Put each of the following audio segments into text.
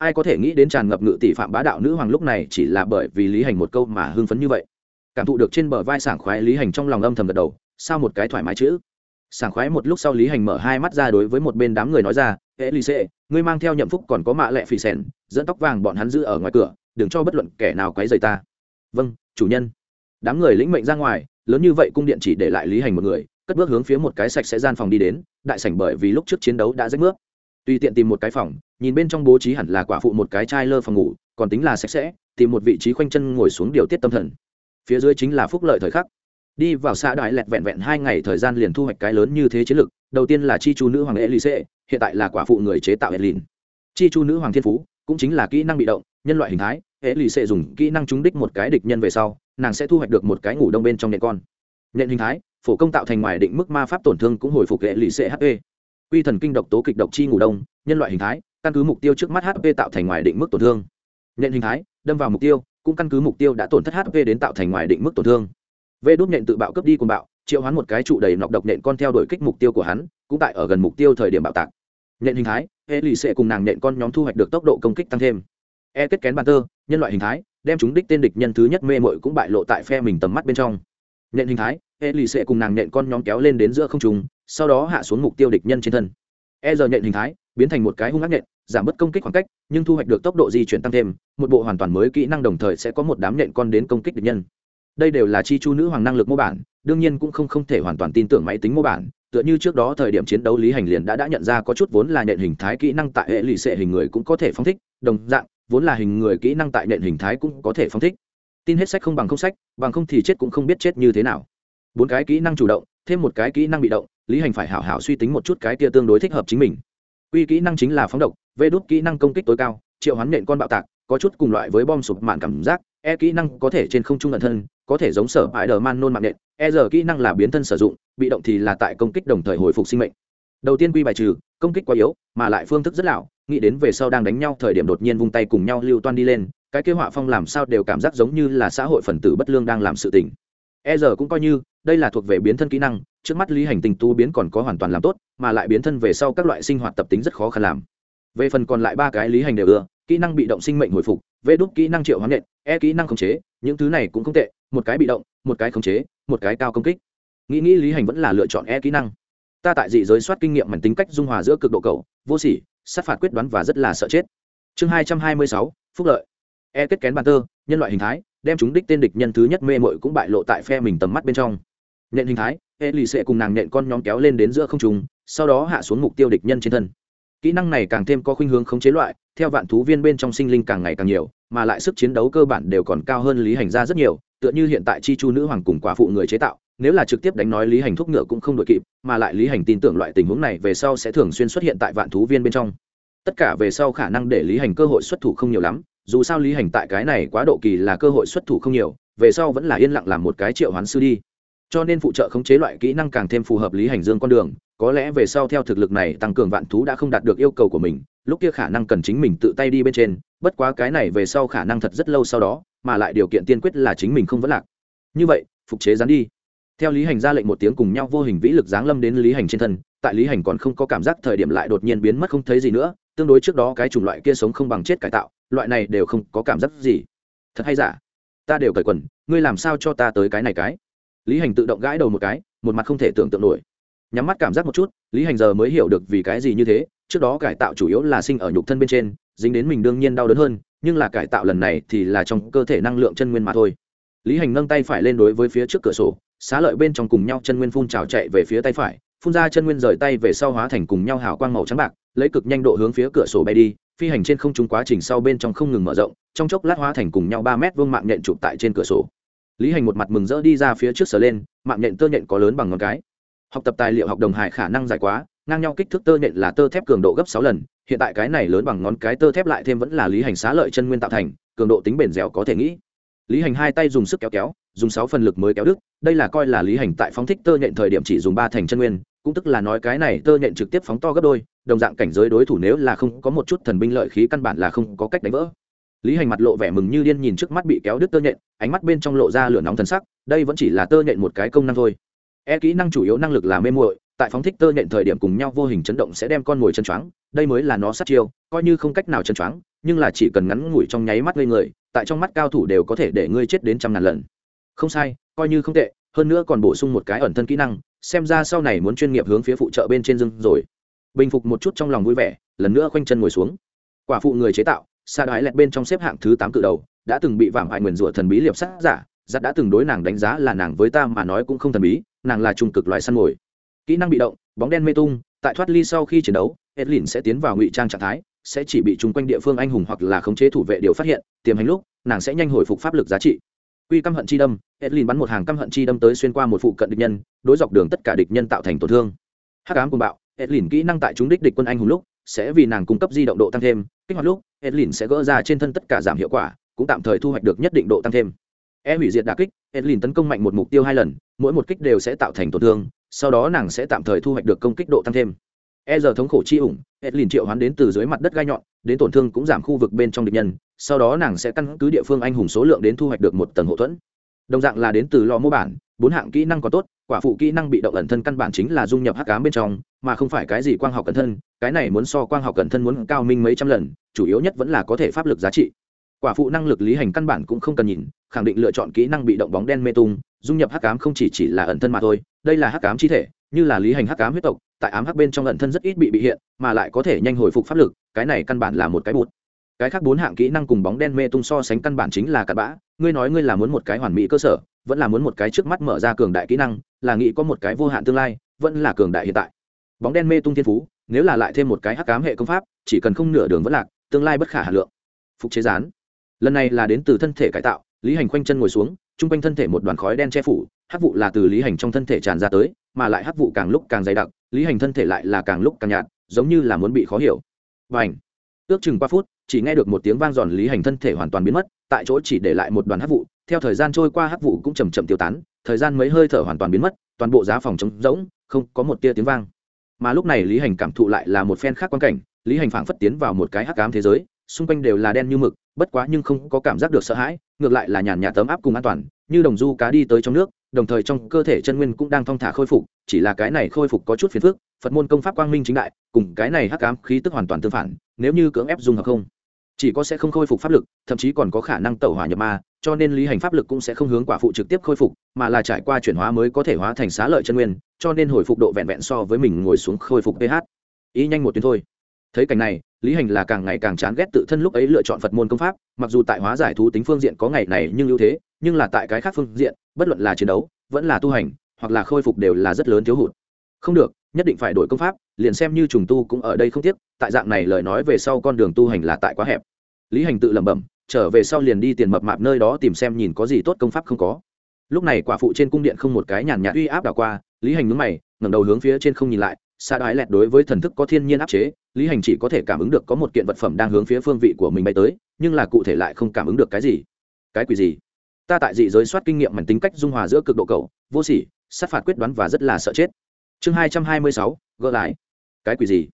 ai có thể nghĩ đến tràn ngập ngự tỷ phạm bá đạo nữ hoàng lúc này chỉ là bởi vì lý hành một câu mà hưng phấn như vậy. Cảm thụ được trên bờ vai sảng khoái lý hành trong lòng âm thầm gật đầu, sao một cái thoải mái chữ sảng khoái một lúc sau lý hành mở hai mắt ra đối với một bên đám người nói ra hễ lì xê ngươi mang theo nhậm phúc còn có mạ lẹ phì sèn dẫn tóc vàng bọn hắn giữ ở ngoài cửa, đừng cho bất luận kẻ nào quấy rầy ta. Vâng chủ nhân. Đám người lĩnh mệnh ra ngoài, lớn như vậy cung điện chỉ để lại lý hành một người, cất bước hướng phía một cái sạch sẽ gian phòng đi đến, đại sảnh bởi vì lúc trước chiến đấu đã rách nước tùy tiện tìm một cái phòng, nhìn bên trong bố trí hẳn là quả phụ một cái chai lơ phòng ngủ, còn tính là sạch sẽ, tìm một vị trí khoanh chân ngồi xuống điều tiết tâm thần. Phía dưới chính là phúc lợi thời khắc. Đi vào xã đại lẹt vẹn vẹn hai ngày thời gian liền thu hoạch cái lớn như thế chiến lực, đầu tiên là chi chu nữ hoàng elise, hiện tại là quả phụ người chế tạo elin chi chu nữ hoàng thiên phú, cũng chính là kỹ năng bị động, nhân loại hình thái, elise dùng kỹ năng trúng đích một cái địch nhân về sau, nàng sẽ thu hoạch được một cái ngủ đông bên trong nhện con. Nhện hình thái, phổ công tạo thành ngoài định mức ma pháp tổn thương cũng hồi phục elise hp quy thần kinh độc tố kịch độc chi ngủ đông, nhân loại hình thái, căn cứ mục tiêu trước mắt hp tạo thành ngoài định mức tổn thương. Nhện hình thái, đâm vào mục tiêu, cũng căn cứ mục tiêu đã tổn thất hp đến tạo thành ngoài định mức tổn thương. Vê đốt nhện tự bạo cấp đi cùng bạo, triệu hoán một cái trụ đầy nọc độc nhện con theo đuổi kích mục tiêu của hắn, cũng tại ở gần mục tiêu thời điểm bạo tạc. Nhện hình thái hệ lì sẽ cùng nàng nhện con nhóm thu hoạch được tốc độ công kích tăng thêm. E kết kén bàn tơ, nhân loại hình thái, đem chúng đích tên địch nhân thứ nhất mê mội cũng bại lộ tại phe mình tầm mắt bên trong. Nhện hình thái hệ lì sẽ cùng nàng nhện con nhóm kéo lên đến giữa không trùng sau đó hạ xuống mục tiêu địch nhân trên thân. E giờ nhện hình thái, biến thành một cái hung ác nhện, giảm bớt công kích khoảng cách, nhưng thu hoạch được tốc độ di chuyển tăng thêm, một bộ hoàn toàn mới kỹ năng đồng thời sẽ có một đám nhện con đến công kích địch nhân. Đây đều là chi chu nữ hoàng năng lực mô bản, đương nhiên cũng không không thể hoàn toàn tin tưởng máy tính mô bản, tựa như trước đó thời điểm chiến đấu lý hành liền đã đã nhận ra có chút vốn là nhện hình thái kỹ năng tại hệ lụy sệ hình người cũng có thể phóng thích, đồng dạng, vốn là hình người kỹ năng tại nhện hình thái cũng có thể phóng thích. Tin hết sách không bằng không sách, bằng không thì chết cũng không biết chết như thế nào. Bốn cái kỹ năng chủ động, thêm một cái kỹ năng bị động lý hành phải hảo hảo suy tính một chút cái kia tương đối thích hợp chính mình. Quy kỹ năng chính là phóng độc, vê đốt kỹ năng công kích tối cao, triệu hoán nện con bạo tạc, có chút cùng loại với bom sụp mạn cảm giác e kỹ năng có thể trên không trung ẩn thân, có thể giống sở hại đờ man nôn mạng nện e giờ kỹ năng là biến thân sử dụng, bị động thì là tại công kích đồng thời hồi phục sinh mệnh. Đầu tiên quy bài trừ, công kích quá yếu, mà lại phương thức rất lão nghĩ đến về sau đang đánh nhau thời điểm đột nhiên vung tay cùng nhau lưu toan đi lên, cái kế họa phong làm sao đều cảm giác giống như là xã hội phần tử bất lương đang làm sự tình. E giờ cũng coi như, đây là thuộc về biến thân kỹ năng trước mắt lý hành tình tu biến còn có hoàn toàn làm tốt, mà lại biến thân về sau các loại sinh hoạt tập tính rất khó khăn làm. Về phần còn lại ba cái lý hành đều ưa, kỹ năng bị động sinh mệnh hồi phục, vê đúc kỹ năng triệu hoán nện e kỹ năng khống chế, những thứ này cũng không tệ, một cái bị động, một cái khống chế, một cái cao công kích. Nghĩ nghĩ lý hành vẫn là lựa chọn e kỹ năng. Ta tại dị giới soát kinh nghiệm mảnh tính cách dung hòa giữa cực độ cầu, vô sỉ, sát phạt quyết đoán và rất là sợ chết. Chương hai trăm hai mươi sáu, phúc lợi. E kết kén bàn tơ, nhân loại hình thái, đem chúng đích tên địch nhân thứ nhất mê mội cũng bại lộ tại phe mình tầm mắt bên trong nện hình thái, hệ lì sẽ cùng nàng nện con nhóm kéo lên đến giữa không trùng sau đó hạ xuống mục tiêu địch nhân trên thân. Kỹ năng này càng thêm có khuynh hướng khống chế loại, theo vạn thú viên bên trong sinh linh càng ngày càng nhiều, mà lại sức chiến đấu cơ bản đều còn cao hơn lý hành ra rất nhiều, tựa như hiện tại chi chu nữ hoàng cùng quả phụ người chế tạo, nếu là trực tiếp đánh nói lý hành thúc ngựa cũng không đội kịp, mà lại lý hành tin tưởng loại tình huống này về sau sẽ thường xuyên xuất hiện tại vạn thú viên bên trong. Tất cả về sau khả năng để lý hành cơ hội xuất thủ không nhiều lắm, dù sao lý hành tại cái này quá độ kỳ là cơ hội xuất thủ không nhiều, về sau vẫn là yên lặng làm một cái triệu hoán sư đi cho nên phụ trợ khống chế loại kỹ năng càng thêm phù hợp lý hành dương con đường, có lẽ về sau theo thực lực này tăng cường vạn thú đã không đạt được yêu cầu của mình, lúc kia khả năng cần chính mình tự tay đi bên trên, bất quá cái này về sau khả năng thật rất lâu sau đó, mà lại điều kiện tiên quyết là chính mình không vẫn lạc. Như vậy, phục chế dán đi. Theo lý hành ra lệnh một tiếng cùng nhau vô hình vĩ lực giáng lâm đến lý hành trên thân, tại lý hành còn không có cảm giác thời điểm lại đột nhiên biến mất không thấy gì nữa, tương đối trước đó cái chủng loại kia sống không bằng chết cải tạo, loại này đều không có cảm giác gì. Thật hay giả? Ta đều cởi quần, ngươi làm sao cho ta tới cái này cái? Lý hành tự động gãi đầu một cái, một mặt không thể tưởng tượng nổi. Nhắm mắt cảm giác một chút, lý hành giờ mới hiểu được vì cái gì như thế, trước đó cải tạo chủ yếu là sinh ở nhục thân bên trên, dính đến mình đương nhiên đau đớn hơn, nhưng là cải tạo lần này thì là trong cơ thể năng lượng chân nguyên mà thôi. Lý hành nâng tay phải lên đối với phía trước cửa sổ, xá lợi bên trong cùng nhau chân nguyên phun trào chạy về phía tay phải, phun ra chân nguyên rời tay về sau hóa thành cùng nhau hào quang màu trắng bạc, lấy cực nhanh độ hướng phía cửa sổ bay đi, phi hành trên không trung quá trình sau bên trong không ngừng mở rộng, trong chốc lát hóa thành cùng nhau ba mét vương mạng nhện chụp tại trên cửa sổ lý hành một mặt mừng rỡ đi ra phía trước sờ lên, mạng nhện tơ nhện có lớn bằng ngón cái. Học tập tài liệu học đồng hải khả năng dài quá, ngang nhau kích thước tơ nhện là tơ thép cường độ gấp sáu lần, hiện tại cái này lớn bằng ngón cái tơ thép lại thêm vẫn là lý hành xá lợi chân nguyên tạo thành, cường độ tính bền dẻo có thể nghĩ. Lý hành hai tay dùng sức kéo kéo, dùng sáu phần lực mới kéo đứt, đây là coi là lý hành tại phóng thích tơ nhện thời điểm chỉ dùng ba thành chân nguyên, cũng tức là nói cái này tơ nhện trực tiếp phóng to gấp đôi, đồng dạng cảnh giới đối thủ nếu là không có một chút thần binh lợi khí căn bản là không có cách đánh vỡ lý hành mặt lộ vẻ mừng như điên nhìn trước mắt bị kéo đứt tơ nhện, ánh mắt bên trong lộ ra lửa nóng thần sắc, đây vẫn chỉ là tơ nhện một cái công năng thôi. E kỹ năng chủ yếu năng lực là mê muội, tại phóng thích tơ nhện thời điểm cùng nhau vô hình chấn động sẽ đem con mồi chân choáng, đây mới là nó sát chiêu, coi như không cách nào chân choáng, nhưng là chỉ cần ngắn ngủi trong nháy mắt gây người, tại trong mắt cao thủ đều có thể để ngươi chết đến trăm ngàn lần. Không sai, coi như không tệ, hơn nữa còn bổ sung một cái ẩn thân kỹ năng, xem ra sau này muốn chuyên nghiệp hướng phía phụ trợ bên trên dưng rồi. Bình phục một chút trong lòng vui vẻ, lần nữa khoanh chân ngồi xuống. Quả phụ người chế tạo xa đái lẹt bên trong xếp hạng thứ tám cự đầu, đã từng bị vảm hại nguyền rủa thần bí liệp sát giả giặt đã từng đối nàng đánh giá là nàng với ta mà nói cũng không thần bí, nàng là trung cực loại săn mồi. Kỹ năng bị động, bóng đen mê tung, tại thoát ly sau khi chiến đấu, edlin sẽ tiến vào ngụy trang trạng thái, sẽ chỉ bị chung quanh địa phương anh hùng hoặc là khống chế thủ vệ điều phát hiện, tiềm hành lúc, nàng sẽ nhanh hồi phục pháp lực giá trị. Quy căm hận chi đâm, edlin bắn một hàng căm hận chi đâm tới xuyên qua một phụ cận địch nhân, đối dọc đường tất cả địch nhân tạo thành tổn thương. Hắc ám cùng bạo, edlin kỹ năng tại chúng đích địch quân anh hùng lúc, sẽ vì nàng cung cấp di động độ tăng thêm, kích hoạt lúc edlin sẽ gỡ ra trên thân tất cả giảm hiệu quả, cũng tạm thời thu hoạch được nhất định độ tăng thêm. E hủy diệt đà kích, edlin tấn công mạnh một mục tiêu hai lần, mỗi một kích đều sẽ tạo thành tổn thương, sau đó nàng sẽ tạm thời thu hoạch được công kích độ tăng thêm. E giờ thống khổ chi ủng, edlin triệu hoán đến từ dưới mặt đất gai nhọn, đến tổn thương cũng giảm khu vực bên trong địch nhân, sau đó nàng sẽ căn cứ địa phương anh hùng số lượng đến thu hoạch được một tầng hậu thuẫn. Đồng dạng là đến từ lò mô bản, bốn hạng kỹ năng có tốt quả phụ kỹ năng bị động ẩn thân căn bản chính là dung nhập hắc cám bên trong, mà không phải cái gì quang học cẩn thân, cái này muốn so quang học cẩn thân muốn cao minh mấy trăm lần, chủ yếu nhất vẫn là có thể pháp lực giá trị. Quả phụ năng lực lý hành căn bản cũng không cần nhìn, khẳng định lựa chọn kỹ năng bị động bóng đen mê tung, dung nhập hắc cám không chỉ chỉ là ẩn thân mà thôi, đây là hắc cám chi thể, như là lý hành hắc cám huyết tộc, tại ám hắc bên trong ẩn thân rất ít bị bị hiện, mà lại có thể nhanh hồi phục pháp lực, cái này căn bản là một cái bụt. Cái khác bốn hạng kỹ năng cùng bóng đen mê tung so sánh căn bản chính là cặn bã, ngươi nói ngươi là muốn một cái hoàn mỹ cơ sở vẫn là muốn một cái trước mắt mở ra cường đại kỹ năng, là nghĩ có một cái vô hạn tương lai, vẫn là cường đại hiện tại. Bóng đen mê tung thiên phú, nếu là lại thêm một cái hắc cám hệ công pháp, chỉ cần không nửa đường vẫn lạc, tương lai bất khả hà lượng. Phục chế rán lần này là đến từ thân thể cải tạo, lý hành khoanh chân ngồi xuống chung quanh thân thể một đoàn khói đen che phủ, hắc vụ là từ lý hành trong thân thể tràn ra tới, mà lại hắc vụ càng lúc càng dày đặc, lý hành thân thể lại là càng lúc càng nhạt, giống như là muốn bị khó hiểu. Và ảnh ước chừng qua phút, chỉ nghe được một tiếng vang giòn lý hành thân thể hoàn toàn biến mất, tại chỗ chỉ để lại một đoàn hắc vụ theo thời gian trôi qua hắc vụ cũng chầm chậm tiêu tán, thời gian mấy hơi thở hoàn toàn biến mất, toàn bộ giá phòng trống rỗng, không có một tia tiếng vang. Mà lúc này lý hành cảm thụ lại là một phen khác quan cảnh, lý hành phảng phất tiến vào một cái hắc ám thế giới, xung quanh đều là đen như mực, bất quá nhưng không có cảm giác được sợ hãi, ngược lại là nhàn nhạt tấm áp cùng an toàn, như đồng du cá đi tới trong nước, đồng thời trong cơ thể chân nguyên cũng đang thong thả khôi phục, chỉ là cái này khôi phục có chút phiền phức, phật môn công pháp quang minh chính đại, cùng cái này hắc ám khí tức hoàn toàn tương phản, nếu như cưỡng ép dùng hợp không chỉ có sẽ không khôi phục pháp lực, thậm chí còn có khả năng tẩu hỏa nhập ma, cho nên lý hành pháp lực cũng sẽ không hướng quả phụ trực tiếp khôi phục, mà là trải qua chuyển hóa mới có thể hóa thành xá lợi chân nguyên, cho nên hồi phục độ vẹn vẹn so với mình ngồi xuống khôi phục ph. Ý nhanh một tiếng thôi. Thấy cảnh này, lý hành là càng ngày càng chán ghét tự thân lúc ấy lựa chọn phật môn công pháp, mặc dù tại hóa giải thú tính phương diện có ngày này nhưng ưu thế, nhưng là tại cái khác phương diện, bất luận là chiến đấu, vẫn là tu hành, hoặc là khôi phục đều là rất lớn thiếu hụt. Không được, nhất định phải đổi công pháp, liền xem như trùng tu cũng ở đây không tiếc, tại dạng này lời nói về sau con đường tu hành là tại quá hẹp lý hành tự lẩm bẩm, trở về sau liền đi tiền mập mạp nơi đó tìm xem nhìn có gì tốt công pháp không có. Lúc này quả phụ trên cung điện không một cái nhàn nhạt uy áp đảo qua, lý hành nhúng mày, ngẩng đầu hướng phía trên không nhìn lại xa đái lẹt đối với thần thức có thiên nhiên áp chế, lý hành chỉ có thể cảm ứng được có một kiện vật phẩm đang hướng phía phương vị của mình bay tới, nhưng là cụ thể lại không cảm ứng được cái gì. Cái quỷ gì? Ta tại dị giới soát kinh nghiệm mảnh tính cách dung hòa giữa cực độ cầu, vô sỉ, sát phạt quyết đoán và rất là sợ chết. Chương hai trăm hai mươi sáu, gỡ lại cái quỷ gì?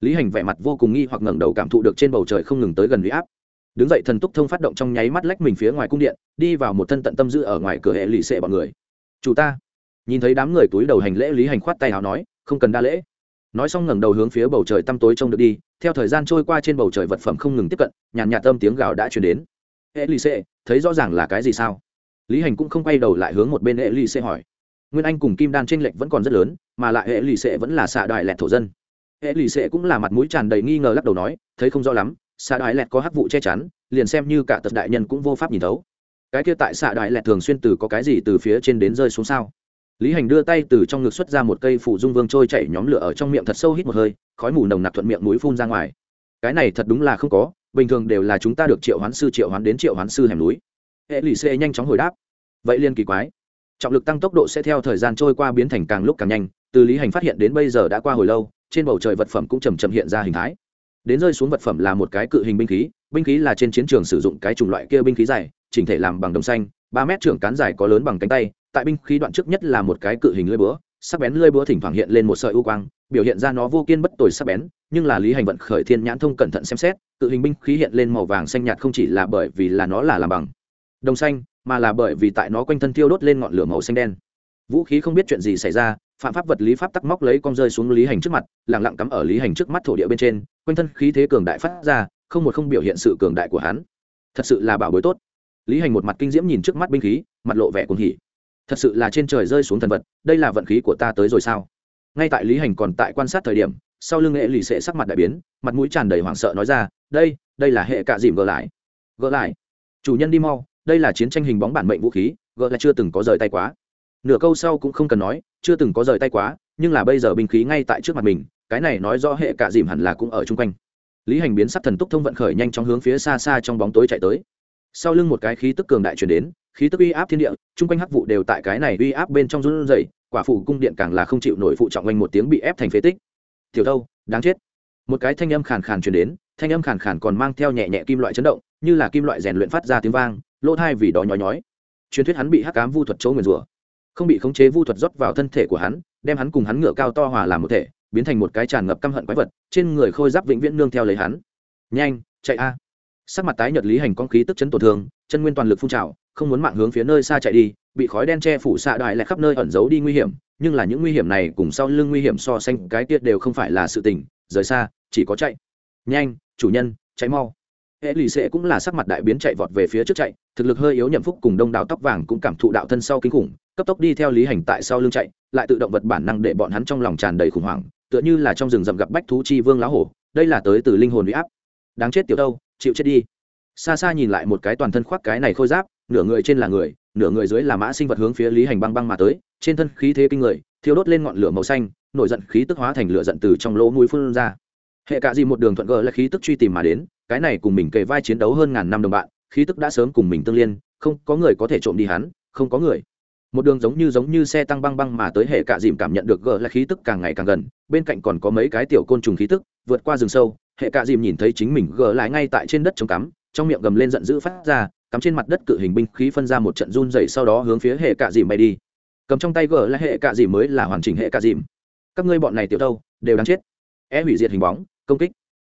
Lý hành vẻ mặt vô cùng nghi hoặc ngẩng đầu cảm thụ được trên bầu trời không ngừng tới gần huy áp đứng dậy thần túc thông phát động trong nháy mắt lách mình phía ngoài cung điện, đi vào một thân tận tâm giữ ở ngoài cửa hệ lì xệ bọn người. Chủ ta. Nhìn thấy đám người túi đầu hành lễ lý hành khoát tay hào nói, không cần đa lễ. Nói xong ngẩng đầu hướng phía bầu trời tăm tối trông được đi, theo thời gian trôi qua trên bầu trời vật phẩm không ngừng tiếp cận, nhàn nhạt tâm tiếng gào đã chuyển đến. Hệ lì xệ, thấy rõ ràng là cái gì sao? Lý hành cũng không quay đầu lại hướng một bên hệ lì xệ hỏi. Nguyên anh cùng kim đan tranh lệch vẫn còn rất lớn, mà lại hệ lì xệ vẫn là xạ đại lẹt thổ dân. Hệ lì xệ cũng là mặt mũi tràn đầy nghi ngờ lắc đầu nói, thấy không rõ lắm xạ đại lẹt có hắc vụ che chắn, liền xem như cả tật đại nhân cũng vô pháp nhìn thấu. Cái kia tại xạ đại lẹt thường xuyên từ có cái gì từ phía trên đến rơi xuống sao? Lý hành đưa tay từ trong ngực xuất ra một cây phủ dung vương trôi chảy nhóm lửa ở trong miệng thật sâu hít một hơi, khói mù nồng nặc thuận miệng mũi phun ra ngoài. Cái này thật đúng là không có, bình thường đều là chúng ta được triệu hoán sư, triệu hoán đến triệu hoán sư hẻm núi. Hệ lì xê nhanh chóng hồi đáp. Vậy liên kỳ quái. Trọng lực tăng tốc độ sẽ theo thời gian trôi qua biến thành càng lúc càng nhanh, từ lý hành phát hiện đến bây giờ đã qua hồi lâu, trên bầu trời vật phẩm cũng chầm chậm hiện ra hình thái đến rơi xuống vật phẩm là một cái cự hình binh khí binh khí là trên chiến trường sử dụng cái chủng loại kia binh khí dài, chỉnh thể làm bằng đồng xanh, ba mét trưởng cán dài có lớn bằng cánh tay, tại binh khí đoạn trước nhất là một cái cự hình lưỡi búa, sắc bén lưỡi búa thỉnh thoảng hiện lên một sợi u quang, biểu hiện ra nó vô kiên bất tồi sắc bén, nhưng là lý hành vận khởi thiên nhãn thông cẩn thận xem xét, cự hình binh khí hiện lên màu vàng xanh nhạt không chỉ là bởi vì là nó là làm bằng đồng xanh, mà là bởi vì tại nó quanh thân thiêu đốt lên ngọn lửa màu xanh đen. Vũ khí không biết chuyện gì xảy ra phạm pháp vật lý pháp tắc móc lấy con rơi xuống lý hành trước mặt lẳng lặng cắm ở lý hành trước mắt thổ địa bên trên, quanh thân khí thế cường đại phát ra, không một không biểu hiện sự cường đại của hắn. Thật sự là bảo bối tốt. Lý hành một mặt kinh diễm nhìn trước mắt binh khí, mặt lộ vẻ cuồng hỉ. Thật sự là trên trời rơi xuống thần vật, đây là vận khí của ta tới rồi sao? Ngay tại lý hành còn tại quan sát thời điểm, sau lưng hệ lì sẽ sắc mặt đại biến, mặt mũi tràn đầy hoảng sợ nói ra, đây đây là hệ cạ dìm gỡ lại. Gỡ lại? Chủ nhân đi mau, đây là chiến tranh hình bóng bản mệnh vũ khí, gỡ lại chưa từng có rời tay quá. Nửa câu sau cũng không cần nói chưa từng có rời tay quá, nhưng là bây giờ binh khí ngay tại trước mặt mình, cái này nói rõ hệ cả dìm hẳn là cũng ở chung quanh. Lý hành biến sắc thần túc thông vận khởi nhanh trong hướng phía xa xa trong bóng tối chạy tới. Sau lưng một cái khí tức cường đại chuyển đến, khí tức uy áp thiên địa, chung quanh hắc vụ đều tại cái này uy áp bên trong run rẩy, quả phụ cung điện càng là không chịu nổi phụ trọng oanh một tiếng bị ép thành phế tích. Tiểu đâu đáng chết. Một cái thanh âm khàn khàn truyền đến, thanh âm khàn khàn còn mang theo nhẹ nhẹ kim loại chấn động, như là kim loại rèn luyện phát ra tiếng vang, lỗ thai vì đó nhói nhói. Truyền thuyết hắn bị hắc cám vu thuật chỗ nguyền rủa không bị khống chế vu thuật rót vào thân thể của hắn, đem hắn cùng hắn ngựa cao to hòa làm một thể, biến thành một cái tràn ngập căm hận quái vật, trên người khôi giáp vĩnh viễn nương theo lấy hắn. Nhanh, chạy a. Sắc mặt tái nhợt lý hành con khí tức chấn tổn thương, chân nguyên toàn lực phun trào, không muốn mạng hướng phía nơi xa chạy đi, bị khói đen che phủ xạ đại lại khắp nơi ẩn giấu đi nguy hiểm, nhưng là những nguy hiểm này cùng sau lưng nguy hiểm so sánh cái tiết đều không phải là sự tình, rời xa, chỉ có chạy. Nhanh, chủ nhân cháy mau hệ lì xệ cũng là sắc mặt đại biến chạy vọt về phía trước chạy, thực lực hơi yếu nhậm phúc cùng đông đảo tóc vàng cũng cảm thụ đạo thân sau kinh khủng, cấp tốc đi theo lý hành tại sau lưng chạy, lại tự động vật bản năng để bọn hắn trong lòng tràn đầy khủng hoảng, tựa như là trong rừng rậm gặp bách thú chi vương lá hổ, đây là tới từ linh hồn huy áp. Đáng chết tiểu đâu, chịu chết đi. Xa xa nhìn lại một cái toàn thân khoác cái này khôi giáp, nửa người trên là người, nửa người dưới là mã sinh vật hướng phía lý hành băng băng mà tới, trên thân khí thế kinh người, thiêu đốt lên ngọn lửa màu xanh, nổi giận khí tức hóa thành lửa giận từ trong lỗ mũi phun ra hệ cả gì một đường thuận gờ là khí tức truy tìm mà đến, cái này cùng mình kề vai chiến đấu hơn ngàn năm đồng bạn, khí tức đã sớm cùng mình tương liên, không có người có thể trộm đi hắn, không có người. Một đường giống như giống như xe tăng băng băng mà tới hệ cả dìm cảm nhận được gờ là khí tức càng ngày càng gần, bên cạnh còn có mấy cái tiểu côn trùng khí tức, vượt qua rừng sâu, hệ cả dìm nhìn thấy chính mình gờ lại ngay tại trên đất trống cắm, trong miệng gầm lên giận dữ phát ra, cắm trên mặt đất cự hình binh khí phân ra một trận run dày sau đó hướng phía hệ cạ dìm bay đi. Cầm trong tay gờ là hệ cạ dìm mới là hoàn chỉnh hệ cạ dìm. Các ngươi bọn này tiểu đâu, đều đáng chết. E hủy diệt hình bóng công kích.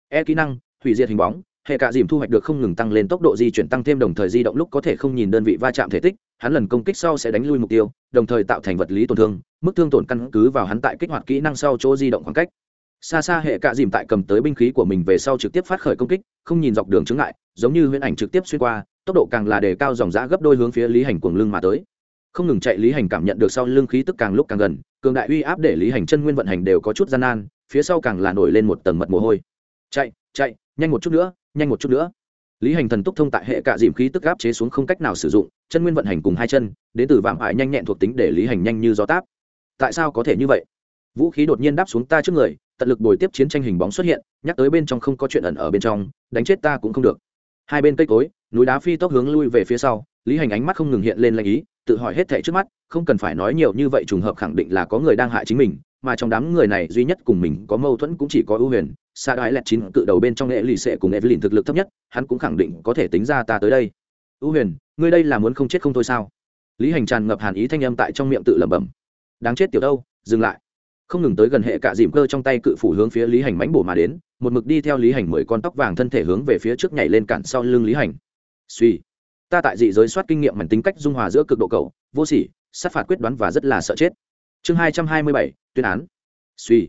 E kỹ năng, hủy diệt hình bóng, hệ cạ dìm thu hoạch được không ngừng tăng lên tốc độ di chuyển tăng thêm đồng thời di động lúc có thể không nhìn đơn vị va chạm thể tích, hắn lần công kích sau sẽ đánh lui mục tiêu, đồng thời tạo thành vật lý tổn thương, mức thương tổn căn cứ vào hắn tại kích hoạt kỹ năng sau chỗ di động khoảng cách. Xa xa hệ cạ dìm tại cầm tới binh khí của mình về sau trực tiếp phát khởi công kích, không nhìn dọc đường chướng ngại, giống như huyễn ảnh trực tiếp xuyên qua, tốc độ càng là đề cao dòng giã gấp đôi hướng phía lý hành cuồng lưng mà tới. Không ngừng chạy, lý hành cảm nhận được sau lưng khí tức càng lúc càng gần, cường đại uy áp để lý hành chân nguyên vận hành đều có chút gian nan phía sau càng là nổi lên một tầng mật mồ hôi. Chạy chạy, nhanh một chút nữa, nhanh một chút nữa. Lý hành thần túc thông tại hệ cạ dìm khí tức gáp chế xuống không cách nào sử dụng, chân nguyên vận hành cùng hai chân, đến từ vạm ải nhanh nhẹn thuộc tính để lý hành nhanh như gió táp. Tại sao có thể như vậy? Vũ khí đột nhiên đáp xuống ta trước người, tận lực bồi tiếp chiến tranh hình bóng xuất hiện, nhắc tới bên trong không có chuyện ẩn ở bên trong, đánh chết ta cũng không được. Hai bên cây cối, núi đá phi tốc hướng lui về phía sau, lý hành ánh mắt không ngừng hiện lên lanh ý, tự hỏi hết thệ trước mắt, không cần phải nói nhiều như vậy trùng hợp khẳng định là có người đang hại chính mình mà trong đám người này duy nhất cùng mình có mâu thuẫn cũng chỉ có ưu huyền xa đái lẹt chín cự đầu bên trong nghệ lì xệ cùng evelyn thực lực thấp nhất, hắn cũng khẳng định có thể tính ra ta tới đây. Ưu huyền, ngươi đây là muốn không chết không thôi sao? Lý hành tràn ngập hàn ý thanh âm tại trong miệng tự lẩm bẩm. Đáng chết tiểu đâu, dừng lại. Không ngừng tới gần hệ cạ dìm cơ trong tay cự phủ hướng phía lý hành mánh bổ mà đến, một mực đi theo lý hành mười con tóc vàng thân thể hướng về phía trước nhảy lên cản sau lưng lý hành. Suy, ta tại dị giới soát kinh nghiệm mảnh tính cách dung hòa giữa cực độ cầu vô sỉ, sát phạt quyết đoán và rất là sợ chết chương hai trăm hai mươi bảy, tuyên án. Suy.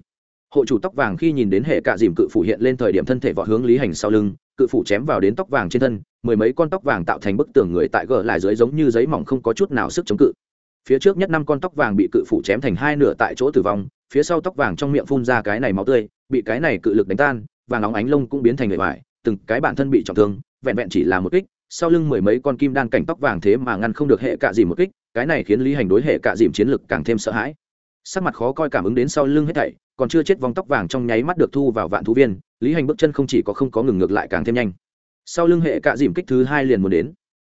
Hộ chủ tóc vàng khi nhìn đến hệ cạ dìm cự phủ hiện lên thời điểm thân thể vọt hướng lý hành sau lưng, cự phủ chém vào đến tóc vàng trên thân, mười mấy con tóc vàng tạo thành bức tường người tại gờ lại dưới giống như giấy mỏng không có chút nào sức chống cự. Phía trước nhất năm con tóc vàng bị cự phủ chém thành hai nửa tại chỗ tử vong, phía sau tóc vàng trong miệng phun ra cái này máu tươi, bị cái này cự lực đánh tan, vàng óng ánh lông cũng biến thành người vải từng cái bản thân bị trọng thương, vẹn vẹn chỉ là một kích, sau lưng mười mấy con kim đan cảnh tóc vàng thế mà ngăn không được hệ cạ dìm một kích, cái này khiến lý hành đối hệ cạ dìm chiến lực càng thêm sợ hãi sắc mặt khó coi cảm ứng đến sau lưng hết thảy còn chưa chết vòng tóc vàng trong nháy mắt được thu vào vạn thú viên lý hành bước chân không chỉ có không có ngừng ngược lại càng thêm nhanh sau lưng hệ cạ dìm kích thứ hai liền muốn đến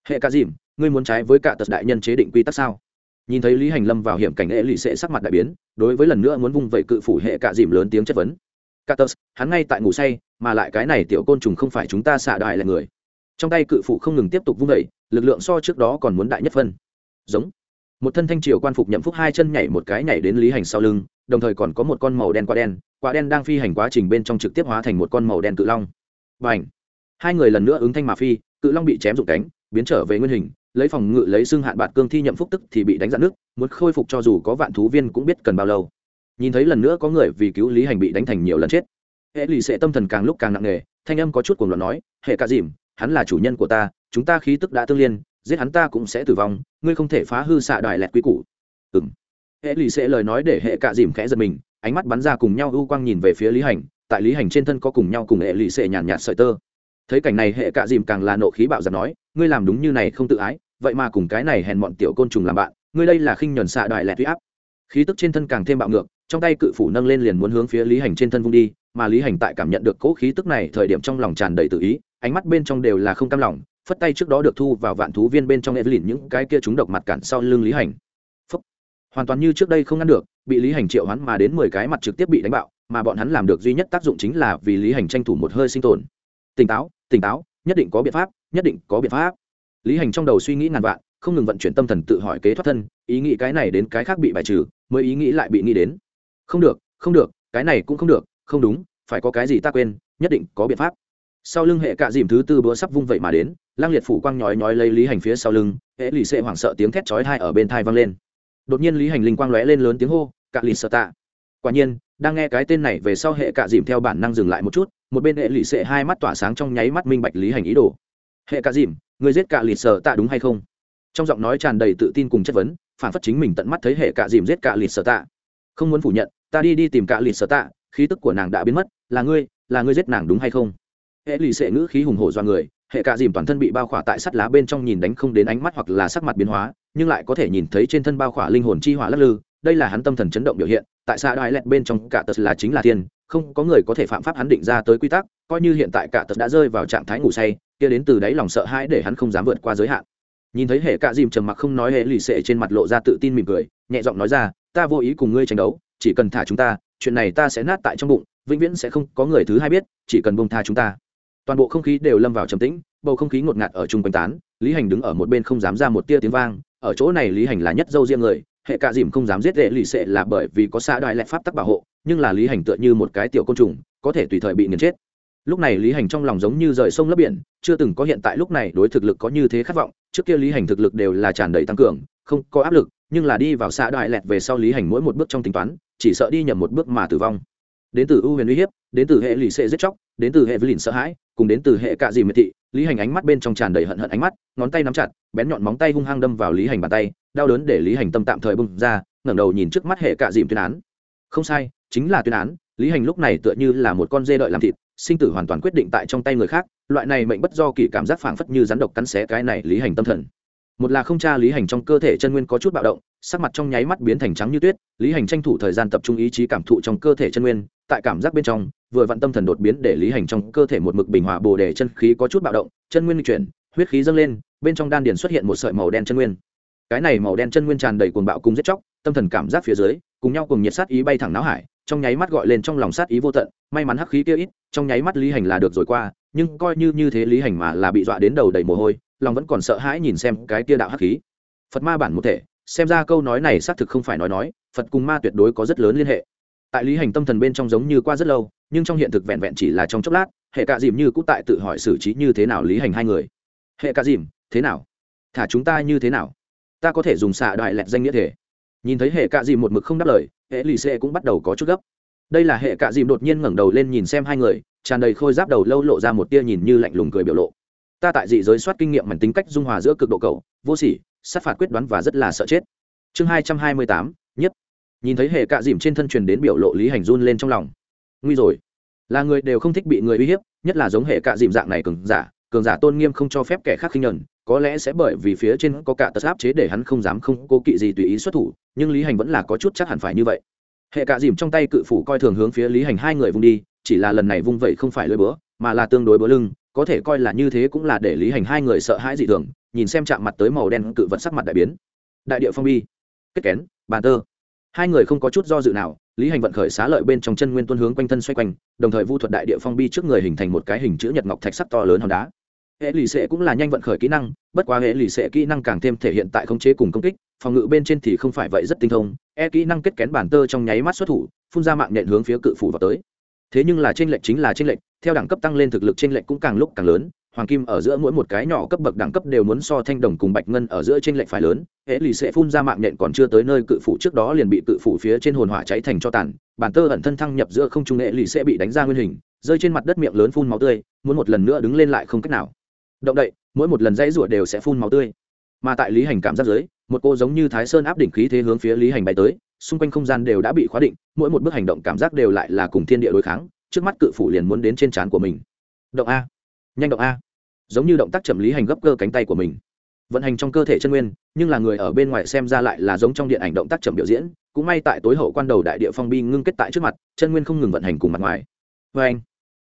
hệ cạ dìm ngươi muốn trái với cả tật đại nhân chế định quy tắc sao nhìn thấy lý hành lâm vào hiểm cảnh hệ lụy sẽ sắc mặt đại biến đối với lần nữa muốn vung vẩy cự phủ hệ cạ dìm lớn tiếng chất vấn Catus, hắn ngay tại ngủ say, mà lại cái này tiểu côn trùng không phải chúng ta xạ đại là người. Trong tay cự phụ không ngừng tiếp tục vung vẩy, lực lượng so trước đó còn muốn đại nhất phân. Giống. Một thân thanh triều quan phục nhậm phúc hai chân nhảy một cái nhảy đến Lý Hành sau lưng, đồng thời còn có một con màu đen quả đen, quả đen đang phi hành quá trình bên trong trực tiếp hóa thành một con màu đen cự long. Bành. Hai người lần nữa ứng thanh mà phi, cự long bị chém rụng cánh, biến trở về nguyên hình, lấy phòng ngự lấy xương hạn bạt cương thi nhậm phúc tức thì bị đánh dạn nước, muốn khôi phục cho dù có vạn thú viên cũng biết cần bao lâu nhìn thấy lần nữa có người vì cứu lý hành bị đánh thành nhiều lần chết hệ lụy sẽ tâm thần càng lúc càng nặng nề thanh âm có chút cuồng loạn nói hệ cả dìm hắn là chủ nhân của ta chúng ta khí tức đã tương liên giết hắn ta cũng sẽ tử vong, ngươi không thể phá hư xạ đài lẹt quý củ. Ừng hệ lì xệ lời nói để hệ cạ dìm khẽ giật mình, ánh mắt bắn ra cùng nhau ưu quang nhìn về phía lý hành, tại lý hành trên thân có cùng nhau cùng hệ lì xệ nhàn nhạt sợi tơ. Thấy cảnh này hệ cạ dìm càng là nộ khí bạo giặc nói, ngươi làm đúng như này không tự ái, vậy mà cùng cái này hèn bọn tiểu côn trùng làm bạn, ngươi đây là khinh nhuần xạ đại lẹt huy áp. Khí tức trên thân càng thêm bạo ngược, trong tay cự phủ nâng lên liền muốn hướng phía lý hành trên thân vung đi, mà lý hành tại cảm nhận được cỗ khí tức này thời điểm trong lòng tràn đầy tự ý, ánh mắt bên trong đều là không cam lòng phất tay trước đó được thu vào vạn thú viên bên trong evelyn những cái kia chúng độc mặt cản sau lưng lý hành. Phúc. hoàn toàn như trước đây không ngăn được, bị lý hành triệu hắn mà đến mười cái mặt trực tiếp bị đánh bạo, mà bọn hắn làm được duy nhất tác dụng chính là vì lý hành tranh thủ một hơi sinh tồn. Tỉnh táo tỉnh táo, nhất định có biện pháp, nhất định có biện pháp. Lý hành trong đầu suy nghĩ ngàn vạn, không ngừng vận chuyển tâm thần tự hỏi kế thoát thân, ý nghĩ cái này đến cái khác bị bài trừ, mới ý nghĩ lại bị nghĩ đến. Không được không được, cái này cũng không được, không đúng, phải có cái gì ta quên, nhất định có biện pháp. Sau lưng hệ cạ dìm thứ tư bữa sắp vung vậy mà đến lang liệt phủ quang nhói nhói lấy lý hành phía sau lưng Hễ lì xệ hoảng sợ tiếng thét chói hai ở bên thai vang lên. Đột nhiên lý hành linh quang lóe lên lớn tiếng hô, cạ lì sợ tạ. Quả nhiên, đang nghe cái tên này về sau hệ cạ dìm theo bản năng dừng lại một chút, một bên hệ lì xệ hai mắt tỏa sáng trong nháy mắt minh bạch lý hành ý đồ. Hệ cạ dìm, người giết cạ lì sợ tạ đúng hay không? Trong giọng nói tràn đầy tự tin cùng chất vấn, phản phất chính mình tận mắt thấy hệ cạ dìm giết cạ lì sợ tạ. Không muốn phủ nhận, ta đi đi tìm cạ lì sợ tạ, khí tức của nàng đã biến mất, là ngươi là ngươi giết nàng đúng hay không? Hệ lì xệ ngữ khí hùng hổ do người hệ cạ dìm toàn thân bị bao khỏa tại sắt lá bên trong nhìn đánh không đến ánh mắt hoặc là sắc mặt biến hóa, nhưng lại có thể nhìn thấy trên thân bao khỏa linh hồn chi hỏa lắc lư. Đây là hắn tâm thần chấn động biểu hiện, tại xã đài lẹt bên trong cả tật là chính là thiên, không có người có thể phạm pháp hắn định ra tới quy tắc, coi như hiện tại cả tật đã rơi vào trạng thái ngủ say, kia đến từ đáy lòng sợ hãi để hắn không dám vượt qua giới hạn. Nhìn thấy hệ cạ dìm trầm mặc không nói hệ lì xệ trên mặt lộ ra tự tin mỉm cười, nhẹ giọng nói ra, ta vô ý cùng ngươi tranh đấu, chỉ cần thả chúng ta, chuyện này ta sẽ nát tại trong bụng, vĩnh viễn sẽ không có người thứ hai biết, chỉ cần bông tha chúng ta toàn bộ không khí đều lâm vào trầm tĩnh, bầu không khí ngột ngạt ở chung quanh tán, lý hành đứng ở một bên không dám ra một tia tiếng vang, ở chỗ này lý hành là nhất dâu riêng người, hệ cạ dìm không dám giết lệ lì xệ là bởi vì có xã đại lệ pháp tắc bảo hộ, nhưng là lý hành tựa như một cái tiểu côn trùng, có thể tùy thời bị nghiền chết. Lúc này lý hành trong lòng giống như rời sông lấp biển, chưa từng có hiện tại lúc này đối thực lực có như thế khát vọng, trước kia lý hành thực lực đều là tràn đầy tăng cường, không có áp lực, nhưng là đi vào xã đại lẹt về sau lý hành mỗi một bước trong tính toán, chỉ sợ đi nhầm một bước mà tử vong đến từ ưu huyền uy hiếp, đến từ hệ lì xệ giết chóc, đến từ hệ vlin sợ hãi, cùng đến từ hệ cạ dì miệt thị, lý hành ánh mắt bên trong tràn đầy hận hận ánh mắt, ngón tay nắm chặt, bén nhọn móng tay hung hăng đâm vào lý hành bàn tay, đau đớn để lý hành tâm tạm thời bung ra, ngẩng đầu nhìn trước mắt hệ cạ dìm tuyên án. Không sai, chính là tuyên án, lý hành lúc này tựa như là một con dê đợi làm thịt, sinh tử hoàn toàn quyết định tại trong tay người khác, loại này mệnh bất do kỳ cảm giác phảng phất như rắn độc cắn xé cái này lý hành tâm thần. Một là không tra lý hành trong cơ thể chân nguyên có chút bạo động, sắc mặt trong nháy mắt biến thành trắng như tuyết, lý hành tranh thủ thời gian tập trung ý chí cảm thụ trong cơ thể chân nguyên tại cảm giác bên trong, vừa vặn tâm thần đột biến để lý hành trong cơ thể một mực bình hòa bồ đề chân khí có chút bạo động, chân nguyên chuyển, huyết khí dâng lên, bên trong đan điền xuất hiện một sợi màu đen chân nguyên. Cái này màu đen chân nguyên tràn đầy cuồng bạo cùng giết chóc, tâm thần cảm giác phía dưới, cùng nhau cùng nhiệt sát ý bay thẳng não hải, trong nháy mắt gọi lên trong lòng sát ý vô tận, may mắn hắc khí kia ít, trong nháy mắt lý hành là được rồi qua, nhưng coi như như thế lý hành mà là bị dọa đến đầu đầy mồ hôi, lòng vẫn còn sợ hãi nhìn xem cái tia đạo hắc khí. Phật ma bản một thể, xem ra câu nói này xác thực không phải nói nói, phật cùng ma tuyệt đối có rất lớn liên hệ tại lý hành tâm thần bên trong giống như qua rất lâu, nhưng trong hiện thực vẹn vẹn chỉ là trong chốc lát, hệ cạ dìm như cũng tại tự hỏi xử trí như thế nào lý hành hai người. Hệ cạ dìm, thế nào? Thả chúng ta như thế nào? Ta có thể dùng xạ đại lẹt danh nghĩa thể. Nhìn thấy hệ cạ dìm một mực không đáp lời, hệ lì xê cũng bắt đầu có chút gấp. Đây là hệ cạ dìm đột nhiên ngẩng đầu lên nhìn xem hai người, tràn đầy khôi giáp đầu lâu lộ ra một tia nhìn như lạnh lùng cười biểu lộ. Ta tại dị giới soát kinh nghiệm mảnh tính cách dung hòa giữa cực độ cầu vô sỉ, sát phạt quyết đoán và rất là sợ chết. Chương hai trăm hai mươi tám, nhất nhìn thấy hệ cạ dìm trên thân truyền đến biểu lộ lý hành run lên trong lòng. Nguy rồi. Là người đều không thích bị người uy hiếp, nhất là giống hệ cạ dìm dạng này cường giả cường giả tôn nghiêm không cho phép kẻ khác khinh nhẫn, có lẽ sẽ bởi vì phía trên có cả tật áp chế để hắn không dám không cố kỵ gì tùy ý xuất thủ, nhưng lý hành vẫn là có chút chắc hẳn phải như vậy. Hệ cạ dìm trong tay cự phủ coi thường hướng phía lý hành hai người vung đi, chỉ là lần này vung vậy không phải lơi bữa mà là tương đối bữa lưng, có thể coi là như thế cũng là để lý hành hai người sợ hãi dị thường, nhìn xem chạm mặt tới màu đen cự vật sắc mặt đại biến. Đại địa phong bi, kết kén, bàn tơ hai người không có chút do dự nào, lý hành vận khởi xá lợi bên trong chân nguyên tuân hướng quanh thân xoay quanh, đồng thời vu thuật đại địa phong bi trước người hình thành một cái hình chữ nhật ngọc thạch sắc to lớn hòn đá. Hệ lì xệ cũng là nhanh vận khởi kỹ năng, bất quá hệ lì xệ kỹ năng càng thêm thể hiện tại khống chế cùng công kích, phòng ngự bên trên thì không phải vậy rất tinh thông e kỹ năng kết kén bản tơ trong nháy mắt xuất thủ, phun ra mạng nhện hướng phía cự phủ vào tới. Thế nhưng là trên lệnh chính là trên lệnh theo đẳng cấp tăng lên thực lực trên lệnh cũng càng lúc càng lớn hoàng kim ở giữa mỗi một cái nhỏ cấp bậc đẳng cấp đều muốn so thanh đồng cùng bạch ngân ở giữa trên lệnh phải lớn. Hệ lì sẽ phun ra mạng nhện còn chưa tới nơi cự phủ trước đó liền bị cự phủ phía trên hồn hỏa cháy thành cho tàn. Bản tơ ẩn thân thăng nhập giữa không trung hệ lì sẽ bị đánh ra nguyên hình, rơi trên mặt đất miệng lớn phun máu tươi, muốn một lần nữa đứng lên lại không cách nào. Động đậy, mỗi một lần dãy rủa đều sẽ phun máu tươi. Mà tại lý hành cảm giác dưới, một cô giống như thái sơn áp đỉnh khí thế hướng phía lý hành bay tới, xung quanh không gian đều đã bị khóa định, mỗi một bước hành động cảm giác đều lại là cùng thiên địa đối kháng, trước mắt cự phủ liền muốn đến trên trán của mình. Động a nhanh động a. Giống như động tác chậm lý hành gấp cơ cánh tay của mình. Vận hành trong cơ thể chân nguyên, nhưng là người ở bên ngoài xem ra lại là giống trong điện ảnh động tác chậm biểu diễn, cũng may tại tối hậu quan đầu đại địa phong bi ngưng kết tại trước mặt, chân nguyên không ngừng vận hành cùng mặt ngoài. Vê anh,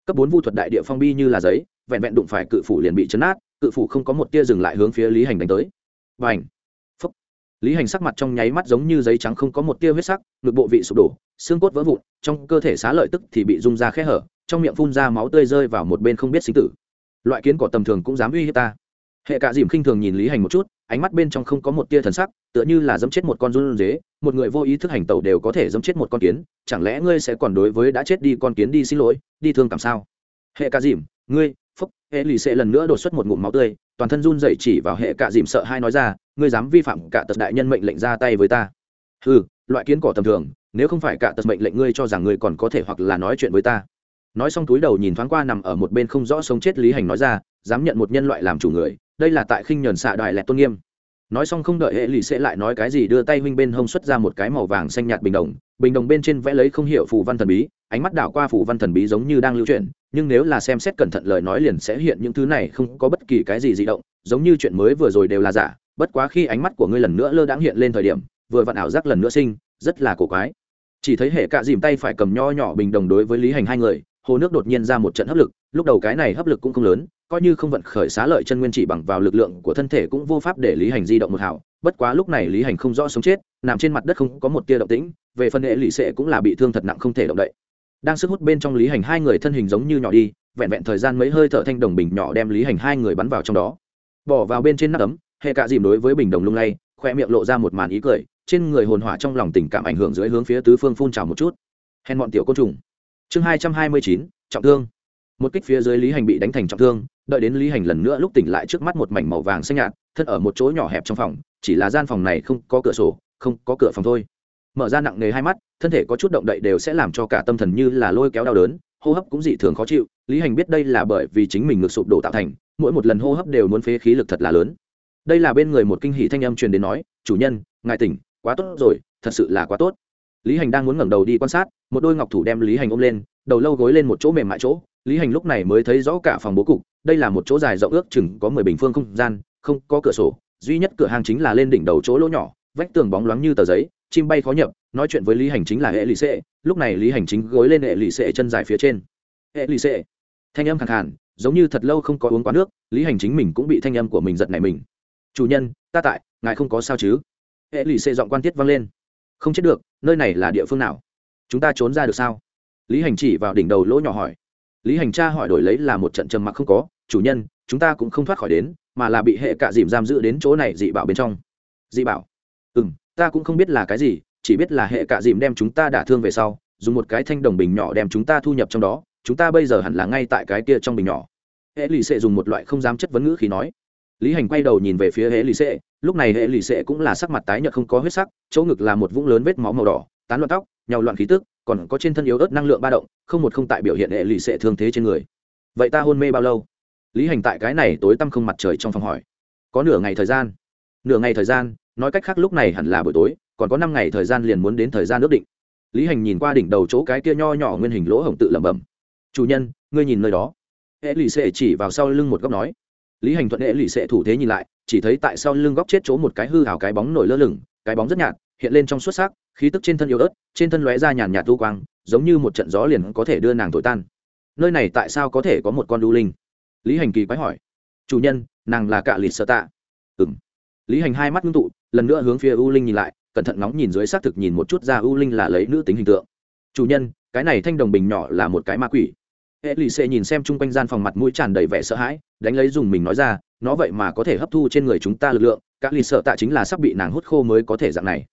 cấp bốn vu thuật đại địa phong bi như là giấy, vẹn vẹn đụng phải cự phủ liền bị chấn át, cự phủ không có một tia dừng lại hướng phía lý hành đánh tới. Và ảnh phúc. Lý hành sắc mặt trong nháy mắt giống như giấy trắng không có một tia huyết sắc, ngực bộ vị sụp đổ, xương cốt vỡ vụn, trong cơ thể xá lợi tức thì bị rung ra khe hở, trong miệng phun ra máu tươi rơi vào một bên không biết sinh tử loại kiến cỏ tầm thường cũng dám uy hiếp ta. Hệ cả dìm khinh thường nhìn lý hành một chút, ánh mắt bên trong không có một tia thần sắc, tựa như là dẫm chết một con run dế một người vô ý thức hành tẩu đều có thể dẫm chết một con kiến, chẳng lẽ ngươi sẽ còn đối với đã chết đi con kiến đi xin lỗi, đi thương cảm sao? Hệ cả dìm, ngươi, phúc, hệ lì sẽ lần nữa đột xuất một ngụm máu tươi, toàn thân run dậy chỉ vào hệ cả dìm sợ hai nói ra, ngươi dám vi phạm cả tật đại nhân mệnh lệnh ra tay với ta. Ừ loại kiến cỏ tầm thường, nếu không phải cả tật mệnh lệnh ngươi cho rằng ngươi còn có thể hoặc là nói chuyện với ta nói xong túi đầu nhìn thoáng qua nằm ở một bên không rõ sống chết lý hành nói ra, dám nhận một nhân loại làm chủ người, đây là tại khinh nhờn xạ đoại lẹt tôn nghiêm. Nói xong không đợi hệ lì sẽ lại nói cái gì đưa tay huynh bên hông xuất ra một cái màu vàng xanh nhạt bình đồng. Bình đồng bên trên vẽ lấy không hiểu phù văn thần bí, ánh mắt đảo qua phù văn thần bí giống như đang lưu chuyển, nhưng nếu là xem xét cẩn thận lời nói liền sẽ hiện những thứ này không có bất kỳ cái gì di động, giống như chuyện mới vừa rồi đều là giả, bất quá khi ánh mắt của ngươi lần nữa lơ đãng hiện lên thời điểm, vừa vặn ảo giác lần nữa sinh, rất là cổ quái. Chỉ thấy hệ cạ dìm tay phải cầm nho nhỏ bình đồng đối với lý hành hai người hồ nước đột nhiên ra một trận hấp lực, lúc đầu cái này hấp lực cũng không lớn, coi như không vận khởi xá lợi chân nguyên chỉ bằng vào lực lượng của thân thể cũng vô pháp để lý hành di động một hảo, bất quá lúc này lý hành không rõ sống chết, nằm trên mặt đất không có một tia động tĩnh, về phần hệ lì xệ cũng là bị thương thật nặng không thể động đậy. Đang sức hút bên trong lý hành hai người thân hình giống như nhỏ đi, vẹn vẹn thời gian mấy hơi thở thanh đồng bình nhỏ đem lý hành hai người bắn vào trong đó. Bỏ vào bên trên nắp ấm, hệ cạ dìm đối với bình đồng lung lay, khoe miệng lộ ra một màn ý cười, trên người hồn hỏa trong lòng tình cảm ảnh hưởng dưới hướng phía tứ phương phun trào một chút. Hèn bọn tiểu côn trùng chương hai trăm hai mươi chín, trọng thương. Một kích phía dưới lý hành bị đánh thành trọng thương, đợi đến lý hành lần nữa lúc tỉnh lại trước mắt một mảnh màu vàng xanh nhạt, thân ở một chỗ nhỏ hẹp trong phòng, chỉ là gian phòng này không có cửa sổ, không có cửa phòng thôi. Mở ra nặng nề hai mắt, thân thể có chút động đậy đều sẽ làm cho cả tâm thần như là lôi kéo đau đớn, hô hấp cũng dị thường khó chịu. Lý hành biết đây là bởi vì chính mình ngược sụp đổ tạo thành, mỗi một lần hô hấp đều muốn phế khí lực thật là lớn. Đây là bên người một kinh hỷ thanh âm truyền đến nói, chủ nhân, ngài tỉnh, quá tốt rồi, thật sự là quá tốt lý hành đang muốn ngẩng đầu đi quan sát, một đôi ngọc thủ đem lý hành ôm lên, đầu lâu gối lên một chỗ mềm mại chỗ. Lý hành lúc này mới thấy rõ cả phòng bố cục, đây là một chỗ dài rộng ước chừng có mười bình phương không gian, không có cửa sổ, duy nhất cửa hàng chính là lên đỉnh đầu chỗ lỗ nhỏ, vách tường bóng loáng như tờ giấy, chim bay khó nhập, nói chuyện với lý hành chính là hệ lì xệ, lúc này lý hành chính gối lên hệ lì xệ chân dài phía trên. Hệ lì xệ. Thanh âm khẳng hẳn giống như thật lâu không có uống quá nước, lý hành chính mình cũng bị thanh âm của mình giật này mình. Chủ nhân, ta tại, ngài không có sao chứ? Hệ lì xệ giọng quan tiết vang lên. Không chết được nơi này là địa phương nào? Chúng ta trốn ra được sao? Lý hành chỉ vào đỉnh đầu lỗ nhỏ hỏi. Lý hành cha hỏi đổi lấy là một trận trầm mặc không có, chủ nhân, chúng ta cũng không thoát khỏi đến, mà là bị hệ cạ dìm giam giữ đến chỗ này dị bảo bên trong. Dị bảo? Ừ m ta cũng không biết là cái gì, chỉ biết là hệ cạ dìm đem chúng ta đả thương về sau, dùng một cái thanh đồng bình nhỏ đem chúng ta thu nhập trong đó, chúng ta bây giờ hẳn là ngay tại cái kia trong bình nhỏ. Hệ lì xệ dùng một loại không dám chất vấn ngữ khi nói lý hành quay đầu nhìn về phía hệ lì xệ, lúc này hệ lì xệ cũng là sắc mặt tái nhợt không có huyết sắc, chỗ ngực là một vũng lớn vết máu màu đỏ, tán loạn tóc nhau loạn khí tức, còn có trên thân yếu ớt năng lượng ba động, không một không tại biểu hiện hệ lì xệ thương thế trên người. Vậy ta hôn mê bao lâu? Lý hành tại cái này tối tăm không mặt trời trong phòng hỏi. Có nửa ngày thời gian. Nửa ngày thời gian, nói cách khác lúc này hẳn là buổi tối, còn có năm ngày thời gian liền muốn đến thời gian ước định. Lý hành nhìn qua đỉnh đầu chỗ cái kia nho nhỏ nguyên hình lỗ hổng tự lẩm bẩm. Chủ nhân, ngươi nhìn nơi đó. Hệ lì xệ chỉ vào sau lưng một góc nói lý hành thuận hệ lì xệ thủ thế nhìn lại, chỉ thấy tại sau lưng góc chết chỗ một cái hư hào cái bóng nổi lơ lửng, cái bóng rất nhạt, hiện lên trong xuất sắc, khí tức trên thân yếu ớt, trên thân lóe ra nhàn nhạt tu quang, giống như một trận gió liền có thể đưa nàng thổi tan. Nơi này tại sao có thể có một con đu linh? Lý hành kỳ quái hỏi. Chủ nhân, nàng là cạ lịt sơ tạ. Ừng lý hành hai mắt ngưng tụ, lần nữa hướng phía u linh nhìn lại, cẩn thận nóng nhìn dưới xác thực nhìn một chút ra u linh là lấy nữ tính hình tượng. Chủ nhân, cái này thanh đồng bình nhỏ là một cái ma quỷ hệ lì xệ nhìn xem chung quanh gian phòng mặt mũi tràn đầy vẻ sợ hãi, đánh lấy dùng mình nói ra, nó vậy mà có thể hấp thu trên người chúng ta lực lượng các lì sợ tạ chính là sắp bị nàng hút khô mới có thể dạng này.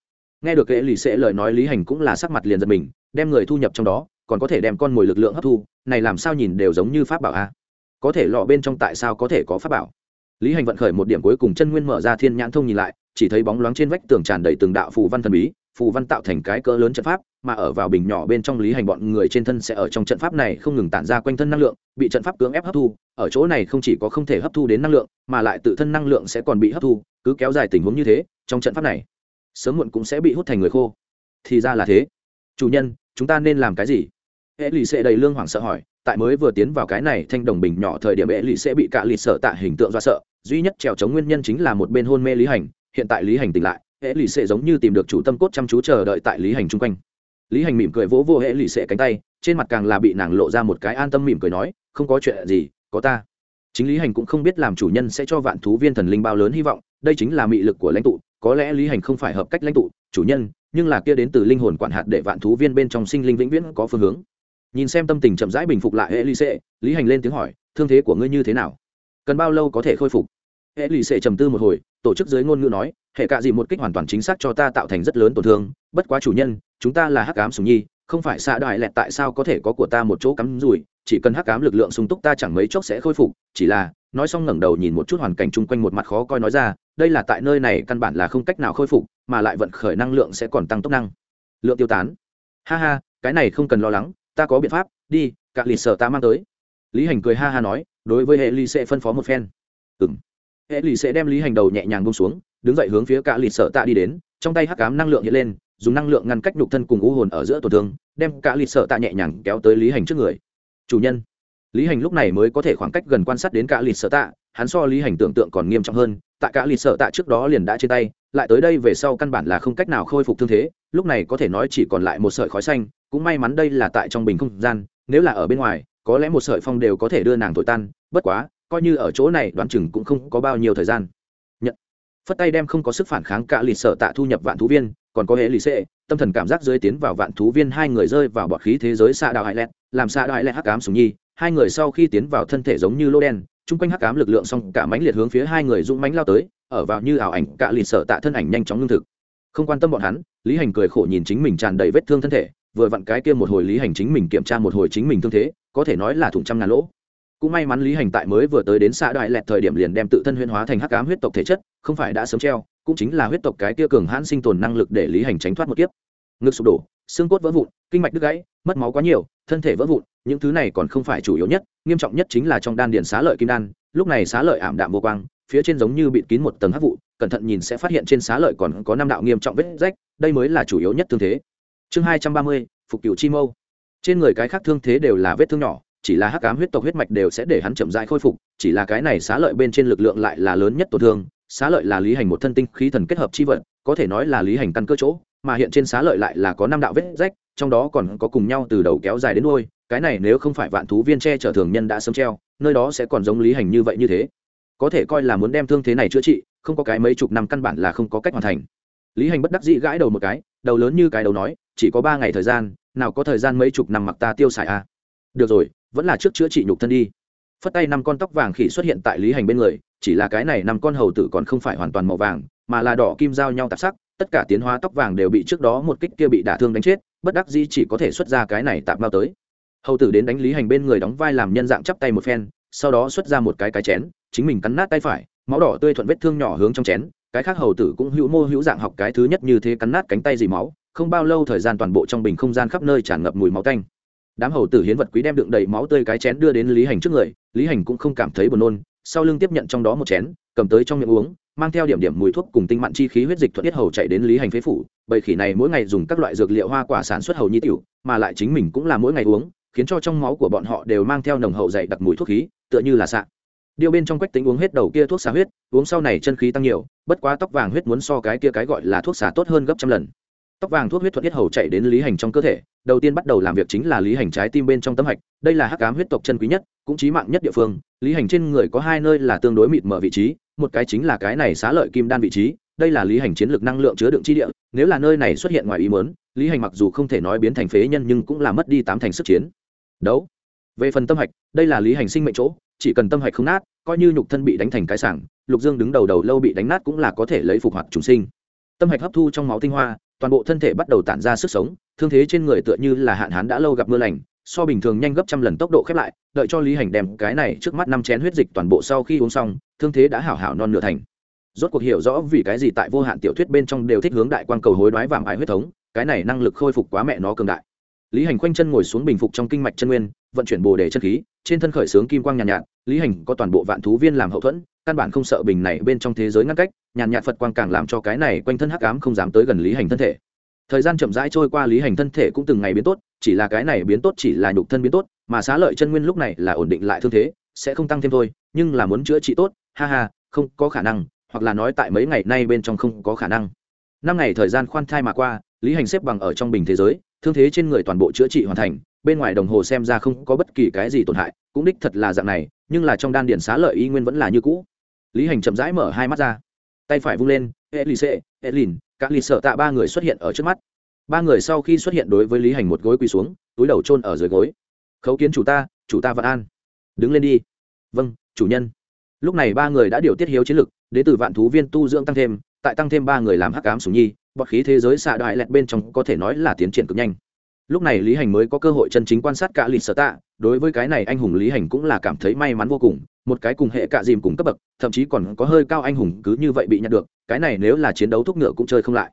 Nghe được hệ lì xệ lời nói lý hành cũng là sắc mặt liền giật mình, đem người thu nhập trong đó, còn có thể đem con mồi lực lượng hấp thu, này làm sao nhìn đều giống như pháp bảo a? À? Có thể lọ bên trong tại sao có thể có pháp bảo? Lý hành vận khởi một điểm cuối cùng chân nguyên mở ra thiên nhãn thông nhìn lại, chỉ thấy bóng loáng trên vách tường tràn đầy từng đạo phù văn thần bí phù văn tạo thành cái cỡ lớn trận pháp, mà ở vào bình nhỏ bên trong lý hành bọn người trên thân sẽ ở trong trận pháp này không ngừng tản ra quanh thân năng lượng, bị trận pháp cưỡng ép hấp thu, ở chỗ này không chỉ có không thể hấp thu đến năng lượng, mà lại tự thân năng lượng sẽ còn bị hấp thu, cứ kéo dài tình huống như thế, trong trận pháp này, sớm muộn cũng sẽ bị hút thành người khô. Thì ra là thế. Chủ nhân, chúng ta nên làm cái gì? Hệ lì xệ đầy lương hoảng sợ hỏi, tại mới vừa tiến vào cái này thanh đồng bình nhỏ thời điểm hệ lì sẽ bị cạ lì sợ tạ hình tượng do sợ, duy nhất trèo chống nguyên nhân chính là một bên hôn mê lý hành, hiện tại lý hành tỉnh lại hệ lì xệ giống như tìm được chủ tâm cốt chăm chú chờ đợi tại lý hành chung quanh. Lý hành mỉm cười vỗ vô hệ lì xệ cánh tay, trên mặt càng là bị nàng lộ ra một cái an tâm mỉm cười nói, không có chuyện gì, có ta. Chính lý hành cũng không biết làm chủ nhân sẽ cho vạn thú viên thần linh bao lớn hy vọng, đây chính là mị lực của lãnh tụ, có lẽ lý hành không phải hợp cách lãnh tụ, chủ nhân, nhưng là kia đến từ linh hồn quản hạt để vạn thú viên bên trong sinh linh vĩnh viễn có phương hướng. Nhìn xem tâm tình chậm rãi bình phục lại hệ lì xệ, lý hành lên tiếng hỏi, thương thế của ngươi như thế nào? Cần bao lâu có thể khôi phục? Hệ lì xệ trầm tư một hồi, tổ chức dưới ngôn ngữ nói, hệ cạ gì một kích hoàn toàn chính xác cho ta tạo thành rất lớn tổn thương, bất quá chủ nhân, chúng ta là hắc ám sùng nhi, không phải xạ đại lẹt tại sao có thể có của ta một chỗ cắm rủi, chỉ cần hắc ám lực lượng sung túc ta chẳng mấy chốc sẽ khôi phục. Chỉ là, nói xong ngẩng đầu nhìn một chút hoàn cảnh chung quanh một mặt khó coi nói ra, đây là tại nơi này căn bản là không cách nào khôi phục, mà lại vận khởi năng lượng sẽ còn tăng tốc năng. Lượng tiêu tán. Ha ha, cái này không cần lo lắng, ta có biện pháp, đi, cạ lì sở ta mang tới. Lý hành cười ha ha nói, đối với hệ ly sẽ phân phó một phen. Ừng hệ lì sẽ đem lý hành đầu nhẹ nhàng bông xuống, đứng dậy hướng phía Cả lì sợ tạ đi đến, trong tay hắc cám năng lượng hiện lên, dùng năng lượng ngăn cách nhục thân cùng u hồn ở giữa tổn thương, đem Cả lì sợ tạ nhẹ nhàng kéo tới lý hành trước người. Chủ nhân, lý hành lúc này mới có thể khoảng cách gần quan sát đến Cả lì sợ tạ, hắn so lý hành tưởng tượng còn nghiêm trọng hơn, tại Cả lì sợ tạ trước đó liền đã trên tay, lại tới đây về sau căn bản là không cách nào khôi phục thương thế, lúc này có thể nói chỉ còn lại một sợi khói xanh, cũng may mắn đây là tại trong bình không gian, nếu là ở bên ngoài, có lẽ một sợi phong đều có thể đưa nàng thổi tan, bất quá coi như ở chỗ này đoán chừng cũng không có bao nhiêu thời gian. Nhận. Phất tay đem không có sức phản kháng cả lì sợ tạ thu nhập vạn thú viên, còn có hệ lì xệ, tâm thần cảm giác rơi tiến vào vạn thú viên hai người rơi vào bọt khí thế giới xạ đạo hải lẹt làm xạ đạo hải lẹt hắc cám sùng nhi, hai người sau khi tiến vào thân thể giống như lô đen, chung quanh hắc cám lực lượng xong cả mánh liệt hướng phía hai người dũng mánh lao tới, ở vào như ảo ảnh cả lì sợ tạ thân ảnh nhanh chóng lương thực. Không quan tâm bọn hắn, lý hành cười khổ nhìn chính mình tràn đầy vết thương thân thể, vừa vặn cái kia một hồi lý hành chính mình kiểm tra một hồi chính mình thương thế, có thể nói là thủng trăm ngàn lỗ cũng may mắn lý hành tại mới vừa tới đến xã đại lẹt thời điểm liền đem tự thân huyên hóa thành hắc ám huyết tộc thể chất, không phải đã sớm treo, cũng chính là huyết tộc cái kia cường hãn sinh tồn năng lực để lý hành tránh thoát một kiếp. Ngực sụp đổ, xương cốt vỡ vụn, kinh mạch đứt gãy, mất máu quá nhiều, thân thể vỡ vụn, những thứ này còn không phải chủ yếu nhất, nghiêm trọng nhất chính là trong đan điện xá lợi kim đan, lúc này xá lợi ảm đạm vô quang, phía trên giống như bịt kín một tầng hắc vụ, cẩn thận nhìn sẽ phát hiện trên xá lợi còn có năm đạo nghiêm trọng vết rách, đây mới là chủ yếu nhất thương thế. Chương hai trăm ba mươi, phục cựu chi mâu. Trên người cái khác thương thế đều là vết thương nhỏ chỉ là hắc ám huyết tộc huyết mạch đều sẽ để hắn chậm rãi khôi phục, chỉ là cái này xá lợi bên trên lực lượng lại là lớn nhất tổn thương, xá lợi là lý hành một thân tinh khí thần kết hợp chi vận, có thể nói là lý hành căn cơ chỗ, mà hiện trên xá lợi lại là có năm đạo vết rách, trong đó còn có cùng nhau từ đầu kéo dài đến đuôi, cái này nếu không phải vạn thú viên che chở thường nhân đã sớm treo, nơi đó sẽ còn giống lý hành như vậy như thế có thể coi là muốn đem thương thế này chữa trị, không có cái mấy chục năm căn bản là không có cách hoàn thành lý hành bất đắc dĩ gãi đầu một cái, đầu lớn như cái đầu nói, chỉ có ba ngày thời gian, nào có thời gian mấy chục năm mặc ta tiêu xài a à? được rồi vẫn là trước chữa trị nhục thân đi. Phất tay năm con tóc vàng khỉ xuất hiện tại lý hành bên người, chỉ là cái này năm con hầu tử còn không phải hoàn toàn màu vàng, mà là đỏ kim giao nhau tạp sắc, tất cả tiến hóa tóc vàng đều bị trước đó một kích kia bị đả thương đánh chết, bất đắc dĩ chỉ có thể xuất ra cái này tạp mao tới. Hầu tử đến đánh lý hành bên người đóng vai làm nhân dạng chắp tay một phen, sau đó xuất ra một cái cái chén, chính mình cắn nát tay phải, máu đỏ tươi thuận vết thương nhỏ hướng trong chén, cái khác hầu tử cũng hữu mô hữu dạng học cái thứ nhất như thế cắn nát cánh tay dì máu, không bao lâu thời gian toàn bộ trong bình không gian khắp nơi tràn ngập mùi máu tanh đám hầu tử hiến vật quý đem đựng đầy máu tươi cái chén đưa đến lý hành trước người, lý hành cũng không cảm thấy buồn nôn, sau lưng tiếp nhận trong đó một chén, cầm tới trong miệng uống, mang theo điểm điểm mùi thuốc cùng tinh mặn chi khí huyết dịch thuận tiết hầu chạy đến lý hành phế phủ bầy khỉ này mỗi ngày dùng các loại dược liệu hoa quả sản xuất hầu nhi tiểu, mà lại chính mình cũng là mỗi ngày uống, khiến cho trong máu của bọn họ đều mang theo nồng hậu dày đặc mùi thuốc khí, tựa như là xạ. Điều bên trong quách tính uống hết đầu kia thuốc xả huyết, uống sau này chân khí tăng nhiều, bất quá tóc vàng huyết muốn so cái kia cái gọi là thuốc xả tốt hơn gấp trăm lần. Tóc vàng thuốc huyết thuận tiết hầu chạy đến lý hành trong cơ thể đầu tiên bắt đầu làm việc chính là lý hành trái tim bên trong tấm hạch, đây là hắc ám huyết tộc chân quý nhất, cũng chí mạng nhất địa phương, lý hành trên người có hai nơi là tương đối mịt mở vị trí, một cái chính là cái này xá lợi kim đan vị trí, đây là lý hành chiến lược năng lượng chứa đựng chi địa, nếu là nơi này xuất hiện ngoài ý mớn lý hành mặc dù không thể nói biến thành phế nhân nhưng cũng là mất đi tám thành sức chiến. Đấu. Về phần tâm hạch, đây là lý hành sinh mệnh chỗ, chỉ cần tâm hạch không nát, coi như nhục thân bị đánh thành cái sảng, lục dương đứng đầu đầu lâu bị đánh nát cũng là có thể lấy phục hoạt trùng sinh. Tâm hạch hấp thu trong máu tinh hoa, toàn bộ thân thể bắt đầu tản ra sức sống thương thế trên người tựa như là hạn hán đã lâu gặp mưa lành so bình thường nhanh gấp trăm lần tốc độ khép lại đợi cho lý hành đem cái này trước mắt năm chén huyết dịch toàn bộ sau khi uống xong thương thế đã hảo hảo non nửa thành. Rốt cuộc hiểu rõ vì cái gì tại vô hạn tiểu thuyết bên trong đều thích hướng đại quan cầu hối đoái vàng ải huyết thống cái này năng lực khôi phục quá mẹ nó cường đại. Lý hành khoanh chân ngồi xuống bình phục trong kinh mạch chân nguyên vận chuyển bồ đề chân khí trên thân khởi sướng kim quang nhàn nhạt, nhạt lý hành có toàn bộ vạn thú viên làm hậu thuẫn căn bản không sợ bình này bên trong thế giới ngăn cách nhàn nhạt phật quang càng làm cho cái này quanh thân hắc ám không dám tới gần lý hành thân thể thời gian chậm rãi trôi qua, lý hành thân thể cũng từng ngày biến tốt, chỉ là cái này biến tốt chỉ là nhục thân biến tốt, mà xá lợi chân nguyên lúc này là ổn định lại thương thế, sẽ không tăng thêm thôi, nhưng là muốn chữa trị tốt, ha ha, không có khả năng, hoặc là nói tại mấy ngày nay bên trong không có khả năng. Năm ngày thời gian khoan thai mà qua, lý hành xếp bằng ở trong bình thế giới, thương thế trên người toàn bộ chữa trị hoàn thành, bên ngoài đồng hồ xem ra không có bất kỳ cái gì tổn hại, cũng đích thật là dạng này, nhưng là trong đan điện xá lợi y nguyên vẫn là như cũ. Lý hành chậm rãi mở hai mắt ra, tay phải vung lên e lì xê e lìn các lì sợ tạ ba người xuất hiện ở trước mắt. Ba người sau khi xuất hiện đối với lý hành một gối quỳ xuống, túi đầu chôn ở dưới gối. Khấu kiến chủ ta chủ ta vạn an. Đứng lên đi. Vâng chủ nhân. Lúc này ba người đã điều tiết hiếu chiến lực đến từ vạn thú viên tu dưỡng tăng thêm, tại tăng thêm ba người làm hắc cám sùng nhi, bọt khí thế giới xạ đại lẹt bên trong có thể nói là tiến triển cực nhanh lúc này lý hành mới có cơ hội chân chính quan sát cả lịch sở tạ. Đối với cái này anh hùng lý hành cũng là cảm thấy may mắn vô cùng. Một cái cùng hệ cạ dìm cùng cấp bậc, thậm chí còn có hơi cao anh hùng cứ như vậy bị nhận được. Cái này nếu là chiến đấu thúc ngựa cũng chơi không lại.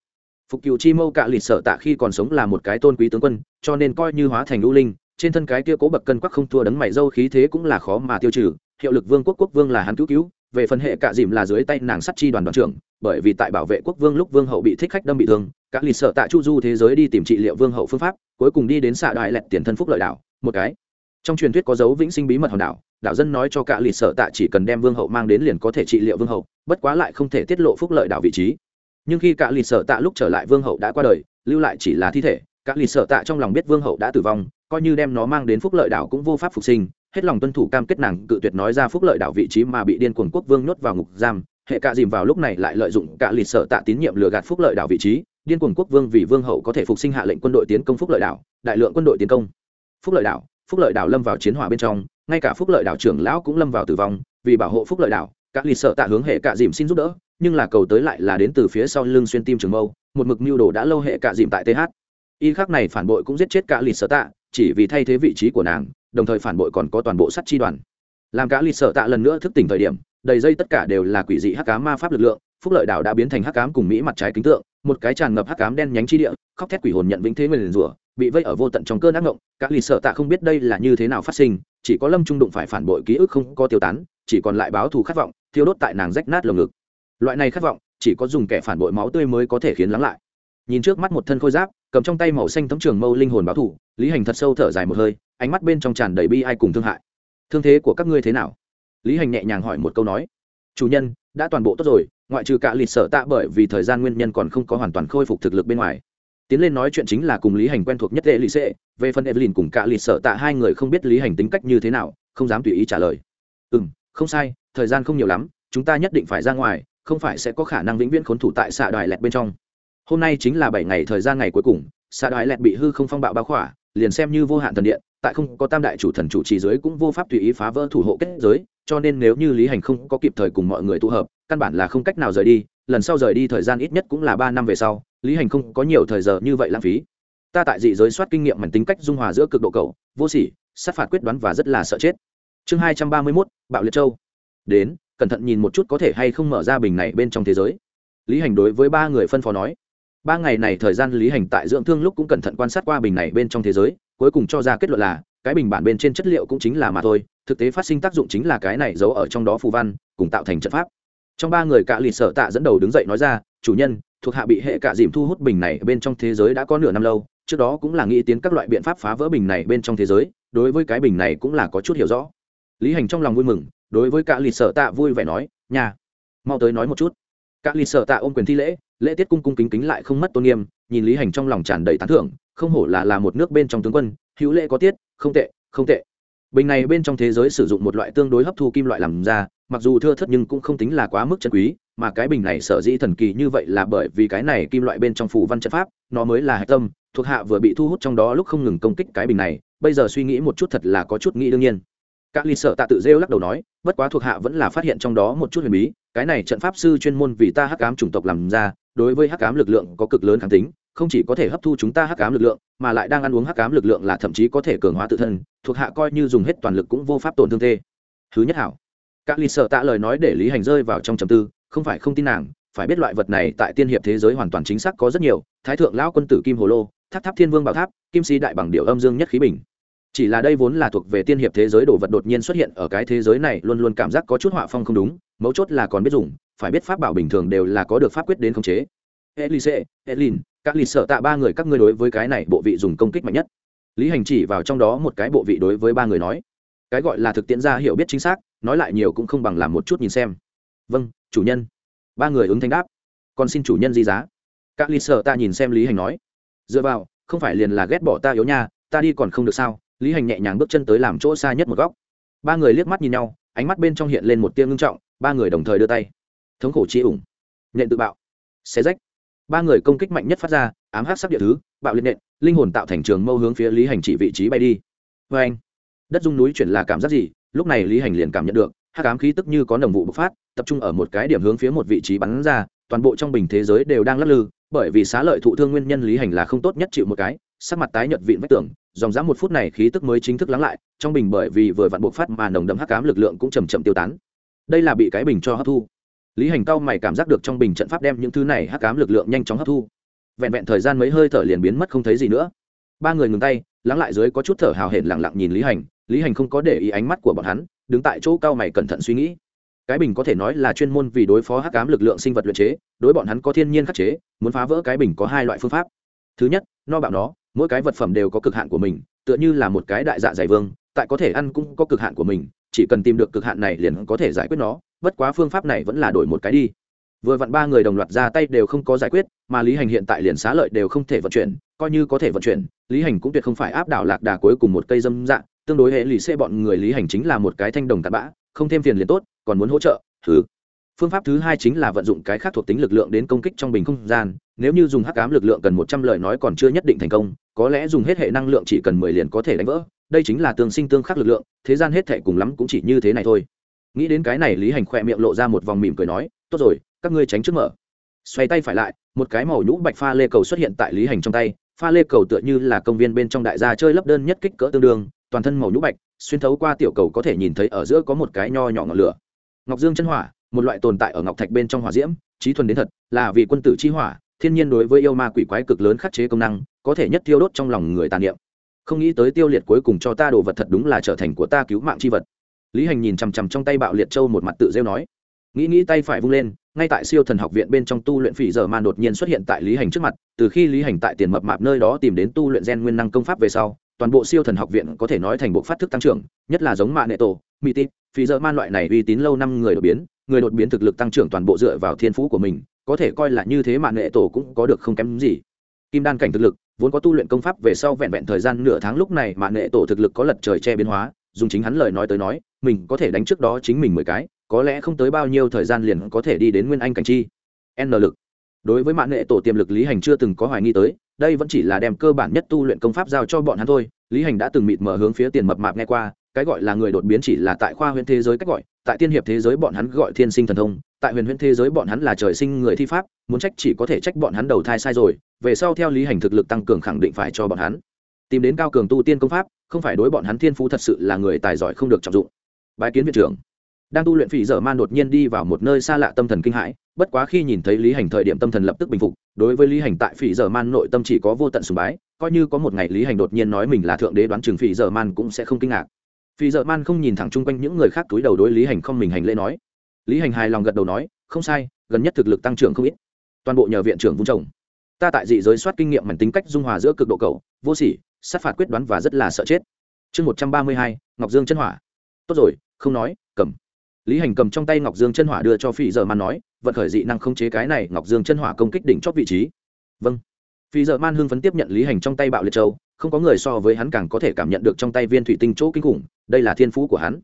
Phục cựu chi mâu cạ lịch sở tạ khi còn sống là một cái tôn quý tướng quân, cho nên coi như hóa thành lũ linh, trên thân cái kia cố bậc cân quắc không thua đấng mày dâu khí thế cũng là khó mà tiêu trừ. Hiệu lực vương quốc quốc vương là hắn cứu cứu về phần hệ cạ dìm là dưới tay nàng sắt chi đoàn đoàn trưởng, bởi vì tại bảo vệ quốc vương lúc vương hậu bị thích khách đâm bị thương các lịch sợ tạ chu du thế giới đi tìm trị liệu vương hậu phương pháp, cuối cùng đi đến xạ đại lẹt tiền thân phúc lợi đảo, một cái. Trong truyền thuyết có dấu vĩnh sinh bí mật hòn đảo đảo dân nói cho cả lịch sở tạ chỉ cần đem vương hậu mang đến liền có thể trị liệu vương hậu, bất quá lại không thể tiết lộ phúc lợi đảo vị trí. Nhưng khi cả lịch sở tạ lúc trở lại vương hậu đã qua đời, lưu lại chỉ là thi thể các lịch sở tạ trong lòng biết vương hậu đã tử vong, coi như đem nó mang đến phúc lợi đảo cũng vô pháp phục sinh hết lòng tuân thủ cam kết nàng cự tuyệt nói ra phúc lợi đảo vị trí mà bị điên cuồng quốc vương nhốt vào ngục giam, hệ cạ dìm vào lúc này lại lợi dụng cả lịch sở tạ tín nhiệm lừa gạt phúc lợi đảo vị trí, điên cuồng quốc vương vì vương hậu có thể phục sinh hạ lệnh quân đội tiến công phúc lợi đảo, đại lượng quân đội tiến công. Phúc lợi đảo, phúc lợi đảo lâm vào chiến hỏa bên trong, ngay cả phúc lợi đảo trưởng lão cũng lâm vào tử vong, vì bảo hộ phúc lợi đảo các lịch sở tạ hướng hệ cạ dìm xin giúp đỡ, nhưng là cầu tới lại là đến từ phía sau lưng xuyên tim trường mâu, một mực mưu đồ đã lâu hệ cạ dìm tại th y khắc này phản bội cũng giết chết cả lịch sở tạ, chỉ vì thay thế vị trí của nàng đồng thời phản bội còn có toàn bộ sắt chi đoàn. Làm cả lịch sở tạ lần nữa thức tỉnh thời điểm, đầy dây tất cả đều là quỷ dị hắc cám ma pháp lực lượng, phúc lợi đảo đã biến thành hắc cám cùng mỹ mặt trái kính tượng, một cái tràn ngập hắc cám đen nhánh chi địa, khóc thét quỷ hồn nhận vĩnh thế nguyền rủa, bị vây ở vô tận trong cơn ác ngộng các lịch sở tạ không biết đây là như thế nào phát sinh, chỉ có lâm trung đụng phải phản bội ký ức không có tiêu tán, chỉ còn lại báo thù khát vọng, thiêu đốt tại nàng rách nát lồng ngực. Loại này khát vọng, chỉ có dùng kẻ phản bội máu tươi mới có thể khiến lắng lại. Nhìn trước mắt một thân khôi giáp cầm trong tay màu xanh tấm trường mâu linh hồn báo thủ, lý hành thật sâu thở dài một hơi, ánh mắt bên trong tràn đầy bi ai cùng thương hại. Thương thế của các ngươi thế nào? Lý hành nhẹ nhàng hỏi một câu nói. Chủ nhân, đã toàn bộ tốt rồi, ngoại trừ cả lịch sở tạ bởi vì thời gian nguyên nhân còn không có hoàn toàn khôi phục thực lực bên ngoài. Tiến lên nói chuyện chính là cùng lý hành quen thuộc nhất lệ lì xệ về phần evelyn cùng cả lịch sở tạ hai người không biết lý hành tính cách như thế nào, không dám tùy ý trả lời. Ừ m không sai, thời gian không nhiều lắm, chúng ta nhất định phải ra ngoài, không phải sẽ có khả năng vĩnh viễn khốn thủ tại xạ đoài lẹt bên trong hôm nay chính là bảy ngày thời gian ngày cuối cùng xạ đài lẹt bị hư không phong bạo bao khỏa, liền xem như vô hạn thần điện, tại không có tam đại chủ thần chủ trì giới cũng vô pháp tùy ý phá vỡ thủ hộ kết giới, cho nên nếu như lý hành không có kịp thời cùng mọi người tụ hợp, căn bản là không cách nào rời đi, lần sau rời đi thời gian ít nhất cũng là ba năm về sau, lý hành không có nhiều thời giờ như vậy lãng phí. Ta tại dị giới soát kinh nghiệm mảnh tính cách dung hòa giữa cực độ cầu, vô sỉ, sát phạt quyết đoán và rất là sợ chết. Chương hai trăm ba mươi mốt, bạo liệt châu. Đến, cẩn thận nhìn một chút có thể hay không mở ra bình này bên trong thế giới. Lý hành đối với ba người phân phó nói ba ngày này thời gian lý hành tại dưỡng thương lúc cũng cẩn thận quan sát qua bình này bên trong thế giới, cuối cùng cho ra kết luận là, cái bình bản bên trên chất liệu cũng chính là mà thôi, thực tế phát sinh tác dụng chính là cái này giấu ở trong đó phù văn, cùng tạo thành trận pháp. Trong ba người cạ lì sở tạ dẫn đầu đứng dậy nói ra, chủ nhân, thuộc hạ bị hệ cạ dìm thu hút bình này bên trong thế giới đã có nửa năm lâu, trước đó cũng là nghĩ tiến các loại biện pháp phá vỡ bình này bên trong thế giới, đối với cái bình này cũng là có chút hiểu rõ. Lý hành trong lòng vui mừng, đối với cạ lì sở tạ vui vẻ nói nhà mau tới nói một chút các lì sợ tạ ôm quyền thi lễ lễ tiết cung cung kính kính lại không mất tôn nghiêm, nhìn lý hành trong lòng tràn đầy tán thưởng, không hổ là là một nước bên trong tướng quân, hữu lễ có tiết, không tệ không tệ. Bình này bên trong thế giới sử dụng một loại tương đối hấp thu kim loại làm ra, mặc dù thưa thất nhưng cũng không tính là quá mức chân quý, mà cái bình này sở dĩ thần kỳ như vậy là bởi vì cái này kim loại bên trong phủ văn trận pháp, nó mới là hạch tâm, thuộc hạ vừa bị thu hút trong đó lúc không ngừng công kích cái bình này, bây giờ suy nghĩ một chút thật là có chút nghĩ đương nhiên. Các ly sợ tạ tự rêu lắc đầu nói, bất quá thuộc hạ vẫn là phát hiện trong đó một chút huyền bí cái này trận pháp sư chuyên môn vì ta hắc ám chủng tộc làm ra, đối với hắc ám lực lượng có cực lớn kháng tính, không chỉ có thể hấp thu chúng ta hắc ám lực lượng, mà lại đang ăn uống hắc ám lực lượng là thậm chí có thể cường hóa tự thân, thuộc hạ coi như dùng hết toàn lực cũng vô pháp tổn thương tê thứ nhất hảo. Các ly sợ tạ lời nói để lý hành rơi vào trong trầm tư, không phải không tin nàng, phải biết loại vật này tại tiên hiệp thế giới hoàn toàn chính xác có rất nhiều, thái thượng lão quân tử kim hồ lô, tháp tháp thiên vương bảo tháp, kim si đại bằng điệu âm dương nhất khí bình. Chỉ là đây vốn là thuộc về tiên hiệp thế giới đồ vật đột nhiên xuất hiện ở cái thế giới này, luôn luôn cảm giác có chút họa phong không đúng mấu chốt là còn biết dùng, phải biết pháp bảo bình thường đều là có được pháp quyết đến khống chế. Elise, elin, các lì sợ tạ ba người, các ngươi đối với cái này bộ vị dùng công kích mạnh nhất. Lý hành chỉ vào trong đó một cái bộ vị đối với ba người nói. Cái gọi là thực tiễn ra hiểu biết chính xác, nói lại nhiều cũng không bằng làm một chút nhìn xem. Vâng chủ nhân. Ba người ứng thanh đáp. Còn xin chủ nhân di giá. Các lì sợ ta nhìn xem lý hành nói. Dựa vào, không phải liền là ghét bỏ ta yếu nha, ta đi còn không được sao? Lý hành nhẹ nhàng bước chân tới làm chỗ xa nhất một góc. Ba người liếc mắt nhìn nhau, ánh mắt bên trong hiện lên một tia ngưng trọng ba người đồng thời đưa tay. Thống khổ chi ủng. Nện tự bạo. Xé rách. Ba người công kích mạnh nhất phát ra, ám hát sắc địa thứ, bạo liệt nện, linh hồn tạo thành trường mâu hướng phía lý hành chỉ vị trí bay đi. Vê anh, đất dung núi chuyển là cảm giác gì? Lúc này lý hành liền cảm nhận được hát ám khí tức như có nồng vụ bộc phát, tập trung ở một cái điểm hướng phía một vị trí bắn ra, toàn bộ trong bình thế giới đều đang lắc lư, bởi vì xá lợi thụ thương nguyên nhân lý hành là không tốt nhất chịu một cái, sắc mặt tái nhợt vịn vách tường, dòng dã một phút này khí tức mới chính thức lắng lại, trong bình bởi vì vừa vặn bộc phát mà nồng đậm hắc ám lực lượng cũng chầm chậm tiêu tán đây là bị cái bình cho hấp thu. Lý hành cao mày cảm giác được trong bình trận pháp đem những thứ này hắc ám lực lượng nhanh chóng hấp thu. Vẹn vẹn thời gian mấy hơi thở liền biến mất không thấy gì nữa. Ba người ngừng tay, lắng lại dưới có chút thở hào hển lặng lặng nhìn lý hành. Lý hành không có để ý ánh mắt của bọn hắn, đứng tại chỗ cao mày cẩn thận suy nghĩ. Cái bình có thể nói là chuyên môn vì đối phó hắc ám lực lượng sinh vật luyện chế, đối bọn hắn có thiên nhiên khắc chế, muốn phá vỡ cái bình có hai loại phương pháp. Thứ nhất, no bạo nó, mỗi cái vật phẩm đều có cực hạn của mình, tựa như là một cái đại dạ dày vương, tại có thể ăn cũng có cực hạn của mình chỉ cần tìm được cực hạn này liền có thể giải quyết nó, bất quá phương pháp này vẫn là đổi một cái đi. Vừa vặn ba người đồng loạt ra tay đều không có giải quyết, mà lý hành hiện tại liền xá lợi đều không thể vận chuyển, coi như có thể vận chuyển, lý hành cũng tuyệt không phải áp đảo lạc đà cuối cùng một cây dâm dạng, tương đối hệ lì xê bọn người lý hành chính là một cái thanh đồng tạt bã, không thêm phiền liền tốt, còn muốn hỗ trợ thứ phương pháp thứ hai chính là vận dụng cái khác thuộc tính lực lượng đến công kích trong bình không gian, nếu như dùng hắc ám lực lượng cần một trăm lời nói còn chưa nhất định thành công, có lẽ dùng hết hệ năng lượng chỉ cần mười liền có thể đánh vỡ đây chính là tương sinh tương khắc lực lượng, thế gian hết thệ cùng lắm cũng chỉ như thế này thôi. Nghĩ đến cái này, lý hành khỏe miệng lộ ra một vòng mỉm cười nói, tốt rồi, các ngươi tránh trước mở. Xoay tay phải lại, một cái màu nhũ bạch pha lê cầu xuất hiện tại lý hành trong tay, pha lê cầu tựa như là công viên bên trong đại gia chơi lấp đơn nhất kích cỡ tương đương, toàn thân màu nhũ bạch, xuyên thấu qua tiểu cầu có thể nhìn thấy ở giữa có một cái nho nhỏ ngọn lửa. Ngọc dương chân hỏa, một loại tồn tại ở ngọc thạch bên trong hỏa diễm trí thuần đến thật, là vì quân tử chi hỏa, thiên nhiên đối với yêu ma quỷ quái cực lớn khắc chế công năng, có thể nhất tiêu đốt trong lòng người tàn niệm không nghĩ tới tiêu liệt cuối cùng cho ta đồ vật thật đúng là trở thành của ta cứu mạng chi vật. Lý hành nhìn chằm chằm trong tay bạo liệt châu một mặt tự rêu nói. Nghĩ nghĩ tay phải vung lên, ngay tại siêu thần học viện bên trong tu luyện phỉ giờ man đột nhiên xuất hiện tại lý hành trước mặt, từ khi lý hành tại tiền mập mạp nơi đó tìm đến tu luyện gen nguyên năng công pháp về sau, toàn bộ siêu thần học viện có thể nói thành bộ phát thức tăng trưởng, nhất là giống mạ nệ tổ mỹ tít phỉ giờ man loại này uy tín lâu năm người đột biến, người đột biến thực lực tăng trưởng toàn bộ dựa vào thiên phú của mình, có thể coi là như thế mạ nệ tổ cũng có được không kém gì. Kim đan cảnh thực lực vốn có tu luyện công pháp về sau vẹn vẹn thời gian nửa tháng lúc này mà nệ tổ thực lực có lật trời che biến hóa, dùng chính hắn lời nói tới nói, mình có thể đánh trước đó chính mình mười cái, có lẽ không tới bao nhiêu thời gian liền có thể đi đến nguyên anh cảnh chi. N lực. Đối với mạng nghệ tổ tiềm lực lý hành chưa từng có hoài nghi tới, đây vẫn chỉ là đem cơ bản nhất tu luyện công pháp giao cho bọn hắn thôi. Lý hành đã từng mịt mở hướng phía tiền mập mạp nghe qua, cái gọi là người đột biến chỉ là tại khoa huyện thế giới cách gọi, tại tiên hiệp thế giới bọn hắn gọi thiên sinh thần thông tại huyền huyễn thế giới bọn hắn là trời sinh người thi pháp, muốn trách chỉ có thể trách bọn hắn đầu thai sai rồi, về sau theo lý hành thực lực tăng cường khẳng định phải cho bọn hắn. Tìm đến cao cường tu tiên công pháp, không phải đối bọn hắn thiên phú thật sự là người tài giỏi không được trọng dụng. Bái kiến viện trưởng. Đang tu luyện phỉ dở man đột nhiên đi vào một nơi xa lạ tâm thần kinh hãi, bất quá khi nhìn thấy lý hành thời điểm tâm thần lập tức bình phục, đối với lý hành tại phỉ dở man nội tâm chỉ có vô tận sùng bái, coi như có một ngày lý hành đột nhiên nói mình là thượng đế đoán chừng phỉ dở man cũng sẽ không kinh ngạc. Phỉ dở man không nhìn thẳng chung quanh những người khác túi đầu đối lý hành không mình hành lễ nói lý hành hài lòng gật đầu nói, không sai, gần nhất thực lực tăng trưởng không ít. Toàn bộ nhờ viện trưởng vung trồng ta tại dị giới soát kinh nghiệm mảnh tính cách dung hòa giữa cực độ cầu vô sỉ, sát phạt quyết đoán và rất là sợ chết. Chương một trăm ba mươi hai, ngọc dương chân hỏa. Tốt rồi, không nói, cầm. Lý hành cầm trong tay ngọc dương chân hỏa đưa cho phi giờ man nói, vận khởi dị năng không chế cái này, ngọc dương chân hỏa công kích đỉnh chót vị trí. Vâng. Phi giờ man hưng phấn tiếp nhận lý hành trong tay bạo liệt châu, không có người so với hắn càng có thể cảm nhận được trong tay viên thủy tinh chỗ kinh khủng, đây là thiên phú của hắn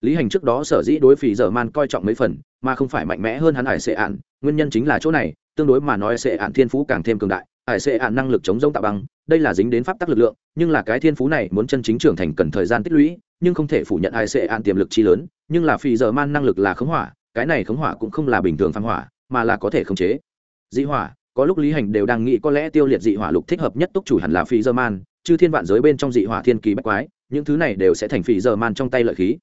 lý hành trước đó sở dĩ đối phi giờ man coi trọng mấy phần, mà không phải mạnh mẽ hơn hắn hải sệ ạn. Nguyên nhân chính là chỗ này, tương đối mà nói sệ ạn thiên phú càng thêm cường đại. Hải sệ ạn năng lực chống giông tạo băng, đây là dính đến pháp tắc lực lượng, nhưng là cái thiên phú này muốn chân chính trưởng thành cần thời gian tích lũy, nhưng không thể phủ nhận ải sệ ạn tiềm lực chi lớn, nhưng là phi giờ man năng lực là khống hỏa, cái này khống hỏa cũng không là bình thường phăng hỏa, mà là có thể khống chế. Dị hỏa, có lúc lý hành đều đang nghĩ có lẽ tiêu liệt dị hỏa lục thích hợp nhất túc chủ hẳn là phi giờ man, chứ thiên vạn giới bên trong dị hỏa thiên kỳ bách quái, những thứ này đều sẽ thành phi giờ man trong tay lợi khí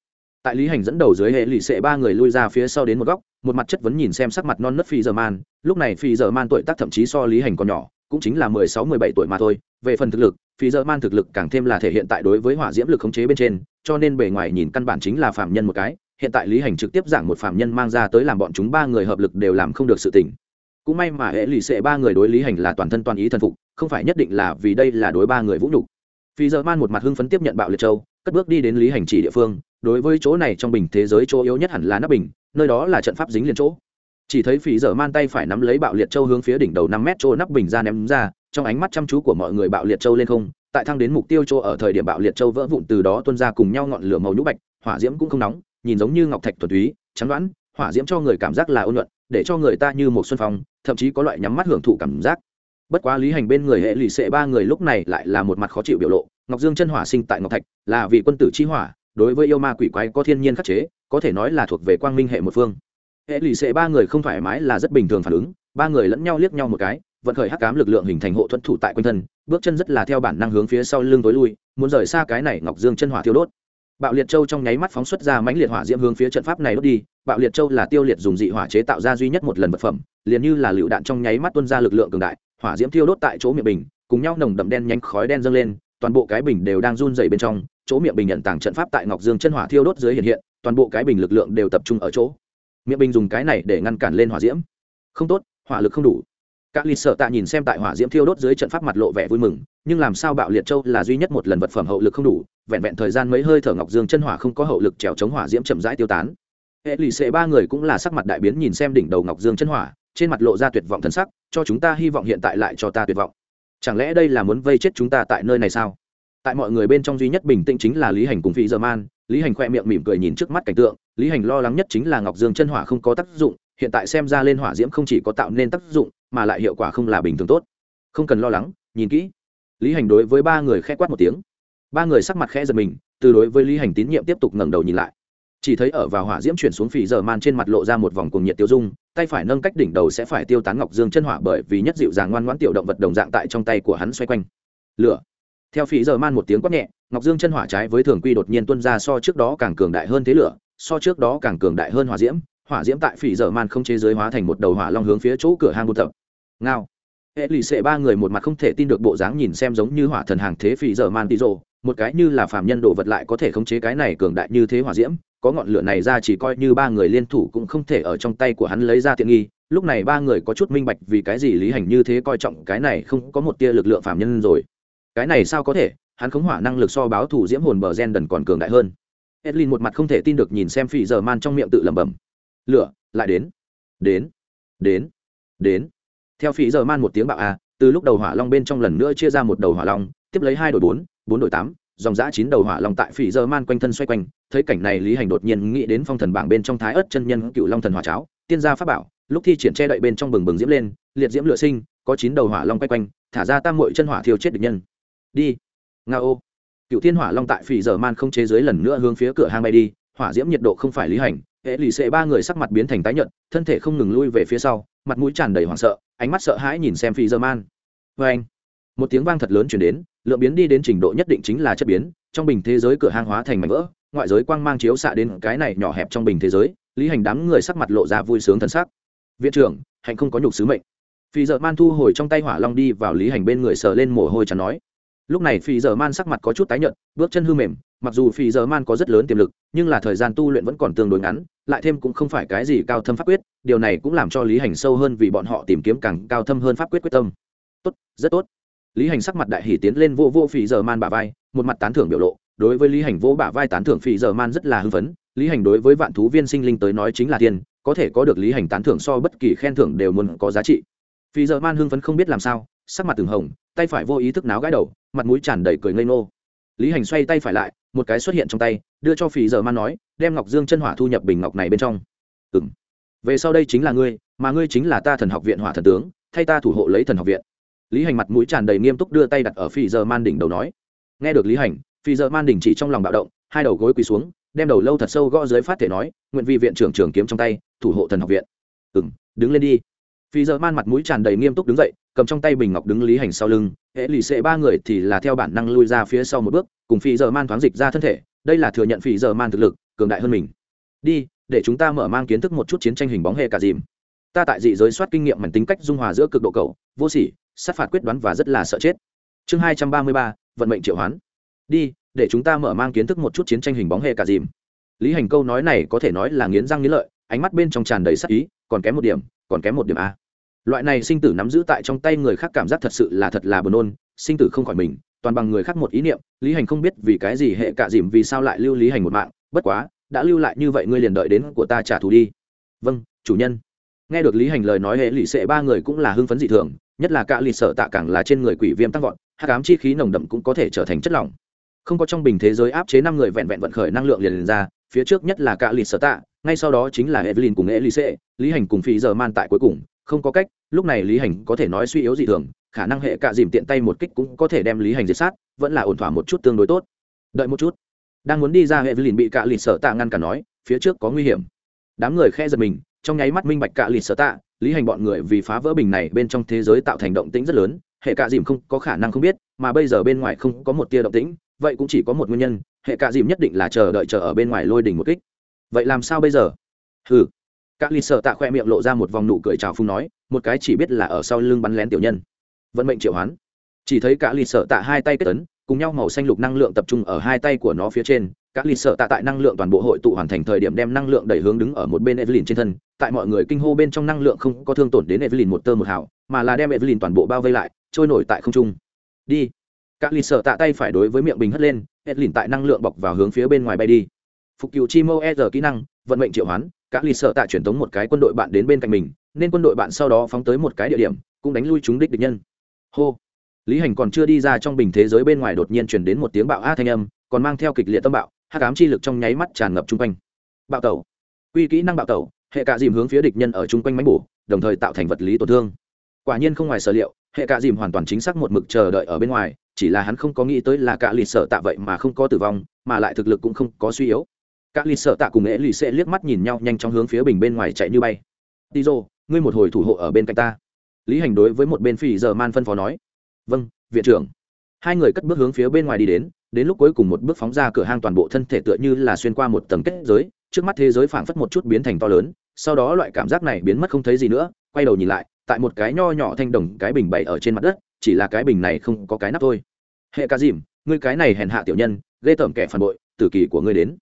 tại lý hành dẫn đầu dưới hệ lì xệ ba người lui ra phía sau đến một góc, một mặt chất vấn nhìn xem sắc mặt non nớt phi giờ man. Lúc này phi giờ man tuổi tác thậm chí so lý hành còn nhỏ, cũng chính là mười sáu, mười bảy tuổi mà thôi. Về phần thực lực, phi giờ man thực lực càng thêm là thể hiện tại đối với hỏa diễm lực khống chế bên trên, cho nên bề ngoài nhìn căn bản chính là phạm nhân một cái. Hiện tại lý hành trực tiếp giảng một phạm nhân mang ra tới làm bọn chúng ba người hợp lực đều làm không được sự tỉnh cũng may mà hệ lì xệ ba người đối lý hành là toàn thân toàn ý thần phục, không phải nhất định là vì đây là đối ba người vũ nhục. Phi giờ man một mặt hưng phấn tiếp nhận bạo liệt châu, cất bước đi đến lý hành chỉ địa phương đối với chỗ này trong bình thế giới chỗ yếu nhất hẳn là nắp bình, nơi đó là trận pháp dính liền chỗ. Chỉ thấy phí giờ man tay phải nắm lấy bạo liệt châu hướng phía đỉnh đầu năm mét chỗ nắp bình ra ném ra, trong ánh mắt chăm chú của mọi người bạo liệt châu lên không, tại thăng đến mục tiêu chỗ ở thời điểm bạo liệt châu vỡ vụn từ đó tuôn ra cùng nhau ngọn lửa màu nhũ bạch, hỏa diễm cũng không nóng, nhìn giống như ngọc thạch thuần túy, trắng đoán, hỏa diễm cho người cảm giác là ôn nhuận, để cho người ta như một xuân phong, thậm chí có loại nhắm mắt hưởng thụ cảm giác. Bất quá lý hành bên người hệ lụy xệ ba người lúc này lại là một mặt khó chịu biểu lộ, ngọc dương chân hỏa sinh tại ngọc thạch, là vì quân tử chi hỏa đối với yêu ma quỷ quái có thiên nhiên khắc chế, có thể nói là thuộc về quang minh hệ một phương. Hệ lì xệ ba người không thoải mái là rất bình thường phản ứng, ba người lẫn nhau liếc nhau một cái, vận khởi hắc cám lực lượng hình thành hộ thuẫn thủ tại quanh thân, bước chân rất là theo bản năng hướng phía sau lưng tối lui, muốn rời xa cái này ngọc dương chân hỏa thiêu đốt. Bạo liệt châu trong nháy mắt phóng xuất ra mãnh liệt hỏa diễm hướng phía trận pháp này đốt đi, bạo liệt châu là tiêu liệt dùng dị hỏa chế tạo ra duy nhất một lần vật phẩm, liền như là lựu đạn trong nháy mắt tuân ra lực lượng cường đại, hỏa diễm thiêu đốt tại chỗ miệng bình, cùng nhau nồng đậm đen nhánh khói đen dâng lên, toàn bộ cái bình đều đang run dày bên trong chỗ miệng bình nhận tàng trận pháp tại ngọc dương chân hỏa thiêu đốt dưới hiện hiện, toàn bộ cái bình lực lượng đều tập trung ở chỗ. Miệng bình dùng cái này để ngăn cản lên hỏa diễm. Không tốt, hỏa lực không đủ. Các lịch sợ tạ nhìn xem tại hỏa diễm thiêu đốt dưới trận pháp mặt lộ vẻ vui mừng, nhưng làm sao bạo liệt châu là duy nhất một lần vật phẩm hậu lực không đủ, vẹn vẹn thời gian mấy hơi thở ngọc dương chân hỏa không có hậu lực trèo chống hỏa diễm chậm rãi tiêu tán. Hệ lì xệ ba người cũng là sắc mặt đại biến nhìn xem đỉnh đầu ngọc dương chân hỏa, trên mặt lộ ra tuyệt vọng thần sắc, cho chúng ta hy vọng hiện tại lại cho ta tuyệt vọng. Chẳng lẽ đây là muốn vây chết chúng ta tại nơi này sao? Tại mọi người bên trong duy nhất bình tĩnh chính là lý hành cùng phi giờ man. Lý hành khoe miệng mỉm cười nhìn trước mắt cảnh tượng. Lý hành lo lắng nhất chính là ngọc dương chân hỏa không có tác dụng, hiện tại xem ra lên hỏa diễm không chỉ có tạo nên tác dụng, mà lại hiệu quả không là bình thường tốt. Không cần lo lắng, nhìn kỹ. Lý hành đối với ba người khẽ quát một tiếng. Ba người sắc mặt khẽ giật mình, từ đối với lý hành tín nhiệm tiếp tục ngẩng đầu nhìn lại. Chỉ thấy ở vào hỏa diễm chuyển xuống phì giờ man trên mặt lộ ra một vòng cuồng nhiệt tiêu dung, tay phải nâng cách đỉnh đầu sẽ phải tiêu tán ngọc dương chân hỏa bởi vì nhất dịu dàng ngoan ngoãn tiểu động vật đồng dạng tại trong tay của hắn xoay quanh. Lửa theo phí giờ man một tiếng quát nhẹ, ngọc dương chân hỏa trái với thường quy đột nhiên tuân ra so trước đó càng cường đại hơn thế lửa, so trước đó càng cường đại hơn hỏa diễm. Hỏa diễm tại phỉ giờ man không chế giới hóa thành một đầu hỏa long hướng phía chỗ cửa hang buôn tập. Ngao. Hệ lì xệ ba người một mặt không thể tin được bộ dáng nhìn xem giống như hỏa thần hàng thế phỉ giờ man tí rồ, một cái như là phàm nhân đồ vật lại có thể khống chế cái này cường đại như thế hỏa diễm. Có ngọn lửa này ra chỉ coi như ba người liên thủ cũng không thể ở trong tay của hắn lấy ra tiện nghi. Lúc này ba người có chút minh bạch vì cái gì lý hành như thế coi trọng cái này không có một tia lực lượng phàm nhân rồi cái này sao có thể? Hắn khống hỏa năng lực so báo thủ diễm hồn bờ gen đần còn cường đại hơn. Edlin một mặt không thể tin được nhìn xem phỉ giờ man trong miệng tự lẩm bẩm. Lửa lại đến đến đến đến. Theo phỉ giờ man một tiếng bạo a, từ lúc đầu hỏa long bên trong lần nữa chia ra một đầu hỏa long, tiếp lấy hai đội bốn bốn đội tám, dòng giã chín đầu hỏa long tại phỉ giờ man quanh thân xoay quanh, thấy cảnh này lý hành đột nhiên nghĩ đến phong thần bảng bên trong thái ớt chân nhân cựu long thần hỏa cháo, tiên gia pháp bảo, lúc thi triển che đậy bên trong bừng bừng diễm lên, liệt diễm lửa sinh, có chín đầu hỏa long quay quanh, thả ra tam mội chân hỏa thiêu chết địch nhân đi. Nga ô. Cựu thiên hỏa long tại phỉ giờ man không chế dưới lần nữa hướng phía cửa hang bay đi, hỏa diễm nhiệt độ không phải lý hành. Hệ lì xệ ba người sắc mặt biến thành tái nhợt, thân thể không ngừng lui về phía sau, mặt mũi tràn đầy hoảng sợ, ánh mắt sợ hãi nhìn xem phỉ giờ man. Vê anh, một tiếng vang thật lớn chuyển đến, lượng biến đi đến trình độ nhất định chính là chất biến, trong bình thế giới cửa hang hóa thành mảnh vỡ, ngoại giới quang mang chiếu xạ đến cái này nhỏ hẹp trong bình thế giới, lý hành đám người sắc mặt lộ ra vui sướng thân sắc. Viện trưởng, hạnh không có nhục sứ mệnh. Phi giờ man thu hồi trong tay hỏa long đi vào lý hành bên người sờ lên mồ hôi chắn nói lúc này phi giờ man sắc mặt có chút tái nhợt, bước chân hư mềm, mặc dù phi giờ man có rất lớn tiềm lực, nhưng là thời gian tu luyện vẫn còn tương đối ngắn, lại thêm cũng không phải cái gì cao thâm pháp quyết, điều này cũng làm cho lý hành sâu hơn vì bọn họ tìm kiếm càng cao thâm hơn pháp quyết quyết tâm. Tốt, rất tốt. Lý hành sắc mặt đại hỷ tiến lên vô vô phi giờ man bả vai, một mặt tán thưởng biểu lộ, đối với lý hành vô bả vai tán thưởng phi giờ man rất là hưng phấn, lý hành đối với vạn thú viên sinh linh tới nói chính là tiền, có thể có được lý hành tán thưởng so bất kỳ khen thưởng đều muốn có giá trị. Phi giờ man hưng phấn không biết làm sao sắc mặt từng hồng, tay phải vô ý thức náo gãi đầu, mặt mũi tràn đầy cười ngây ngô. Lý hành xoay tay phải lại, một cái xuất hiện trong tay, đưa cho phì giờ man nói, đem ngọc dương chân hỏa thu nhập bình ngọc này bên trong. Ừ m về sau đây chính là ngươi, mà ngươi chính là ta thần học viện hỏa thần tướng, thay ta thủ hộ lấy thần học viện. Lý hành mặt mũi tràn đầy nghiêm túc đưa tay đặt ở phì giờ man đỉnh đầu nói. Nghe được lý hành phì giờ man đỉnh chỉ trong lòng bạo động, hai đầu gối quỳ xuống, đem đầu lâu thật sâu gõ dưới phát thể nói, nguyện vi viện trưởng trường kiếm trong tay, thủ hộ thần học viện. Ừ m đứng lên đi. Phì giờ man mặt mũi tràn đầy nghiêm túc đứng dậy cầm trong tay bình ngọc đứng lý hành sau lưng, hệ lì xệ ba người thì là theo bản năng lui ra phía sau một bước, cùng phi giờ man thoáng dịch ra thân thể, đây là thừa nhận phi giờ man thực lực, cường đại hơn mình. Đi, để chúng ta mở mang kiến thức một chút chiến tranh hình bóng hệ cả dìm. Ta tại dị giới soát kinh nghiệm mảnh tính cách dung hòa giữa cực độ cầu vô sỉ, sát phạt quyết đoán và rất là sợ chết. Chương hai trăm ba mươi ba, vận mệnh triệu hoán. Đi, để chúng ta mở mang kiến thức một chút chiến tranh hình bóng hệ cả dìm. Lý hành câu nói này có thể nói là nghiến răng nghiến lợi, ánh mắt bên trong tràn đầy sắc ý, còn kém một điểm, còn kém một điểm a loại này sinh tử nắm giữ tại trong tay người khác cảm giác thật sự là thật là buồn nôn sinh tử không khỏi mình toàn bằng người khác một ý niệm lý hành không biết vì cái gì hệ cả dìm vì sao lại lưu lý hành một mạng bất quá đã lưu lại như vậy ngươi liền đợi đến của ta trả thù đi. Vâng chủ nhân. Nghe được lý hành lời nói hệ lụy sệ ba người cũng là hưng phấn dị thường nhất là cả lì sợ tạ càng là trên người quỷ viêm tăng vọt hát cám chi khí nồng đậm cũng có thể trở thành chất lỏng. Không có trong bình thế giới áp chế năm người vẹn vẹn vận khởi năng lượng liền, liền ra phía trước nhất là cả lì sợ tạ ngay sau đó chính là evelyn cùng hệ lụy sệ lý hành cùng phi giờ man tại cuối cùng không có cách, lúc này lý hành có thể nói suy yếu dị thường, khả năng hệ cạ dìm tiện tay một kích cũng có thể đem lý hành diệt sát, vẫn là ổn thỏa một chút tương đối tốt. Đợi một chút. Đang muốn đi ra hệ lìn bị cạ Lìn sở tạ ngăn cả nói, phía trước có nguy hiểm. Đám người khe giật mình, trong nháy mắt minh bạch cạ Lìn sở tạ, lý hành bọn người vì phá vỡ bình này bên trong thế giới tạo thành động tĩnh rất lớn, hệ cạ dìm không có khả năng không biết, mà bây giờ bên ngoài không có một tia động tĩnh, vậy cũng chỉ có một nguyên nhân, hệ cạ dìm nhất định là chờ đợi chờ ở bên ngoài lôi đỉnh một kích. Vậy làm sao bây giờ? Hừ các lì sợ tạ khoe miệng lộ ra một vòng nụ cười trào phung nói, một cái chỉ biết là ở sau lưng bắn lén tiểu nhân. Vận mệnh triệu hoán. Chỉ thấy cả lì sợ tạ hai tay kết tấn cùng nhau màu xanh lục năng lượng tập trung ở hai tay của nó phía trên. Các lì sợ tạ tại năng lượng toàn bộ hội tụ hoàn thành thời điểm đem năng lượng đẩy hướng đứng ở một bên evelyn trên thân. Tại mọi người kinh hô bên trong năng lượng không có thương tổn đến evelyn một tơ một hào, mà là đem evelyn toàn bộ bao vây lại, trôi nổi tại không trung. Đi. Các lì sợ tạ tay phải đối với miệng bình hất lên, evelyn tại năng lượng bọc vào hướng phía bên ngoài bay đi. Phục cựu chi mô e kỹ năng, vận mệnh triệu hoán các lì sợ tạ truyền tống một cái quân đội bạn đến bên cạnh mình, nên quân đội bạn sau đó phóng tới một cái địa điểm, cũng đánh lui chúng đích địch nhân. Hô. Lý hành còn chưa đi ra trong bình thế giới bên ngoài đột nhiên chuyển đến một tiếng bạo a thanh âm, còn mang theo kịch liệt tâm bạo, hắc ám chi lực trong nháy mắt tràn ngập chung quanh. Bạo tẩu. Quy kỹ năng bạo tẩu, hệ cạ dìm hướng phía địch nhân ở chung quanh máy bổ, đồng thời tạo thành vật lý tổn thương. Quả nhiên không ngoài sở liệu, hệ cạ dìm hoàn toàn chính xác một mực chờ đợi ở bên ngoài, chỉ là hắn không có nghĩ tới là cạ lì sợ tạ vậy mà không có tử vong, mà lại thực lực cũng không có suy yếu các lì sợ tạ cùng nghệ lì sẽ liếc mắt nhìn nhau nhanh chóng hướng phía bình bên ngoài chạy như bay. Đi rô ngươi một hồi thủ hộ ở bên cạnh ta. Lý hành đối với một bên phi giờ man phân phó nói. Vâng viện trưởng. Hai người cất bước hướng phía bên ngoài đi đến đến lúc cuối cùng một bước phóng ra cửa hang toàn bộ thân thể tựa như là xuyên qua một tầng kết giới, trước mắt thế giới phảng phất một chút biến thành to lớn, sau đó loại cảm giác này biến mất không thấy gì nữa, quay đầu nhìn lại, tại một cái nho nhỏ thanh đồng cái bình bày ở trên mặt đất, chỉ là cái bình này không có cái nắp thôi. Hệ ca dìm, ngươi cái này hèn hạ tiểu nhân, ghê tởm kẻ phản bội, tử kỳ của ngươi đến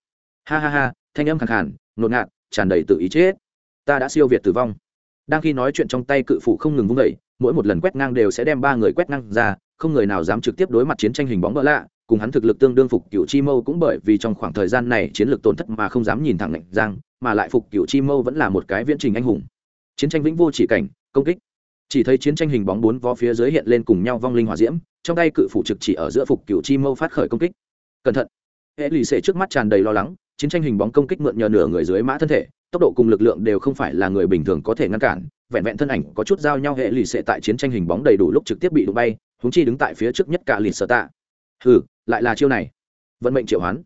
ha ha ha, thanh âm khẳng khàn, ngột ngạt, tràn đầy tự ý chết. Ta đã siêu việt tử vong. Đang khi nói chuyện trong tay cự phủ không ngừng vung vẩy mỗi một lần quét ngang đều sẽ đem ba người quét ngang ra, không người nào dám trực tiếp đối mặt chiến tranh hình bóng bỡ lạ, cùng hắn thực lực tương đương phục cựu chi mâu cũng bởi vì trong khoảng thời gian này chiến lược tổn thất mà không dám nhìn thẳng lạnh giang, mà lại phục cựu chi mâu vẫn là một cái viễn trình anh hùng. Chiến tranh vĩnh vô chỉ cảnh, công kích. Chỉ thấy chiến tranh hình bóng bốn vó phía dưới hiện lên cùng nhau vong linh hỏa diễm, trong tay cự phủ trực chỉ ở giữa phục cựu chi mâu phát khởi công kích. Cẩn thận. Hệ lì xệ trước mắt tràn đầy lo lắng chiến tranh hình bóng công kích mượn nhờ nửa người dưới mã thân thể, tốc độ cùng lực lượng đều không phải là người bình thường có thể ngăn cản, vẹn vẹn thân ảnh có chút giao nhau hệ lì xệ tại chiến tranh hình bóng đầy đủ lúc trực tiếp bị đụng bay húng chi đứng tại phía trước nhất cả lì sở tạ. Ừ lại là chiêu này. Vận mệnh triệu hoán.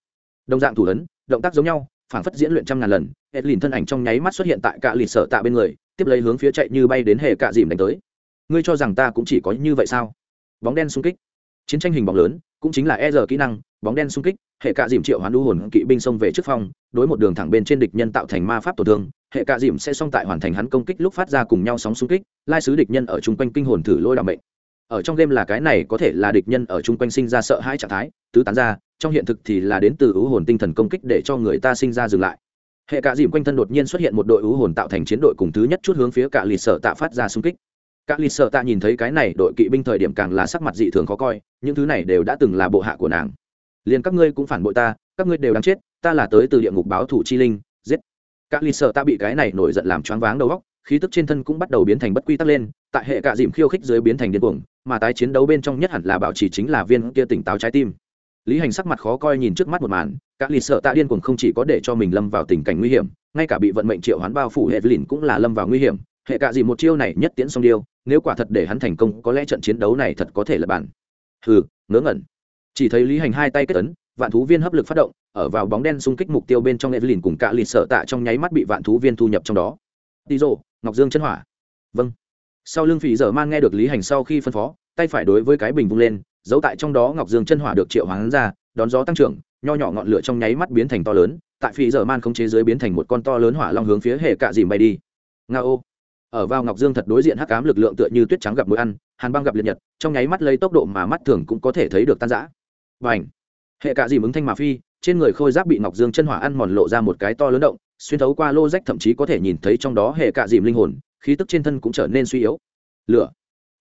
Đồng dạng thủ ấn, động tác giống nhau, phảng phất diễn luyện trăm ngàn lần, hệ lìn thân ảnh trong nháy mắt xuất hiện tại cả lì sở tạ bên người, tiếp lấy hướng phía chạy như bay đến hệ cạ dìm đánh tới. Ngươi cho rằng ta cũng chỉ có như vậy sao? Bóng đen xung kích. Chiến tranh hình bóng lớn, cũng chính là e r kỹ năng bóng đen xung kích, hệ cạ dìm triệu hoán đu hồn kỵ binh xông về trước phong, đối một đường thẳng bên trên địch nhân tạo thành ma pháp tổn thương, hệ cạ dìm sẽ xong tại hoàn thành hắn công kích lúc phát ra cùng nhau sóng xung kích, lai sứ địch nhân ở chung quanh kinh hồn thử lôi đ mệnh. ở trong game là cái này có thể là địch nhân ở chung quanh sinh ra sợ hãi trạng thái, tứ tán ra, trong hiện thực thì là đến từ ưu hồn tinh thần công kích để cho người ta sinh ra dừng lại. Hệ cạ dìm quanh thân đột nhiên xuất hiện một đội ưu hồn tạo thành chiến đội cùng thứ nhất chút hướng phía cạ lì sợ tạ phát ra xung kích. Các lì sợ tạ nhìn thấy cái này đội kỵ binh thời điểm càng là sắc mặt dị thường khó coi, những thứ này đều đã từng là bộ hạ của nàng liền các ngươi cũng phản bội ta, các ngươi đều đáng chết, ta là tới từ địa ngục báo thủ chi linh, giết. Các lì sợ ta bị cái này nổi giận làm choáng váng đầu óc, khí tức trên thân cũng bắt đầu biến thành bất quy tắc lên, tại hệ cạ dìm khiêu khích dưới biến thành điên cuồng, mà tái chiến đấu bên trong nhất hẳn là bảo trì chính là viên kia tỉnh táo trái tim. Lý hành sắc mặt khó coi nhìn trước mắt một màn, các lì sợ tạ điên cuồng không chỉ có để cho mình lâm vào tình cảnh nguy hiểm, ngay cả bị vận mệnh triệu hoán bao phủ hệ lìn cũng là lâm vào nguy hiểm. Hệ cạ dìm một chiêu này nhất tiễn xong điêu, nếu quả thật để hắn thành công, có lẽ trận chiến đấu này thật có thể là bản. Hừ, ngớ ngẩn chỉ thấy lý hành hai tay kết ấn, vạn thú viên hấp lực phát động, ở vào bóng đen xung kích mục tiêu bên trong evelyn cùng cạ lịt sợ tạ trong nháy mắt bị vạn thú viên thu nhập trong đó. Đi rồ, ngọc dương chân hỏa. Vâng. Sau lưng phỉ dở man nghe được lý hành sau khi phân phó, tay phải đối với cái bình vung lên, giấu tại trong đó ngọc dương chân hỏa được triệu hoán ra, đón gió tăng trưởng, nho nhỏ ngọn lửa trong nháy mắt biến thành to lớn, tại phi Dở man không chế giới biến thành một con to lớn hỏa long hướng phía hệ cạ dìm bay đi. Nga ô. Ở vào ngọc dương thật đối diện hắc ám lực lượng tựa như tuyết trắng gặp mũi ăn, hàn băng gặp liệt nhật, trong nháy mắt lấy tốc độ mà mắt thường cũng có thể thấy được tan rã và ảnh hệ cạ dìm ứng thanh mà phi, trên người khôi giáp bị ngọc dương chân hỏa ăn mòn lộ ra một cái to lớn động, xuyên thấu qua lô rách thậm chí có thể nhìn thấy trong đó hệ cạ dìm linh hồn, khí tức trên thân cũng trở nên suy yếu. Lửa.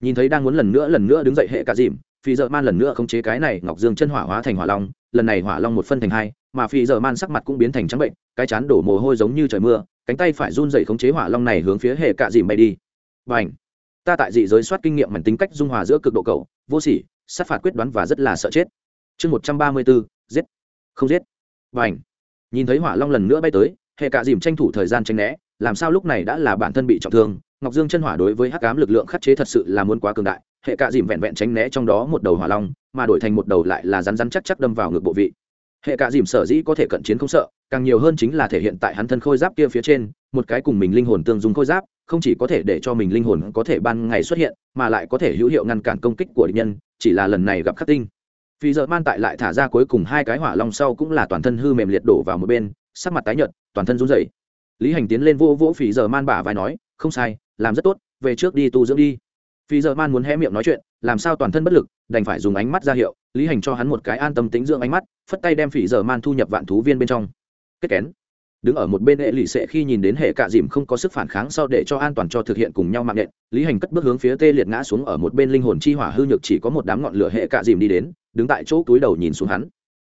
Nhìn thấy đang muốn lần nữa lần nữa đứng dậy hệ cạ dìm phi dợ man lần nữa khống chế cái này ngọc dương chân hỏa hóa thành hỏa long, lần này hỏa long một phân thành hai, mà phi dợ man sắc mặt cũng biến thành trắng bệnh, cái chán đổ mồ hôi giống như trời mưa, cánh tay phải run dậy khống chế hỏa long này hướng phía hệ cạ dìm bay đi. Và ảnh ta tại dị giới soát kinh nghiệm mảnh tính cách dung hòa giữa cực độ cầu vô sỉ, sát phạt quyết đoán và rất là sợ chết chương một trăm ba mươi bốn, giết. Không giết. Và ảnh nhìn thấy hỏa long lần nữa bay tới, hệ cạ dìm tranh thủ thời gian tranh né, làm sao lúc này đã là bản thân bị trọng thương. Ngọc dương chân hỏa đối với hắc cám lực lượng khắc chế thật sự là muốn quá cường đại. Hệ cạ dìm vẹn vẹn tránh né trong đó một đầu hỏa long, mà đổi thành một đầu lại là rắn rắn chắc chắc đâm vào ngực bộ vị. Hệ cạ dìm sở dĩ có thể cận chiến không sợ, càng nhiều hơn chính là thể hiện tại hắn thân khôi giáp kia phía trên, một cái cùng mình linh hồn tương dùng khôi giáp, không chỉ có thể để cho mình linh hồn có thể ban ngày xuất hiện, mà lại có thể hữu hiệu ngăn cản công kích của địch nhân, chỉ là lần này gặp khắc tinh. Phi giờ man tại lại thả ra cuối cùng hai cái hỏa long sau cũng là toàn thân hư mềm liệt đổ vào một bên, sắc mặt tái nhợt, toàn thân run rẩy. Lý hành tiến lên vỗ vỗ phí giờ man bả vai nói, không sai, làm rất tốt, về trước đi tu dưỡng đi. Phí giờ man muốn hé miệng nói chuyện, làm sao toàn thân bất lực, đành phải dùng ánh mắt ra hiệu. Lý hành cho hắn một cái an tâm tính dưỡng ánh mắt, phất tay đem Phi giờ man thu nhập vạn thú viên bên trong. Kết kén. Đứng ở một bên hệ lì sẽ khi nhìn đến hệ cạ dìm không có sức phản kháng sau để cho an toàn cho thực hiện cùng nhau mạng nện, lý hành cất bước hướng phía tê liệt ngã xuống ở một bên linh hồn chi hỏa hư nhược chỉ có một đám ngọn lửa hệ cạ dìm đi đến đứng tại chỗ túi đầu nhìn xuống hắn.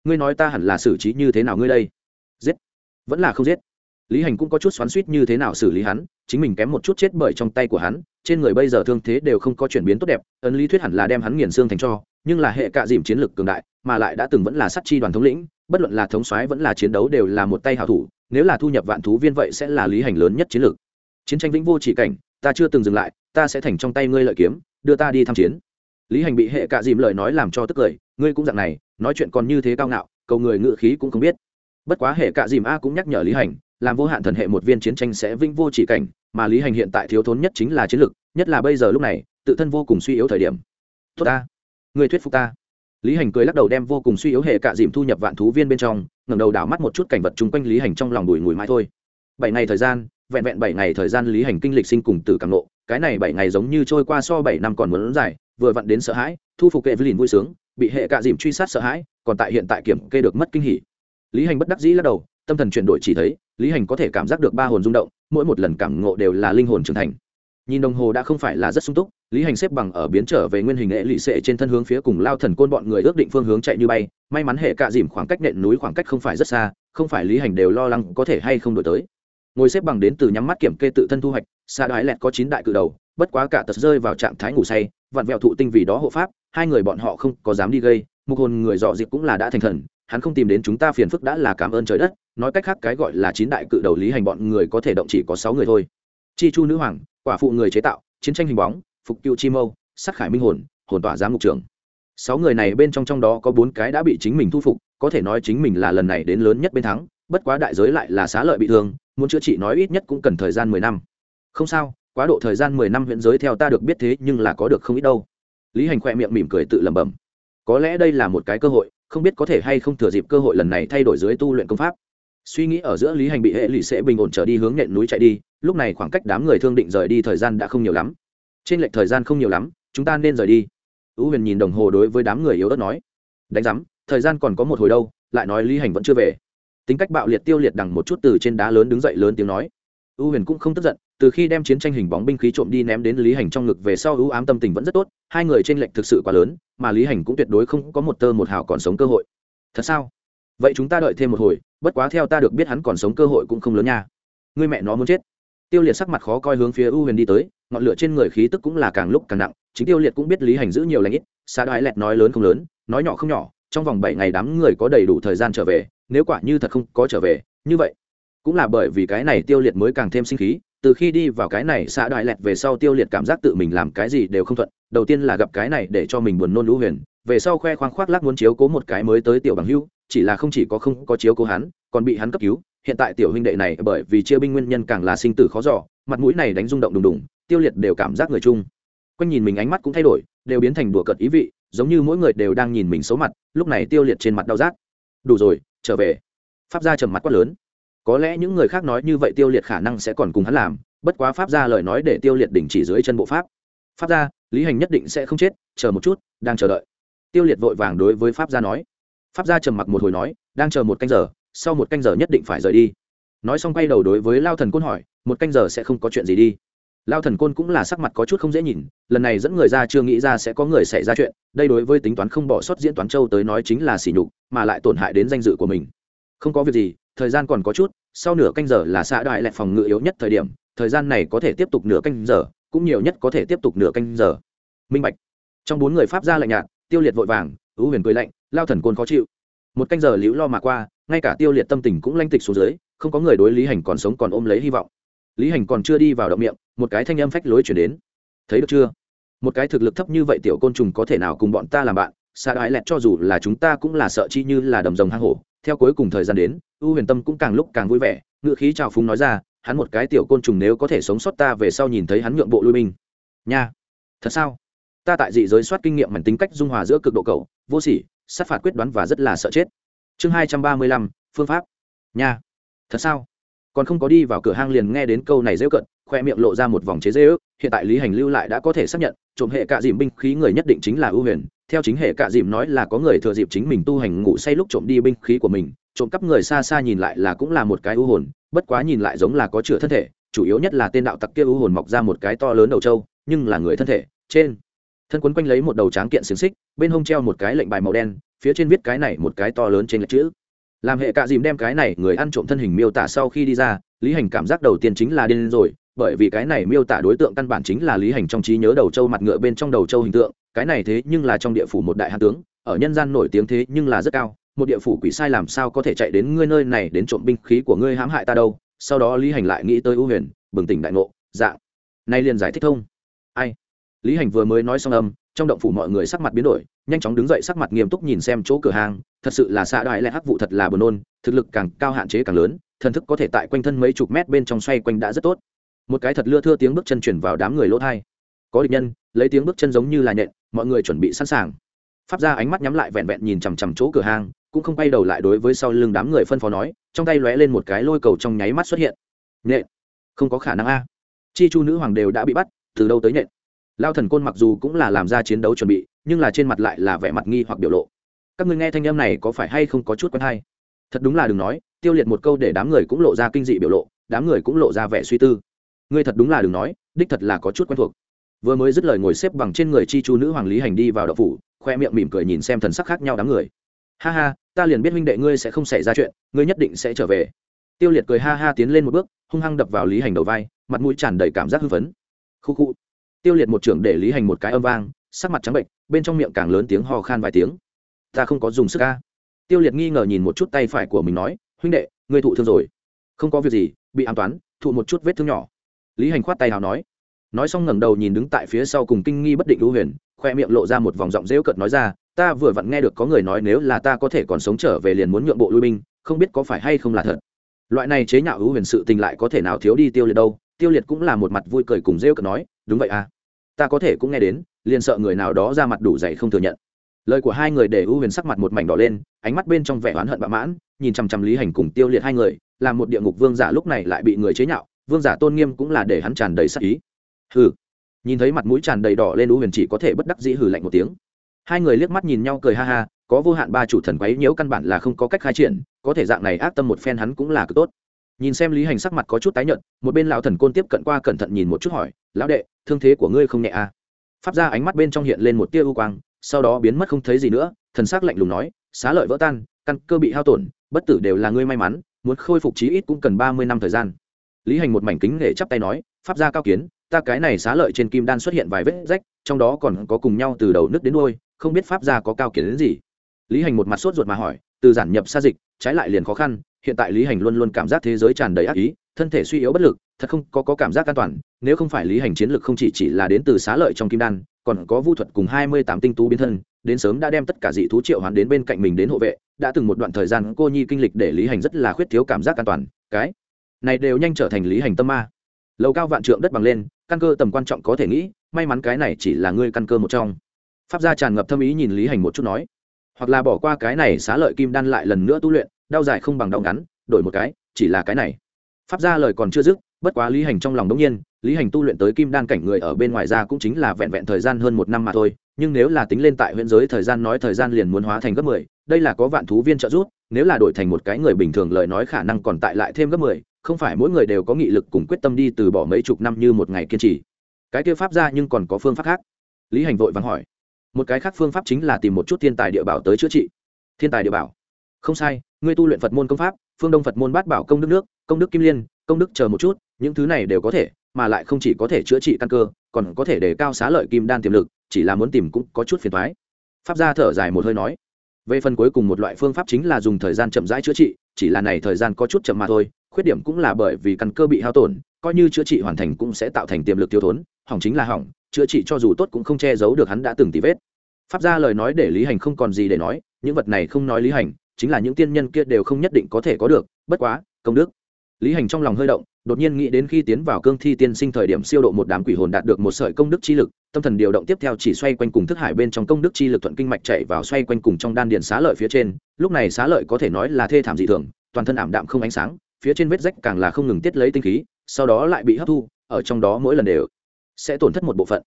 Ngươi nói ta hẳn là xử trí như thế nào ngươi đây? Giết. Vẫn là không giết. Lý hành cũng có chút xoắn suýt như thế nào xử lý hắn, chính mình kém một chút chết bởi trong tay của hắn, trên người bây giờ thương thế đều không có chuyển biến tốt đẹp, ấn lý thuyết hẳn là đem hắn nghiền xương thành cho, nhưng là hệ cạ dìm chiến lược cường đại, mà lại đã từng vẫn là sát chi đoàn thống lĩnh, bất luận là thống soái vẫn là chiến đấu đều là một tay hảo thủ, nếu là thu nhập vạn thú viên vậy sẽ là lý hành lớn nhất chiến lược. Chiến tranh vĩnh vô chỉ cảnh, ta chưa từng dừng lại, ta sẽ thành trong tay ngươi lợi kiếm, đưa ta đi tham chiến lý hành bị hệ cạ dìm lời nói làm cho tức cười, ngươi cũng dạng này, nói chuyện còn như thế cao ngạo, cầu người ngự khí cũng không biết. Bất quá hệ cạ dìm a cũng nhắc nhở lý hành, làm vô hạn thần hệ một viên chiến tranh sẽ vinh vô chỉ cảnh, mà lý hành hiện tại thiếu thốn nhất chính là chiến lược nhất là bây giờ lúc này, tự thân vô cùng suy yếu thời điểm. Tốt ta người thuyết phục ta. Lý hành cười lắc đầu đem vô cùng suy yếu hệ cạ dìm thu nhập vạn thú viên bên trong, ngẩng đầu đảo mắt một chút cảnh vật chung quanh lý hành trong lòng đùi ngùi mãi thôi. Bảy ngày thời gian, vẹn vẹn bảy ngày thời gian lý hành kinh lịch sinh cùng tử càng nộ cái này bảy ngày giống như trôi qua so bảy năm còn muốn dài vừa vặn đến sợ hãi, thu phục kệ với lìn vui sướng, bị hệ cạ dìm truy sát sợ hãi, còn tại hiện tại kiểm kê được mất kinh hỉ. Lý hành bất đắc dĩ lắc đầu, tâm thần chuyển đổi chỉ thấy, lý hành có thể cảm giác được ba hồn rung động, mỗi một lần cảm ngộ đều là linh hồn trưởng thành. Nhìn đồng hồ đã không phải là rất sung túc, lý hành xếp bằng ở biến trở về nguyên hình hệ lụy sệ trên thân hướng phía cùng lao thần côn bọn người ước định phương hướng chạy như bay, may mắn hệ cạ dìm khoảng cách nện núi khoảng cách không phải rất xa, không phải lý hành đều lo lắng có thể hay không đổi tới. Ngồi xếp bằng đến từ nhắm mắt kiểm kê tự thân thu hoạch xa đái lẹt có chín đại cự đầu, bất quá cả tật rơi vào trạng thái ngủ say vặn vẹo thụ tinh vì đó hộ pháp, hai người bọn họ không có dám đi gây, mục hồn người dọ dịp cũng là đã thành thần, hắn không tìm đến chúng ta phiền phức đã là cảm ơn trời đất, nói cách khác cái gọi là chín đại cự đầu lý hành bọn người có thể động chỉ có sáu người thôi. Chi chu nữ hoàng, quả phụ người chế tạo, chiến tranh hình bóng, phục cựu chi mâu sắc khải minh hồn hồn tỏa giám mục trưởng. Sáu người này bên trong trong đó có bốn cái đã bị chính mình thu phục, có thể nói chính mình là lần này đến lớn nhất bên thắng, bất quá đại giới lại là xá lợi bị thương, muốn chữa trị nói ít nhất cũng cần thời gian mười năm. Không sao quá độ thời gian mười năm huyện giới theo ta được biết thế nhưng là có được không ít đâu. Lý hành khoe miệng mỉm cười tự lẩm bẩm. Có lẽ đây là một cái cơ hội, không biết có thể hay không thừa dịp cơ hội lần này thay đổi dưới tu luyện công pháp. Suy nghĩ ở giữa lý hành bị hệ lụy sẽ bình ổn trở đi hướng nện núi chạy đi, lúc này khoảng cách đám người thương định rời đi thời gian đã không nhiều lắm. Trên lệch thời gian không nhiều lắm, chúng ta nên rời đi. Ưu huyền nhìn đồng hồ đối với đám người yếu ớt nói. Đánh giám, thời gian còn có một hồi đâu, lại nói lý hành vẫn chưa về. Tính cách bạo liệt tiêu liệt đằng một chút từ trên đá lớn đứng dậy lớn tiếng nói. Ưu huyền cũng không tức giận từ khi đem chiến tranh hình bóng binh khí trộm đi ném đến lý hành trong ngực về sau ưu ám tâm tình vẫn rất tốt, hai người trên lệnh thực sự quá lớn, mà lý hành cũng tuyệt đối không có một tơ một hào còn sống cơ hội. Thật sao? Vậy chúng ta đợi thêm một hồi, bất quá theo ta được biết hắn còn sống cơ hội cũng không lớn nha. Người mẹ nó muốn chết. Tiêu liệt sắc mặt khó coi hướng phía ưu huyền đi tới, ngọn lửa trên người khí tức cũng là càng lúc càng nặng, chính tiêu liệt cũng biết lý hành giữ nhiều lãnh ít xa đoái lẹt nói lớn không lớn, nói nhỏ không nhỏ, trong vòng bảy ngày đám người có đầy đủ thời gian trở về, nếu quả như thật không có trở về, như vậy, cũng là bởi vì cái này tiêu liệt mới càng thêm sinh khí từ khi đi vào cái này xã đại lẹt về sau tiêu liệt cảm giác tự mình làm cái gì đều không thuận. Đầu tiên là gặp cái này để cho mình buồn nôn lũ huyền. Về sau khoe khoang khoác lác muốn chiếu cố một cái mới tới tiểu bằng hưu chỉ là không chỉ có không có chiếu cố hắn, còn bị hắn cấp cứu. Hiện tại tiểu huynh đệ này bởi vì chia binh nguyên nhân càng là sinh tử khó giỏ mặt mũi này đánh rung động đùng đùng, tiêu liệt đều cảm giác người chung. Quanh nhìn mình ánh mắt cũng thay đổi, đều biến thành đùa cợt ý vị, giống như mỗi người đều đang nhìn mình xấu mặt, lúc này tiêu liệt trên mặt đau rát. Đủ rồi, trở về. Pháp gia trầm mặt quát lớn có lẽ những người khác nói như vậy tiêu liệt khả năng sẽ còn cùng hắn làm, bất quá pháp gia lời nói để tiêu liệt đình chỉ dưới chân bộ pháp. Pháp gia, lý hành nhất định sẽ không chết, chờ một chút, đang chờ đợi. Tiêu liệt vội vàng đối với pháp gia nói. Pháp gia trầm mặc một hồi nói, đang chờ một canh giờ, sau một canh giờ nhất định phải rời đi. Nói xong quay đầu đối với lao thần côn hỏi, một canh giờ sẽ không có chuyện gì đi. Lao thần côn cũng là sắc mặt có chút không dễ nhìn, lần này dẫn người ra chưa nghĩ ra sẽ có người xảy ra chuyện, đây đối với tính toán không bỏ sót diễn toán châu tới nói chính là sỉ nhục, mà lại tổn hại đến danh dự của mình. Không có việc gì thời gian còn có chút, sau nửa canh giờ là xã đại lẹt phòng ngự yếu nhất thời điểm, thời gian này có thể tiếp tục nửa canh giờ, cũng nhiều nhất có thể tiếp tục nửa canh giờ. Minh bạch. Trong bốn người pháp ra lạnh nhạt, tiêu liệt vội vàng ưu huyền cười lạnh, lao thần côn khó chịu. Một canh giờ liễu lo mà qua, ngay cả tiêu liệt tâm tình cũng lanh tịch xuống dưới, không có người đối lý hành còn sống còn ôm lấy hy vọng. Lý hành còn chưa đi vào động miệng, một cái thanh âm phách lối chuyển đến. Thấy được chưa? Một cái thực lực thấp như vậy tiểu côn trùng có thể nào cùng bọn ta làm bạn? Xa ái lẹt cho dù là chúng ta cũng là sợ chi như là đầm rồng hang hổ. Theo cuối cùng thời gian đến, u huyền tâm cũng càng lúc càng vui vẻ ngự khí trào phúng nói ra, hắn một cái tiểu côn trùng nếu có thể sống sót ta về sau nhìn thấy hắn nhượng bộ lui binh. Nha, thật sao? Ta tại dị giới soát kinh nghiệm mảnh tính cách dung hòa giữa cực độ cầu vô sỉ, sát phạt quyết đoán và rất là sợ chết. Chương hai trăm ba mươi lăm, phương pháp. Nha, thật sao? Còn không có đi vào cửa hang liền nghe đến câu này dễ cận khoe miệng lộ ra một vòng chế dễ ước hiện tại lý hành lưu lại đã có thể xác nhận, trộm hệ cạ dìm binh khí người nhất định chính là ưu huyền theo chính hệ cạ dìm nói là có người thừa dịp chính mình tu hành ngủ say lúc trộm đi binh khí của mình, trộm cắp người xa xa nhìn lại là cũng là một cái ưu hồn, bất quá nhìn lại giống là có chửa thân thể, chủ yếu nhất là tên đạo tặc kia ưu hồn mọc ra một cái to lớn đầu trâu, nhưng là người thân thể, trên thân quấn quanh lấy một đầu tráng kiện xiềng xích, bên hông treo một cái lệnh bài màu đen, phía trên viết cái này một cái to lớn trên lệch chữ. Làm hệ cạ dìm đem cái này người ăn trộm thân hình miêu tả sau khi đi ra, lý hành cảm giác đầu tiên chính là điên rồi bởi vì cái này miêu tả đối tượng căn bản chính là lý hành trong trí nhớ đầu châu mặt ngựa bên trong đầu châu hình tượng, cái này thế nhưng là trong địa phủ một đại hạ tướng, ở nhân gian nổi tiếng thế nhưng là rất cao, một địa phủ quỷ sai làm sao có thể chạy đến ngươi nơi này đến trộm binh khí của ngươi hãm hại ta đâu, sau đó lý hành lại nghĩ tới ưu huyền, bừng tỉnh đại ngộ dạng nay liền giải thích thông ai? Lý hành vừa mới nói xong âm, trong động phủ mọi người sắc mặt biến đổi, nhanh chóng đứng dậy sắc mặt nghiêm túc nhìn xem chỗ cửa hàng, thật sự là xạ đại lẽ hắc vụ thật là buồn nôn, thực lực càng cao hạn chế càng lớn, thần thức có thể tại quanh thân mấy chục mét bên trong xoay quanh đã rất tốt một cái thật lưa thưa tiếng bước chân chuyển vào đám người lỗ thai. Có địch nhân, lấy tiếng bước chân giống như là nhện, mọi người chuẩn bị sẵn sàng. Pháp ra ánh mắt nhắm lại vẹn vẹn nhìn chằm chằm chỗ cửa hàng cũng không quay đầu lại đối với sau lưng đám người phân phó nói, trong tay lóe lên một cái lôi cầu trong nháy mắt xuất hiện. Nhện? Không có khả năng a. Chi chu nữ hoàng đều đã bị bắt, từ đâu tới nhện? Lao thần côn mặc dù cũng là làm ra chiến đấu chuẩn bị, nhưng là trên mặt lại là vẻ mặt nghi hoặc biểu lộ. Các người nghe thanh âm này có phải hay không có chút quen hay? Thật đúng là đừng nói, tiêu liệt một câu để đám người cũng lộ ra kinh dị biểu lộ, đám người cũng lộ ra vẻ suy tư ngươi thật đúng là đừng nói, đích thật là có chút quen thuộc. Vừa mới dứt lời ngồi xếp bằng trên người chi chu nữ hoàng lý hành đi vào đậu phủ, khoe miệng mỉm cười nhìn xem thần sắc khác nhau đám người. Ha ha, ta liền biết huynh đệ ngươi sẽ không xảy ra chuyện, ngươi nhất định sẽ trở về. Tiêu liệt cười ha ha tiến lên một bước, hung hăng đập vào lý hành đầu vai, mặt mũi tràn đầy cảm giác hưng phấn. Khu khu. Tiêu liệt một trưởng để lý hành một cái âm vang, sắc mặt trắng bệnh, bên trong miệng càng lớn tiếng ho khan vài tiếng. Ta không có dùng sức ca tiêu liệt nghi ngờ nhìn một chút tay phải của mình nói, huynh đệ, ngươi thụ thương rồi. Không có việc gì, bị an toán, thụ một chút vết thương nhỏ lý hành khoát tay hào nói. Nói xong ngẩng đầu nhìn đứng tại phía sau cùng kinh nghi bất định lưu huyền, khoe miệng lộ ra một vòng giọng rêu cợt nói ra, ta vừa vặn nghe được có người nói nếu là ta có thể còn sống trở về liền muốn nhượng bộ lui binh, không biết có phải hay không là thật. Loại này chế nhạo hữu huyền sự tình lại có thể nào thiếu đi tiêu liệt đâu, tiêu liệt cũng là một mặt vui cười cùng rêu cợt nói, đúng vậy à. Ta có thể cũng nghe đến, liền sợ người nào đó ra mặt đủ dày không thừa nhận. Lời của hai người để U huyền sắc mặt một mảnh đỏ lên, ánh mắt bên trong vẻ oán hận bạo mãn, nhìn chằm chằm lý hành cùng tiêu liệt hai người làm một địa ngục vương giả lúc này lại bị người chế nhạo vương giả tôn nghiêm cũng là để hắn tràn đầy sắc ý. Hừ. Nhìn thấy mặt mũi tràn đầy đỏ lên u huyền chỉ có thể bất đắc dĩ hừ lạnh một tiếng. Hai người liếc mắt nhìn nhau cười ha ha, có vô hạn ba chủ thần quấy nhiễu căn bản là không có cách khai triển, có thể dạng này ác tâm một phen hắn cũng là cực tốt. Nhìn xem lý hành sắc mặt có chút tái nhợt, một bên lão thần côn tiếp cận qua cẩn thận nhìn một chút hỏi, lão đệ, thương thế của ngươi không nhẹ à? Pháp ra ánh mắt bên trong hiện lên một tia ưu quang, sau đó biến mất không thấy gì nữa, thần sắc lạnh lùng nói, xá lợi vỡ tan, căn cơ bị hao tổn, bất tử đều là ngươi may mắn, muốn khôi phục chí ít cũng cần ba mươi năm thời gian lý hành một mảnh kính để chắp tay nói pháp gia cao kiến ta cái này xá lợi trên kim đan xuất hiện vài vết rách trong đó còn có cùng nhau từ đầu nước đến đôi không biết pháp gia có cao kiến đến gì. Lý hành một mặt sốt ruột mà hỏi từ giản nhập xa dịch trái lại liền khó khăn hiện tại lý hành luôn luôn cảm giác thế giới tràn đầy ác ý thân thể suy yếu bất lực thật không có, có cảm giác an toàn nếu không phải lý hành chiến lực không chỉ chỉ là đến từ xá lợi trong kim đan còn có vu thuật cùng hai mươi tám tinh tú biến thân đến sớm đã đem tất cả dị thú triệu hoán đến bên cạnh mình đến hộ vệ đã từng một đoạn thời gian cô nhi kinh lịch để lý hành rất là khuyết thiếu cảm giác an toàn cái này đều nhanh trở thành lý hành tâm ma. Lầu cao vạn trượng đất bằng lên, căn cơ tầm quan trọng có thể nghĩ, may mắn cái này chỉ là ngươi căn cơ một trong. Pháp gia tràn ngập thâm ý nhìn lý hành một chút nói, hoặc là bỏ qua cái này xá lợi kim đan lại lần nữa tu luyện, đau dài không bằng đau ngắn, đổi một cái, chỉ là cái này. Pháp gia lời còn chưa dứt, bất quá lý hành trong lòng đống nhiên, lý hành tu luyện tới kim đan cảnh người ở bên ngoài ra cũng chính là vẹn vẹn thời gian hơn một năm mà thôi, nhưng nếu là tính lên tại huyện giới thời gian nói thời gian liền muốn hóa thành gấp mười, đây là có vạn thú viên trợ giúp, nếu là đổi thành một cái người bình thường lời nói khả năng còn tại lại thêm gấp mười không phải mỗi người đều có nghị lực cùng quyết tâm đi từ bỏ mấy chục năm như một ngày kiên trì. Cái kia pháp ra nhưng còn có phương pháp khác. Lý hành vội vàng hỏi. Một cái khác phương pháp chính là tìm một chút thiên tài địa bảo tới chữa trị. Thiên tài địa bảo? Không sai, ngươi tu luyện phật môn công pháp, phương đông phật môn bát bảo công đức nước, công đức kim liên, công đức chờ một chút, những thứ này đều có thể, mà lại không chỉ có thể chữa trị căn cơ, còn có thể để cao xá lợi kim đan tiềm lực, chỉ là muốn tìm cũng có chút phiền thoái pháp gia thở dài một hơi nói. Về phần cuối cùng một loại phương pháp chính là dùng thời gian chậm rãi chữa trị, chỉ là này thời gian có chút chậm mà thôi khuyết điểm cũng là bởi vì căn cơ bị hao tổn, coi như chữa trị hoàn thành cũng sẽ tạo thành tiềm lực thiếu thốn, hỏng chính là hỏng, chữa trị cho dù tốt cũng không che giấu được hắn đã từng tì vết. Pháp ra lời nói để lý hành không còn gì để nói, những vật này không nói lý hành, chính là những tiên nhân kia đều không nhất định có thể có được, bất quá, công đức. Lý hành trong lòng hơi động, đột nhiên nghĩ đến khi tiến vào cương thi tiên sinh thời điểm siêu độ một đám quỷ hồn đạt được một sợi công đức chi lực, tâm thần điều động tiếp theo chỉ xoay quanh cùng thức hải bên trong công đức chi lực thuận kinh mạch chạy vào xoay quanh cùng trong đan điện xá lợi phía trên, lúc này xá lợi có thể nói là thê thảm dị thường, toàn thân ảm đạm không ánh sáng phía trên vết rách càng là không ngừng tiết lấy tinh khí, sau đó lại bị hấp thu, ở trong đó mỗi lần đều sẽ tổn thất một bộ phận.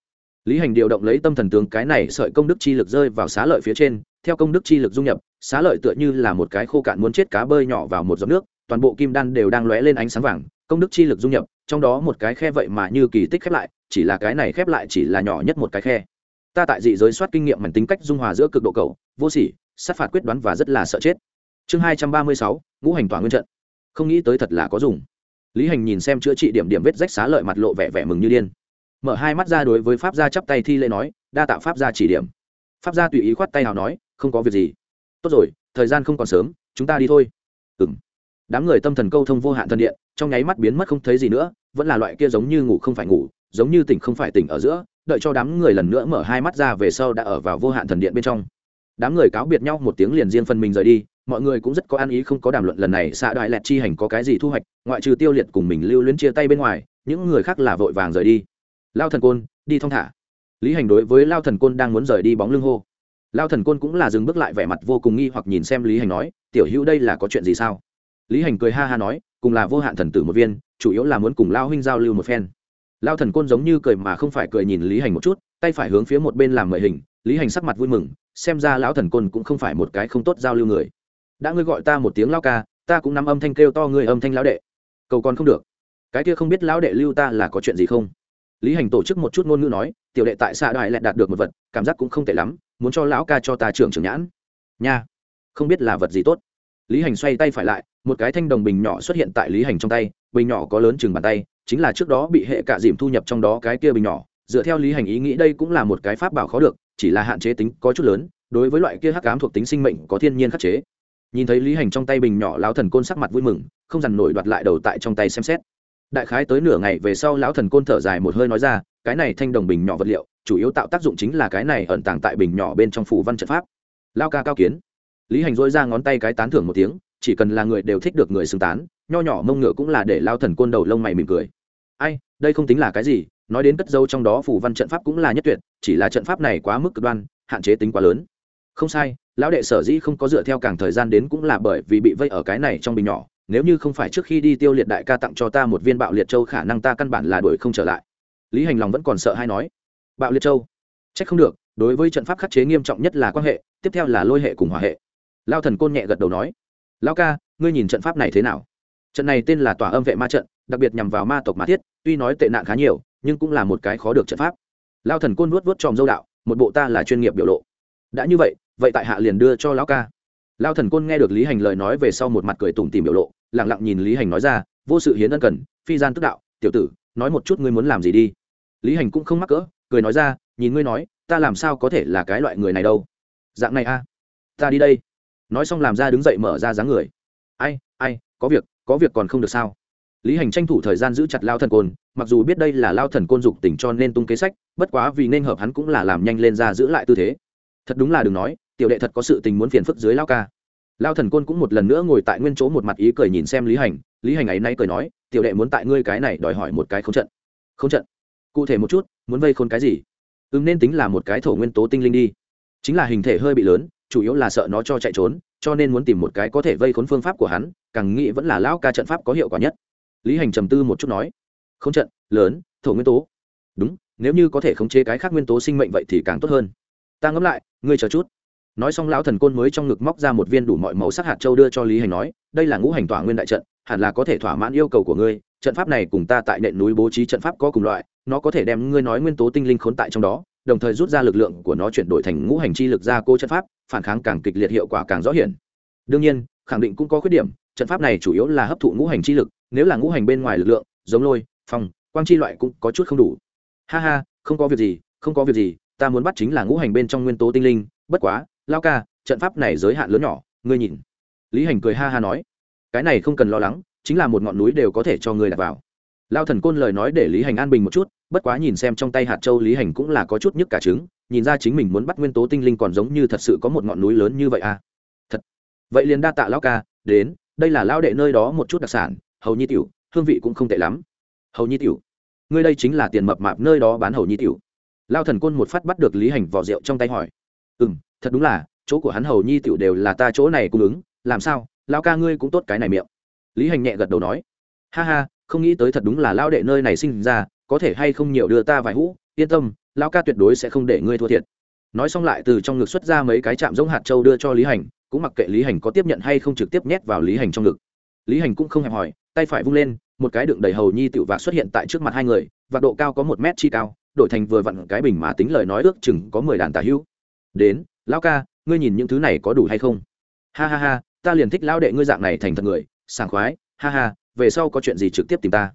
Lý hành điều động lấy tâm thần tướng cái này sợi công đức chi lực rơi vào xá lợi phía trên, theo công đức chi lực dung nhập, xá lợi tựa như là một cái khô cạn muốn chết cá bơi nhỏ vào một giọt nước, toàn bộ kim đan đều đang lóe lên ánh sáng vàng, công đức chi lực dung nhập, trong đó một cái khe vậy mà như kỳ tích khép lại, chỉ là cái này khép lại chỉ là nhỏ nhất một cái khe. Ta tại dị giới soát kinh nghiệm mảnh tính cách dung hòa giữa cực độ cầu, vô sỉ, sát phạt quyết đoán và rất là sợ chết. Chương hai trăm ba mươi sáu, ngũ hành tỏa nguyên trận không nghĩ tới thật là có dùng. Lý hành nhìn xem chữa trị điểm điểm vết rách xá lợi mặt lộ vẻ vẻ mừng như điên. Mở hai mắt ra đối với pháp gia chắp tay thi lễ nói, đa tạo pháp gia chỉ điểm. Pháp gia tùy ý khoát tay nào nói, không có việc gì. Tốt rồi, thời gian không còn sớm, chúng ta đi thôi. Ừng đám người tâm thần câu thông vô hạn thân điện, trong nháy mắt biến mất không thấy gì nữa, vẫn là loại kia giống như ngủ không phải ngủ, giống như tỉnh không phải tỉnh ở giữa, đợi cho đám người lần nữa mở hai mắt ra về sau đã ở vào vô hạn thần điện bên trong. Đám người cáo biệt nhau một tiếng liền riêng phần mình rời đi mọi người cũng rất có ăn ý không có đàm luận lần này xạ đại lẹt chi hành có cái gì thu hoạch, ngoại trừ tiêu liệt cùng mình lưu luyến chia tay bên ngoài, những người khác là vội vàng rời đi. Lao thần côn, đi thong thả. Lý hành đối với lao thần côn đang muốn rời đi bóng lưng hô. Lao thần côn cũng là dừng bước lại vẻ mặt vô cùng nghi hoặc nhìn xem lý hành nói, tiểu hữu đây là có chuyện gì sao? Lý hành cười ha ha nói, cùng là vô hạn thần tử một viên, chủ yếu là muốn cùng lao huynh giao lưu một phen. Lao thần côn giống như cười mà không phải cười nhìn lý hành một chút, tay phải hướng phía một bên làm mời hình, lý hành sắc mặt vui mừng, xem ra lão thần côn cũng không phải một cái không tốt giao lưu người đã ngươi gọi ta một tiếng lao ca, ta cũng nắm âm thanh kêu to ngươi âm thanh lão đệ. Cầu còn không được. Cái kia không biết lão đệ lưu ta là có chuyện gì không? Lý hành tổ chức một chút ngôn ngữ nói, tiểu đệ tại xạ đại lại đạt được một vật, cảm giác cũng không tệ lắm, muốn cho lão ca cho ta trưởng trưởng nhãn. Nha, không biết là vật gì tốt. Lý hành xoay tay phải lại, một cái thanh đồng bình nhỏ xuất hiện tại lý hành trong tay, bình nhỏ có lớn chừng bàn tay, chính là trước đó bị hệ cạ dìm thu nhập trong đó cái kia bình nhỏ. Dựa theo lý hành ý nghĩ đây cũng là một cái pháp bảo khó được, chỉ là hạn chế tính có chút lớn, đối với loại kia hắc ám thuộc tính sinh mệnh có thiên nhiên khắc chế nhìn thấy lý hành trong tay bình nhỏ lão thần côn sắc mặt vui mừng, không dằn nổi đoạt lại đầu tại trong tay xem xét. Đại khái tới nửa ngày về sau lão thần côn thở dài một hơi nói ra, cái này thanh đồng bình nhỏ vật liệu, chủ yếu tạo tác dụng chính là cái này ẩn tàng tại bình nhỏ bên trong phủ văn trận pháp. Lao ca cao kiến. Lý hành dỗi ra ngón tay cái tán thưởng một tiếng, chỉ cần là người đều thích được người xứng tán, nho nhỏ mông ngựa cũng là để lao thần côn đầu lông mày mỉm cười. Ai, đây không tính là cái gì, nói đến cất dâu trong đó phủ văn trận pháp cũng là nhất tuyệt, chỉ là trận pháp này quá mức cực đoan, hạn chế tính quá lớn. Không sai lão đệ sở dĩ không có dựa theo càng thời gian đến cũng là bởi vì bị vây ở cái này trong bình nhỏ. Nếu như không phải trước khi đi tiêu liệt đại ca tặng cho ta một viên bạo liệt châu, khả năng ta căn bản là đuổi không trở lại. Lý hành lòng vẫn còn sợ hay nói, bạo liệt châu? C h ắ c không được, đối với trận pháp khắc chế nghiêm trọng nhất là quan hệ, tiếp theo là lôi hệ cùng hòa hệ. Lao thần côn nhẹ gật đầu nói lao ca, ngươi nhìn trận pháp này thế nào? Trận này tên là tòa âm vệ ma trận, đặc biệt nhằm vào ma tộc ma thiết, tuy nói tệ nạn khá nhiều, nhưng cũng là một cái khó được trận pháp. Lao thần côn nuốt vuốt tròm dâu đạo, một bộ ta là chuyên nghiệp biểu lộ. Đã như vậy vậy tại hạ liền đưa cho lão ca. Lao thần côn nghe được lý hành lời nói về sau một mặt cười tủm tìm biểu lộ lẳng lặng nhìn lý hành nói ra, vô sự hiến ân cần, phi gian tức đạo, tiểu tử, nói một chút ngươi muốn làm gì đi. Lý hành cũng không mắc cỡ, cười nói ra, nhìn ngươi nói, ta làm sao có thể là cái loại người này đâu? Dạng này a, ta đi đây. Nói xong làm ra đứng dậy mở ra dáng người. Ai ai, có việc có việc còn không được sao? Lý hành tranh thủ thời gian giữ chặt lao thần côn, mặc dù biết đây là lao thần côn dục tỉnh cho nên tung kế sách, bất quá vì nên hợp hắn cũng là làm nhanh lên ra giữ lại tư thế. Thật đúng là đừng nói tiểu đệ thật có sự tình muốn phiền phức dưới lao ca. Lao thần côn cũng một lần nữa ngồi tại nguyên chỗ một mặt ý cười nhìn xem lý hành. Lý hành ấy nay cười nói, tiểu đệ muốn tại ngươi cái này đòi hỏi một cái không trận. Không trận? Cụ thể một chút, muốn vây khôn cái gì? Ứng nên tính là một cái thổ nguyên tố tinh linh đi. Chính là hình thể hơi bị lớn, chủ yếu là sợ nó cho chạy trốn, cho nên muốn tìm một cái có thể vây khốn phương pháp của hắn, càng nghĩ vẫn là lão ca trận pháp có hiệu quả nhất. Lý hành trầm tư một chút nói không trận, lớn, thổ nguyên tố. Đúng, nếu như có thể khống chế cái khác nguyên tố sinh mệnh vậy thì càng tốt hơn. Ta ngẫm lại, ngươi chờ chút nói xong lão thần côn mới trong ngực móc ra một viên đủ mọi màu sắc hạt châu đưa cho lý hành nói, đây là ngũ hành tỏa nguyên đại trận, hẳn là có thể thỏa mãn yêu cầu của ngươi. Trận pháp này cùng ta tại nện núi bố trí trận pháp có cùng loại, nó có thể đem ngươi nói nguyên tố tinh linh khốn tại trong đó, đồng thời rút ra lực lượng của nó chuyển đổi thành ngũ hành chi lực ra cô trận pháp, phản kháng càng kịch liệt hiệu quả càng rõ hiển. Đương nhiên, khẳng định cũng có khuyết điểm, trận pháp này chủ yếu là hấp thụ ngũ hành chi lực, nếu là ngũ hành bên ngoài lực lượng, giống lôi, phong, quang chi loại cũng có chút không đủ. Ha ha, không có việc gì, không có việc gì, ta muốn bắt chính là ngũ hành bên trong nguyên tố tinh linh, bất quá lao ca, trận pháp này giới hạn lớn nhỏ, ngươi nhìn. Lý hành cười ha ha nói, cái này không cần lo lắng, chính là một ngọn núi đều có thể cho ngươi đặt vào. Lao thần côn lời nói để lý hành an bình một chút, bất quá nhìn xem trong tay hạt châu lý hành cũng là có chút nhức cả trứng, nhìn ra chính mình muốn bắt nguyên tố tinh linh còn giống như thật sự có một ngọn núi lớn như vậy à. Thật. Vậy liền đa tạ lão ca, đến, đây là lao đệ nơi đó một chút đặc sản, hầu nhi tiểu, hương vị cũng không tệ lắm. Hầu nhi tiểu, ngươi đây chính là tiền mập mạp nơi đó bán hầu nhi tiểu. Lao thần côn một phát bắt được lý hành vỏ rượu trong tay hỏi ừ m thật đúng là, chỗ của hắn hầu nhi tiểu đều là ta chỗ này cung ứng, làm sao lao ca ngươi cũng tốt cái này miệng. Lý hành nhẹ gật đầu nói, ha ha, không nghĩ tới thật đúng là lao đệ nơi này sinh ra, có thể hay không nhiều đưa ta vài hũ, yên tâm lao ca tuyệt đối sẽ không để ngươi thua thiệt. Nói xong lại từ trong ngực xuất ra mấy cái chạm giống hạt châu đưa cho lý hành, cũng mặc kệ lý hành có tiếp nhận hay không trực tiếp nhét vào lý hành trong ngực. Lý hành cũng không hẹp hỏi, tay phải vung lên, một cái đựng đầy hầu nhi tiểu vạc xuất hiện tại trước mặt hai người và độ cao có một mét chi cao, đổi thành vừa vặn cái bình mà tính lời nói ước chừng có mười đàn tà hữu. Đến lão ca, ngươi nhìn những thứ này có đủ hay không? Ha ha ha, ta liền thích lão đệ ngươi dạng này thành thật người, sảng khoái, ha ha, về sau có chuyện gì trực tiếp tìm ta.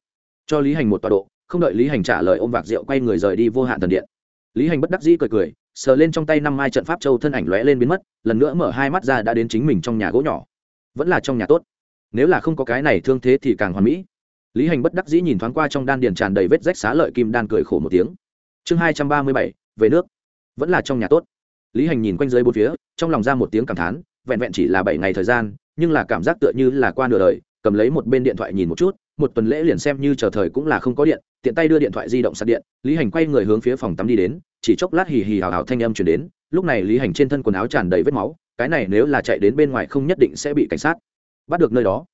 Cho lý hành một tọa độ, không đợi lý hành trả lời ôm vạc rượu quay người rời đi vô hạn thần điện. Lý hành bất đắc dĩ cười cười, sờ lên trong tay năm mai trận pháp châu thân ảnh lóe lên biến mất, lần nữa mở hai mắt ra đã đến chính mình trong nhà gỗ nhỏ. Vẫn là trong nhà tốt. Nếu là không có cái này thương thế thì càng hoàn mỹ. Lý hành bất đắc dĩ nhìn thoáng qua trong đan điền tràn đầy vết rách xá lợi kim đan cười khổ một tiếng. Chương hai trăm ba mươi bảy, về nước. Vẫn là trong nhà tốt lý hành nhìn quanh dưới bốn phía, trong lòng ra một tiếng cảm thán, vẹn vẹn chỉ là bảy ngày thời gian, nhưng là cảm giác tựa như là qua nửa đời, cầm lấy một bên điện thoại nhìn một chút, một tuần lễ liền xem như chờ thời cũng là không có điện, tiện tay đưa điện thoại di động sạc điện, lý hành quay người hướng phía phòng tắm đi đến, chỉ chốc lát hì hì hào hào thanh âm chuyển đến, lúc này lý hành trên thân quần áo tràn đầy vết máu, cái này nếu là chạy đến bên ngoài không nhất định sẽ bị cảnh sát bắt được nơi đó.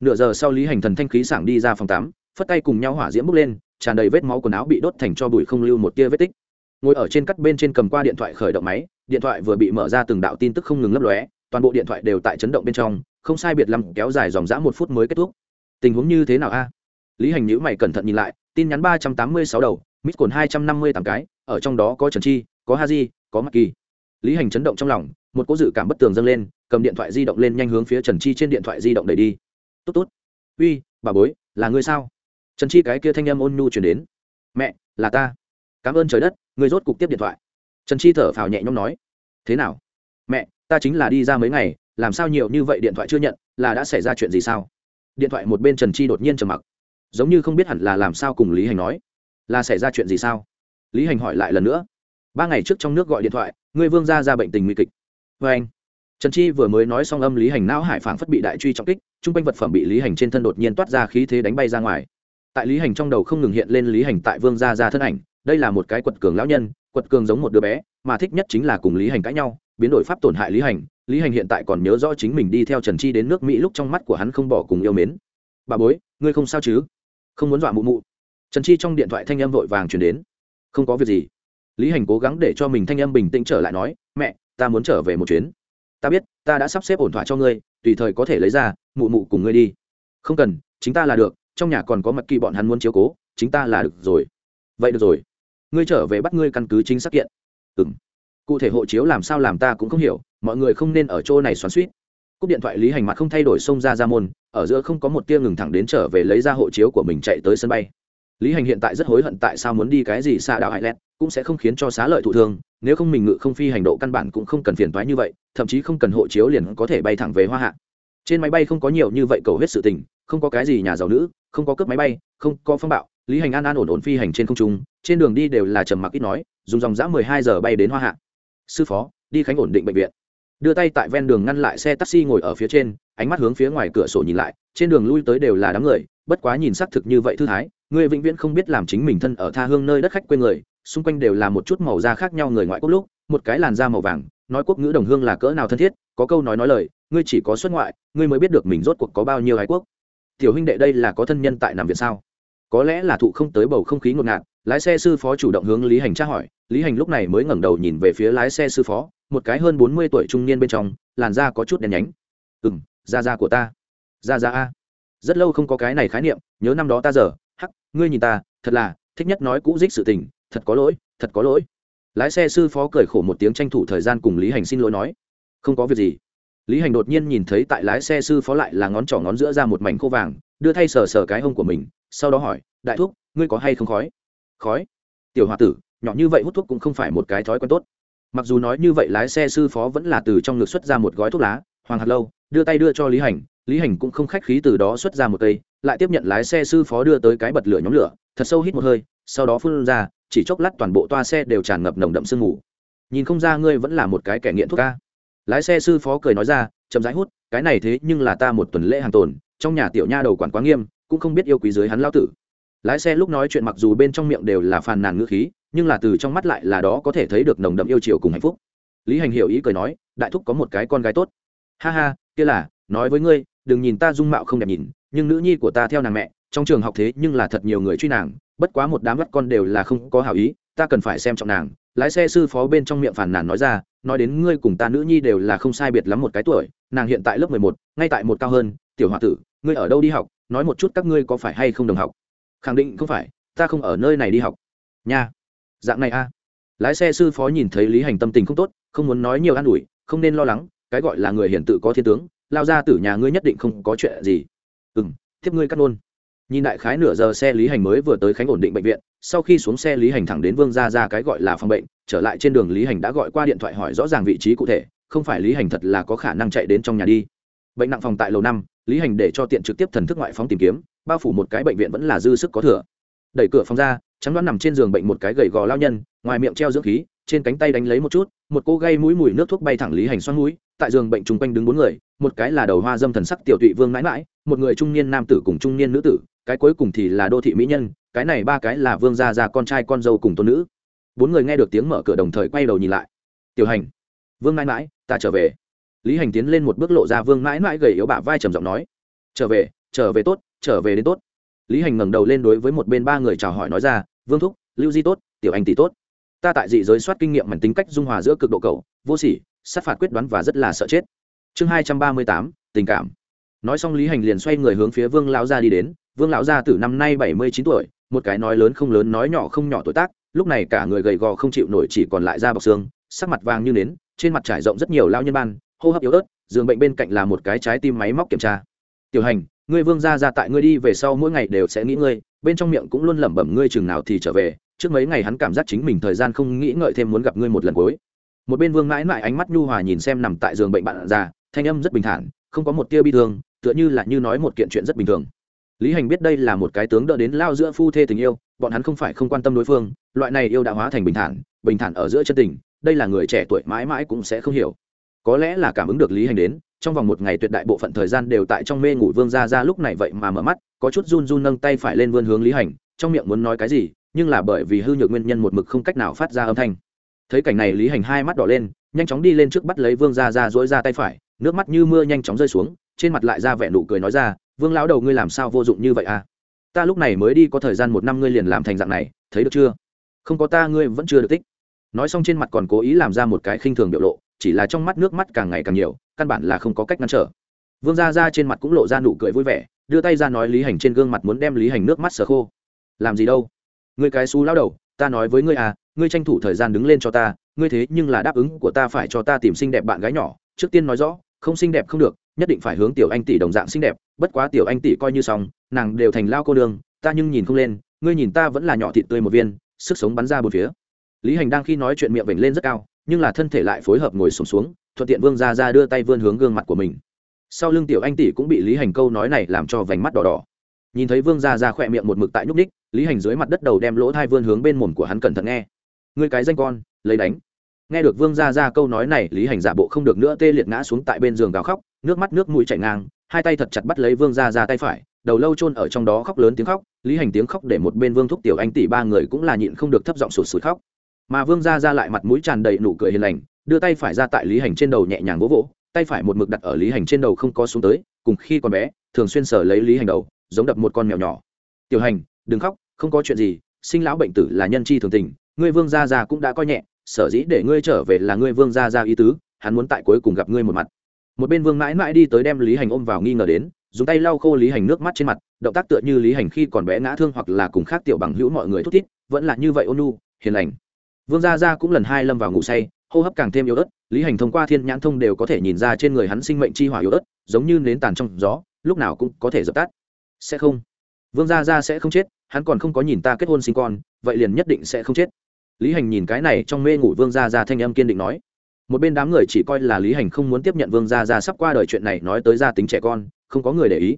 Nửa giờ sau lý hành thần thanh khí sảng đi ra phòng tắm, phất tay cùng nhau hỏa diễm bước lên, tràn đầy vết máu quần áo bị đốt thành cho bụi không lưu một tia vết tích. Ngồi ở trên cắt bên trên cầm qua điện thoại khởi động máy điện thoại vừa bị mở ra từng đạo tin tức không ngừng lấp lóe, toàn bộ điện thoại đều tại chấn động bên trong, không sai biệt lắm kéo dài dòng dã một phút mới kết thúc. Tình huống như thế nào a? Lý hành nhữ mày cẩn thận nhìn lại, tin nhắn ba trăm tám mươi sáu đầu mít cồn hai trăm năm mươi tám cái, ở trong đó có trần chi, có ha di, có mặc kỳ. Lý hành chấn động trong lòng, một cô dự cảm bất tường dâng lên, cầm điện thoại di động lên nhanh hướng phía trần chi trên điện thoại di động đẩy đi. Tốt tốt. Uy, bà bối, là ngươi sao? Trần chi cái kia thanh âm ôn nhu chuyển đến. Mẹ, là ta. Cảm ơn trời đất ngươi rốt cục tiếp điện thoại trần chi thở phào nhẹ nhõm nói, thế nào? Mẹ, ta chính là đi ra mấy ngày, làm sao nhiều như vậy điện thoại chưa nhận, là đã xảy ra chuyện gì sao? Điện thoại một bên trần chi đột nhiên trầm mặc, giống như không biết hẳn là làm sao cùng lý hành nói, là xảy ra chuyện gì sao? Lý hành hỏi lại lần nữa, ba ngày trước trong nước gọi điện thoại, ngươi vương ra ra bệnh tình nguy kịch. Vê anh. Trần chi vừa mới nói xong âm lý hành não hải phảng phất bị đại truy trọng kích chung quanh vật phẩm bị lý hành trên thân đột nhiên toát ra khí thế đánh bay ra ngoài. Tại lý hành trong đầu không ngừng hiện lên lý hành tại vương gia ra thân ảnh, đây là một cái quật cường lão nhân, quật cường giống một đứa bé mà thích nhất chính là cùng lý hành cãi nhau, biến đổi pháp tổn hại lý hành lý hành hiện tại còn nhớ rõ chính mình đi theo trần chi đến nước mỹ lúc trong mắt của hắn không bỏ cùng yêu mến. Bà bối, ngươi không sao chứ? Không muốn dọa mụ mụ. Trần chi trong điện thoại thanh âm vội vàng chuyển đến. Không có việc gì. Lý hành cố gắng để cho mình thanh âm bình tĩnh trở lại nói, mẹ, ta muốn trở về một chuyến. Ta biết, ta đã sắp xếp ổn thỏa cho ngươi, tùy thời có thể lấy ra, mụ mụ cùng ngươi đi. Không cần, chính ta là được, trong nhà còn có mặt kỳ bọn hắn muốn chiếu cố, chính ta là được rồi. Vậy được rồi. Ngươi trở về bắt ngươi căn cứ chính xác kiện ừng cụ thể hộ chiếu làm sao làm ta cũng không hiểu, mọi người không nên ở chỗ này xoắn suýt cúp điện thoại lý hành mặt không thay đổi xông ra ra môn, ở giữa không có một tia ngừng thẳng đến trở về lấy ra hộ chiếu của mình chạy tới sân bay. Lý hành hiện tại rất hối hận tại sao muốn đi cái gì xa đạo hải lẹt cũng sẽ không khiến cho xá lợi thụ thương, nếu không mình ngự không phi hành độ căn bản cũng không cần phiền toái như vậy, thậm chí không cần hộ chiếu liền có thể bay thẳng về hoa hạ. Trên máy bay không có nhiều như vậy cầu hết sự tình, không có cái gì nhà giàu nữ, không có cướp máy bay, không có phong bạo lý hành an an ổn ổn phi hành trên không trung, trên đường đi đều là trầm mặc ít nói, dùng dòng dã mười hai giờ bay đến hoa hạ. Sư phó, đi khánh ổn định bệnh viện. Đưa tay tại ven đường ngăn lại xe taxi ngồi ở phía trên, ánh mắt hướng phía ngoài cửa sổ nhìn lại, trên đường lui tới đều là đám người, bất quá nhìn xác thực như vậy thư thái, người vĩnh viễn không biết làm chính mình thân ở tha hương nơi đất khách quê người, xung quanh đều là một chút màu da khác nhau người ngoại quốc lúc, một cái làn da màu vàng, nói quốc ngữ đồng hương là cỡ nào thân thiết, có câu nói nói lời, ngươi chỉ có xuất ngoại, ngươi mới biết được mình rốt cuộc có bao nhiêu ái quốc. Tiểu huynh đệ đây là có thân nhân tại nằm viện sao? Có lẽ là thụ không tới bầu không khí ngột ngạt, lái xe sư phó chủ động hướng lý hành tra hỏi, lý hành lúc này mới ngẩng đầu nhìn về phía lái xe sư phó, một cái hơn bốn mươi tuổi trung niên bên trong, làn da có chút đen nhánh. Ừ m da da của ta. Da da a. Rất lâu không có cái này khái niệm, nhớ năm đó ta giờ. Hắc, ngươi nhìn ta, thật là, thích nhất nói cũ dích sự tình, thật có lỗi, thật có lỗi. Lái xe sư phó cười khổ một tiếng tranh thủ thời gian cùng lý hành xin lỗi nói. Không có việc gì. Lý hành đột nhiên nhìn thấy tại lái xe sư phó lại là ngón trỏ ngón giữa ra một mảnh khô vàng đưa thay sờ sờ cái hông của mình, sau đó hỏi, đại thúc, ngươi có hay không khói? Khói? Tiểu h o a tử, nhỏ như vậy hút thuốc cũng không phải một cái thói quen tốt. Mặc dù nói như vậy lái xe sư phó vẫn là từ trong ngực xuất ra một gói thuốc lá, hoàng hạt lâu đưa tay đưa cho lý hành lý hành cũng không khách khí từ đó xuất ra một cây, lại tiếp nhận lái xe sư phó đưa tới cái bật lửa nhóm lửa, thật sâu hít một hơi, sau đó phun ra, chỉ chốc lát toàn bộ toa xe đều tràn ngập nồng đậm sương mù. Nhìn không ra ngươi vẫn là một cái kẻ nghiện thuốc ca lái xe sư phó cười nói ra, chậm rãi hút, cái này thế nhưng là ta một tuần lễ hàng tồn trong nhà tiểu nha đầu quản quá nghiêm, cũng không biết yêu quý dưới hắn lao tử. Lái xe lúc nói chuyện mặc dù bên trong miệng đều là phàn nàn ngữ khí, nhưng là từ trong mắt lại là đó có thể thấy được nồng đậm yêu chiều cùng hạnh phúc. Lý hành hiểu ý cười nói, đại thúc có một cái con gái tốt. Ha ha, kia là, nói với ngươi, đừng nhìn ta dung mạo không đẹp nhìn, nhưng nữ nhi của ta theo nàng mẹ, trong trường học thế nhưng là thật nhiều người truy nàng, bất quá một đám mắt con đều là không có hảo ý, ta cần phải xem trọng nàng. Lái xe sư phó bên trong miệng phàn nàn nói ra, nói đến ngươi cùng ta nữ nhi đều là không sai biệt lắm một cái tuổi, nàng hiện tại lớp mười một, ngay tại một cao hơn tiểu h o a tử, ngươi ở đâu đi học, nói một chút các ngươi có phải hay không đồng học? Khẳng định không phải, ta không ở nơi này đi học. Nha. Dạng này a. Lái xe sư phó nhìn thấy lý hành tâm tình không tốt, không muốn nói nhiều an ủi, không nên lo lắng, cái gọi là người hiển tự có thiên tướng, lao ra tử nhà ngươi nhất định không có chuyện gì. Ừ m thiếp ngươi cắt nôn nhìn đại khái nửa giờ xe lý hành mới vừa tới khánh ổn định bệnh viện, sau khi xuống xe lý hành thẳng đến vương ra ra cái gọi là phòng bệnh, trở lại trên đường lý hành đã gọi qua điện thoại hỏi rõ ràng vị trí cụ thể, không phải lý hành thật là có khả năng chạy đến trong nhà đi. Bệnh nặng phòng tại lầu năm lý hành để cho tiện trực tiếp thần thức ngoại phóng tìm kiếm, bao phủ một cái bệnh viện vẫn là dư sức có thừa. Đẩy cửa phòng ra, trắng đoán nằm trên giường bệnh một cái gầy gò lao nhân, ngoài miệng treo dưỡng khí, trên cánh tay đánh lấy một chút, một cô gây mũi mùi nước thuốc bay thẳng lý hành xoắn mũi, tại giường bệnh chung quanh đứng bốn người, một cái là đầu hoa dâm thần sắc tiểu tụy vương mãi mãi, một người trung niên nam tử cùng trung niên nữ tử, cái cuối cùng thì là đô thị mỹ nhân, cái này ba cái là vương gia già con trai con dâu cùng tôn nữ. Bốn người nghe được tiếng mở cửa đồng thời quay đầu nhìn lại. Tiểu hành, vương mãi mãi, ta trở về lý hành tiến lên một bước lộ ra vương mãi mãi gầy yếu bả vai trầm giọng nói, trở về trở về tốt, trở về đến tốt. Lý hành ngẩng đầu lên đối với một bên ba người chào hỏi nói ra, vương thúc, lưu di tốt, tiểu anh tỷ tốt. Ta tại dị giới soát kinh nghiệm mảnh tính cách dung hòa giữa cực độ cầu vô sỉ, sát phạt quyết đoán và rất là sợ chết. Chương hai trăm ba mươi tám, tình cảm. Nói xong lý hành liền xoay người hướng phía vương lão gia đi đến. Vương lão gia từ năm nay bảy mươi chín tuổi, một cái nói lớn không lớn, nói nhỏ không nhỏ tuổi tác, lúc này cả người gầy gò không chịu nổi chỉ còn lại da bọc xương, sắc mặt vàng như nến, trên mặt trải rộng rất nhiều lao nhân ban hô hấp yếu ớt, giường bệnh bên cạnh là một cái trái tim máy móc kiểm tra. Tiểu hành, ngươi vương gia ra tại ngươi đi về sau mỗi ngày đều sẽ nghĩ ngươi, bên trong miệng cũng luôn lẩm bẩm ngươi chừng nào thì trở về, trước mấy ngày hắn cảm giác chính mình thời gian không nghĩ ngợi thêm muốn gặp ngươi một lần cuối. Một bên vương mãi mãi ánh mắt nhu hòa nhìn xem nằm tại giường bệnh bạn già, thanh âm rất bình thản, không có một tia bi thương, tựa như là như nói một kiện chuyện rất bình thường. Lý hành biết đây là một cái tướng đỡ đến lao giữa phu thê tình yêu, bọn hắn không phải không quan tâm đối phương, loại này yêu đã hóa thành bình thản bình thản ở giữa chân tình, đây là người trẻ tuổi mãi mãi cũng sẽ không hiểu có lẽ là cảm ứng được lý hành đến, trong vòng một ngày tuyệt đại bộ phận thời gian đều tại trong mê ngủ vương ra ra lúc này vậy mà mở mắt, có chút run run nâng tay phải lên vươn hướng lý hành, trong miệng muốn nói cái gì, nhưng là bởi vì hư nhược nguyên nhân một mực không cách nào phát ra âm thanh. Thấy cảnh này lý hành hai mắt đỏ lên, nhanh chóng đi lên trước bắt lấy vương ra ra dỗi ra tay phải, nước mắt như mưa nhanh chóng rơi xuống, trên mặt lại ra vẻ nụ cười nói ra, vương lão đầu ngươi làm sao vô dụng như vậy à? Ta lúc này mới đi có thời gian một năm ngươi liền làm thành dạng này, thấy được chưa? Không có ta ngươi vẫn chưa được tích. Nói xong trên mặt còn cố ý làm ra một cái khinh thường biểu lộ chỉ là trong mắt nước mắt càng ngày càng nhiều, căn bản là không có cách ngăn trở. Vương gia ra trên mặt cũng lộ ra nụ cười vui vẻ, đưa tay ra nói lý hành trên gương mặt muốn đem lý hành nước mắt sờ khô. Làm gì đâu? Ngươi cái xú lao đầu, ta nói với ngươi à ngươi tranh thủ thời gian đứng lên cho ta, ngươi thế nhưng là đáp ứng của ta phải cho ta tìm xinh đẹp bạn gái nhỏ. Trước tiên nói rõ, không xinh đẹp không được, nhất định phải hướng tiểu anh tỷ đồng dạng xinh đẹp, bất quá tiểu anh tỷ coi như xong, nàng đều thành lao cô đường ta nhưng nhìn không lên, ngươi nhìn ta vẫn là nhỏ thịt tươi một viên, sức sống bắn ra bốn phía. Lý hành đang khi nói chuyện miệng vểnh lên rất cao nhưng là thân thể lại phối hợp ngồi sùng xuống, xuống thuận tiện vương ra ra đưa tay vươn hướng gương mặt của mình. Sau lưng tiểu anh tỷ cũng bị lý hành câu nói này làm cho vành mắt đỏ đỏ. Nhìn thấy vương ra ra khỏe miệng một mực tại nhúc ních lý hành dưới mặt đất đầu đem lỗ thai vươn hướng bên mồm của hắn cẩn thận nghe. Ngươi cái danh con lấy đánh. Nghe được vương ra ra câu nói này lý hành giả bộ không được nữa tê liệt ngã xuống tại bên giường gào khóc nước mắt nước mũi chảy ngang hai tay thật chặt bắt lấy vương ra ra tay phải đầu lâu chôn ở trong đó khóc lớn tiếng khóc. Lý hành tiếng khóc để một bên vương thúc tiểu anh tỷ ba người cũng là nhịn không được thấp giọng sụt sụt khóc mà vương gia ra lại mặt mũi tràn đầy nụ cười hiền lành, đưa tay phải ra tại lý hành trên đầu nhẹ nhàng vỗ vỗ, tay phải một mực đặt ở lý hành trên đầu không có xuống tới, cùng khi còn bé, thường xuyên sở lấy lý hành đầu, giống đập một con mèo nhỏ. Tiểu hành, đừng khóc, không có chuyện gì, sinh lão bệnh tử là nhân chi thường tình, ngươi vương gia gia cũng đã coi nhẹ, sở dĩ để ngươi trở về là ngươi vương gia gia ý tứ, hắn muốn tại cuối cùng gặp ngươi một mặt. Một bên vương mãi mãi đi tới đem lý hành ôm vào nghi ngờ đến, dùng tay lau khô lý hành nước mắt trên mặt, động tác tựa như lý hành khi còn bé ngã thương hoặc là cùng khác tiểu bằng hữu mọi người thút thít, vẫn là như vậy ôn nu hiền lành vương gia gia cũng lần hai lâm vào ngủ say, hô hấp càng thêm yếu ớt, lý hành thông qua thiên nhãn thông đều có thể nhìn ra trên người hắn sinh mệnh chi hỏa yếu ớt, giống như nến tàn trong gió, lúc nào cũng có thể dập tắt. Sẽ không. Vương gia gia sẽ không chết, hắn còn không có nhìn ta kết hôn sinh con, vậy liền nhất định sẽ không chết. Lý hành nhìn cái này trong mê ngủ vương gia gia thanh âm kiên định nói. Một bên đám người chỉ coi là lý hành không muốn tiếp nhận vương gia gia sắp qua đời chuyện này nói tới gia tính trẻ con, không có người để ý.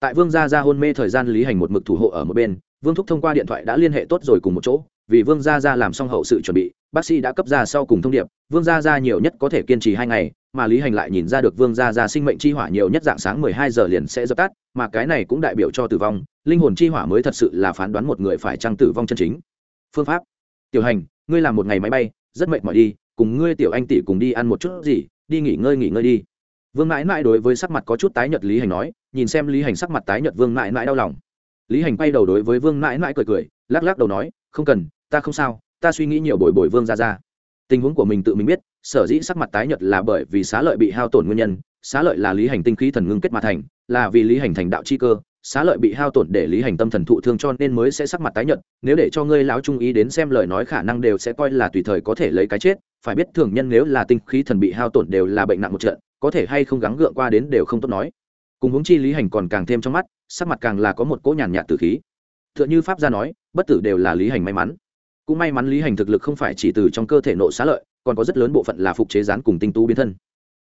Tại vương gia gia hôn mê thời gian lý hành một mực thủ hộ ở một bên, vương thúc thông qua điện thoại đã liên hệ tốt rồi cùng một chỗ vì vương gia gia làm xong hậu sự chuẩn bị, bác sĩ đã cấp ra sau cùng thông điệp, vương gia gia nhiều nhất có thể kiên trì hai ngày, mà lý hành lại nhìn ra được vương gia gia sinh mệnh chi hỏa nhiều nhất dạng sáng mười hai giờ liền sẽ dập tắt, mà cái này cũng đại biểu cho tử vong, linh hồn chi hỏa mới thật sự là phán đoán một người phải trăng tử vong chân chính. Phương pháp. Tiểu hành, ngươi làm một ngày máy bay, rất mệt mỏi đi, cùng ngươi tiểu anh tỷ cùng đi ăn một chút gì, đi nghỉ ngơi nghỉ ngơi đi. Vương mãi mãi đối với sắc mặt có chút tái nhợt lý hành nói, nhìn xem lý hành sắc mặt tái nhợt vương mãi mãi đau lòng. Lý hành quay đầu đối với vương mãi mãi cười cười, lắc lắc đầu nói không cần, ta không sao, ta suy nghĩ nhiều bồi bồi vương ra ra tình huống của mình tự mình biết, sở dĩ sắc mặt tái nhợt là bởi vì xá lợi bị hao tổn nguyên nhân, xá lợi là lý hành tinh khí thần ngưng kết mà thành, là vì lý hành thành đạo chi cơ, xá lợi bị hao tổn để lý hành tâm thần thụ thương cho nên mới sẽ sắc mặt tái nhợt, nếu để cho ngươi lão trung ý đến xem lời nói khả năng đều sẽ coi là tùy thời có thể lấy cái chết, phải biết thường nhân nếu là tinh khí thần bị hao tổn đều là bệnh nặng một trận, có thể hay không gắng gượng qua đến đều không tốt nói. Cùng hướng chi lý hành còn càng thêm trong mắt, sắc mặt càng là có một cỗ nhàn nhạt từ khí. T h ư ợ n h ư pháp gia nói bất tử đều là lý hành may mắn. Cũng may mắn lý hành thực lực không phải chỉ từ trong cơ thể nộ xá lợi, còn có rất lớn bộ phận là phục chế rán cùng tinh tú biến thân.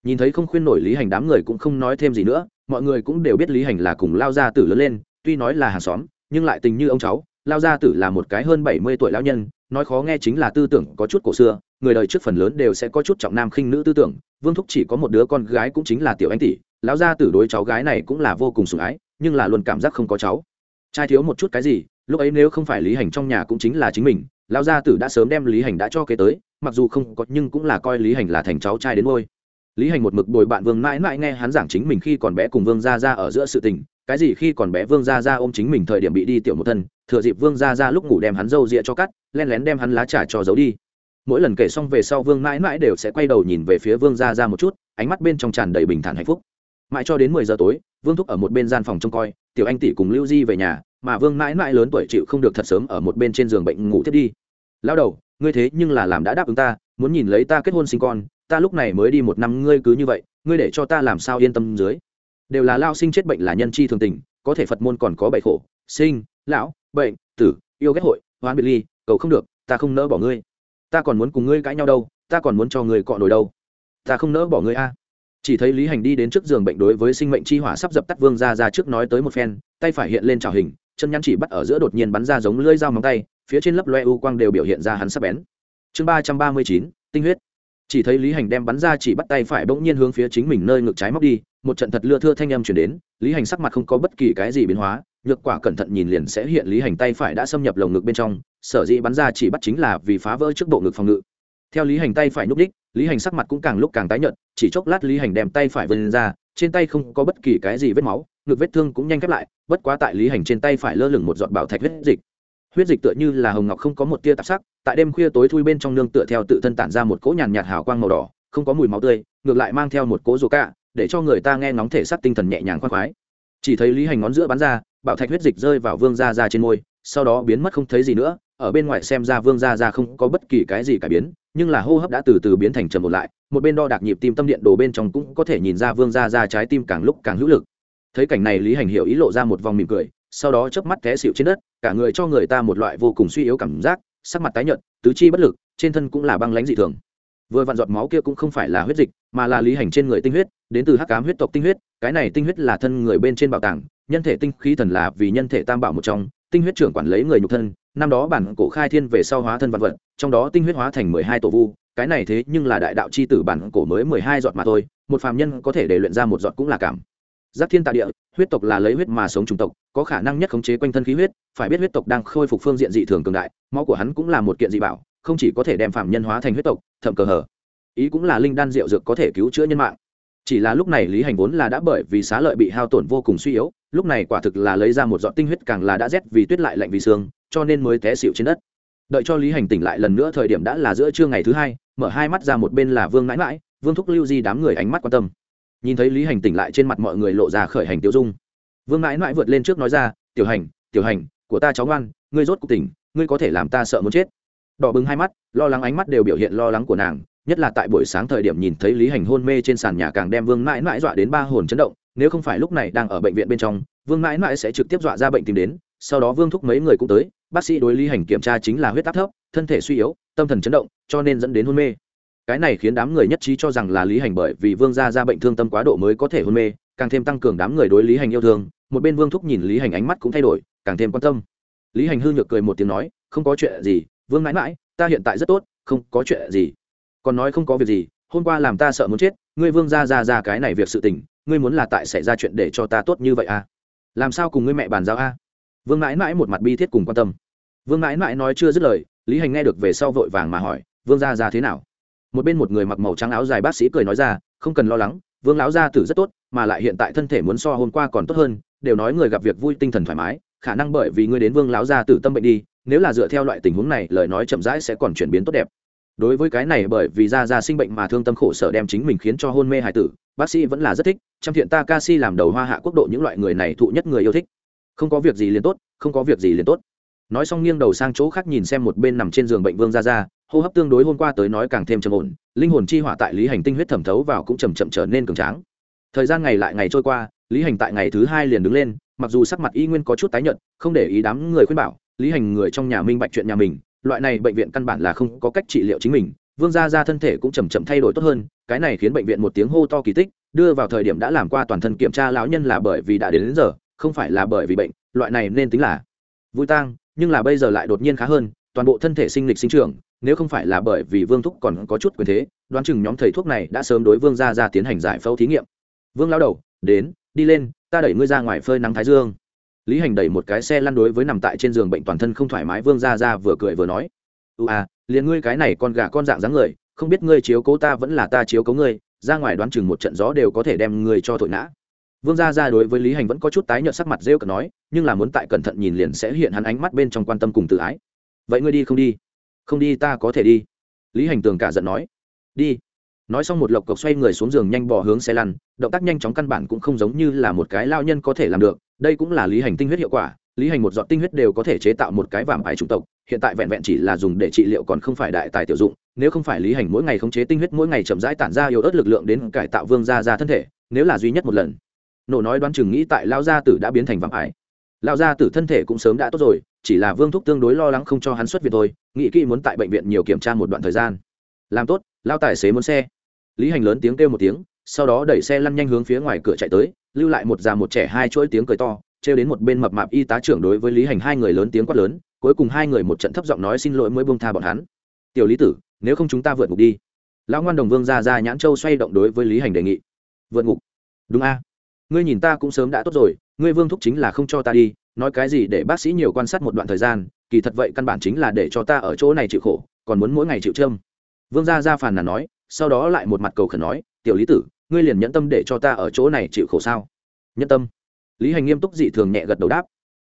Nhìn thấy không khuyên nổi lý hành đám người cũng không nói thêm gì nữa, mọi người cũng đều biết lý hành là cùng lao gia tử lớn lên, tuy nói là hàng xóm, nhưng lại tình như ông cháu. Lao gia tử là một cái hơn bảy mươi tuổi lão nhân, nói khó nghe chính là tư tưởng có chút cổ xưa, người đời trước phần lớn đều sẽ có chút trọng nam khinh nữ tư tưởng, vương thúc chỉ có một đứa con gái cũng chính là tiểu anh tỷ, lão gia tử đối cháu gái này cũng là vô cùng sủng ái, nhưng là luôn cảm giác không có cháu. Trai thiếu một chút cái gì lúc ấy nếu không phải lý hành trong nhà cũng chính là chính mình, lão gia tử đã sớm đem lý hành đã cho kế tới, mặc dù không có nhưng cũng là coi lý hành là thành cháu trai đến ngôi. Lý hành một mực bồi bạn vương mãi mãi nghe hắn giảng chính mình khi còn bé cùng vương gia gia ở giữa sự tình, cái gì khi còn bé vương gia gia ôm chính mình thời điểm bị đi tiểu một thân, thừa dịp vương gia gia lúc ngủ đem hắn râu rịa cho cắt len lén đem hắn lá trà cho giấu đi. Mỗi lần kể xong về sau vương mãi mãi đều sẽ quay đầu nhìn về phía vương gia gia một chút, ánh mắt bên trong tràn đầy bình thản hạnh phúc. Mãi cho đến mười giờ tối, vương thúc ở một bên gian phòng trông coi, tiểu anh tỷ cùng lưu di về nhà mà vương mãi mãi lớn tuổi chịu không được thật sớm ở một bên trên giường bệnh ngủ thiết đi. Lao đầu, ngươi thế nhưng là làm đã đáp ứng ta, muốn nhìn lấy ta kết hôn sinh con, ta lúc này mới đi một năm, ngươi cứ như vậy, ngươi để cho ta làm sao yên tâm dưới? Đều là lao sinh chết bệnh là nhân chi thường tình, có thể phật môn còn có bệnh khổ, sinh, lão, bệnh, tử, yêu ghét hội, hoán biệt ly, cầu không được, ta không nỡ bỏ ngươi. Ta còn muốn cùng ngươi cãi nhau đâu, ta còn muốn cho ngươi cọ nổi đâu. Ta không nỡ bỏ ngươi a. Chỉ thấy lý hành đi đến trước giường bệnh đối với sinh mệnh chi hỏa sắp dập tắt vương ra ra trước nói tới một phen, tay phải hiện lên trào hình chân nhắn chỉ bắt ở giữa đột nhiên bắn ra giống lưỡi dao móng tay, phía trên lớp loe u quang đều biểu hiện ra hắn sắp bén. Chương ba trăm ba mươi chín, tinh huyết. Chỉ thấy lý hành đem bắn ra chỉ bắt tay phải bỗng nhiên hướng phía chính mình nơi ngực trái móc đi, một trận thật lưa thưa thanh âm chuyển đến, lý hành sắc mặt không có bất kỳ cái gì biến hóa, nhược quả cẩn thận nhìn liền sẽ hiện lý hành tay phải đã xâm nhập lồng ngực bên trong, sở dĩ bắn ra chỉ bắt chính là vì phá vỡ trước bộ ngực phòng ngự. Theo lý hành tay phải núp đích lý hành sắc mặt cũng càng lúc càng tái nhợt, chỉ chốc lát lý hành đem tay phải vươn ra, trên tay không có bất kỳ cái gì vết máu ngực vết thương cũng nhanh khép lại, bất quá tại lý hành trên tay phải lơ lửng một giọt bảo thạch huyết dịch. Huyết dịch tựa như là hồng ngọc không có một tia tạp sắc, tại đêm khuya tối thui bên trong nương tựa theo tự thân tản ra một cỗ nhàn nhạt hào quang màu đỏ, không có mùi máu tươi, ngược lại mang theo một cỗ rô cạ, để cho người ta nghe ngóng thể xác tinh thần nhẹ nhàng khoan khoái. Chỉ thấy lý hành ngón giữa bắn ra, bảo thạch huyết dịch rơi vào vương da ra trên môi, sau đó biến mất không thấy gì nữa, ở bên ngoài xem ra vương da ra không có bất kỳ cái gì cải biến, nhưng là hô hấp đã từ từ biến thành trầm một lại, một bên đo đạc nhịp tim tâm điện đồ bên trong cũng có thể nhìn ra vương da ra trái tim càng lúc càng hữu lực thấy cảnh này lý hành hiểu ý lộ ra một vòng mỉm cười, sau đó chớp mắt té xịu trên đất, cả người cho người ta một loại vô cùng suy yếu cảm giác, sắc mặt tái nhợt, tứ chi bất lực, trên thân cũng là băng lãnh dị thường. Vừa vặn giọt máu kia cũng không phải là huyết dịch, mà là lý hành trên người tinh huyết, đến từ hắc cám huyết tộc tinh huyết, cái này tinh huyết là thân người bên trên bảo tàng, nhân thể tinh khí thần là vì nhân thể tam bảo một trong, tinh huyết trưởng quản lấy người nhục thân, năm đó bản cổ khai thiên về sau hóa thân vật vật, trong đó tinh huyết hóa thành mười hai tổ vu, cái này thế nhưng là đại đạo c h i tử bản cổ mới mười hai giọt mà thôi, một phàm nhân có thể để luyện ra một giọt cũng là cảm giác thiên tạ địa, huyết tộc là lấy huyết mà sống chủng tộc, có khả năng nhất khống chế quanh thân khí huyết, phải biết huyết tộc đang khôi phục phương diện dị thường cường đại, máu của hắn cũng là một kiện dị bảo, không chỉ có thể đem phạm nhân hóa thành huyết tộc, thậm cờ hở ý cũng là linh đan rượu dược có thể cứu chữa nhân mạng. Chỉ là lúc này lý hành vốn là đã bởi vì xá lợi bị hao tổn vô cùng suy yếu, lúc này quả thực là lấy ra một giọt tinh huyết càng là đã rét vì tuyết lại lạnh vì xương cho nên mới té xịu trên đất. Đợi cho lý hành tỉnh lại lần nữa thời điểm đã là giữa trưa ngày thứ hai, mở hai mắt ra một bên là vương mãi mãi vương thúc lưu di đám người ánh mắt quan tâm nhìn thấy lý hành tỉnh lại trên mặt mọi người lộ ra khởi hành tiêu dung vương mãi mãi vượt lên trước nói ra tiểu hành tiểu hành của ta cháu ngoan ngươi rốt cuộc tỉnh ngươi có thể làm ta sợ muốn chết đỏ bừng hai mắt lo lắng ánh mắt đều biểu hiện lo lắng của nàng nhất là tại buổi sáng thời điểm nhìn thấy lý hành hôn mê trên sàn nhà càng đem vương mãi mãi dọa đến ba hồn chấn động nếu không phải lúc này đang ở bệnh viện bên trong vương mãi mãi sẽ trực tiếp dọa ra bệnh tìm đến sau đó vương thúc mấy người cũng tới bác sĩ đối lý hành kiểm tra chính là huyết áp thấp thân thể suy yếu tâm thần chấn động cho nên dẫn đến hôn mê cái này khiến đám người nhất trí cho rằng là lý hành bởi vì vương gia ra bệnh thương tâm quá độ mới có thể hôn mê, càng thêm tăng cường đám người đối lý hành yêu thương, một bên vương thúc nhìn lý hành ánh mắt cũng thay đổi, càng thêm quan tâm. Lý hành hư nhược cười một tiếng nói, không có chuyện gì, vương mãi mãi, ta hiện tại rất tốt, không có chuyện gì. Còn nói không có việc gì, hôm qua làm ta sợ muốn chết, ngươi vương ra ra ra cái này việc sự tình, ngươi muốn là tại xảy ra chuyện để cho ta tốt như vậy à? Làm sao cùng ngươi mẹ bàn giao a? À? vương mãi mãi một mặt bi thiết cùng quan tâm. Vương mãi mãi nói chưa dứt lời, lý hành nghe được về sau vội vàng mà hỏi, vương ra ra thế nào? Một bên một người mặc màu trắng áo dài bác sĩ cười nói ra, không cần lo lắng, vương lão gia tử rất tốt, mà lại hiện tại thân thể muốn so hôm qua còn tốt hơn, đều nói người gặp việc vui tinh thần thoải mái, khả năng bởi vì ngươi đến vương lão gia tử tâm bệnh đi, nếu là dựa theo loại tình huống này, lời nói chậm rãi sẽ còn chuyển biến tốt đẹp. Đối với cái này bởi vì ra ra sinh bệnh mà thương tâm khổ sở đem chính mình khiến cho hôn mê hài tử, bác sĩ vẫn là rất thích, trăm thiện ta ca si làm đầu hoa hạ quốc độ những loại người này thụ nhất người yêu thích. Không có việc gì liền tốt, không có việc gì liền tốt. Nói xong nghiêng đầu sang chỗ khác nhìn xem một bên nằm trên giường bệnh vương ra ra hô hấp tương đối hôm qua tới nói càng thêm trầm ổn linh hồn chi hỏa tại lý hành tinh huyết thẩm thấu vào cũng chầm chậm trở nên cường tráng. Thời gian ngày lại ngày trôi qua lý hành tại ngày thứ hai liền đứng lên mặc dù sắc mặt y nguyên có chút tái nhợt không để ý đám người khuyên bảo lý hành người trong nhà minh bạch chuyện nhà mình loại này bệnh viện căn bản là không có cách trị liệu chính mình vương gia ra thân thể cũng chầm chậm thay đổi tốt hơn cái này khiến bệnh viện một tiếng hô to kỳ tích đưa vào thời điểm đã làm qua toàn thân kiểm tra lão nhân là bởi vì đã đến, đến giờ không phải là bởi vì bệnh loại này nên tính là vui tang nhưng là bây giờ lại đột nhiên khá hơn toàn bộ thân thể sinh lịch sinh trưởng, nếu không phải là bởi vì vương thúc còn có chút quyền thế, đoán chừng nhóm thầy thuốc này đã sớm đối vương gia ra tiến hành giải phẫu thí nghiệm. Vương lao đầu, đến, đi lên, ta đẩy ngươi ra ngoài phơi nắng thái dương. Lý hành đẩy một cái xe lăn đối với nằm tại trên giường bệnh toàn thân không thoải mái vương gia ra vừa cười vừa nói ưu à liền ngươi cái này con gà con dạng dáng người, không biết ngươi chiếu cố ta vẫn là ta chiếu cố ngươi, ra ngoài đoán chừng một trận gió đều có thể đem ngươi cho thổi nã. Vương gia ra đối với lý hành vẫn có chút tái nhợt sắc mặt rêu cờ nói, nhưng là muốn tại cẩn thận nhìn liền sẽ hiện hắn ánh mắt bên trong quan tâm cùng tự ái vậy ngươi đi không đi? Không đi ta có thể đi. Lý hành tường cả giận nói. Đi. Nói xong một lộc cộc xoay người xuống giường nhanh bỏ hướng xe lăn, động tác nhanh chóng căn bản cũng không giống như là một cái lao nhân có thể làm được, đây cũng là lý hành tinh huyết hiệu quả, lý hành một giọt tinh huyết đều có thể chế tạo một cái vàng ải chủng tộc, hiện tại vẹn vẹn chỉ là dùng để trị liệu còn không phải đại tài tiểu dụng, nếu không phải lý hành mỗi ngày khống chế tinh huyết mỗi ngày chậm rãi tản ra yếu ớt lực lượng đến cải tạo vương gia ra thân thể, nếu là duy nhất một lần. Nổ nói đoán chừng nghĩ tại lao gia tử đã biến thành vàng ải lao gia tử thân thể cũng sớm đã tốt rồi chỉ là vương thúc tương đối lo lắng không cho hắn xuất viện thôi, nghĩ kỹ muốn tại bệnh viện nhiều kiểm tra một đoạn thời gian. Làm tốt, lao tài xế muốn xe. Lý hành lớn tiếng kêu một tiếng, sau đó đẩy xe lăn nhanh hướng phía ngoài cửa chạy tới, lưu lại một già một trẻ hai chuỗi tiếng cười to, trêu đến một bên mập mạp y tá trưởng đối với lý hành hai người lớn tiếng quát lớn, cuối cùng hai người một trận thấp giọng nói xin lỗi mới buông tha bọn hắn. Tiểu lý tử, nếu không chúng ta vượt ngục đi. Lão ngoan đồng vương ra ra nhãn châu xoay động đối với lý hành đề nghị. Vượt ngục. Đúng a. Ngươi nhìn ta cũng sớm đã tốt rồi, ngươi vương thúc chính là không cho ta đi nói cái gì để bác sĩ nhiều quan sát một đoạn thời gian, kỳ thật vậy căn bản chính là để cho ta ở chỗ này chịu khổ, còn muốn mỗi ngày chịu trơm vương gia gia phàn nàn nói, sau đó lại một mặt cầu khẩn nói, tiểu lý tử, ngươi liền nhẫn tâm để cho ta ở chỗ này chịu khổ sao? Nhẫn tâm? Lý hành nghiêm túc dị thường nhẹ gật đầu đáp,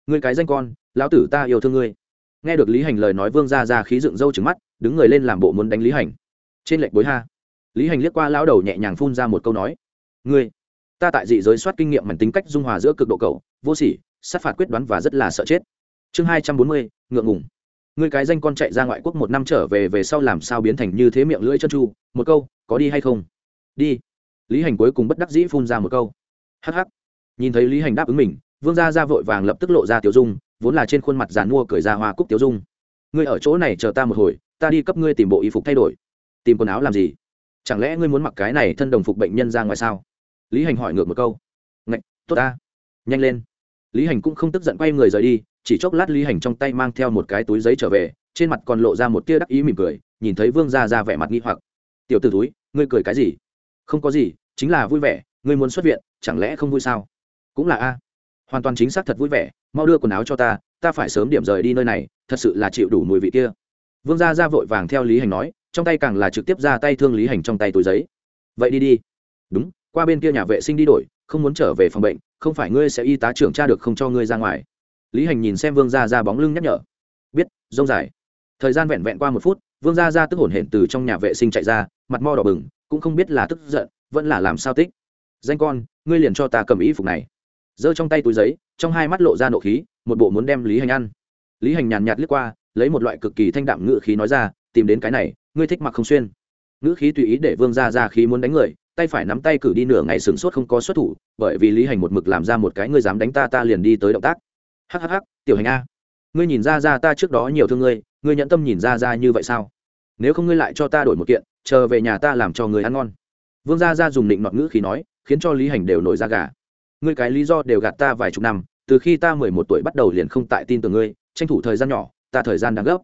ngươi cái danh con, lão tử ta yêu thương ngươi. Nghe được lý hành lời nói, vương gia gia khí dựng râu trứng mắt, đứng người lên làm bộ muốn đánh lý hành. Trên lệnh bối ha. Lý hành liếc qua lão đầu nhẹ nhàng phun ra một câu nói, ngươi, ta tại dị giới soát kinh nghiệm mảnh tính cách dung hòa giữa cực độ cầu vô sỉ sát phạt quyết đoán và rất là sợ chết. Chương hai trăm bốn mươi, ngượng ngùng. Ngươi cái danh con chạy ra ngoại quốc một năm trở về về sau làm sao biến thành như thế miệng lưỡi chân tru, một câu, có đi hay không? Đi. Lý hành cuối cùng bất đắc dĩ phun ra một câu. Hh nhìn thấy lý hành đáp ứng mình, vương gia ra vội vàng lập tức lộ ra tiểu dung, vốn là trên khuôn mặt giàn mua cười ra hoa cúc tiểu dung. Ngươi ở chỗ này chờ ta một hồi, ta đi cấp ngươi tìm bộ y phục thay đổi. Tìm quần áo làm gì? Chẳng lẽ ngươi muốn mặc cái này thân đồng phục bệnh nhân ra ngoài sao? Lý hành hỏi ngược một câu. Ngạch, tốt ta. Nhanh lên lý hành cũng không tức giận quay người rời đi, chỉ chốc lát lý hành trong tay mang theo một cái túi giấy trở về, trên mặt còn lộ ra một tia đắc ý mỉm cười, nhìn thấy vương gia ra vẻ mặt nghi hoặc. Tiểu t ử túi ngươi cười cái gì? Không có gì, chính là vui vẻ, ngươi muốn xuất viện, chẳng lẽ không vui sao? Cũng là a. Hoàn toàn chính xác thật vui vẻ, mau đưa quần áo cho ta ta phải sớm điểm rời đi nơi này, thật sự là chịu đủ mùi vị kia. Vương gia ra vội vàng theo lý hành nói, trong tay càng là trực tiếp ra tay thương lý hành trong tay túi giấy. Vậy đi đi. Đúng qua bên kia nhà vệ sinh đi đổi, không muốn trở về phòng bệnh, không phải ngươi sẽ y tá trưởng tra được không cho ngươi ra ngoài. Lý hành nhìn xem vương gia ra bóng lưng nhắc nhở. Biết, rông dài. Thời gian vẹn vẹn qua một phút, vương gia ra tức hổn hển từ trong nhà vệ sinh chạy ra, mặt mo đỏ bừng, cũng không biết là tức giận, vẫn là làm sao tích. Danh con, ngươi liền cho ta cầm ý phục này. Giơ trong tay túi giấy, trong hai mắt lộ ra nộ khí, một bộ muốn đem lý hành ăn. Lý hành nhàn nhạt liếc qua, lấy một loại cực kỳ thanh đạm ngự khí nói ra, tìm đến cái này, ngươi thích mặc không xuyên. Ngữ khí tùy ý để vương ra ra khí muốn đánh người tay phải nắm tay cử đi nửa ngày sửng sốt không có xuất thủ, bởi vì lý hành một mực làm ra một cái ngươi dám đánh ta ta liền đi tới động tác. Hhh tiểu hành a. Ngươi nhìn ra ra ta trước đó nhiều thương ngươi ngươi nhẫn tâm nhìn ra ra như vậy sao? Nếu không ngươi lại cho ta đổi một kiện, chờ về nhà ta làm cho người ăn ngon. Vương gia ra dùng định mọn ngữ khí nói, khiến cho lý hành đều nổi ra gà. Ngươi cái lý do đều gạt ta vài chục năm, từ khi ta mười một tuổi bắt đầu liền không tại tin tưởng ngươi, tranh thủ thời gian nhỏ, ta thời gian đáng gấp.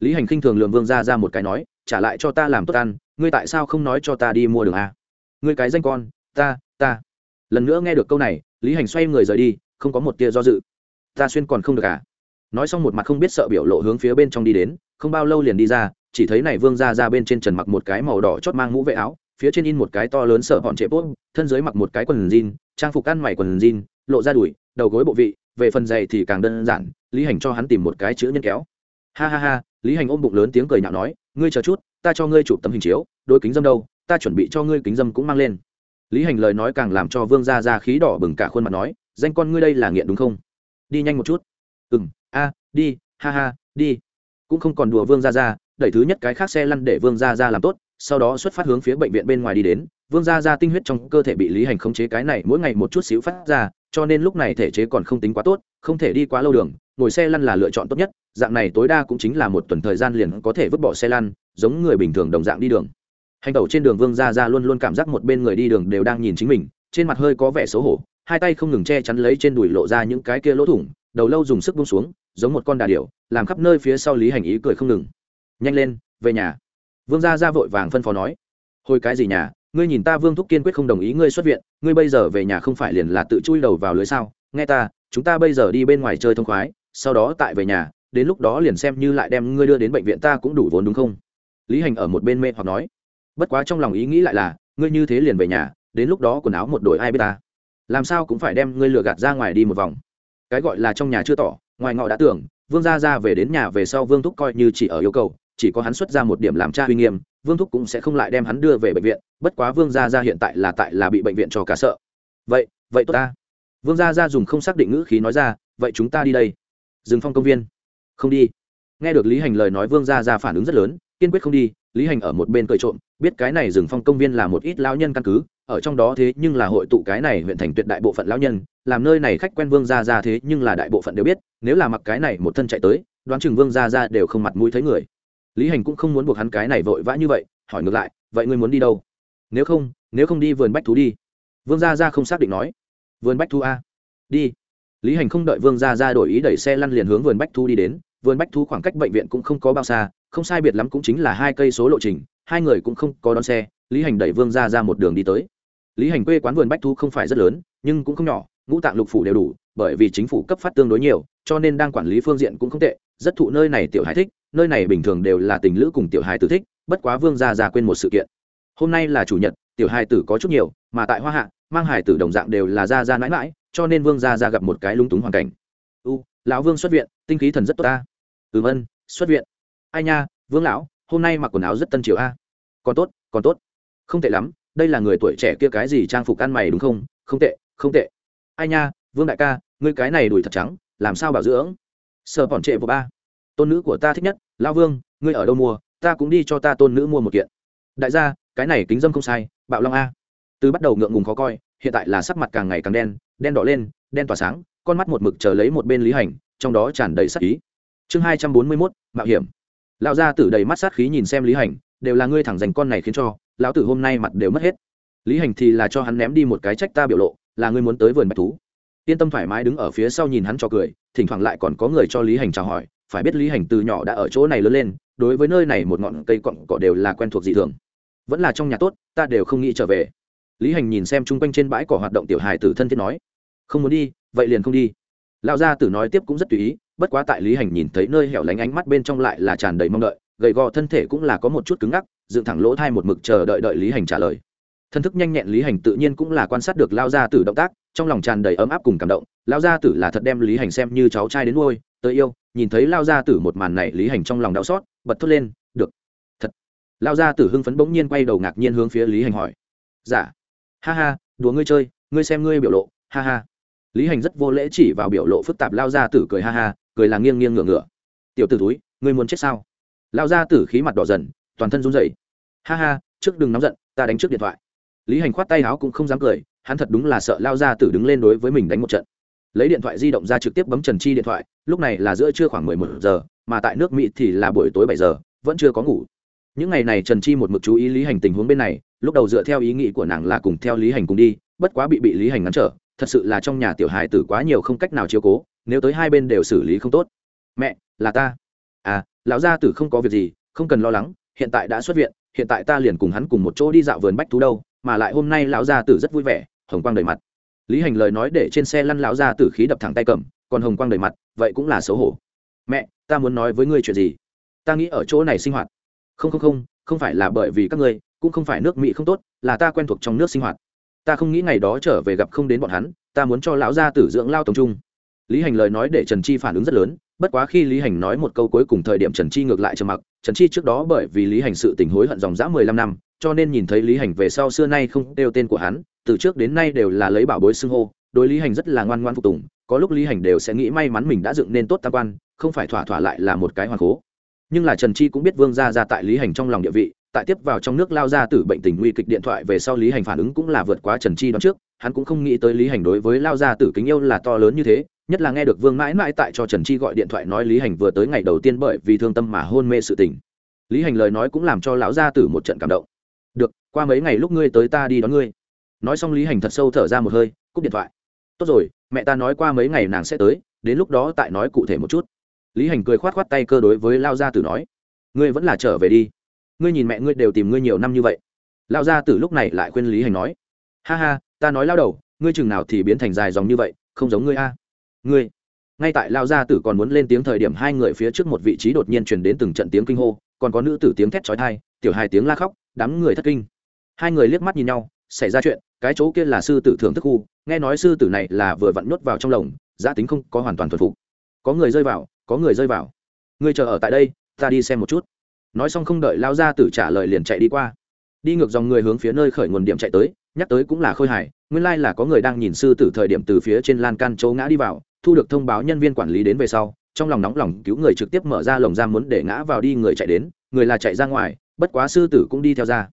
Lý hành khinh thường lường vương gia ra một cái nói, trả lại cho ta làm tốt ăn, ngươi tại sao không nói cho ta đi mua đường a? Ngươi cái danh con, ta ta. Lần nữa nghe được câu này, lý hành xoay người rời đi, không có một tia do dự. Ta xuyên còn không được à? Nói xong một mặt không biết sợ biểu lộ hướng phía bên trong đi đến, không bao lâu liền đi ra, chỉ thấy này vương ra ra bên trên trần mặc một cái màu đỏ chót mang mũ vệ áo, phía trên in một cái to lớn sợ bọn trệ bốt, thân dưới mặc một cái quần jean, trang phục ăn mày quần jean, lộ ra đùi, đầu gối bộ vị, về phần giày thì càng đơn giản, lý hành cho hắn tìm một cái chữ nhân kéo. Ha ha ha, lý hành ôm bụng lớn tiếng cười nhạo nói, ngươi chờ chút, ta cho ngươi chụp tấm hình chiếu, đôi kính dâm đâu ta chuẩn bị cho ngươi kính dâm cũng mang lên. Lý hành lời nói càng làm cho vương gia ra khí đỏ bừng cả khuôn mặt nói, danh con ngươi đây là nghiện đúng không? Đi nhanh một chút. Ừ m a, đi, ha ha, đi. Cũng không còn đùa vương gia ra đẩy thứ nhất cái khác xe lăn để vương gia ra làm tốt, sau đó xuất phát hướng phía bệnh viện bên ngoài đi đến. Vương gia ra tinh huyết trong cơ thể bị lý hành khống chế cái này, mỗi ngày một chút xíu phát ra, cho nên lúc này thể chế còn không tính quá tốt, không thể đi quá lâu đường, ngồi xe lăn là lựa chọn tốt nhất. Dạng này tối đa cũng chính là một tuần thời gian liền có thể vứt bỏ xe lăn, giống người bình thường đồng dạng đi đường hành tẩu trên đường vương gia ra luôn luôn cảm giác một bên người đi đường đều đang nhìn chính mình, trên mặt hơi có vẻ xấu hổ, hai tay không ngừng che chắn lấy trên đùi lộ ra những cái kia lỗ thủng, đầu lâu dùng sức bung xuống, giống một con đà điểu, làm khắp nơi phía sau lý hành ý cười không ngừng. Nhanh lên, về nhà. Vương gia ra vội vàng phân phó nói. Hồi cái gì nhà? Ngươi nhìn ta vương thúc kiên quyết không đồng ý ngươi xuất viện, ngươi bây giờ về nhà không phải liền là tự chui đầu vào lưới sao? Nghe ta, chúng ta bây giờ đi bên ngoài chơi thông khoái, sau đó tại về nhà, đến lúc đó liền xem như lại đem ngươi đưa đến bệnh viện ta cũng đủ vốn đúng không? Lý hành ở một bên mê hoặc nói bất quá trong lòng ý nghĩ lại là, ngươi như thế liền về nhà, đến lúc đó quần áo một đổi ai biết ta. Làm sao cũng phải đem ngươi lừa gạt ra ngoài đi một vòng. Cái gọi là trong nhà chưa tỏ, ngoài ngọ đã tưởng, vương gia ra về đến nhà về sau vương thúc coi như chỉ ở yêu cầu, chỉ có hắn xuất ra một điểm làm cha uy nghiêm, vương thúc cũng sẽ không lại đem hắn đưa về bệnh viện, bất quá vương gia ra hiện tại là tại là bị bệnh viện cho cả sợ. Vậy vậy tốt ta. Vương gia ra dùng không xác định ngữ khí nói ra, vậy chúng ta đi đây. Dừng phong công viên. Không đi. Nghe được lý hành lời nói vương gia ra phản ứng rất lớn, kiên quyết không đi lý hành ở một bên cười trộm, biết cái này rừng phong công viên là một ít lao nhân căn cứ, ở trong đó thế nhưng là hội tụ cái này huyện thành tuyệt đại bộ phận lao nhân, làm nơi này khách quen vương gia ra thế nhưng là đại bộ phận đều biết, nếu là mặc cái này một thân chạy tới, đoán chừng vương gia ra đều không mặt mũi thấy người. Lý hành cũng không muốn buộc hắn cái này vội vã như vậy, hỏi ngược lại, vậy ngươi muốn đi đâu? Nếu không nếu không đi vườn bách thú đi. Vương gia ra không xác định nói. Vườn bách thú a? Đi. Lý hành không đợi vương gia ra đổi ý đẩy xe lăn liền hướng vườn bách thú đi đến, vườn bách thú khoảng cách bệnh viện cũng không có bao xa không sai biệt lắm cũng chính là hai cây số lộ trình, hai người cũng không có đón xe, lý hành đẩy vương gia ra một đường đi tới. Lý hành quê quán vườn bách thu không phải rất lớn, nhưng cũng không nhỏ, ngũ tạng lục phủ đều đủ, bởi vì chính phủ cấp phát tương đối nhiều, cho nên đang quản lý phương diện cũng không tệ, rất thụ nơi này tiểu hải thích, nơi này bình thường đều là tình lữ cùng tiểu hài tử thích, bất quá vương gia già quên một sự kiện. Hôm nay là chủ nhật, tiểu hài tử có chút nhiều, mà tại hoa hạ, mang hài tử đồng dạng đều là gia gia mãi mãi, cho nên vương gia ra gặp một cái lung túng hoàn cảnh. U, lão vương xuất viện, tinh khí thần rất tốt ta. Ừm ân, xuất viện ai nha, vương lão, hôm nay mặc quần áo rất tân triều a. Còn tốt còn tốt. Không tệ lắm, đây là người tuổi trẻ kia cái gì trang phục ăn mày đúng không? Không tệ không tệ. Ai nha, vương đại ca, ngươi cái này đùi thật trắng, làm sao bảo dưỡng? Sợ bọn trệ vô ba. Tôn nữ của ta thích nhất lao vương, ngươi ở đâu mua, ta cũng đi cho ta tôn nữ mua một kiện. Đại gia, cái này kính dâm không sai, bạo long a. Từ bắt đầu ngượng ngùng khó coi, hiện tại là sắc mặt càng ngày càng đen đen đỏ lên, đen tỏa sáng, con mắt một mực chờ lấy một bên lý hành, trong đó tràn đầy sắc ý. Chương hai trăm bốn mươi mốt, mạo hiểm lão gia tử đầy mắt sát khí nhìn xem lý hành, đều là ngươi thẳng dành con này khiến cho, lão tử hôm nay mặt đều mất hết. Lý hành thì là cho hắn ném đi một cái trách ta biểu lộ, là ngươi muốn tới vườn bạch thú. Yên tâm thoải mái đứng ở phía sau nhìn hắn cho cười, thỉnh thoảng lại còn có người cho lý hành chào hỏi, phải biết lý hành từ nhỏ đã ở chỗ này lớn lên, đối với nơi này một ngọn cây cọn cỏ đều là quen thuộc dị thường. Vẫn là trong nhà tốt, ta đều không nghĩ trở về. Lý hành nhìn xem chung quanh trên bãi cỏ hoạt động tiểu hài tử thân thiết nói, không muốn đi, vậy liền không đi. Lão gia tử nói tiếp cũng rất tùy ý bất quá tại lý hành nhìn thấy nơi hẻo lánh ánh mắt bên trong lại là tràn đầy mong đợi, gầy gò thân thể cũng là có một chút cứng ngắc, dựng thẳng lỗ thai một mực chờ đợi đợi lý hành trả lời thân thức nhanh nhẹn lý hành tự nhiên cũng là quan sát được lao gia tử động tác, trong lòng tràn đầy ấm áp cùng cảm động, lao gia tử là thật đem lý hành xem như cháu trai đến nuôi, tới yêu, nhìn thấy lao gia tử một màn này lý hành trong lòng đau xót, bật thốt lên, được, thật lao gia tử hưng phấn bỗng nhiên quay đầu ngạc nhiên hướng phía lý hành hỏi giả dạ. ha ha, đùa ngươi chơi, ngươi xem ngươi biểu lộ, ha ha lý hành rất vô lễ chỉ vào biểu lộ phức tạp lao gia tử cười ha ha cười là nghiêng nghiêng ngửa ngửa. Tiểu t ử túi ngươi muốn chết sao? Lao gia tử khí mặt đỏ dần, toàn thân run rẩy. Ha ha, trước đừng nóng giận, ta đánh trước điện thoại. Lý hành khoát tay áo cũng không dám cười, hắn thật đúng là sợ lao gia tử đứng lên đối với mình đánh một trận. Lấy điện thoại di động ra trực tiếp bấm trần chi điện thoại, lúc này là giữa trưa khoảng mười một giờ, mà tại nước mỹ thì là buổi tối bảy giờ, vẫn chưa có ngủ. Những ngày này trần chi một mực chú ý lý hành tình huống bên này, lúc đầu dựa theo ý nghĩ của nàng là cùng theo lý hành cùng đi, bất quá bị bị lý hành ngăn trở thật sự là trong nhà tiểu hài tử quá nhiều không cách nào chiếu cố, nếu tới hai bên đều xử lý không tốt. Mẹ, là ta. À lão gia tử không có việc gì, không cần lo lắng, hiện tại đã xuất viện, hiện tại ta liền cùng hắn cùng một chỗ đi dạo vườn bách thú đâu, mà lại hôm nay lão gia tử rất vui vẻ, hồng quang đầy mặt. Lý hành lời nói để trên xe lăn lão gia tử khí đập thẳng tay cầm, còn hồng quang đầy mặt, vậy cũng là xấu hổ. Mẹ, ta muốn nói với ngươi chuyện gì? Ta nghĩ ở chỗ này sinh hoạt. Không không không không phải là bởi vì các ngươi, cũng không phải nước mỹ không tốt, là ta quen thuộc trong nước sinh hoạt ta không nghĩ ngày đó trở về gặp không đến bọn hắn, ta muốn cho lão gia tử dưỡng lao tổng trung. Lý hành lời nói để trần chi phản ứng rất lớn, bất quá khi lý hành nói một câu cuối cùng thời điểm trần chi ngược lại trầm mặc. Trần chi trước đó bởi vì lý hành sự tình hối hận dòng dã mười lăm năm, cho nên nhìn thấy lý hành về sau xưa nay không đeo tên của hắn, từ trước đến nay đều là lấy bảo bối xưng hô, đối lý hành rất là ngoan ngoan phục tùng, có lúc lý hành đều sẽ nghĩ may mắn mình đã dựng nên tốt tam quan, không phải thỏa thỏa lại là một cái hoàng cố. Nhưng là trần chi cũng biết vương gia ra tại lý hành trong lòng địa vị tại tiếp vào trong nước lao ra từ bệnh tình nguy kịch điện thoại về sau lý hành phản ứng cũng là vượt quá trần chi đoán trước, hắn cũng không nghĩ tới lý hành đối với lao gia tử kính yêu là to lớn như thế, nhất là nghe được vương mãi mãi tại cho trần chi gọi điện thoại nói lý hành vừa tới ngày đầu tiên bởi vì thương tâm mà hôn mê sự tình. Lý hành lời nói cũng làm cho lão gia tử một trận cảm động. Được, qua mấy ngày lúc ngươi tới ta đi đón ngươi. Nói xong lý hành thật sâu thở ra một hơi, cúp điện thoại. Tốt rồi, mẹ ta nói qua mấy ngày nàng sẽ tới, đến lúc đó tại nói cụ thể một chút. Lý hành cười khoát khoát tay cơ đối với lao gia tử nói, ngươi vẫn là trở về đi ngươi nhìn mẹ ngươi đều tìm ngươi nhiều năm như vậy. Lao gia tử lúc này lại khuyên lý hành nói, ha ha, ta nói lao đầu, ngươi chừng nào thì biến thành dài dòng như vậy, không giống ngươi a. Ngươi? Ngay tại lao gia tử còn muốn lên tiếng thời điểm hai người phía trước một vị trí đột nhiên truyền đến từng trận tiếng kinh hô, còn có nữ tử tiếng thét chói tai, tiểu hai tiếng la khóc, đám người thất kinh. Hai người liếc mắt nhìn nhau, xảy ra chuyện, cái chỗ kia là sư tử thưởng thức khu, nghe nói sư tử này là vừa vặn nhốt vào trong lồng, giá tính không có hoàn toàn thuần phục. Có người rơi vào, có người rơi vào. Ngươi chờ ở tại đây, ta đi xem một chút nói xong không đợi lao ra tử trả lời liền chạy đi qua. Đi ngược dòng người hướng phía nơi khởi nguồn điểm chạy tới, nhắc tới cũng là khôi hài nguyên lai là có người đang nhìn sư tử thời điểm từ phía trên lan can chỗ ngã đi vào, thu được thông báo nhân viên quản lý đến về sau, trong lòng nóng lòng cứu người trực tiếp mở ra lồng giam muốn để ngã vào đi người chạy đến, người là chạy ra ngoài, bất quá sư tử cũng đi theo ra.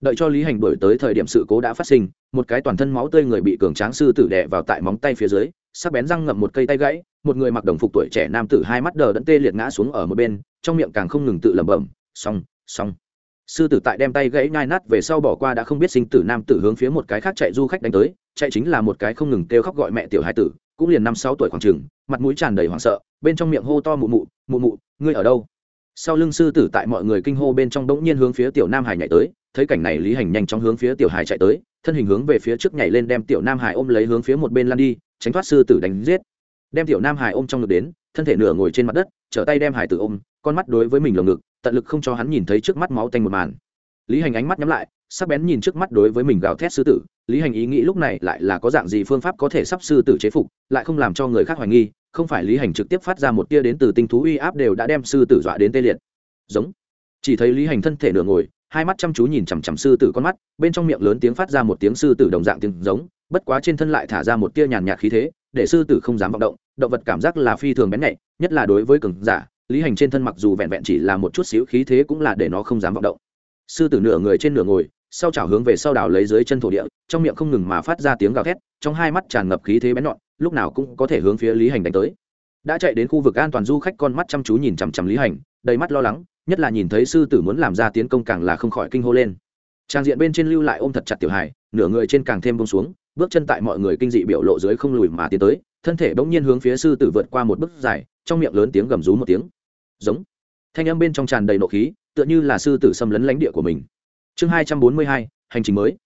Đợi cho lý hành đổi tới thời điểm sự cố đã phát sinh, một cái toàn thân máu tươi người bị cường tráng sư tử đè vào tại móng tay phía dưới, sắc bén răng ngậm một cây tay gãy, một người mặc đồng phục tuổi trẻ nam tử hai mắt đờ đẫn tê liệt ngã xuống ở một bên, trong miệng càng không ngừng tự lẩm bẩm xong xong. Sư tử tại đem tay gãy nhai nát về sau bỏ qua đã không biết sinh tử nam tử hướng phía một cái khác chạy du khách đánh tới, chạy chính là một cái không ngừng kêu khóc gọi mẹ tiểu hai tử, cũng liền năm sáu tuổi khoảng chừng, mặt mũi tràn đầy hoảng sợ, bên trong miệng hô to mụ mụ mụ mụ, ngươi ở đâu? Sau lưng sư tử tại mọi người kinh hô bên trong bỗng nhiên hướng phía tiểu nam hải nhảy tới, thấy cảnh này lý hành nhanh chóng hướng phía tiểu hải chạy tới, thân hình hướng về phía trước nhảy lên đem tiểu nam hải ôm lấy hướng phía một bên lăn đi, tránh thoát sư tử đánh giết. Đem tiểu nam hải ôm trong ngực đến, thân thể nửa ngồi trên mặt đất, trở tay đem hải tử ôm, con mắt đối với mình lồng ngực tận lực không cho hắn nhìn thấy trước mắt máu tanh một màn. Lý hành ánh mắt nhắm lại, sắc bén nhìn trước mắt đối với mình gào thét sư tử. Lý hành ý nghĩ lúc này lại là có dạng gì phương pháp có thể sắp sư tử chế phục, lại không làm cho người khác hoài nghi, không phải lý hành trực tiếp phát ra một tia đến từ tinh thú uy áp đều đã đem sư tử dọa đến tê liệt. Giống. Chỉ thấy lý hành thân thể nửa ngồi, hai mắt chăm chú nhìn chằm chằm sư tử con mắt, bên trong miệng lớn tiếng phát ra một tiếng sư tử đồng dạng tiếng giống, bất quá trên thân lại thả ra một tia nhàn nhạt khí thế, để sư tử không dám vọng động động vật cảm giác là phi thường bén nhạy, nhất là đối với cường giả lý hành trên thân mặc dù vẹn vẹn chỉ là một chút xíu khí thế cũng là để nó không dám vọng động. Sư tử nửa người trên nửa ngồi, sau chảo hướng về sau đảo lấy dưới chân thổ địa, trong miệng không ngừng mà phát ra tiếng gào thét, trong hai mắt tràn ngập khí thế bén nhọn, lúc nào cũng có thể hướng phía lý hành đánh tới. Đã chạy đến khu vực an toàn du khách con mắt chăm chú nhìn chằm chằm lý hành, đầy mắt lo lắng, nhất là nhìn thấy sư tử muốn làm ra tiến công càng là không khỏi kinh hô lên. Trang diện bên trên lưu lại ôm thật chặt tiểu hài, nửa người trên càng thêm bông xuống, bước chân tại mọi người kinh dị biểu lộ dưới không lùi mà tiến tới, thân thể bỗng nhiên hướng phía sư tử vượt qua một bước dài, trong miệng lớn tiếng gầm rú một tiếng giống. Thanh âm bên trong tràn đầy nộ khí, tựa như là sư tử xâm lấn lãnh địa của mình. Chương hai trăm bốn mươi hai, hành trình mới.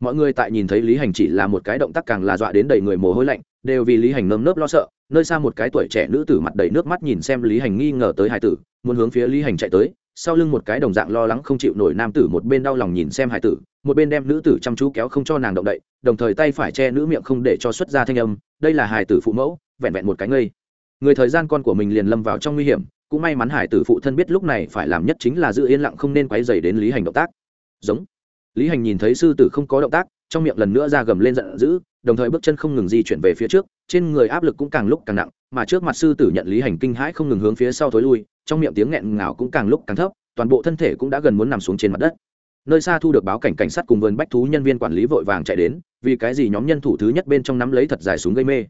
Mọi người tại nhìn thấy lý hành chỉ là một cái động tác càng là dọa đến đầy người mồ hôi lạnh, đều vì lý hành nơm nớp lo sợ, nơi xa một cái tuổi trẻ nữ tử mặt đầy nước mắt nhìn xem lý hành nghi ngờ tới hải tử, muốn hướng phía lý hành chạy tới, sau lưng một cái đồng dạng lo lắng không chịu nổi nam tử một bên đau lòng nhìn xem hải tử, một bên đem nữ tử chăm chú kéo không cho nàng động đậy, đồng thời tay phải che nữ miệng không để cho xuất ra thanh âm, đây là hải tử phụ mẫu, vẹn vẹn một cái ngây. Người thời gian con của mình liền lâm vào trong nguy hiểm cũng may mắn hải tử phụ thân biết lúc này phải làm nhất chính là giữ yên lặng không nên quấy dày đến lý hành động tác. Giống. Lý hành nhìn thấy sư tử không có động tác, trong miệng lần nữa ra gầm lên giận dữ, đồng thời bước chân không ngừng di chuyển về phía trước, trên người áp lực cũng càng lúc càng nặng, mà trước mặt sư tử nhận lý hành kinh hãi không ngừng hướng phía sau thối lui, trong miệng tiếng nghẹn ngào cũng càng lúc càng thấp, toàn bộ thân thể cũng đã gần muốn nằm xuống trên mặt đất. Nơi xa thu được báo cảnh cảnh sát cùng vườn bách thú nhân viên quản lý vội vàng chạy đến, vì cái gì nhóm nhân thủ thứ nhất bên trong nắm lấy thật dài súng gây mê.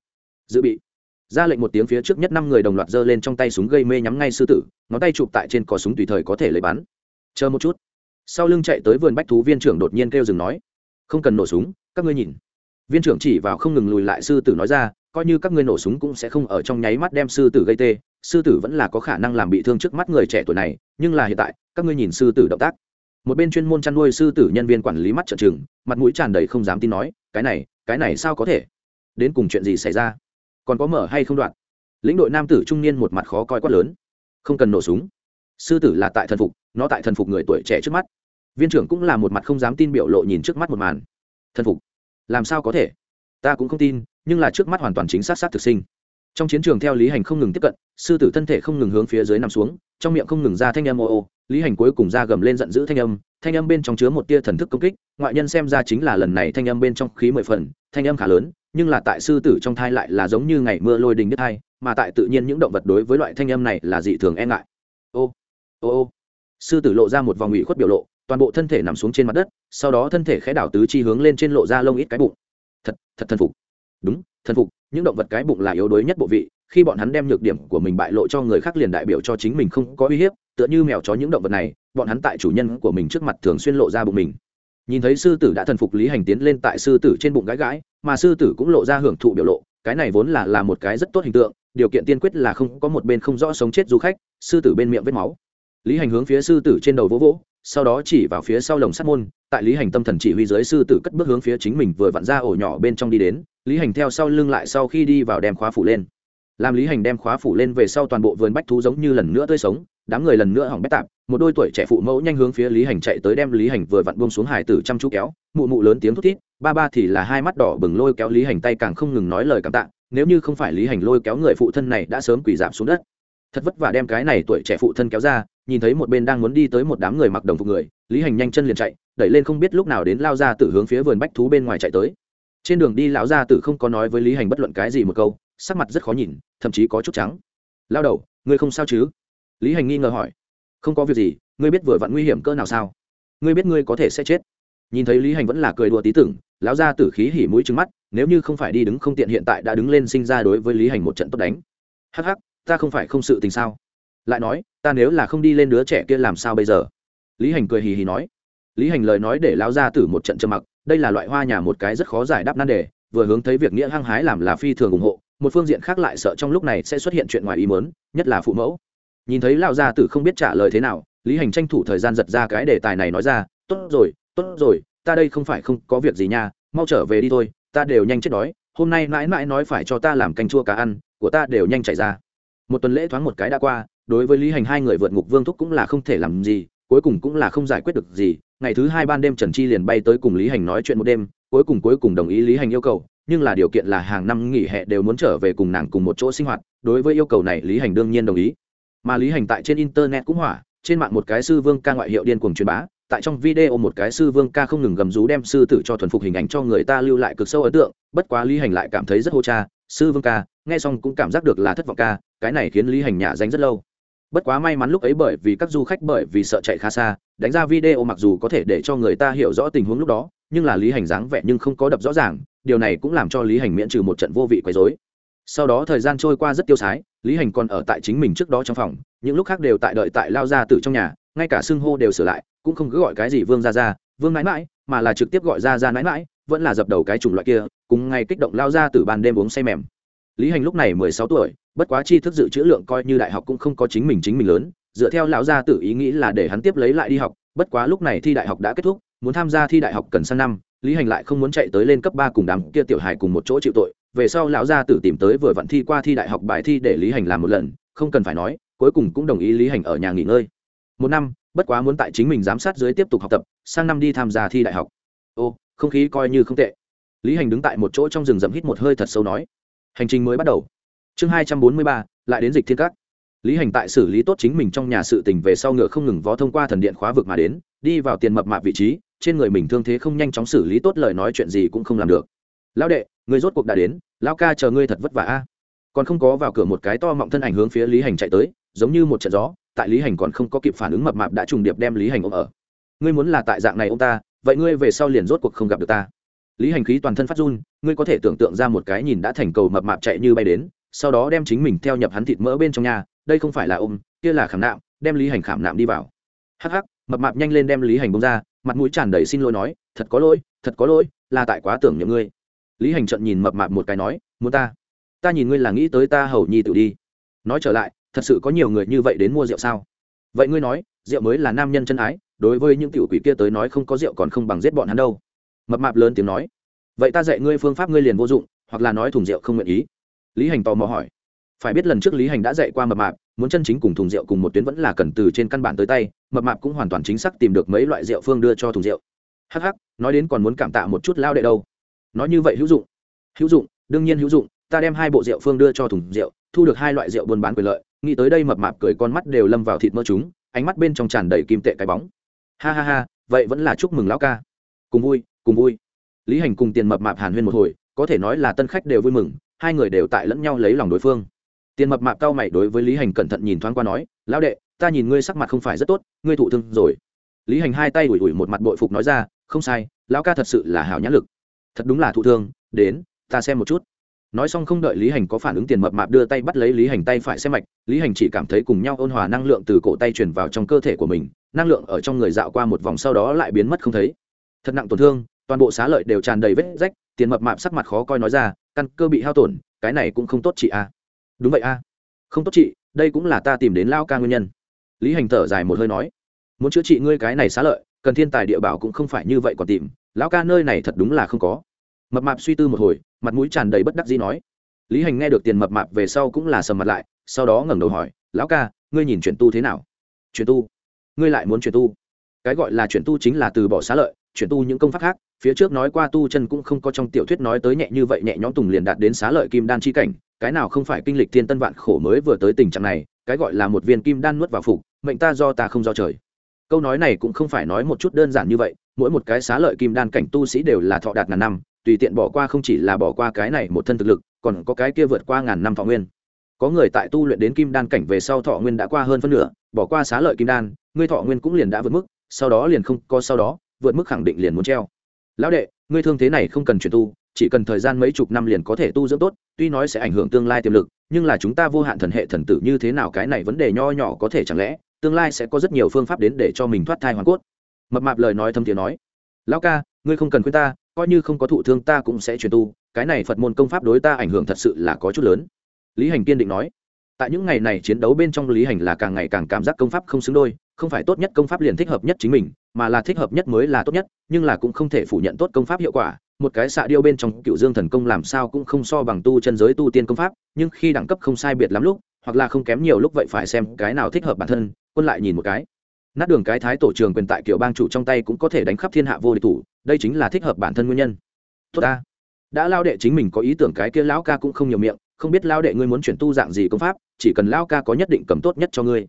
Dự bị ra lệnh một tiếng phía trước nhất năm người đồng loạt giơ lên trong tay súng gây mê nhắm ngay sư tử, ngón tay chụp tại trên cò súng tùy thời có thể lấy bắn. Chờ một chút. Sau lưng chạy tới vườn bách thú viên trưởng đột nhiên kêu dừng nói, không cần nổ súng, các ngươi nhìn. Viên trưởng chỉ vào không ngừng lùi lại sư tử nói ra, coi như các ngươi nổ súng cũng sẽ không ở trong nháy mắt đem sư tử gây tê, sư tử vẫn là có khả năng làm bị thương trước mắt người trẻ tuổi này, nhưng là hiện tại, các ngươi nhìn sư tử động tác. Một bên chuyên môn chăn nuôi sư tử nhân viên quản lý mắt trợ chừng mặt mũi tràn đầy không dám tin nói, cái này cái này sao có thể? Đến cùng chuyện gì xảy ra? Còn có mở hay không đoạn? Lĩnh đội nam tử trung niên một mặt khó coi quát lớn. Không cần nổ súng. Sư tử là tại thần phục, nó tại thần phục người tuổi trẻ trước mắt. Viên trưởng cũng là một mặt không dám tin biểu lộ nhìn trước mắt một màn. Thần phục? Làm sao có thể? Ta cũng không tin, nhưng là trước mắt hoàn toàn chính xác xác thực sinh. Trong chiến trường theo lý hành không ngừng tiếp cận, sư tử thân thể không ngừng hướng phía dưới nằm xuống, trong miệng không ngừng ra thanh âm ô ô. Lý hành cuối cùng ra gầm lên giận dữ thanh âm thanh âm bên trong chứa một tia thần thức công kích, ngoại nhân xem ra chính là lần này thanh âm bên trong khí mười phần, thanh âm khá lớn nhưng là tại sư tử trong thai lại là giống như ngày mưa lôi đình đất thai mà tại tự nhiên những động vật đối với loại thanh âm này là dị thường e ngại. Ô ô ô. Sư tử lộ ra một vòng ủy khuất biểu lộ, toàn bộ thân thể nằm xuống trên mặt đất, sau đó thân thể khẽ đảo tứ chi hướng lên trên lộ ra lông ít cái bụng. Thật thật thân phục. Đúng thân phục, những động vật cái bụng là yếu đuối nhất bộ vị, khi bọn hắn đem nhược điểm của mình bại lộ cho người khác liền đại biểu cho chính mình không có uy hiếp, tựa như mèo chó những động vật này, bọn hắn tại chủ nhân của mình trước mặt thường xuyên lộ ra bụng mình nhìn thấy sư tử đã thần phục lý hành tiến lên tại sư tử trên bụng gãi gãi, mà sư tử cũng lộ ra hưởng thụ biểu lộ, cái này vốn là là một cái rất tốt hình tượng, điều kiện tiên quyết là không có một bên không rõ sống chết du khách, sư tử bên miệng vết máu. Lý hành hướng phía sư tử trên đầu vỗ vỗ, sau đó chỉ vào phía sau lồng sắt môn, tại lý hành tâm thần chỉ huy dưới sư tử cất bước hướng phía chính mình vừa vặn ra ổ nhỏ bên trong đi đến, lý hành theo sau lưng lại sau khi đi vào đem khóa phủ lên. Làm lý hành đem khóa phủ lên về sau toàn bộ vườn bách thú giống như lần nữa tươi sống đám người lần nữa hỏng bét tạp, một đôi tuổi trẻ phụ mẫu nhanh hướng phía lý hành chạy tới đem lý hành vừa vặn buông xuống hải tử chăm chú kéo, mụ mụ lớn tiếng thút thít, ba ba thì là hai mắt đỏ bừng lôi kéo lý hành tay càng không ngừng nói lời cảm tạ, nếu như không phải lý hành lôi kéo người phụ thân này đã sớm quỳ giảm xuống đất. Thật vất vả đem cái này tuổi trẻ phụ thân kéo ra, nhìn thấy một bên đang muốn đi tới một đám người mặc đồng phục người, lý hành nhanh chân liền chạy, đẩy lên không biết lúc nào đến lao ra từ hướng phía vườn bách thú bên ngoài chạy tới. Trên đường đi lão gia tử không có nói với lý hành bất luận cái gì một câu, sắc mặt rất khó nhìn, thậm chí có chút trắng. Lao đầu, ngươi không sao chứ? Lý hành nghi ngờ hỏi, không có việc gì, ngươi biết vừa vặn nguy hiểm cỡ nào sao? Ngươi biết ngươi có thể sẽ chết. Nhìn thấy lý hành vẫn là cười đùa tí tưởng, lão gia tử khí hỉ mũi trứng mắt, nếu như không phải đi đứng không tiện hiện tại đã đứng lên sinh ra đối với lý hành một trận tốt đánh. Hắc hắc, ta không phải không sự tình sao? Lại nói, ta nếu là không đi lên đứa trẻ kia làm sao bây giờ? Lý hành cười hì hì nói. Lý hành lời nói để lão gia tử một trận trầm mặc, đây là loại hoa nhà một cái rất khó giải đáp nan đề, vừa hướng thấy việc nghĩa hăng hái làm là phi thường ủng hộ, một phương diện khác lại sợ trong lúc này sẽ xuất hiện chuyện ngoài ý mớn nhất là phụ mẫu nhìn thấy lão gia tử không biết trả lời thế nào, lý hành tranh thủ thời gian giật ra cái đề tài này nói ra, tốt rồi tốt rồi, ta đây không phải không có việc gì nha, mau trở về đi thôi, ta đều nhanh chết đói, hôm nay mãi mãi nói phải cho ta làm canh chua cá ăn, của ta đều nhanh chạy ra. Một tuần lễ thoáng một cái đã qua, đối với lý hành hai người vượt ngục vương thúc cũng là không thể làm gì, cuối cùng cũng là không giải quyết được gì. Ngày thứ hai ban đêm trần chi liền bay tới cùng lý hành nói chuyện một đêm, cuối cùng cuối cùng đồng ý lý hành yêu cầu, nhưng là điều kiện là hàng năm nghỉ hè đều muốn trở về cùng nàng cùng một chỗ sinh hoạt, đối với yêu cầu này lý hành đương nhiên đồng ý mà lý hành tại trên internet cũng hỏa, trên mạng một cái sư vương ca ngoại hiệu điên cuồng truyền bá, tại trong video một cái sư vương ca không ngừng gầm rú đem sư tử cho thuần phục hình ảnh cho người ta lưu lại cực sâu ấn tượng, bất quá lý hành lại cảm thấy rất hô cha, sư vương ca, nghe xong cũng cảm giác được là thất vọng ca, cái này khiến lý hành nhả danh rất lâu. Bất quá may mắn lúc ấy bởi vì các du khách bởi vì sợ chạy khá xa, đánh ra video mặc dù có thể để cho người ta hiểu rõ tình huống lúc đó, nhưng là lý hành dáng vẻ nhưng không có đập rõ ràng, điều này cũng làm cho lý hành miễn trừ một trận vô vị quấy dối sau đó thời gian trôi qua rất tiêu sái, lý hành còn ở tại chính mình trước đó trong phòng, những lúc khác đều tại đợi tại lao ra từ trong nhà, ngay cả xưng hô đều sửa lại, cũng không cứ gọi cái gì vương ra ra vương mãi mãi, mà là trực tiếp gọi ra ra mãi mãi, vẫn là dập đầu cái chủng loại kia, cùng ngay kích động lao ra từ ban đêm uống say mềm. Lý hành lúc này mười sáu tuổi, bất quá tri thức dự trữ lượng coi như đại học cũng không có chính mình chính mình lớn, dựa theo lão gia tử ý nghĩ là để hắn tiếp lấy lại đi học, bất quá lúc này thi đại học đã kết thúc, muốn tham gia thi đại học cần sang năm, lý hành lại không muốn chạy tới lên cấp ba cùng đám kia tiểu hài cùng một chỗ chịu tội về sau lão gia tử tìm tới vừa vặn thi qua thi đại học bài thi để lý hành làm một lần, không cần phải nói, cuối cùng cũng đồng ý lý hành ở nhà nghỉ ngơi. Một năm, bất quá muốn tại chính mình giám sát dưới tiếp tục học tập, sang năm đi tham gia thi đại học. Ô, không khí coi như không tệ. Lý hành đứng tại một chỗ trong rừng rậm hít một hơi thật sâu nói. Hành trình mới bắt đầu. Chương hai trăm bốn mươi ba, lại đến dịch thiên các. Lý hành tại xử lý tốt chính mình trong nhà sự tình về sau ngựa không ngừng vó thông qua thần điện khóa vực mà đến, đi vào tiền mập mạp vị trí, trên người mình thương thế không nhanh chóng xử lý tốt lời nói chuyện gì cũng không làm được. Lão đệ người rốt cuộc đã đến, lão ca chờ ngươi thật vất vả a. Còn không có vào cửa một cái to mọng thân ảnh hướng phía lý hành chạy tới, giống như một trận gió, tại lý hành còn không có kịp phản ứng mập mạp đã trùng điệp đem lý hành ôm ở. Ngươi muốn là tại dạng này ông ta, vậy ngươi về sau liền rốt cuộc không gặp được ta. Lý hành khí toàn thân phát run, ngươi có thể tưởng tượng ra một cái nhìn đã thành cầu mập mạp chạy như bay đến, sau đó đem chính mình theo nhập hắn thịt mỡ bên trong nhà, đây không phải là ôm, kia là khảm nạm, đem lý hành khảm nạm đi vào. Hắc hắc, mập mạp nhanh lên đem lý hành bông ra, mặt mũi tràn đầy xin lỗi nói, thật có lỗi, thật có lỗi, là tại quá tưởng nhầm ngươi lý hành trận nhìn mập mạp một cái nói, muốn ta? Ta nhìn ngươi là nghĩ tới ta hầu nhi tự đi. Nói trở lại, thật sự có nhiều người như vậy đến mua rượu sao? Vậy ngươi nói, rượu mới là nam nhân chân ái, đối với những tiểu quỷ kia tới nói không có rượu còn không bằng giết bọn hắn đâu. Mập mạp lớn tiếng nói, vậy ta dạy ngươi phương pháp ngươi liền vô dụng, hoặc là nói thùng rượu không nguyện ý. Lý hành tò mò hỏi, phải biết lần trước lý hành đã dạy qua mập mạp, muốn chân chính cùng thùng rượu cùng một tuyến vẫn là cần từ trên căn bản tới tay, mập mạp cũng hoàn toàn chính xác tìm được mấy loại rượu phương đưa cho thùng rượu. Hắc hắc, nói đến còn muốn cảm tạ một chút lao đệ đâu nói như vậy hữu dụng. Hữu dụng, đương nhiên hữu dụng, ta đem hai bộ rượu phương đưa cho thùng rượu, thu được hai loại rượu buôn bán quyền lợi, nghĩ tới đây mập mạp cười con mắt đều lâm vào thịt mơ chúng, ánh mắt bên trong tràn đầy kim tệ cái bóng. Ha ha ha, vậy vẫn là chúc mừng lão ca. Cùng vui cùng vui. Lý hành cùng tiền mập mạp hàn huyên một hồi, có thể nói là tân khách đều vui mừng, hai người đều tại lẫn nhau lấy lòng đối phương. Tiền mập mạp cao mày đối với lý hành cẩn thận nhìn thoáng qua nói, lão đệ, ta nhìn ngươi sắc mặt không phải rất tốt, ngươi thụ thương rồi. Lý hành hai tay ủi ủi một mặt bội phục nói ra, không sai, lão ca thật sự là hảo nhãn lực thật đúng là thụ thương, đến, ta xem một chút. Nói xong không đợi lý hành có phản ứng tiền mập mạp đưa tay bắt lấy lý hành tay phải xem mạch, lý hành chỉ cảm thấy cùng nhau ôn hòa năng lượng từ cổ tay truyền vào trong cơ thể của mình, năng lượng ở trong người dạo qua một vòng sau đó lại biến mất không thấy. Thật nặng tổn thương, toàn bộ xá lợi đều tràn đầy vết rách, tiền mập mạp sắc mặt khó coi nói ra, căn cơ bị hao tổn, cái này cũng không tốt chị a. Đúng vậy a. Không tốt chị, đây cũng là ta tìm đến lao ca nguyên nhân. Lý hành thở dài một hơi nói, muốn chữa trị ngươi cái này xá lợi, cần thiên tài địa bảo cũng không phải như vậy còn tìm lão ca nơi này thật đúng là không có. Mập mạp suy tư một hồi, mặt mũi tràn đầy bất đắc dĩ nói. Lý hành nghe được tiền mập mạp về sau cũng là sầm mặt lại, sau đó ngẩng đầu hỏi, lão ca, ngươi nhìn chuyển tu thế nào? Chuyển tu? Ngươi lại muốn chuyển tu? Cái gọi là chuyển tu chính là từ bỏ xá lợi chuyển tu những công pháp khác, phía trước nói qua tu chân cũng không có trong tiểu thuyết nói tới nhẹ như vậy, nhẹ nhõm tùng liền đạt đến xá lợi kim đan chi cảnh, cái nào không phải kinh lịch thiên tân vạn khổ mới vừa tới tình trạng này, cái gọi là một viên kim đan nuốt vào phục, mệnh ta do ta không do trời. Câu nói này cũng không phải nói một chút đơn giản như vậy mỗi một cái xá lợi kim đan cảnh tu sĩ đều là thọ đạt ngàn năm, tùy tiện bỏ qua không chỉ là bỏ qua cái này một thân thực lực, còn có cái kia vượt qua ngàn năm thọ nguyên. Có người tại tu luyện đến kim đan cảnh về sau thọ nguyên đã qua hơn phân nửa, bỏ qua xá lợi kim đan, ngươi thọ nguyên cũng liền đã vượt mức, sau đó liền không có sau đó, vượt mức khẳng định liền muốn treo. Lão đệ, ngươi thương thế này không cần chuyển tu, chỉ cần thời gian mấy chục năm liền có thể tu dưỡng tốt, tuy nói sẽ ảnh hưởng tương lai tiềm lực, nhưng là chúng ta vô hạn thần hệ thần tử như thế nào cái này vấn đề nho nhỏ có thể chẳng lẽ, tương lai sẽ có rất nhiều phương pháp đến để cho mình thoát thai hoàn cốt mập mạp lời nói thâm tiếng nói, lão ca, ngươi không cần khuyên ta, coi như không có thụ thương ta cũng sẽ chuyển tu, cái này phật môn công pháp đối ta ảnh hưởng thật sự là có chút lớn. Lý hành kiên định nói, tại những ngày này chiến đấu bên trong lý hành là càng ngày càng cảm giác công pháp không xứng đôi, không phải tốt nhất công pháp liền thích hợp nhất chính mình, mà là thích hợp nhất mới là tốt nhất, nhưng là cũng không thể phủ nhận tốt công pháp hiệu quả. Một cái xạ điêu bên trong cựu dương thần công làm sao cũng không so bằng tu chân giới tu tiên công pháp, nhưng khi đẳng cấp không sai biệt lắm lúc, hoặc là không kém nhiều lúc vậy phải xem cái nào thích hợp bản thân, quân lại nhìn một cái nát đường cái thái tổ trường quyền tại kiểu bang chủ trong tay cũng có thể đánh khắp thiên hạ vô địch thủ, đây chính là thích hợp bản thân nguyên nhân. Tốt ta. Đã lao đệ chính mình có ý tưởng cái kia lão ca cũng không nhiều miệng, không biết lao đệ ngươi muốn chuyển tu dạng gì công pháp, chỉ cần lao ca có nhất định cầm tốt nhất cho ngươi.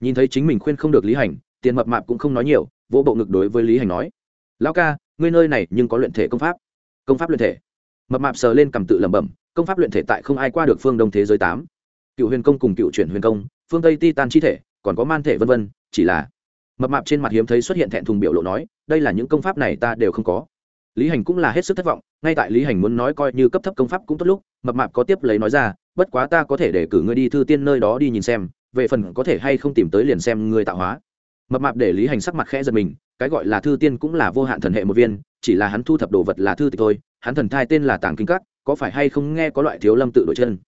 Nhìn thấy chính mình khuyên không được lý hành, tiền mập mạp cũng không nói nhiều, vỗ bộ ngực đối với lý hành nói lao ca, ngươi nơi này nhưng có luyện thể công pháp. Công pháp luyện thể? Mập mạp sờ lên cầm tự lẩm bẩm, công pháp luyện thể tại không ai qua được phương đông thế giới tám. Cựu huyền công cùng cựu chuyển huyền công, phương tây ti tan chi thể, còn có man thể vân vân, chỉ là mập mạp trên mặt hiếm thấy xuất hiện thẹn thùng biểu lộ nói, đây là những công pháp này ta đều không có. Lý hành cũng là hết sức thất vọng, ngay tại lý hành muốn nói coi như cấp thấp công pháp cũng tốt lúc, mập mạp có tiếp lấy nói ra, bất quá ta có thể để cử ngươi đi thư tiên nơi đó đi nhìn xem, về phần có thể hay không tìm tới liền xem ngươi tạo hóa. Mập mạp để lý hành sắc mặt khẽ giật mình, cái gọi là thư tiên cũng là vô hạn thần hệ một viên, chỉ là hắn thu thập đồ vật là thư tịch thôi, hắn thần thai tên là tàng kinh các, có phải hay không nghe có loại thiếu lâm tự đội chân?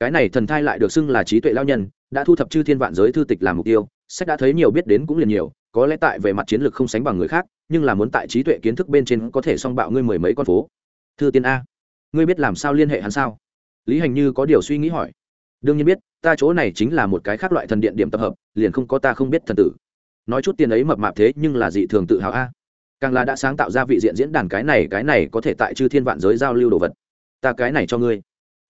Cái này thần thai lại được xưng là trí tuệ lao nhân, đã thu thập chư thiên vạn giới thư tịch làm mục tiêu, sách đã thấy nhiều biết đến cũng liền nhiều có lẽ tại về mặt chiến lược không sánh bằng người khác, nhưng là muốn tại trí tuệ kiến thức bên trên có thể song bạo ngươi mười mấy con phố. Thư tiên a, ngươi biết làm sao liên hệ hắn sao? Lý hành như có điều suy nghĩ hỏi. Đương nhiên biết, ta chỗ này chính là một cái khác loại thần điện điểm tập hợp, liền không có ta không biết thần tử. Nói chút tiền ấy mập mạp thế nhưng là dị thường tự hào a. Càng là đã sáng tạo ra vị diện diễn đàn cái này cái này có thể tại chư thiên vạn giới giao lưu đồ vật. Ta cái này cho ngươi.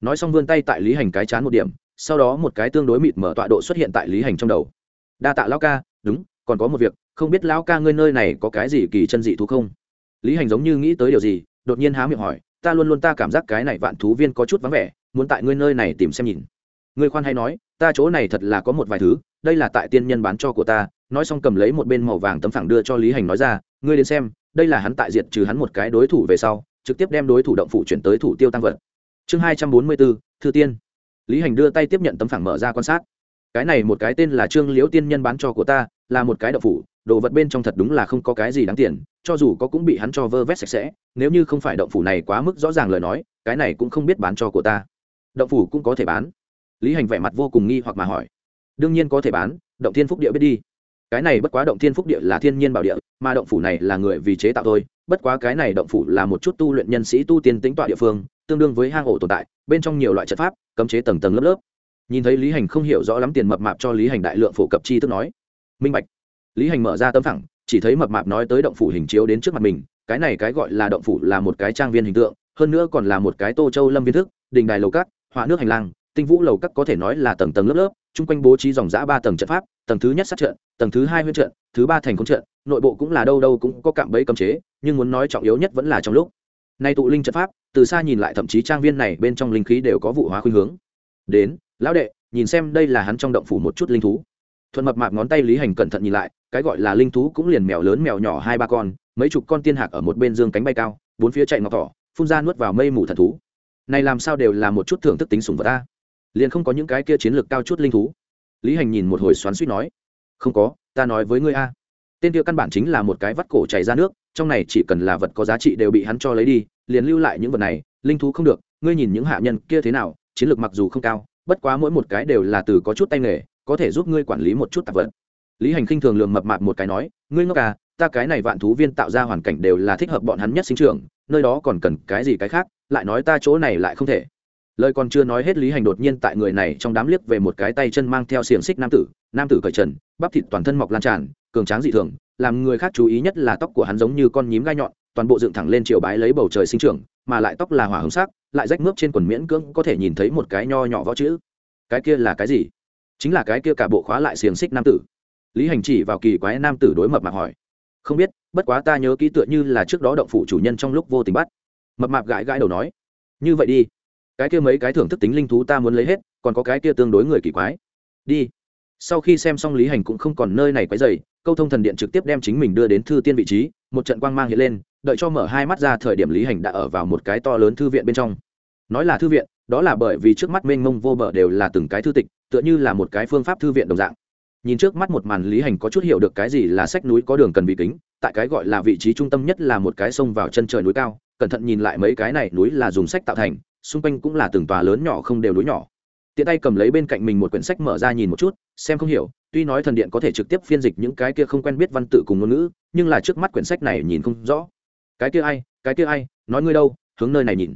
Nói xong vươn tay tại lý hành cái chán một điểm, sau đó một cái tương đối mịt mở tọa độ xuất hiện tại lý hành trong đầu. Đa tạ lão ca, đúng còn có một việc, không biết lão ca ngươi nơi này có cái gì kỳ chân dị thú không? Lý hành giống như nghĩ tới điều gì, đột nhiên há miệng hỏi, ta luôn luôn ta cảm giác cái này vạn thú viên có chút vắng vẻ, muốn tại ngươi nơi này tìm xem nhìn. Ngươi khoan hay nói, ta chỗ này thật là có một vài thứ, đây là tại tiên nhân bán cho của ta, nói xong cầm lấy một bên màu vàng tấm phẳng đưa cho lý hành nói ra, ngươi đến xem, đây là hắn tại diệt trừ hắn một cái đối thủ về sau, trực tiếp đem đối thủ động phủ chuyển tới thủ tiêu tăng vật. Chương hai trăm bốn mươi bốn, thư tiên. Lý hành đưa tay tiếp nhận tấm phẳng mở ra quan sát cái này một cái tên là trương liễu tiên nhân bán cho của ta, là một cái động phủ, đồ vật bên trong thật đúng là không có cái gì đáng tiền, cho dù có cũng bị hắn cho vơ vét sạch sẽ, nếu như không phải động phủ này quá mức rõ ràng lời nói, cái này cũng không biết bán cho của ta. Động phủ cũng có thể bán? Lý hành vẻ mặt vô cùng nghi hoặc mà hỏi. Đương nhiên có thể bán, động thiên phúc địa biết đi. Cái này bất quá động thiên phúc địa là thiên nhiên bảo địa, mà động phủ này là người vì chế tạo thôi. Bất quá cái này động phủ là một chút tu luyện nhân sĩ tu tiên tính tọa địa phương, tương đương với hang ổ tồn tại, bên trong nhiều loại trận pháp, cấm chế tầng tầng lớp lớp nhìn thấy lý hành không hiểu rõ lắm tiền mập mạp cho lý hành đại lượng phổ cập chi tức nói. Minh bạch. Lý hành mở ra tấm thẳng chỉ thấy mập mạp nói tới động phủ hình chiếu đến trước mặt mình, cái này cái gọi là động phủ là một cái trang viên hình tượng, hơn nữa còn là một cái tô châu lâm viên thức, đình đài lầu cát, họa nước hành lang, tinh vũ lầu cát có thể nói là tầng tầng lớp lớp, chung quanh bố trí dòng giã ba tầng trận pháp, tầng thứ nhất sát trận, tầng thứ hai huyết trận, thứ ba thành công trận, nội bộ cũng là đâu đâu cũng có cạm bẫy cấm chế, nhưng muốn nói trọng yếu nhất vẫn là trong lúc. Nay tụ linh trận pháp, từ xa nhìn lại thậm chí trang viên này bên trong linh khí đều có vụ hóa khuynh hướng. Đến lão đệ, nhìn xem đây là hắn trong động phủ một chút linh thú. Thuận mập mạp ngón tay lý hành cẩn thận nhìn lại, cái gọi là linh thú cũng liền mèo lớn mèo nhỏ hai ba con, mấy chục con tiên hạc ở một bên dương cánh bay cao, bốn phía chạy ngọc thỏ, phun ra nuốt vào mây mù thần thú. Này làm sao đều là một chút thưởng thức tính sùng vật ta? Liền không có những cái kia chiến lược cao chút linh thú. Lý hành nhìn một hồi xoắn suýt nói, không có, ta nói với ngươi a. Tên kia căn bản chính là một cái vắt cổ chảy ra nước, trong này chỉ cần là vật có giá trị đều bị hắn cho lấy đi, liền lưu lại những vật này, linh thú không được, ngươi nhìn những hạ nhân kia thế nào, chiến lược mặc dù không cao bất quá mỗi một cái đều là từ có chút tay nghề, có thể giúp ngươi quản lý một chút tạp vật. Lý hành khinh thường lường mập mạp một cái nói, ngươi ngốc à ta cái này vạn thú viên tạo ra hoàn cảnh đều là thích hợp bọn hắn nhất sinh trưởng, nơi đó còn cần cái gì cái khác, lại nói ta chỗ này lại không thể. Lời còn chưa nói hết lý hành đột nhiên tại người này trong đám liếc về một cái tay chân mang theo xiềng xích nam tử nam tử cởi trần, bắp thịt toàn thân mọc lan tràn, cường tráng dị thường, làm người khác chú ý nhất là tóc của hắn giống như con nhím gai nhọn, toàn bộ dựng thẳng lên chiều bái lấy bầu trời sinh trưởng, mà lại tóc là hỏa hồng sắc lại rách mướp trên quần miễn cưỡng có thể nhìn thấy một cái nho nhỏ võ chữ. Cái kia là cái gì? Chính là cái kia cả bộ khóa lại xiềng xích nam tử. Lý hành chỉ vào kỳ quái nam tử đối mập mạp hỏi. Không biết, bất quá ta nhớ ký tựa như là trước đó động phủ chủ nhân trong lúc vô tình bắt. Mập mạp gãi gãi đầu nói. Như vậy đi. Cái kia mấy cái thưởng thức tính linh thú ta muốn lấy hết, còn có cái kia tương đối người kỳ quái. Đi sau khi xem xong lý hành cũng không còn nơi này quấy dày câu thông thần điện trực tiếp đem chính mình đưa đến thư tiên vị trí, một trận quang mang hiện lên, đợi cho mở hai mắt ra thời điểm lý hành đã ở vào một cái to lớn thư viện bên trong. Nói là thư viện, đó là bởi vì trước mắt mênh mông vô bờ đều là từng cái thư tịch, tựa như là một cái phương pháp thư viện đồng dạng. Nhìn trước mắt một màn lý hành có chút hiểu được cái gì là sách núi có đường cần vị kính, tại cái gọi là vị trí trung tâm nhất là một cái sông vào chân trời núi cao, cẩn thận nhìn lại mấy cái này núi là dùng sách tạo thành, xung quanh cũng là từng tòa lớn nhỏ không đều núi nhỏ tiện tay cầm lấy bên cạnh mình một quyển sách mở ra nhìn một chút, xem không hiểu, tuy nói thần điện có thể trực tiếp phiên dịch những cái kia không quen biết văn tự cùng ngôn ngữ, nhưng là trước mắt quyển sách này nhìn không rõ. Cái kia ai, cái kia ai, nói ngươi đâu, hướng nơi này nhìn.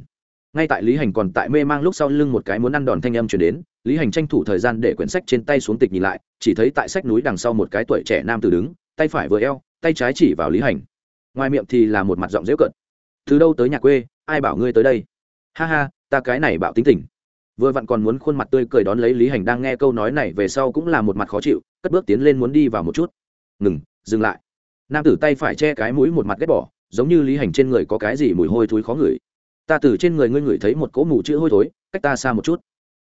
Ngay tại lý hành còn tại mê mang lúc sau lưng một cái muốn ăn đòn thanh âm chuyển đến, lý hành tranh thủ thời gian để quyển sách trên tay xuống tịch nhìn lại, chỉ thấy tại sách núi đằng sau một cái tuổi trẻ nam tử đứng, tay phải vừa eo, tay trái chỉ vào lý hành. Ngoài miệng thì là một mặt giọng dễu cận từ đâu tới nhà quê, ai bảo ngươi tới đây? Ha ha, ta cái này bảo tính tình vừa vặn còn muốn khuôn mặt tươi cười đón lấy lý hành đang nghe câu nói này về sau cũng là một mặt khó chịu, cất bước tiến lên muốn đi vào một chút. Ngừng, dừng lại. Nam tử tay phải che cái mũi một mặt ghét bỏ, giống như lý hành trên người có cái gì mùi hôi thối khó ngửi. Ta từ trên người ngươi ngửi thấy một cỗ mù chữ hôi thối, cách ta xa một chút.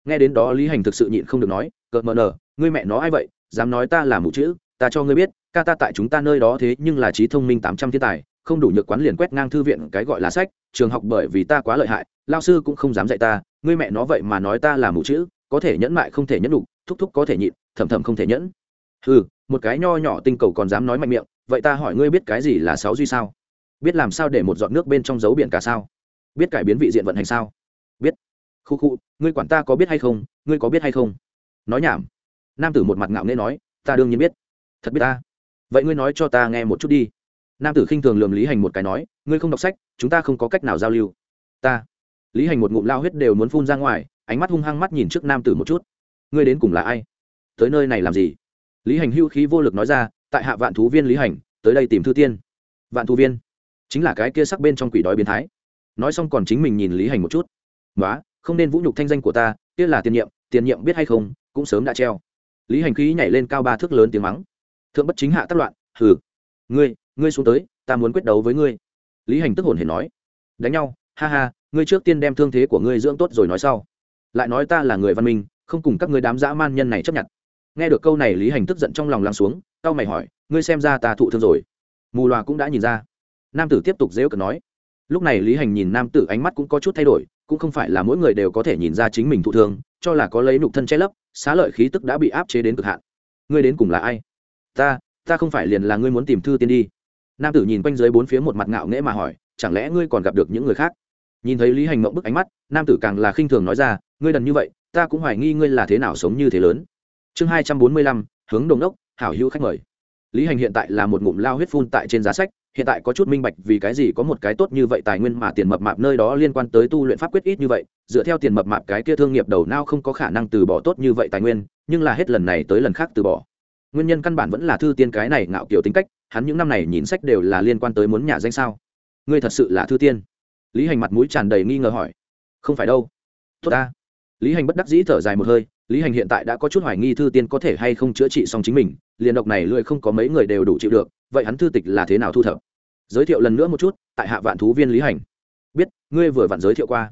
Nghe đến đó lý hành thực sự nhịn không được nói, cợt mờ nờ, ngươi mẹ nó ai vậy? Dám nói ta là mù chữ, ta cho ngươi biết, ca ta tại chúng ta nơi đó thế nhưng là trí thông minh tám trăm thiên tài không đủ nhược quán liền quét ngang thư viện cái gọi là sách, trường học bởi vì ta quá lợi hại, lao sư cũng không dám dạy ta, ngươi mẹ nó vậy mà nói ta là mù chữ, có thể nhẫn mại không thể nhẫn đục thúc thúc có thể nhịn, thầm thầm không thể nhẫn. Ừ một cái nho nhỏ tinh cầu còn dám nói mạnh miệng, vậy ta hỏi ngươi biết cái gì là sáu duy sao? Biết làm sao để một giọt nước bên trong dấu biển cả sao? Biết cải biến vị diện vận hành sao? Biết. Khu khu, ngươi quản ta có biết hay không, ngươi có biết hay không? Nói nhảm. Nam tử một mặt ngạo nghễ nói, ta đương nhiên biết. Thật biết ta. Vậy ngươi nói cho ta nghe một chút đi nam tử khinh thường lườm lý hành một cái nói, ngươi không đọc sách, chúng ta không có cách nào giao lưu. Ta. Lý hành một ngụm lao huyết đều muốn phun ra ngoài, ánh mắt hung hăng mắt nhìn trước nam tử một chút. Ngươi đến cùng là ai? Tới nơi này làm gì? Lý hành hưu khí vô lực nói ra, tại hạ vạn thú viên lý hành, tới đây tìm thư tiên. Vạn thú viên? Chính là cái kia sắc bên trong quỷ đói biến thái. Nói xong còn chính mình nhìn lý hành một chút. Nói không nên vũ nhục thanh danh của ta, kia là tiền nhiệm tiền nhiệm biết hay không, cũng sớm đã treo. Lý hành khí nhảy lên cao ba thước lớn tiếng mắng. Thượng bất chính hạ tác loạn, hừ, ngươi ngươi xuống tới, ta muốn quyết đấu với ngươi. Lý hành tức hồn hề nói. Đánh nhau, ha ha, ngươi trước tiên đem thương thế của ngươi dưỡng tốt rồi nói sau. Lại nói ta là người văn minh, không cùng các ngươi đám dã man nhân này chấp nhận. Nghe được câu này, lý hành tức giận trong lòng lắng xuống tao mày hỏi, ngươi xem ra ta thụ thương rồi. Mù loà cũng đã nhìn ra. Nam tử tiếp tục dễ cợt nói. Lúc này lý hành nhìn nam tử ánh mắt cũng có chút thay đổi, cũng không phải là mỗi người đều có thể nhìn ra chính mình thụ thương, cho là có lấy nục thân che lấp, xá lợi khí tức đã bị áp chế đến cực hạn. Ngươi đến cùng là ai? Ta ta không phải liền là ngươi muốn tìm thư tiên đi nam tử nhìn quanh dưới bốn phía một mặt ngạo nghễ mà hỏi, chẳng lẽ ngươi còn gặp được những người khác? Nhìn thấy lý hành mộng bức ánh mắt, nam tử càng là khinh thường nói ra, ngươi đần như vậy, ta cũng hoài nghi ngươi là thế nào sống như thế lớn. Chương hai trăm bốn mươi lăm, hướng đồng đốc, hảo hữu khách mời. Lý hành hiện tại là một ngụm lao huyết phun tại trên giá sách, hiện tại có chút minh bạch vì cái gì có một cái tốt như vậy tài nguyên mà tiền mập mạp nơi đó liên quan tới tu luyện pháp quyết ít như vậy, dựa theo tiền mập mạp cái kia thương nghiệp đầu nao không có khả năng từ bỏ tốt như vậy tài nguyên, nhưng là hết lần này tới lần khác từ bỏ. Nguyên nhân căn bản vẫn là thư tiên cái này ngạo kiểu tính cách hắn những năm này nhìn sách đều là liên quan tới muốn nhà danh sao. Ngươi thật sự là thư tiên. Lý hành mặt mũi tràn đầy nghi ngờ hỏi. Không phải đâu. Tốt ta. Lý hành bất đắc dĩ thở dài một hơi, lý hành hiện tại đã có chút hoài nghi thư tiên có thể hay không chữa trị xong chính mình, liền độc này lười không có mấy người đều đủ chịu được, vậy hắn thư tịch là thế nào thu thập? Giới thiệu lần nữa một chút, tại hạ vạn thú viên lý hành. Biết, ngươi vừa vặn giới thiệu qua.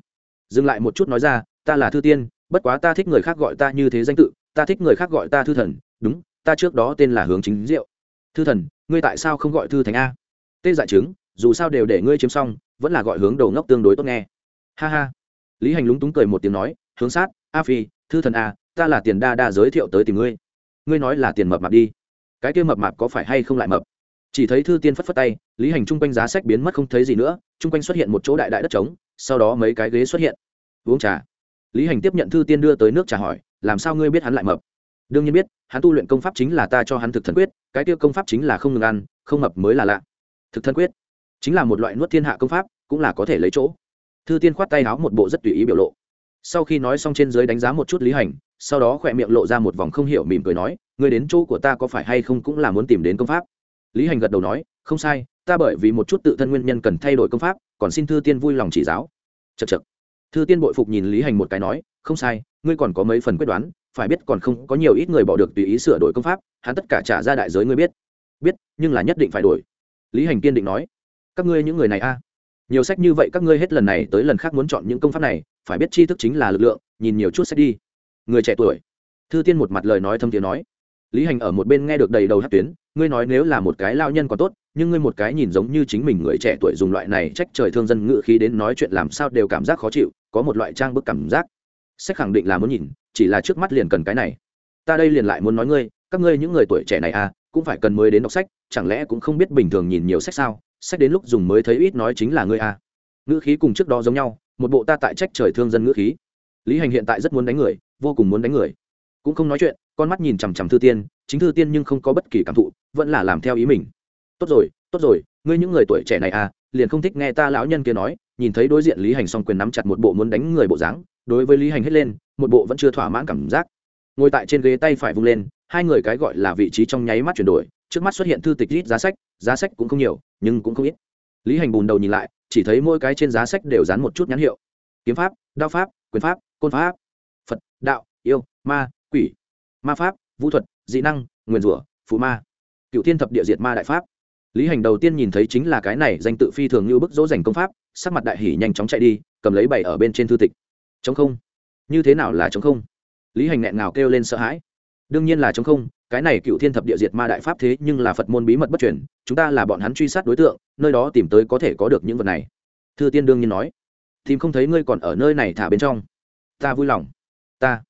Dừng lại một chút nói ra, ta là thư tiên, bất quá ta thích người khác gọi ta như thế danh tự, ta thích người khác gọi ta thư thần, đúng, ta trước đó tên là hướng chính diệu. Thư thần ngươi tại sao không gọi thư thánh a? Tê dại chứng dù sao đều để ngươi chiếm xong, vẫn là gọi hướng đầu ngốc tương đối tốt nghe. Ha ha. Lý hành lúng túng cười một tiếng nói, hướng sát, a phi, thư thần a, ta là tiền đa đa giới thiệu tới tìm ngươi. Ngươi nói là tiền mập mạp đi. Cái kia mập mạp có phải hay không lại mập? Chỉ thấy thư tiên phất phất tay, lý hành chung quanh giá sách biến mất không thấy gì nữa, chung quanh xuất hiện một chỗ đại đại đất trống, sau đó mấy cái ghế xuất hiện. Uống trà. Lý hành tiếp nhận thư tiên đưa tới nước trà hỏi, làm sao ngươi biết hắn lại mập? Đương nhiên biết hắn tu luyện công pháp chính là ta cho hắn thực thần quyết, cái tiêu công pháp chính là không ngừng ăn, không mập mới là lạ. Thực thần quyết chính là một loại nuốt thiên hạ công pháp, cũng là có thể lấy chỗ. Thư tiên khoát tay áo một bộ rất tùy ý biểu lộ. Sau khi nói xong trên dưới đánh giá một chút lý hành, sau đó khỏe miệng lộ ra một vòng không hiểu mỉm cười nói người đến chỗ của ta có phải hay không cũng là muốn tìm đến công pháp? Lý hành gật đầu nói, không sai, ta bởi vì một chút tự thân nguyên nhân cần thay đổi công pháp, còn xin thư tiên vui lòng chỉ giáo. Chật chật thư tiên bội phục nhìn lý hành một cái nói, không sai, ngươi còn có mấy phần quyết đoán phải biết còn không có nhiều ít người bỏ được tùy ý sửa đổi công pháp, hắn tất cả trả ra đại giới ngươi biết. Biết, nhưng là nhất định phải đổi. Lý hành kiên định nói, các ngươi những người này a, nhiều sách như vậy các ngươi hết lần này tới lần khác muốn chọn những công pháp này, phải biết tri thức chính là lực lượng, nhìn nhiều chút sách đi. Người trẻ tuổi. Thư tiên một mặt lời nói thâm tiếng nói, lý hành ở một bên nghe được đầy đầu hát tuyến, ngươi nói nếu là một cái lao nhân còn tốt, nhưng ngươi một cái nhìn giống như chính mình người trẻ tuổi dùng loại này trách trời thương dân ngự khí đến nói chuyện làm sao đều cảm giác khó chịu, có một loại trang bức cảm giác. Sách khẳng định là muốn nhìn chỉ là trước mắt liền cần cái này. Ta đây liền lại muốn nói ngươi, các ngươi những người tuổi trẻ này à cũng phải cần mới đến đọc sách, chẳng lẽ cũng không biết bình thường nhìn nhiều sách sao? Sách đến lúc dùng mới thấy ít nói chính là ngươi à. Ngữ khí cùng trước đó giống nhau, một bộ ta tại trách trời thương dân ngữ khí. Lý hành hiện tại rất muốn đánh người, vô cùng muốn đánh người. Cũng không nói chuyện, con mắt nhìn chằm chằm thư tiên, chính thư tiên nhưng không có bất kỳ cảm thụ, vẫn là làm theo ý mình. Tốt rồi tốt rồi, ngươi những người tuổi trẻ này à liền không thích nghe ta lão nhân kia nói, nhìn thấy đối diện lý hành song quyền nắm chặt một bộ muốn đánh người bộ dáng đối với lý hành hết lên, một bộ vẫn chưa thỏa mãn cảm giác. Ngồi tại trên ghế tay phải vung lên, hai người cái gọi là vị trí trong nháy mắt chuyển đổi, trước mắt xuất hiện thư tịch ít giá sách giá sách cũng không nhiều, nhưng cũng không ít. Lý hành bùn đầu nhìn lại, chỉ thấy mỗi cái trên giá sách đều dán một chút nhãn hiệu. Kiếm pháp, đao pháp, quyền pháp, côn pháp. Phật, đạo, yêu, ma, quỷ. Ma pháp, vũ thuật, dị năng, nguyền rủa, phù ma. Cựu thiên thập địa diệt ma đại pháp. Lý hành đầu tiên nhìn thấy chính là cái này danh tự phi thường như bức dỗ dành công pháp, sắc mặt đại hỉ nhanh chóng chạy đi, cầm lấy bày ở bên trên thư tịch chống không? Như thế nào là chống không? Lý hành nghẹn ngào kêu lên sợ hãi. Đương nhiên là chống không, cái này cựu thiên thập địa diệt ma đại pháp thế nhưng là phật môn bí mật bất chuyển chúng ta là bọn hắn truy sát đối tượng, nơi đó tìm tới có thể có được những vật này. Thư tiên đương nhiên nói, tìm không thấy ngươi còn ở nơi này thả bên trong. Ta vui lòng. Ta.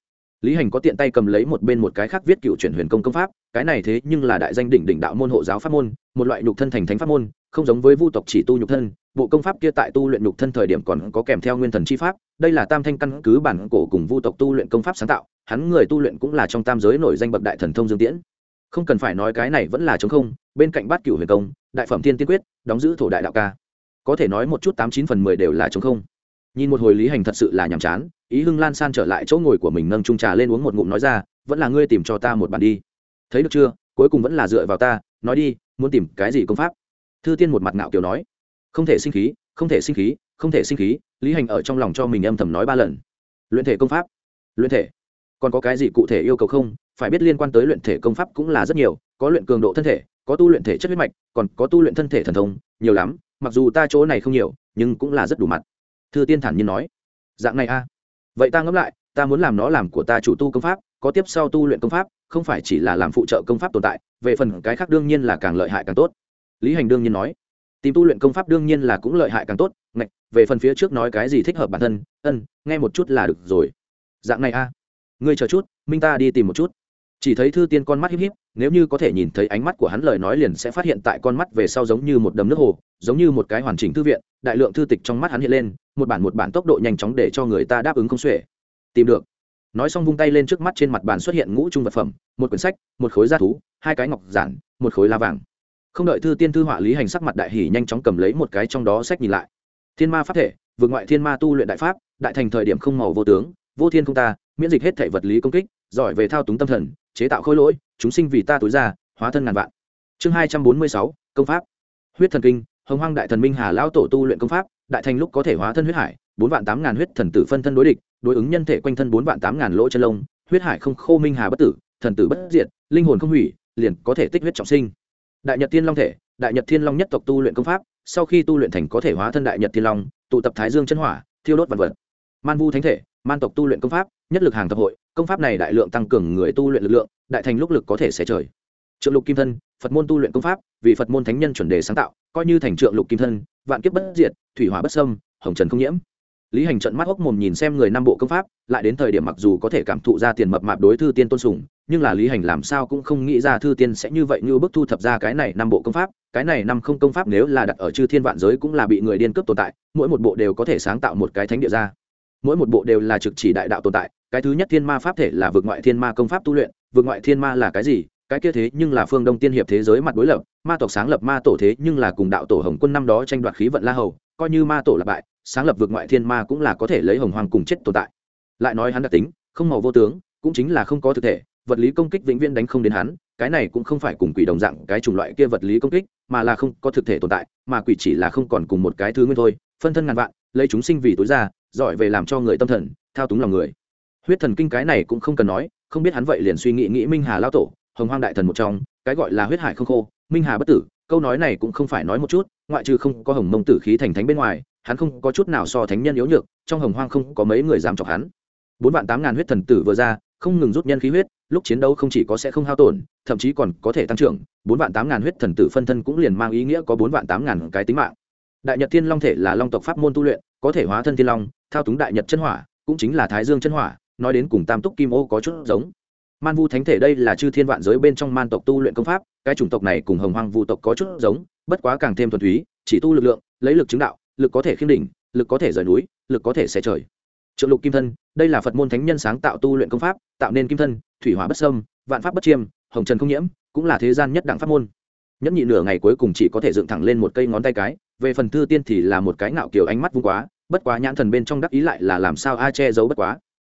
Lý hành có tiện tay cầm lấy một bên một cái khác viết cựu chuyển huyền công công pháp, cái này thế nhưng là đại danh đỉnh đỉnh đạo môn hộ giáo pháp môn, một loại nhục thân thành thánh pháp môn không giống với vu tộc chỉ tu nhục thân, bộ công pháp kia tại tu luyện nhục thân thời điểm còn có kèm theo nguyên thần chi pháp, đây là tam thanh căn cứ bản cổ cùng vu tộc tu luyện công pháp sáng tạo, hắn người tu luyện cũng là trong tam giới nổi danh bậc đại thần thông dương tiễn. Không cần phải nói cái này vẫn là chống không, bên cạnh bát cửu huyền công, đại phẩm thiên tiên quyết, đóng giữ thổ đại đạo ca. Có thể nói một chút tám chín phần mười đều là chống không. Nhìn một hồi lý hành thật sự là nhàm chán, ý hưng lan san trở lại chỗ ngồi của mình nâng trung trà lên uống một ngụm nói ra, vẫn là ngươi tìm cho ta một bản đi. Thấy được chưa? Cuối cùng vẫn là dựa vào ta, nói đi, muốn tìm cái gì công pháp? Thư tiên một mặt ngạo kiều nói, không thể sinh khí, không thể sinh khí, không thể sinh khí. Lý hành ở trong lòng cho mình âm thầm nói ba lần. Luyện thể công pháp. Luyện thể? Còn có cái gì cụ thể yêu cầu không? Phải biết liên quan tới luyện thể công pháp cũng là rất nhiều, có luyện cường độ thân thể, có tu luyện thể chất huyết mạch, còn có tu luyện thân thể thần thông, nhiều lắm, mặc dù ta chỗ này không nhiều, nhưng cũng là rất đủ mặt. Thư tiên thản nhiên nói, dạng này a. À? vậy ta ngẫm lại, ta muốn làm nó làm của ta chủ tu công pháp, có tiếp sau tu luyện công pháp, không phải chỉ là làm phụ trợ công pháp tồn tại, về phần cái khác đương nhiên là càng lợi hại càng tốt lý hành đương nhiên nói, tìm tu luyện công pháp đương nhiên là cũng lợi hại càng tốt, ngạch, về phần phía trước nói cái gì thích hợp bản thân, ân, nghe một chút là được rồi. Dạng này a à? ngươi chờ chút, minh ta đi tìm một chút. Chỉ thấy thư tiên con mắt híp híp, nếu như có thể nhìn thấy ánh mắt của hắn lời nói liền sẽ phát hiện tại con mắt về sau giống như một đầm nước hồ, giống như một cái hoàn chỉnh thư viện, đại lượng thư tịch trong mắt hắn hiện lên, một bản một bản tốc độ nhanh chóng để cho người ta đáp ứng không xuể. Tìm được. Nói xong vung tay lên trước mắt trên mặt bàn xuất hiện ngũ trung vật phẩm, một quyển sách, một khối da thú, hai cái ngọc giản, một khối la vàng không đợi thư tiên thư họa lý hành sắc mặt đại hỷ nhanh chóng cầm lấy một cái trong đó sách nhìn lại. Thiên ma pháp thể, vượt ngoại thiên ma tu luyện đại pháp, đại thành thời điểm không màu vô tướng, vô thiên không ta, miễn dịch hết thể vật lý công kích, giỏi về thao túng tâm thần, chế tạo khối lỗi, chúng sinh vì ta tối ra hóa thân ngàn vạn. Chương hai trăm bốn mươi sáu, công pháp. Huyết thần kinh, hồng hoang đại thần minh hà lão tổ tu luyện công pháp, đại thành lúc có thể hóa thân huyết hải, bốn vạn tám ngàn huyết thần tử phân thân đối địch, đối ứng nhân thể quanh thân bốn vạn tám ngàn lỗ chân lông, huyết hải không khô minh hà bất tử, thần tử bất diệt, linh hồn không hủy, liền có thể tích huyết trọng sinh đại nhật thiên long thể, đại nhật thiên long nhất tộc tu luyện công pháp, sau khi tu luyện thành có thể hóa thân đại nhật thiên long, tụ tập thái dương chân hỏa, thiêu đốt vật vật. Man vu thánh thể, man tộc tu luyện công pháp, nhất lực hàng tập hội, công pháp này đại lượng tăng cường người tu luyện lực lượng, đại thành lúc lực có thể xé trời. Trượng lục kim thân, phật môn tu luyện công pháp, vì phật môn thánh nhân chuẩn đề sáng tạo, coi như thành trượng lục kim thân, vạn kiếp bất diệt, thủy hỏa bất sâm hồng trần không nhiễm. Lý hành trận mắt hốc mồm nhìn xem người năm bộ công pháp, lại đến thời điểm mặc dù có thể cảm thụ ra tiền mập mạp đối thư tiên tôn sùng nhưng là lý hành làm sao cũng không nghĩ ra thư tiên sẽ như vậy như bức thu thập ra cái này năm bộ công pháp, cái này năm không công pháp nếu là đặt ở chư thiên vạn giới cũng là bị người điên cướp tồn tại, mỗi một bộ đều có thể sáng tạo một cái thánh địa ra. Mỗi một bộ đều là trực chỉ đại đạo tồn tại, cái thứ nhất thiên ma pháp thể là vượt ngoại thiên ma công pháp tu luyện, vượt ngoại thiên ma là cái gì, cái kia thế nhưng là phương đông tiên hiệp thế giới mặt đối lập, ma tộc sáng lập ma tổ thế nhưng là cùng đạo tổ hồng quân năm đó tranh đoạt khí vận la hầu, coi như ma tổ là bại, sáng lập vượt ngoại thiên ma cũng là có thể lấy hồng hoàng cùng chết tồn tại. Lại nói hắn đặc tính, không màu vô tướng, cũng chính là không có thực thể vật lý công kích vĩnh viễn đánh không đến hắn, cái này cũng không phải cùng quỷ đồng dạng cái chủng loại kia vật lý công kích, mà là không có thực thể tồn tại, mà quỷ chỉ là không còn cùng một cái thứ nguyên thôi, phân thân ngàn vạn, lấy chúng sinh vì tối ra giỏi về làm cho người tâm thần, thao túng lòng người. Huyết thần kinh cái này cũng không cần nói, không biết hắn vậy liền suy nghĩ nghĩ minh hà lao tổ, hồng hoang đại thần một trong, cái gọi là huyết hải không khô, minh hà bất tử, câu nói này cũng không phải nói một chút, ngoại trừ không có hồng mông tử khí thành thánh bên ngoài, hắn không có chút nào so thánh nhân yếu nhược, trong hồng hoang không có mấy người dám chọc hắn. Bốn vạn tám ngàn huyết thần tử vừa ra không ngừng rút nhân khí huyết, lúc chiến đấu không chỉ có sẽ không hao tổn, thậm chí còn có thể tăng trưởng, bốn vạn tám ngàn huyết thần tử phân thân cũng liền mang ý nghĩa có bốn vạn tám ngàn cái tính mạng. Đại nhật thiên long thể là long tộc pháp môn tu luyện, có thể hóa thân thiên long, thao túng đại nhật chân hỏa, cũng chính là thái dương chân hỏa, nói đến cùng tam túc kim ô có chút giống. Man vu thánh thể đây là chư thiên vạn giới bên trong man tộc tu luyện công pháp, cái chủng tộc này cùng hồng hoang vu tộc có chút giống, bất quá càng thêm thuần túy, chỉ tu lực lượng, lấy lực chứng đạo, lực có thể khiêm đỉnh, lực có thể rời núi, lực có thể xé trời trượng lục kim thân, đây là phật môn thánh nhân sáng tạo tu luyện công pháp, tạo nên kim thân, thủy hỏa bất sâm vạn pháp bất chiêm, hồng trần không nhiễm, cũng là thế gian nhất đẳng pháp môn. Nhẫn nhị nửa ngày cuối cùng chỉ có thể dựng thẳng lên một cây ngón tay cái, về phần thư tiên thì là một cái ngạo kiểu ánh mắt vung quá, bất quá nhãn thần bên trong đắc ý lại là làm sao a che giấu bất quá.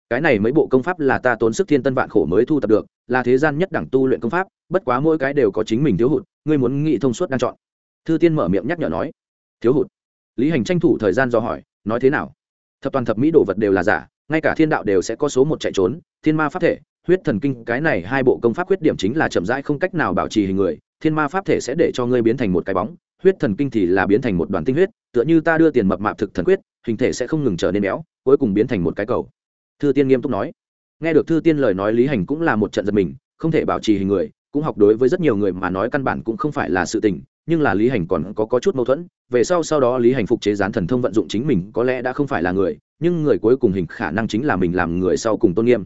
Cái này mấy bộ công pháp là ta tốn sức thiên tân vạn khổ mới thu tập được, là thế gian nhất đẳng tu luyện công pháp, bất quá mỗi cái đều có chính mình thiếu hụt, ngươi muốn nghị thông suốt đang chọn. Thư tiên mở miệng nhắc nhở nói, thiếu hụt. Lý hành tranh thủ thời gian do hỏi, nói thế nào? Thập toàn thập mỹ đồ vật đều là giả, ngay cả thiên đạo đều sẽ có số một chạy trốn, thiên ma pháp thể, huyết thần kinh, cái này hai bộ công pháp khuyết điểm chính là chậm rãi không cách nào bảo trì hình người, thiên ma pháp thể sẽ để cho ngươi biến thành một cái bóng, huyết thần kinh thì là biến thành một đoàn tinh huyết, tựa như ta đưa tiền mập mạp thực thần quyết, hình thể sẽ không ngừng trở nên béo, cuối cùng biến thành một cái cầu. Thư tiên nghiêm túc nói. Nghe được thư tiên lời nói, lý hành cũng là một trận giật mình, không thể bảo trì hình người, cũng học đối với rất nhiều người mà nói căn bản cũng không phải là sự tình nhưng là lý hành còn có, có chút mâu thuẫn về sau sau đó lý hành phục chế gián thần thông vận dụng chính mình có lẽ đã không phải là người nhưng người cuối cùng hình khả năng chính là mình làm người sau cùng tôn nghiêm.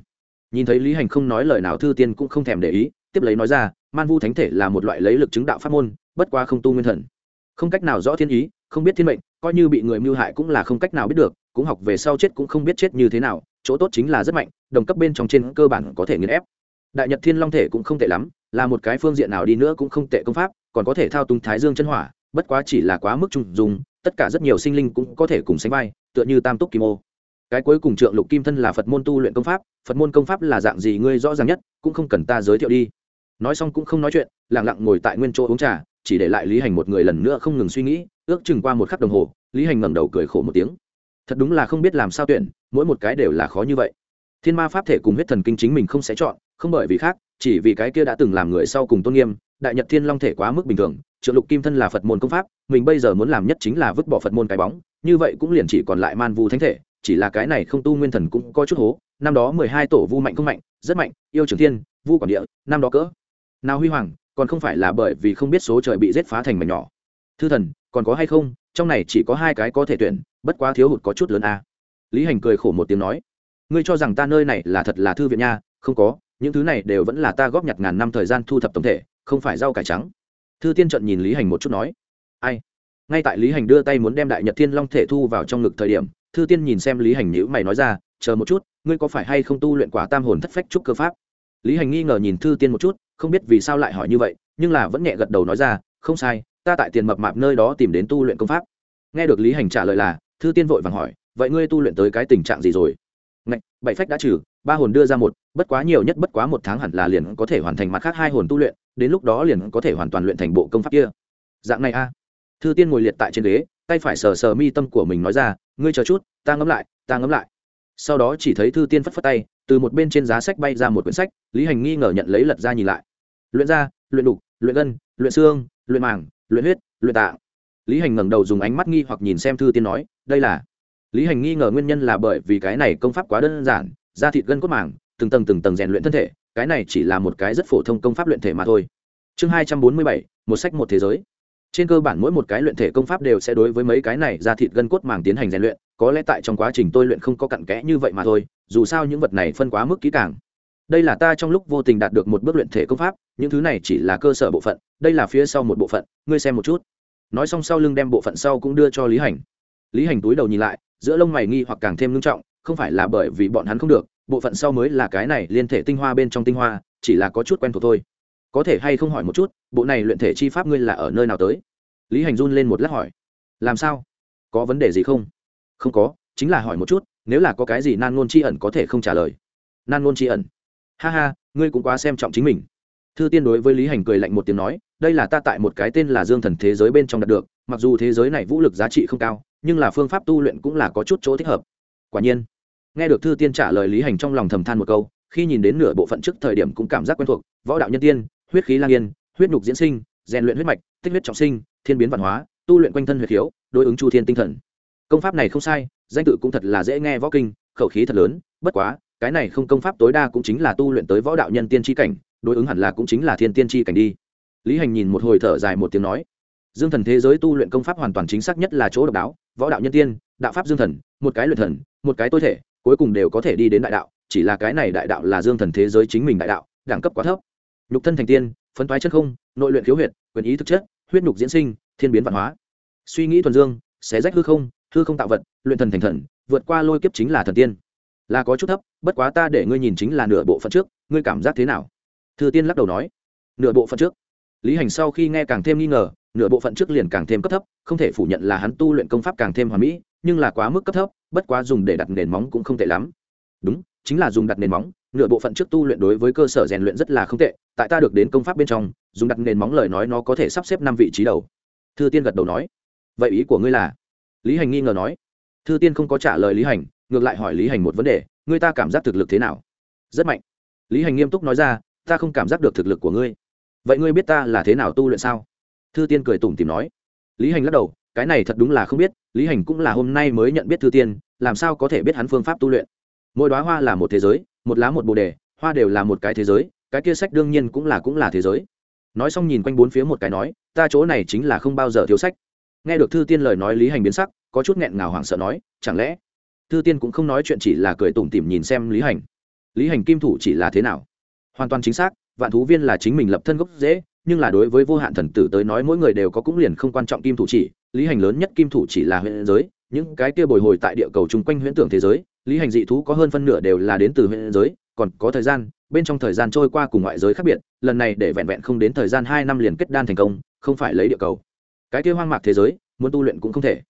Nhìn thấy lý hành không nói lời nào thư tiên cũng không thèm để ý tiếp lấy nói ra man vu thánh thể là một loại lấy lực chứng đạo pháp môn bất qua không tu nguyên thần. Không cách nào rõ thiên ý không biết thiên mệnh coi như bị người mưu hại cũng là không cách nào biết được cũng học về sau chết cũng không biết chết như thế nào chỗ tốt chính là rất mạnh đồng cấp bên trong trên cơ bản có thể nghiền ép. Đại nhật thiên long thể cũng không tệ lắm là một cái phương diện nào đi nữa cũng không tệ công pháp còn có thể thao túng thái dương chân hỏa, bất quá chỉ là quá mức trung dùng, tất cả rất nhiều sinh linh cũng có thể cùng sánh vai, tựa như tam túc kim ô. Cái cuối cùng trượng lục kim thân là phật môn tu luyện công pháp, phật môn công pháp là dạng gì ngươi rõ ràng nhất, cũng không cần ta giới thiệu đi. Nói xong cũng không nói chuyện lẳng lặng ngồi tại nguyên chỗ uống trà, chỉ để lại lý hành một người lần nữa không ngừng suy nghĩ, ước chừng qua một khắc đồng hồ, lý hành ngẩng đầu cười khổ một tiếng. Thật đúng là không biết làm sao tuyển, mỗi một cái đều là khó như vậy. Thiên ma pháp thể cùng huyết thần kinh chính mình không sẽ chọn, không bởi vì khác, chỉ vì cái kia đã từng làm người sau cùng tôn nghiêm đại nhật thiên long thể quá mức bình thường, trượng lục kim thân là phật môn công pháp, mình bây giờ muốn làm nhất chính là vứt bỏ phật môn cái bóng, như vậy cũng liền chỉ còn lại man vu thánh thể, chỉ là cái này không tu nguyên thần cũng có chút hố, năm đó mười hai tổ vu mạnh không mạnh, rất mạnh, yêu trường thiên, vu quản địa, năm đó cỡ. Nào huy hoàng, còn không phải là bởi vì không biết số trời bị giết phá thành mảnh nhỏ. Thư thần, còn có hay không? Trong này chỉ có hai cái có thể tuyển, bất quá thiếu hụt có chút lớn a. À. lý hành cười khổ một tiếng nói, ngươi cho rằng ta nơi này là thật là thư viện nha? Không có, những thứ này đều vẫn là ta góp nhặt ngàn năm thời gian thu thập tổng thể không phải rau cải trắng. Thư tiên trận nhìn lý hành một chút nói ai? Ngay tại lý hành đưa tay muốn đem đại nhật thiên long thể thu vào trong ngực thời điểm thư tiên nhìn xem lý hành nhữ mày nói ra chờ một chút ngươi có phải hay không tu luyện quả tam hồn thất phách trúc cơ pháp? Lý hành nghi ngờ nhìn thư tiên một chút không biết vì sao lại hỏi như vậy nhưng là vẫn nhẹ gật đầu nói ra không sai ta tại tiền mập mạp nơi đó tìm đến tu luyện công pháp. Nghe được lý hành trả lời là thư tiên vội vàng hỏi vậy ngươi tu luyện tới cái tình trạng gì rồi? Ngạch, bảy phách đã trừ ba hồn đưa ra một bất quá nhiều nhất bất quá một tháng hẳn là liền có thể hoàn thành mặt khác hai hồn tu luyện đến lúc đó liền có thể hoàn toàn luyện thành bộ công pháp kia. Dạng này a. Thư tiên ngồi liệt tại trên ghế, tay phải sờ sờ mi tâm của mình nói ra, ngươi chờ chút, ta ngẫm lại, ta ngẫm lại. Sau đó chỉ thấy thư tiên phất phất tay, từ một bên trên giá sách bay ra một quyển sách, lý hành nghi ngờ nhận lấy lật ra nhìn lại. Luyện da, luyện đục, luyện gân, luyện xương, luyện màng, luyện huyết, luyện tạng. Lý hành ngẩng đầu dùng ánh mắt nghi hoặc nhìn xem thư tiên nói, đây là lý hành nghi ngờ nguyên nhân là bởi vì cái này công pháp quá đơn giản, da thịt gân cốt màng, từng tầng từng tầng rèn luyện thân thể cái này chỉ là một cái rất phổ thông công pháp luyện thể mà thôi. Chương hai trăm bốn mươi bảy, một sách một thế giới. Trên cơ bản mỗi một cái luyện thể công pháp đều sẽ đối với mấy cái này ra thịt gân cốt màng tiến hành rèn luyện, có lẽ tại trong quá trình tôi luyện không có cặn kẽ như vậy mà thôi, dù sao những vật này phân quá mức kỹ càng. Đây là ta trong lúc vô tình đạt được một bước luyện thể công pháp, những thứ này chỉ là cơ sở bộ phận, đây là phía sau một bộ phận, ngươi xem một chút. Nói xong sau lưng đem bộ phận sau cũng đưa cho lý hành. Lý hành túi đầu nhìn lại, giữa lông mày nghi hoặc càng thêm nghiêm trọng, không phải là bởi vì bọn hắn không được bộ phận sau mới là cái này liên thể tinh hoa bên trong tinh hoa, chỉ là có chút quen thuộc thôi. Có thể hay không hỏi một chút, bộ này luyện thể chi pháp ngươi là ở nơi nào tới? Lý hành run lên một lát hỏi. Làm sao? Có vấn đề gì không? Không có, chính là hỏi một chút, nếu là có cái gì nan ngôn tri ẩn có thể không trả lời. Nan ngôn tri ẩn? Ha ha, ngươi cũng quá xem trọng chính mình. Thư tiên đối với lý hành cười lạnh một tiếng nói, đây là ta tại một cái tên là dương thần thế giới bên trong đạt được, mặc dù thế giới này vũ lực giá trị không cao, nhưng là phương pháp tu luyện cũng là có chút chỗ thích hợp. Quả nhiên nghe được thư tiên trả lời lý hành trong lòng thầm than một câu, khi nhìn đến nửa bộ phận trước thời điểm cũng cảm giác quen thuộc, võ đạo nhân tiên, huyết khí lang yên, huyết nhục diễn sinh, rèn luyện huyết mạch, tích huyết trọng sinh, thiên biến văn hóa, tu luyện quanh thân huyết khiếu, đối ứng chu thiên tinh thần. Công pháp này không sai, danh tự cũng thật là dễ nghe võ kinh, khẩu khí thật lớn, bất quá, cái này không công pháp tối đa cũng chính là tu luyện tới võ đạo nhân tiên tri cảnh, đối ứng hẳn là cũng chính là thiên tiên tri cảnh đi. Lý hành nhìn một hồi thở dài một tiếng nói, dương thần thế giới tu luyện công pháp hoàn toàn chính xác nhất là chỗ độc đáo, võ đạo nhân tiên, đạo pháp dương thần, một cái luyện thần, một cái tối thể cuối cùng đều có thể đi đến đại đạo, chỉ là cái này đại đạo là dương thần thế giới chính mình đại đạo, đẳng cấp quá thấp. Nhục thân thành tiên, phấn thoái chất không, nội luyện khiếu huyệt, quyền ý thực chất, huyết nhục diễn sinh, thiên biến văn hóa. Suy nghĩ thuần dương, xé rách hư không hư không tạo vật, luyện thần thành thần, vượt qua lôi kiếp chính là thần tiên. Là có chút thấp, bất quá ta để ngươi nhìn chính là nửa bộ phận trước, ngươi cảm giác thế nào? Thư tiên lắc đầu nói, nửa bộ phận trước. Lý hành sau khi nghe càng thêm nghi ngờ, nửa bộ phận trước liền càng thêm cấp thấp, không thể phủ nhận là hắn tu luyện công pháp càng thêm hoàn mỹ, nhưng là quá mức cấp thấp bất quá dùng để đặt nền móng cũng không tệ lắm. Đúng, chính là dùng đặt nền móng, nửa bộ phận trước tu luyện đối với cơ sở rèn luyện rất là không tệ, tại ta được đến công pháp bên trong, dùng đặt nền móng lời nói nó có thể sắp xếp năm vị trí đầu. Thư tiên gật đầu nói, vậy ý của ngươi là? Lý hành nghi ngờ nói, thư tiên không có trả lời lý hành, ngược lại hỏi lý hành một vấn đề, ngươi ta cảm giác thực lực thế nào? Rất mạnh. Lý hành nghiêm túc nói ra, ta không cảm giác được thực lực của ngươi. Vậy ngươi biết ta là thế nào tu luyện sao? Thư tiên cười tủm tìm nói. Lý hành lắc đầu cái này thật đúng là không biết, lý hành cũng là hôm nay mới nhận biết thư tiên, làm sao có thể biết hắn phương pháp tu luyện. Mỗi đoá hoa là một thế giới, một lá một bồ đề, hoa đều là một cái thế giới, cái kia sách đương nhiên cũng là cũng là thế giới. Nói xong nhìn quanh bốn phía một cái nói, ta chỗ này chính là không bao giờ thiếu sách. Nghe được thư tiên lời nói lý hành biến sắc, có chút nghẹn ngào hoảng sợ nói, chẳng lẽ thư tiên cũng không nói chuyện chỉ là cười tủm tỉm nhìn xem lý hành? Lý hành kim thủ chỉ là thế nào? Hoàn toàn chính xác, vạn thú viên là chính mình lập thân gốc dễ, nhưng là đối với vô hạn thần tử tới nói mỗi người đều có cũng liền không quan trọng kim thủ chỉ lý hành lớn nhất kim thủ chỉ là huyện giới, những cái kia bồi hồi tại địa cầu chung quanh huyễn tưởng thế giới, lý hành dị thú có hơn phân nửa đều là đến từ huyện giới, còn có thời gian, bên trong thời gian trôi qua cùng ngoại giới khác biệt, lần này để vẹn vẹn không đến thời gian hai năm liền kết đan thành công, không phải lấy địa cầu. Cái kia hoang mạc thế giới, muốn tu luyện cũng không thể.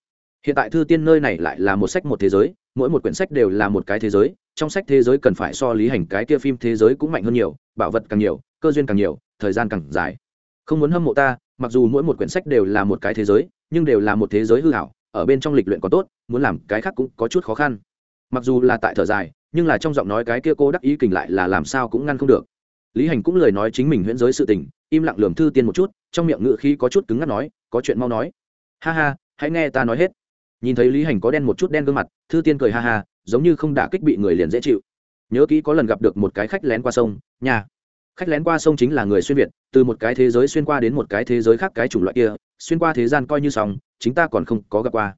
Hiện tại thư tiên nơi này lại là một sách một thế giới, mỗi một quyển sách đều là một cái thế giới, trong sách thế giới cần phải so lý hành cái kia phim thế giới cũng mạnh hơn nhiều, bảo vật càng nhiều, cơ duyên càng nhiều, thời gian càng dài. Không muốn hâm mộ ta, mặc dù mỗi một quyển sách đều là một cái thế giới nhưng đều là một thế giới hư hảo, ở bên trong lịch luyện có tốt, muốn làm cái khác cũng có chút khó khăn. Mặc dù là tại thở dài, nhưng là trong giọng nói cái kia cô đắc ý kình lại là làm sao cũng ngăn không được. Lý hành cũng lời nói chính mình huyễn giới sự tình, im lặng lườm thư tiên một chút, trong miệng ngự khí có chút cứng ngắt nói, có chuyện mau nói. Ha ha, hãy nghe ta nói hết. Nhìn thấy lý hành có đen một chút đen gương mặt, thư tiên cười ha ha, giống như không đả kích bị người liền dễ chịu. Nhớ kỹ có lần gặp được một cái khách lén qua sông, nhà. Khách lén qua sông chính là người xuyên việt, từ một cái thế giới xuyên qua đến một cái thế giới khác cái chủng loại kia xuyên qua thế gian coi như xong, chính ta còn không có gặp qua.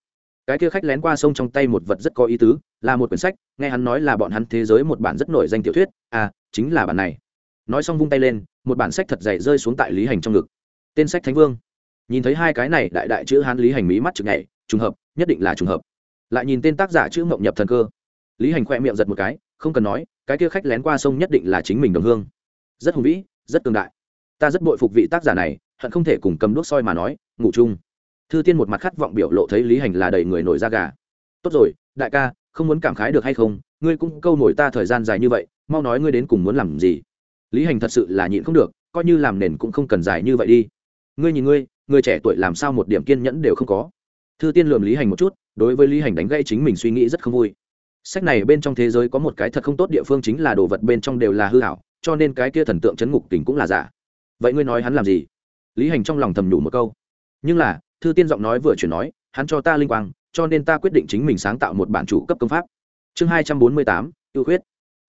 Cái kia khách lén qua sông trong tay một vật rất có ý tứ, là một quyển sách, nghe hắn nói là bọn hắn thế giới một bản rất nổi danh tiểu thuyết à chính là bản này. Nói xong vung tay lên, một bản sách thật dày rơi xuống tại lý hành trong ngực. Tên sách thánh vương. Nhìn thấy hai cái này, đại đại chữ hán lý hành mỹ mắt chực nhảy, trùng hợp, nhất định là trùng hợp. Lại nhìn tên tác giả chữ mộng nhập thần cơ. Lý hành khoe miệng giật một cái, không cần nói, cái kia khách lén qua sông nhất định là chính mình đồng hương. Rất hùng vĩ, rất tương đại. Ta rất bội phục vị tác giả này, hận không thể cùng cầm đuốc soi mà nói ngủ chung. Thư tiên một mặt khát vọng biểu lộ thấy lý hành là đầy người nổi da gà. Tốt rồi, đại ca, không muốn cảm khái được hay không? Ngươi cũng câu nổi ta thời gian dài như vậy, mau nói ngươi đến cùng muốn làm gì? Lý hành thật sự là nhịn không được, coi như làm nền cũng không cần dài như vậy đi. Ngươi nhìn ngươi, người trẻ tuổi làm sao một điểm kiên nhẫn đều không có. Thư tiên lườm lý hành một chút, đối với lý hành đánh gây chính mình suy nghĩ rất không vui. Sách này bên trong thế giới có một cái thật không tốt địa phương chính là đồ vật bên trong đều là hư hảo, cho nên cái kia thần tượng chấn ngục tình cũng là giả. Vậy ngươi nói hắn làm gì? Lý hành trong lòng thầm nhủ một câu nhưng là, thư tiên giọng nói vừa chuyển nói, hắn cho ta linh quang, cho nên ta quyết định chính mình sáng tạo một bản chủ cấp công pháp. Chương hai trăm bốn mươi tám, ưu khuyết.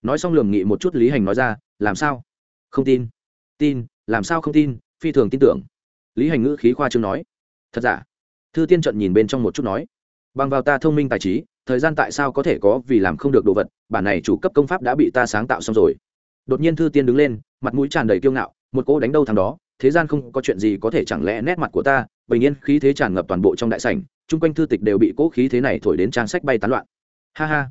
Nói xong lường nghị một chút lý hành nói ra, làm sao? Không tin. Tin? Làm sao không tin? Phi thường tin tưởng. Lý hành ngữ khí khoa chương nói, thật giả? Thư tiên trận nhìn bên trong một chút nói, bằng vào ta thông minh tài trí, thời gian tại sao có thể có vì làm không được đồ vật, bản này chủ cấp công pháp đã bị ta sáng tạo xong rồi. Đột nhiên thư tiên đứng lên, mặt mũi tràn đầy kiêu ngạo, một cỗ đánh đâu thằng đó, thế gian không có chuyện gì có thể chẳng lẽ nét mặt của ta bình yên khí thế tràn ngập toàn bộ trong đại sảnh, chung quanh thư tịch đều bị cỗ khí thế này thổi đến trang sách bay tán loạn. Ha ha.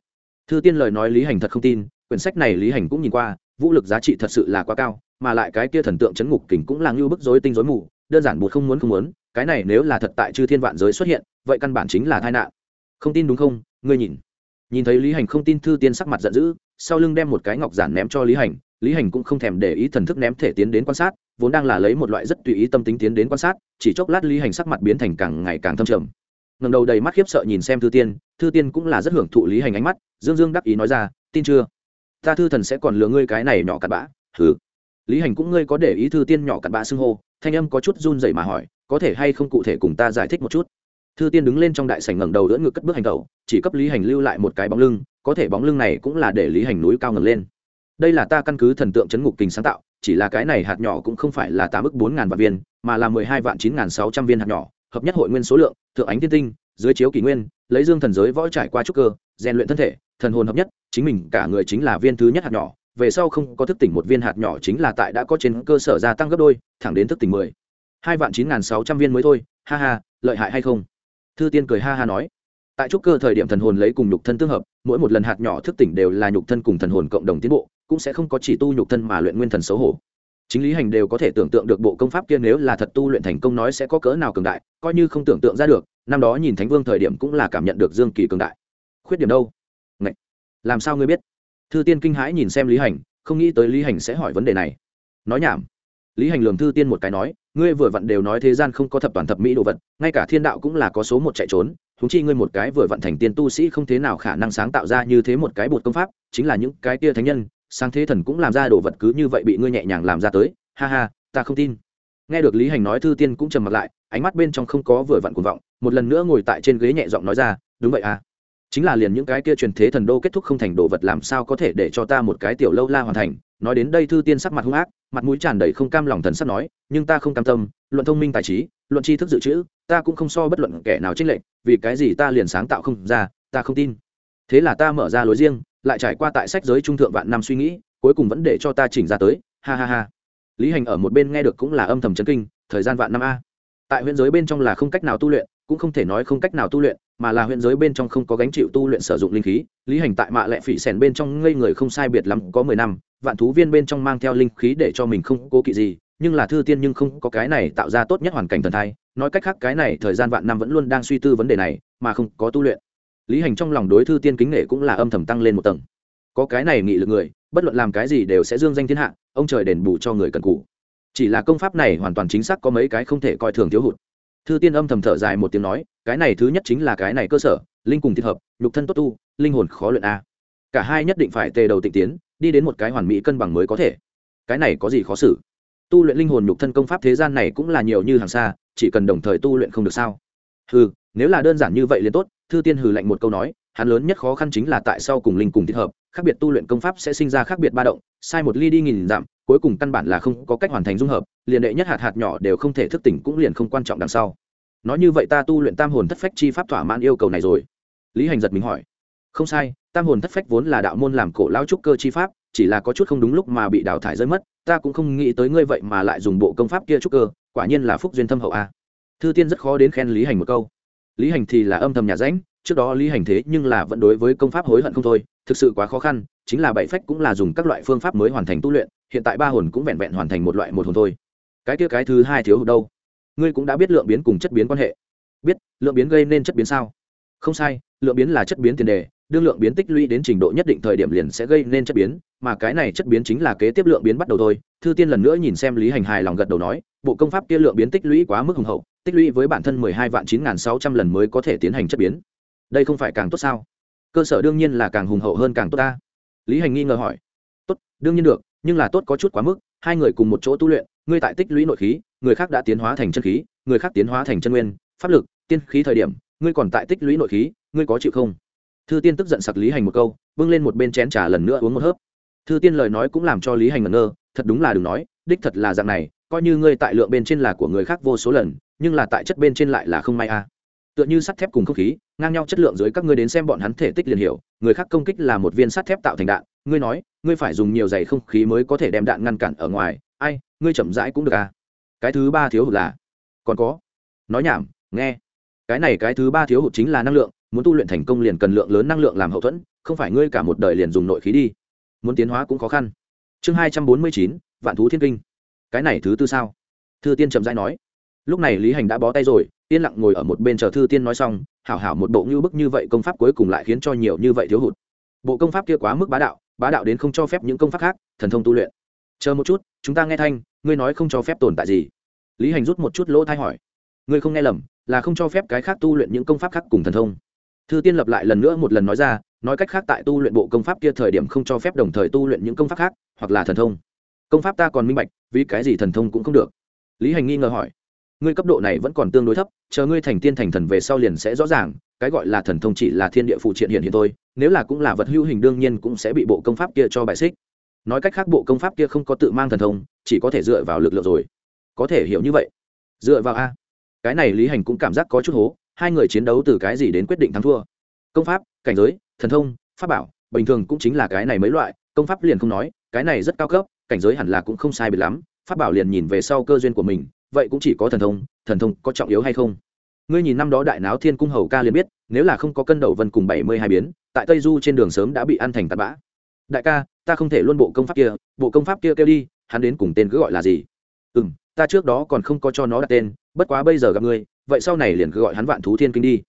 Thư tiên lời nói lý hành thật không tin, quyển sách này lý hành cũng nhìn qua, vũ lực giá trị thật sự là quá cao, mà lại cái kia thần tượng chấn ngục kình cũng là ngưu bức rối tinh rối mù, đơn giản bột không muốn không muốn, cái này nếu là thật tại chư thiên vạn giới xuất hiện, vậy căn bản chính là tai nạn. Không tin đúng không? Ngươi nhìn. Nhìn thấy lý hành không tin, thư tiên sắc mặt giận dữ, sau lưng đem một cái ngọc giản ném cho lý hành lý hành cũng không thèm để ý thần thức ném thể tiến đến quan sát, vốn đang là lấy một loại rất tùy ý tâm tính tiến đến quan sát, chỉ chốc lát lý hành sắc mặt biến thành càng ngày càng thâm trầm. Ngầm đầu đầy mắt khiếp sợ nhìn xem thư tiên thư tiên cũng là rất hưởng thụ lý hành ánh mắt, dương dương đắc ý nói ra, tin chưa? Ta thư thần sẽ còn lừa ngươi cái này nhỏ cặn bã. Thứ lý hành cũng ngươi có để ý thư tiên nhỏ cặn bã xưng hô, thanh âm có chút run dậy mà hỏi, có thể hay không cụ thể cùng ta giải thích một chút? Thư tiên đứng lên trong đại sảnh ngẩng đầu đỡ ngực cất bước hành tẩu, chỉ cấp lý hành lưu lại một cái bóng lưng, có thể bóng lưng này cũng là để lý hành núi cao ngẩng lên đây là ta căn cứ thần tượng chấn ngục kinh sáng tạo, chỉ là cái này hạt nhỏ cũng không phải là tám ức bốn ngàn vạn viên, mà là mười hai vạn chín ngàn sáu trăm viên hạt nhỏ, hợp nhất hội nguyên số lượng, thượng ánh tiên tinh, dưới chiếu kỷ nguyên, lấy dương thần giới võ trải qua trúc cơ, rèn luyện thân thể, thần hồn hợp nhất, chính mình cả người chính là viên thứ nhất hạt nhỏ, về sau không có thức tỉnh một viên hạt nhỏ chính là tại đã có trên cơ sở gia tăng gấp đôi, thẳng đến thức tỉnh mười. Hai vạn chín ngàn sáu trăm viên mới thôi, ha ha, lợi hại hay không? Thư tiên cười ha ha nói. Tại trúc cơ thời điểm thần hồn lấy cùng nhục thân tương hợp, mỗi một lần hạt nhỏ thức tỉnh đều là nhục thân cùng thần hồn cộng đồng tiến bộ cũng sẽ không có chỉ tu nhục thân mà luyện nguyên thần xấu hổ. Chính lý hành đều có thể tưởng tượng được bộ công pháp kia nếu là thật tu luyện thành công nói sẽ có cỡ nào cường đại, coi như không tưởng tượng ra được, năm đó nhìn thánh vương thời điểm cũng là cảm nhận được dương kỳ cường đại. Khuyết điểm đâu? Ngậy! làm sao ngươi biết? Thư tiên kinh hãi nhìn xem lý hành, không nghĩ tới lý hành sẽ hỏi vấn đề này. Nói nhảm. Lý hành lường thư tiên một cái nói, ngươi vừa vặn đều nói thế gian không có thập toàn thập mỹ đồ vật, ngay cả thiên đạo cũng là có số một chạy trốn thúng chi ngươi một cái vừa vặn thành tiên tu sĩ không thế nào khả năng sáng tạo ra như thế một cái bột công pháp, chính là những cái kia thánh nhân sang thế thần cũng làm ra đồ vật cứ như vậy bị ngươi nhẹ nhàng làm ra tới. Ha ha ta không tin. Nghe được lý hành nói thư tiên cũng trầm mặt lại ánh mắt bên trong không có vừa vặn cuồng vọng một lần nữa ngồi tại trên ghế nhẹ giọng nói ra đúng vậy à. Chính là liền những cái kia truyền thế thần đô kết thúc không thành đồ vật làm sao có thể để cho ta một cái tiểu lâu la hoàn thành? Nói đến đây thư tiên sắc mặt hung ác mặt mũi tràn đầy không cam lòng thần sắc nói nhưng ta không cam tâm luận thông minh tài trí luận tri thức dự trữ ta cũng không so bất luận kẻ nào tranh lệnh, vì cái gì ta liền sáng tạo không ra ta không tin. Thế là ta mở ra lối riêng lại trải qua tại sách giới trung thượng vạn năm suy nghĩ, cuối cùng vẫn để cho ta chỉnh ra tới, ha ha ha. Lý hành ở một bên nghe được cũng là âm thầm chấn kinh, thời gian vạn năm a. Tại huyện giới bên trong là không cách nào tu luyện, cũng không thể nói không cách nào tu luyện, mà là huyện giới bên trong không có gánh chịu tu luyện sử dụng linh khí. Lý hành tại mạ lệ phỉ sèn bên trong ngây người không sai biệt lắm, có mười năm, vạn thú viên bên trong mang theo linh khí để cho mình không cố kỵ gì, nhưng là thư tiên nhưng không có cái này tạo ra tốt nhất hoàn cảnh thần thai. Nói cách khác, cái này thời gian vạn năm vẫn luôn đang suy tư vấn đề này, mà không có tu luyện lý hành trong lòng đối thư tiên kính nể cũng là âm thầm tăng lên một tầng. Có cái này nghị lực người, bất luận làm cái gì đều sẽ dương danh thiên hạ, ông trời đền bù cho người cần cũ chỉ là công pháp này hoàn toàn chính xác có mấy cái không thể coi thường thiếu hụt. Thư tiên âm thầm thở dài một tiếng nói, cái này thứ nhất chính là cái này cơ sở, linh cùng thích hợp, nhục thân tốt tu, linh hồn khó luyện a. Cả hai nhất định phải tề đầu tịnh tiến, đi đến một cái hoàn mỹ cân bằng mới có thể. Cái này có gì khó xử? Tu luyện linh hồn nhục thân công pháp thế gian này cũng là nhiều như hàng xa, chỉ cần đồng thời tu luyện không được sao? Ừ nếu là đơn giản như vậy liền tốt thư tiên hừ lạnh một câu nói, hắn lớn nhất khó khăn chính là tại sao cùng linh cùng thích hợp, khác biệt tu luyện công pháp sẽ sinh ra khác biệt ba động, sai một ly đi nghìn dặm, cuối cùng căn bản là không có cách hoàn thành dung hợp, liền đệ nhất hạt hạt nhỏ đều không thể thức tỉnh cũng liền không quan trọng đằng sau. Nói như vậy ta tu luyện tam hồn thất phách chi pháp thỏa mãn yêu cầu này rồi. Lý hành giật mình hỏi. Không sai, tam hồn thất phách vốn là đạo môn làm cổ lao trúc cơ chi pháp, chỉ là có chút không đúng lúc mà bị đào thải rơi mất, ta cũng không nghĩ tới ngươi vậy mà lại dùng bộ công pháp kia trúc cơ, quả nhiên là phúc duyên thâm hậu a. Thư tiên rất khó đến khen lý hành một câu lý hành thì là âm thầm nhà rãnh, trước đó lý hành thế nhưng là vẫn đối với công pháp hối hận không thôi, thực sự quá khó khăn, chính là bảy phách cũng là dùng các loại phương pháp mới hoàn thành tu luyện, hiện tại ba hồn cũng vẹn vẹn hoàn thành một loại một hồn thôi. Cái kia cái thứ hai thiếu hụt đâu? Ngươi cũng đã biết lượng biến cùng chất biến quan hệ. Biết, lượng biến gây nên chất biến sao? Không sai, lượng biến là chất biến tiền đề, đương lượng biến tích lũy đến trình độ nhất định thời điểm liền sẽ gây nên chất biến, mà cái này chất biến chính là kế tiếp lượng biến bắt đầu thôi. Thư tiên lần nữa nhìn xem lý hành hài lòng gật đầu nói, bộ công pháp kia lượng biến tích lũy quá mức hùng hậu tích lũy với bản thân mười hai vạn chín n g h n sáu trăm lần mới có thể tiến hành chất biến. Đây không phải càng tốt sao? Cơ sở đương nhiên là càng hùng hậu hơn càng tốt ta. Lý hành nghi ngờ hỏi. Tốt, đương nhiên được, nhưng là tốt có chút quá mức, hai người cùng một chỗ tu luyện, ngươi tại tích lũy nội khí, người khác đã tiến hóa thành chân khí, người khác tiến hóa thành chân nguyên, pháp lực, tiên khí thời điểm, ngươi còn tại tích lũy nội khí, ngươi có chịu không? Thư tiên tức giận sặc lý hành một câu, bưng lên một bên chén trà lần nữa uống một hớp. Thư tiên lời nói cũng làm cho lý hành ngẩn ngơ, thật đúng là đừng nói, đích thật là dạng này, coi như ngươi tại lượng bên trên là của người khác vô số lần nhưng là tại chất bên trên lại là không may a. Tựa như sắt thép cùng không khí, ngang nhau chất lượng dưới các ngươi đến xem bọn hắn thể tích liền hiểu, người khác công kích là một viên sắt thép tạo thành đạn, ngươi nói, ngươi phải dùng nhiều giày không khí mới có thể đem đạn ngăn cản ở ngoài, ai, ngươi chậm rãi cũng được à cái thứ ba thiếu hụt là, còn có, nói nhảm, nghe. Cái này cái thứ ba thiếu hụt chính là năng lượng, muốn tu luyện thành công liền cần lượng lớn năng lượng làm hậu thuẫn, không phải ngươi cả một đời liền dùng nội khí đi. Muốn tiến hóa cũng khó khăn. Chương hai trăm bốn mươi chín, vạn thú thiên kinh. Cái này thứ tư sao? Thư tiên chậm rãi nói lúc này lý hành đã bó tay rồi, yên lặng ngồi ở một bên chờ thư tiên nói xong, hảo hảo một bộ như bức như vậy công pháp cuối cùng lại khiến cho nhiều như vậy thiếu hụt. Bộ công pháp kia quá mức bá đạo bá đạo đến không cho phép những công pháp khác, thần thông tu luyện. Chờ một chút, chúng ta nghe thanh, ngươi nói không cho phép tồn tại gì? Lý hành rút một chút lỗ thai hỏi. Ngươi không nghe lầm, là không cho phép cái khác tu luyện những công pháp khác cùng thần thông. Thư tiên lập lại lần nữa một lần nói ra, nói cách khác tại tu luyện bộ công pháp kia thời điểm không cho phép đồng thời tu luyện những công pháp khác, hoặc là thần thông. Công pháp ta còn minh bạch, vì cái gì thần thông cũng không được? Lý hành nghi ngờ hỏi ngươi cấp độ này vẫn còn tương đối thấp, chờ ngươi thành tiên thành thần về sau liền sẽ rõ ràng, cái gọi là thần thông chỉ là thiên địa phụ triện hiện hiện thôi, nếu là cũng là vật hữu hình đương nhiên cũng sẽ bị bộ công pháp kia cho bài xích. Nói cách khác bộ công pháp kia không có tự mang thần thông, chỉ có thể dựa vào lực lượng rồi. Có thể hiểu như vậy. Dựa vào a. Cái này lý hành cũng cảm giác có chút hố, hai người chiến đấu từ cái gì đến quyết định thắng thua. Công pháp, cảnh giới, thần thông, pháp bảo, bình thường cũng chính là cái này mấy loại, công pháp liền không nói, cái này rất cao cấp, cảnh giới hẳn là cũng không sai biệt lắm, pháp bảo liền nhìn về sau cơ duyên của mình vậy cũng chỉ có thần thông thần thông có trọng yếu hay không? Ngươi nhìn năm đó đại náo thiên cung hầu ca liền biết, nếu là không có cân đầu vân cùng bảy mươi hai biến, tại tây du trên đường sớm đã bị ăn thành tạt bã. Đại ca, ta không thể luôn bộ công pháp kia, bộ công pháp kia kêu đi, hắn đến cùng tên cứ gọi là gì? Ừ m ta trước đó còn không có cho nó đặt tên, bất quá bây giờ gặp ngươi, vậy sau này liền cứ gọi hắn vạn thú thiên kinh đi.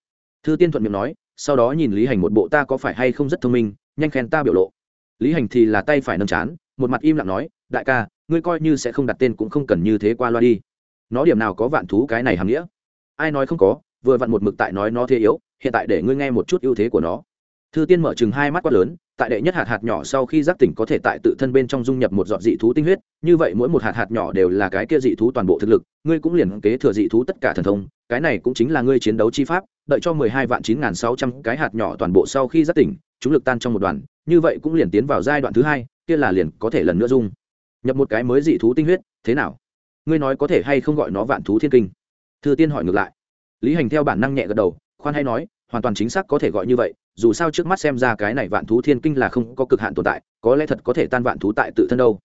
Thư tiên thuận miệng nói, sau đó nhìn lý hành một bộ ta có phải hay không rất thông minh, nhanh khen ta biểu lộ. Lý hành thì là tay phải nâng chán, một mặt im lặng nói, đại ca, ngươi coi như sẽ không đặt tên cũng không cần như thế qua loa đi nó điểm nào có vạn thú cái này hàm nghĩa? Ai nói không có, vừa vặn một mực tại nói nó thế yếu, hiện tại để ngươi nghe một chút ưu thế của nó. Thư tiên mở chừng hai mắt quát lớn, tại đệ nhất hạt hạt nhỏ sau khi giác tỉnh có thể tại tự thân bên trong dung nhập một giọt dị thú tinh huyết, như vậy mỗi một hạt hạt nhỏ đều là cái kia dị thú toàn bộ thực lực, ngươi cũng liền kế thừa dị thú tất cả thần thông, cái này cũng chính là ngươi chiến đấu chi pháp, đợi cho mười hai vạn chín n g h n sáu trăm cái hạt nhỏ toàn bộ sau khi giác tỉnh, chúng lực tan trong một đoàn, như vậy cũng liền tiến vào giai đoạn thứ hai, kia là liền có thể lần nữa dung. Nhập một cái mới dị thú tinh huyết, thế nào? Ngươi nói có thể hay không gọi nó vạn thú thiên kinh? Thư tiên hỏi ngược lại. Lý hành theo bản năng nhẹ gật đầu, khoan hay nói, hoàn toàn chính xác có thể gọi như vậy, dù sao trước mắt xem ra cái này vạn thú thiên kinh là không có cực hạn tồn tại, có lẽ thật có thể tan vạn thú tại tự thân đâu.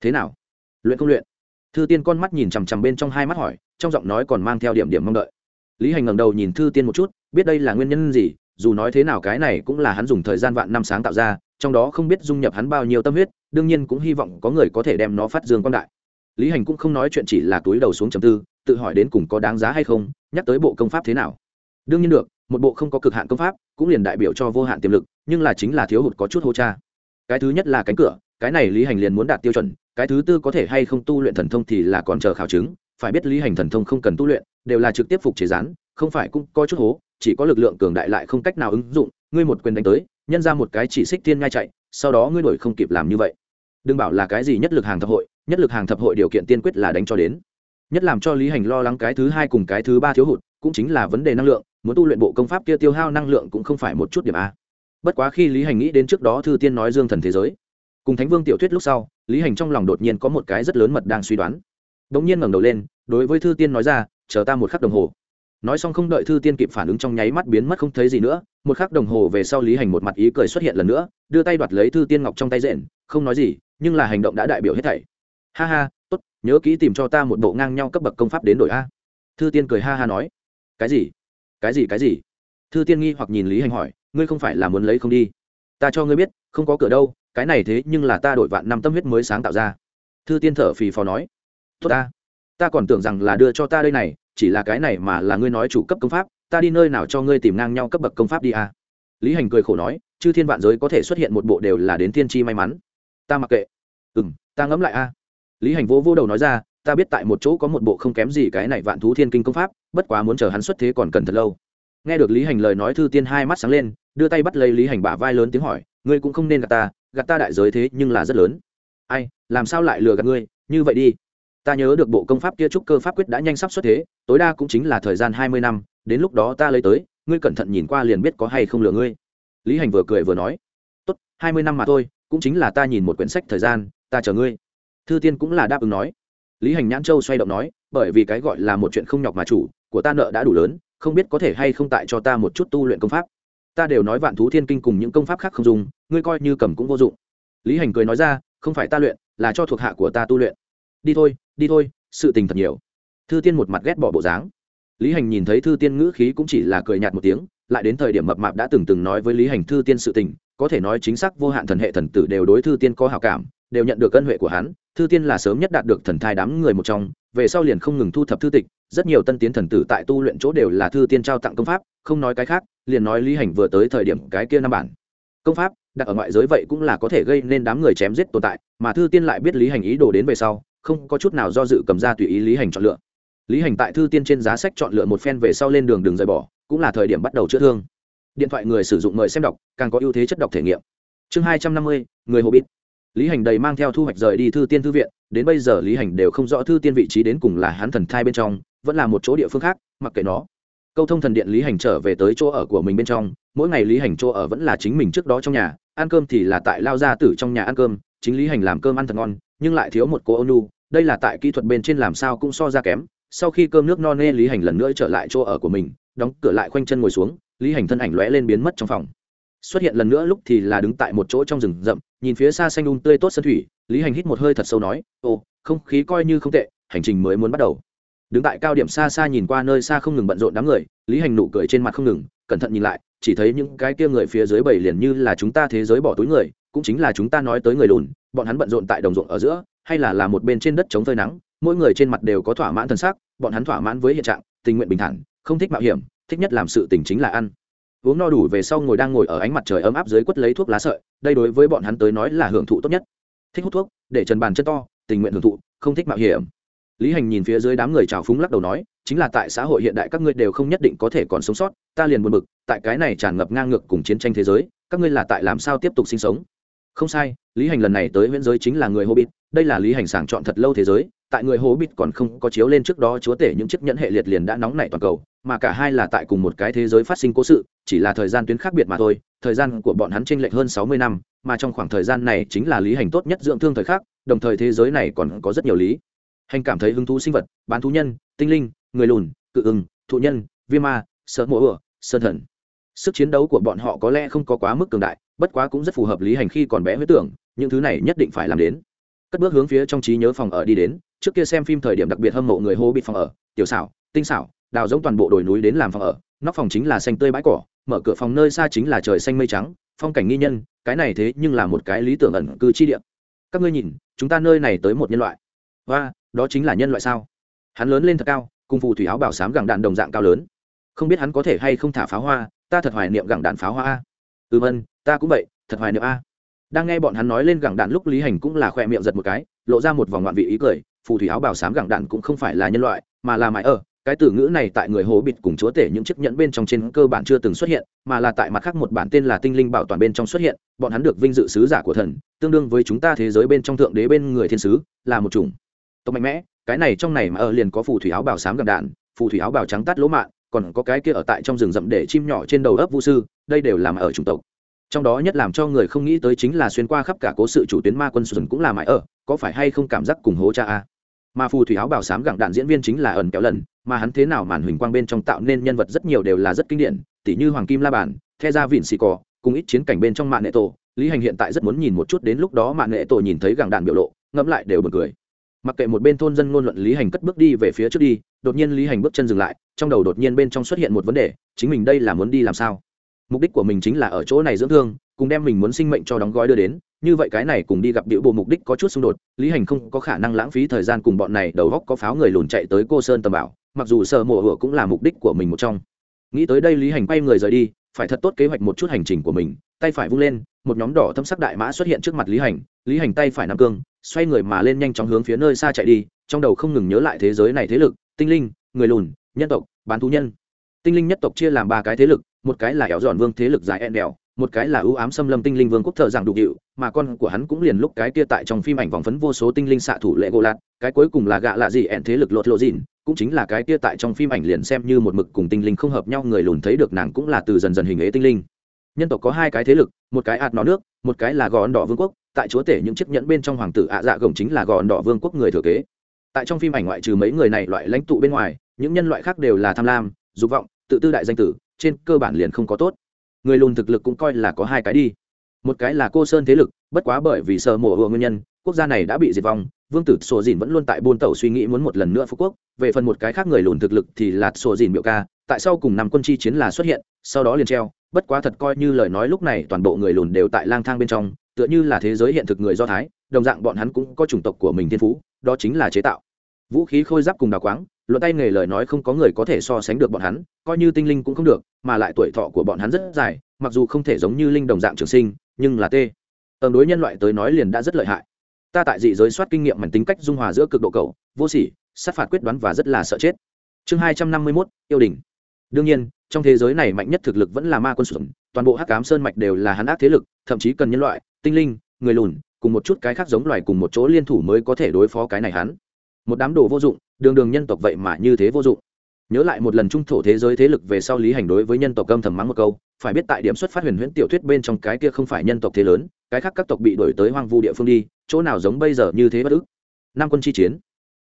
Thế nào? Luyện không luyện? Thư tiên con mắt nhìn chằm chằm bên trong hai mắt hỏi, trong giọng nói còn mang theo điểm điểm mong đợi. Lý hành ngẩng đầu nhìn thư tiên một chút, biết đây là nguyên nhân gì, dù nói thế nào cái này cũng là hắn dùng thời gian vạn năm sáng tạo ra, trong đó không biết dung nhập hắn bao nhiêu tâm huyết, đương nhiên cũng hy vọng có người có thể đem nó phát dương quan đại lý hành cũng không nói chuyện chỉ là túi đầu xuống trầm tư, tự hỏi đến cùng có đáng giá hay không, nhắc tới bộ công pháp thế nào. Đương nhiên được, một bộ không có cực hạn công pháp, cũng liền đại biểu cho vô hạn tiềm lực, nhưng là chính là thiếu hụt có chút hô cha. Cái thứ nhất là cánh cửa, cái này lý hành liền muốn đạt tiêu chuẩn, cái thứ tư có thể hay không tu luyện thần thông thì là còn chờ khảo chứng, phải biết lý hành thần thông không cần tu luyện, đều là trực tiếp phục chế rán không phải cũng có chút hố, chỉ có lực lượng cường đại lại không cách nào ứng dụng, ngươi một quyền đánh tới, nhân ra một cái chỉ xích tiên ngay chạy, sau đó ngươi đổi không kịp làm như vậy đừng bảo là cái gì nhất lực hàng thập hội, nhất lực hàng thập hội điều kiện tiên quyết là đánh cho đến. Nhất làm cho lý hành lo lắng cái thứ hai cùng cái thứ ba thiếu hụt, cũng chính là vấn đề năng lượng, muốn tu luyện bộ công pháp kia tiêu hao năng lượng cũng không phải một chút điểm a. Bất quá khi lý hành nghĩ đến trước đó thư tiên nói dương thần thế giới, cùng thánh vương tiểu thuyết lúc sau, lý hành trong lòng đột nhiên có một cái rất lớn mật đang suy đoán. Đ ỗ n g nhiên ngẩng đầu lên, đối với thư tiên nói ra, chờ ta một khắc đồng hồ. Nói xong không đợi thư tiên kịp phản ứng trong nháy mắt biến mất không thấy gì nữa, một khắc đồng hồ về sau lý hành một mặt ý cười xuất hiện lần nữa, đưa tay đoạt lấy thư tiên ngọc trong tay rện, không nói gì nhưng là hành động đã đại biểu hết thảy. Ha ha, tốt, nhớ kỹ tìm cho ta một bộ ngang nhau cấp bậc công pháp đến đổi a. Thư tiên cười ha ha nói. Cái gì? Cái gì cái gì? Thư tiên nghi hoặc nhìn lý hành hỏi, ngươi không phải là muốn lấy không đi? Ta cho ngươi biết, không có cửa đâu, cái này thế nhưng là ta đổi vạn năm tâm huyết mới sáng tạo ra. Thư tiên thở phì phò nói. Tốt ta. Ta còn tưởng rằng là đưa cho ta đây này, chỉ là cái này mà là ngươi nói chủ cấp công pháp, ta đi nơi nào cho ngươi tìm ngang nhau cấp bậc công pháp đi à. lý hành cười khổ nói, chư thiên vạn giới có thể xuất hiện một bộ đều là đến tiên tri may mắn ta mặc kệ. Ừ m ta ngẫm lại a. Lý hành vỗ vô đầu nói ra, ta biết tại một chỗ có một bộ không kém gì cái này vạn thú thiên kinh công pháp, bất quá muốn chờ hắn xuất thế còn cần thật lâu. Nghe được lý hành lời nói thư tiên hai mắt sáng lên, đưa tay bắt lấy lý hành bả vai lớn tiếng hỏi, ngươi cũng không nên gạt ta gạt ta đại giới thế nhưng là rất lớn. Ai, làm sao lại lừa gạt ngươi, như vậy đi. Ta nhớ được bộ công pháp kia trúc cơ pháp quyết đã nhanh sắp xuất thế, tối đa cũng chính là thời gian hai mươi năm, đến lúc đó ta lấy tới, ngươi cẩn thận nhìn qua liền biết có hay không lừa ngươi. Lý hành vừa cười vừa nói, tốt, hai mươi năm mà thôi cũng chính là ta nhìn một quyển sách thời gian, ta chờ ngươi. Thư tiên cũng là đáp ứng nói. Lý hành nhãn châu xoay động nói, bởi vì cái gọi là một chuyện không nhọc mà chủ, của ta nợ đã đủ lớn, không biết có thể hay không tại cho ta một chút tu luyện công pháp. Ta đều nói vạn thú thiên kinh cùng những công pháp khác không dùng, ngươi coi như cầm cũng vô dụng. Lý hành cười nói ra, không phải ta luyện, là cho thuộc hạ của ta tu luyện. Đi thôi đi thôi, sự tình thật nhiều. Thư tiên một mặt ghét bỏ bộ dáng. Lý hành nhìn thấy thư tiên ngữ khí cũng chỉ là cười nhạt một tiếng, lại đến thời điểm mập mạp đã từng từng nói với lý hành thư tiên sự tình có thể nói chính xác vô hạn thần hệ thần tử đều đối thư tiên có hào cảm, đều nhận được cân huệ của hắn, thư tiên là sớm nhất đạt được thần thai đám người một trong, về sau liền không ngừng thu thập thư tịch, rất nhiều tân tiến thần tử tại tu luyện chỗ đều là thư tiên trao tặng công pháp, không nói cái khác, liền nói lý hành vừa tới thời điểm cái kia năm bản. Công pháp, đặt ở ngoại giới vậy cũng là có thể gây nên đám người chém giết tồn tại, mà thư tiên lại biết lý hành ý đồ đến về sau, không có chút nào do dự cầm ra tùy ý lý hành chọn lựa. Lý hành tại thư tiên trên giá sách chọn lựa một phen về sau lên đường đường rời bỏ, cũng là thời điểm bắt đầu chữa thương điện thoại người sử dụng mời xem đọc, càng có ưu thế chất đọc thể nghiệm. Chương hai trăm năm mươi, người hồ bít lý hành đầy mang theo thu hoạch rời đi thư tiên thư viện, đến bây giờ lý hành đều không rõ thư tiên vị trí đến cùng là hắn thần thai bên trong, vẫn là một chỗ địa phương khác, mặc kệ nó. Câu thông thần điện lý hành trở về tới chỗ ở của mình bên trong, mỗi ngày lý hành chỗ ở vẫn là chính mình trước đó trong nhà, ăn cơm thì là tại lao gia tử trong nhà ăn cơm, chính lý hành làm cơm ăn thật ngon, nhưng lại thiếu một cô ônu đây là tại kỹ thuật bên trên làm sao cũng so ra kém, sau khi cơm nước no nê lý hành lần nữa trở lại chỗ ở của mình đóng cửa lại khoanh chân ngồi xuống, lý hành thân ảnh lóe lên biến mất trong phòng. Xuất hiện lần nữa lúc thì là đứng tại một chỗ trong rừng rậm, nhìn phía xa xanh un um tươi tốt sân thủy, lý hành hít một hơi thật sâu nói, ồ, không khí coi như không tệ, hành trình mới muốn bắt đầu. Đứng tại cao điểm xa xa nhìn qua nơi xa không ngừng bận rộn đám người, lý hành nụ cười trên mặt không ngừng, cẩn thận nhìn lại, chỉ thấy những cái kia người phía dưới bảy liền như là chúng ta thế giới bỏ túi người, cũng chính là chúng ta nói tới người lùn bọn hắn bận rộn tại đồng ruộng ở giữa, hay là là một bên trên đất chống phơi nắng, mỗi người trên mặt đều có thỏa mãn thân xác, bọn hắn thỏa mãn với hiện trạng, tình nguyện bình thản không thích mạo hiểm, thích nhất làm sự tình chính là ăn. Uống no đủ về sau ngồi đang ngồi ở ánh mặt trời ấm áp dưới quất lấy thuốc lá sợi, đây đối với bọn hắn tới nói là hưởng thụ tốt nhất. Thích hút thuốc, để trần bàn chân to, tình nguyện hưởng thụ, không thích mạo hiểm. Lý hành nhìn phía dưới đám người trào phúng lắc đầu nói, chính là tại xã hội hiện đại các ngươi đều không nhất định có thể còn sống sót, ta liền buồn bực, tại cái này tràn ngập ngang ngược cùng chiến tranh thế giới, các ngươi là tại làm sao tiếp tục sinh sống? Không sai, lý hành lần này tới huyện giới chính là người hobbit, đây là lý hành sàng chọn thật lâu thế giới tại người hố bịt còn không có chiếu lên trước đó chúa tể những chiếc nhẫn hệ liệt liền đã nóng nảy toàn cầu, mà cả hai là tại cùng một cái thế giới phát sinh cố sự, chỉ là thời gian tuyến khác biệt mà thôi, thời gian của bọn hắn chênh lệch hơn sáu mươi năm, mà trong khoảng thời gian này chính là lý hành tốt nhất dưỡng thương thời khắc, đồng thời thế giới này còn có rất nhiều lý. Hành cảm thấy hứng thú sinh vật, bán thú nhân, tinh linh, người lùn, cự ưng, thụ nhân, viêm ma, sợ mộ ửa sơn thần. Sức chiến đấu của bọn họ có lẽ không có quá mức cường đại, bất quá cũng rất phù hợp lý hành khi còn bé với tưởng, những thứ này nhất định phải làm đến cất bước hướng phía trong trí nhớ phòng ở đi đến, trước kia xem phim thời điểm đặc biệt hâm mộ người hô bị phòng ở, tiểu xảo, tinh xảo, đào giống toàn bộ đồi núi đến làm phòng ở, nóc phòng chính là xanh tươi bãi cỏ, mở cửa phòng nơi xa chính là trời xanh mây trắng, phong cảnh nghi nhân, cái này thế nhưng là một cái lý tưởng ẩn cư chi địa. Các ngươi nhìn, chúng ta nơi này tới một nhân loại. Và đó chính là nhân loại sao? Hắn lớn lên thật cao, cùng phù thủy áo bảo sám gẳng đạn đồng dạng cao lớn. Không biết hắn có thể hay không thả pháo hoa, ta thật hoài niệm gẳng đạn pháo hoa a. Ừm ân ta cũng vậy, thật hoài niệm a đang nghe bọn hắn nói lên gẳng đạn lúc lý hành cũng là khoe miệng giật một cái, lộ ra một vòng ngoạn vị ý cười, phù thủy áo bào xám gẳng đạn cũng không phải là nhân loại, mà là mãi ở. Cái từ ngữ này tại người hồ bịt cùng chúa tể những chiếc nhẫn bên trong trên cơ bản chưa từng xuất hiện, mà là tại mặt khác một bản tên là tinh linh bảo toàn bên trong xuất hiện, bọn hắn được vinh dự sứ giả của thần, tương đương với chúng ta thế giới bên trong thượng đế bên người thiên sứ, là một chủng. Tộc mạnh mẽ, cái này trong này mà ở liền có phù thủy áo bào xám gẳng đạn, phù thủy áo bào trắng tắt lỗ mạng còn có cái kia ở tại trong rừng rậm để chim nhỏ trên đầu ấp vũ sư, đây đều làm ở chủng tộc trong đó nhất làm cho người không nghĩ tới chính là xuyên qua khắp cả cố sự chủ tuyến ma quân sùn cũng là mãi ở, có phải hay không cảm giác cùng hố cha a? Mà phù thủy áo bảo sám gặng đạn diễn viên chính là ẩn kéo lần, mà hắn thế nào màn huỳnh quang bên trong tạo nên nhân vật rất nhiều đều là rất kinh điển, tỉ như hoàng kim la bản the ra vịn xì cò, cùng ít chiến cảnh bên trong mạng nghệ tổ. Lý hành hiện tại rất muốn nhìn một chút đến lúc đó mạng nghệ tổ nhìn thấy gặng đạn biểu lộ, ngẫm lại đều bật cười. Mặc kệ một bên thôn dân ngôn luận lý hành cất bước đi về phía trước đi, đột nhiên lý hành bước chân dừng lại, trong đầu đột nhiên bên trong xuất hiện một vấn đề, chính mình đây là muốn đi làm sao? Mục đích của mình chính là ở chỗ này dưỡng thương, cùng đem mình muốn sinh mệnh cho đóng gói đưa đến. Như vậy cái này cùng đi gặp điệu bộ mục đích có chút xung đột, lý hành không có khả năng lãng phí thời gian cùng bọn này đầu góc có pháo người lùn chạy tới cô sơn tầm bảo, mặc dù sợ mộ hựa cũng là mục đích của mình một trong. Nghĩ tới đây lý hành quay người rời đi, phải thật tốt kế hoạch một chút hành trình của mình, tay phải vung lên, một nhóm đỏ thâm sắc đại mã xuất hiện trước mặt lý hành lý hành tay phải nắm cương, xoay người mà lên nhanh chóng hướng phía nơi xa chạy đi, trong đầu không ngừng nhớ lại thế giới này thế lực, tinh linh, người lùn, nhân tộc, bán thú nhân. Tinh linh nhất tộc chia làm ba cái thế lực một cái là éo giòn vương thế lực dài en đèo một cái là ưu ám xâm lâm tinh linh vương quốc thợ giảng đủ hiệu mà con của hắn cũng liền lúc cái kia tại trong phim ảnh vòng phấn vô số tinh linh xạ thủ lệ gỗ lạt, cái cuối cùng là gạ lạ gì ẹn thế lực lột lộ dịn, cũng chính là cái kia tại trong phim ảnh liền xem như một mực cùng tinh linh không hợp nhau người lùn thấy được nàng cũng là từ dần dần hình ế tinh linh. Nhân tộc có hai cái thế lực, một cái ạt nó nước, một cái là gòn đỏ vương quốc, tại chúa tể những chiếc nhẫn bên trong hoàng tử ạ dạ gồng chính là gòn đỏ vương quốc người thừa kế. Tại trong phim ảnh ngoại trừ mấy người này loại lãnh tụ bên ngoài, những nhân loại khác đều là tham lam, dục vọng, tự tư đại danh tử trên cơ bản liền không có tốt. Người lùn thực lực cũng coi là có hai cái đi. Một cái là cô sơn thế lực, bất quá bởi vì sợ mổ hựa nguyên nhân, quốc gia này đã bị diệt vong, vương tử sổ dìn vẫn luôn tại buôn tàu suy nghĩ muốn một lần nữa phú quốc. Về phần một cái khác người lùn thực lực thì là sổ dìn biểu ca, tại sao cùng nằm quân chi chiến là xuất hiện, sau đó liền treo. Bất quá thật coi như lời nói lúc này toàn bộ người lùn đều tại lang thang bên trong, tựa như là thế giới hiện thực người do thái, đồng dạng bọn hắn cũng có chủng tộc của mình thiên phú, đó chính là chế tạo. Vũ khí khôi giáp cùng đào quáng luận tay nghề lời nói không có người có thể so sánh được bọn hắn, coi như tinh linh cũng không được, mà lại tuổi thọ của bọn hắn rất dài, mặc dù không thể giống như linh đồng dạng trường sinh, nhưng là tê. Ẩm đối nhân loại tới nói liền đã rất lợi hại. Ta tại dị giới soát kinh nghiệm mảnh tính cách dung hòa giữa cực độ cầu, vô sỉ, sát phạt quyết đoán và rất là sợ chết. Chương hai trăm năm mươi mốt, yêu đình đương nhiên, trong thế giới này mạnh nhất thực lực vẫn là ma quân sủng, toàn bộ hắc cám sơn mạch đều là hắn ác thế lực, thậm chí cần nhân loại, tinh linh, người lùn, cùng một chút cái khác giống loài cùng một chỗ liên thủ mới có thể đối phó cái này hắn. Một đám đồ vô dụng đường đường nhân tộc vậy mà như thế vô dụng. Nhớ lại một lần trung thổ thế giới thế lực về sau lý hành đối với nhân tộc âm thầm mắng một câu, phải biết tại điểm xuất phát huyền huyễn tiểu thuyết bên trong cái kia không phải nhân tộc thế lớn, cái khác các tộc bị đổi tới hoang vu địa phương đi, chỗ nào giống bây giờ như thế bất ức. Năm quân chi chiến.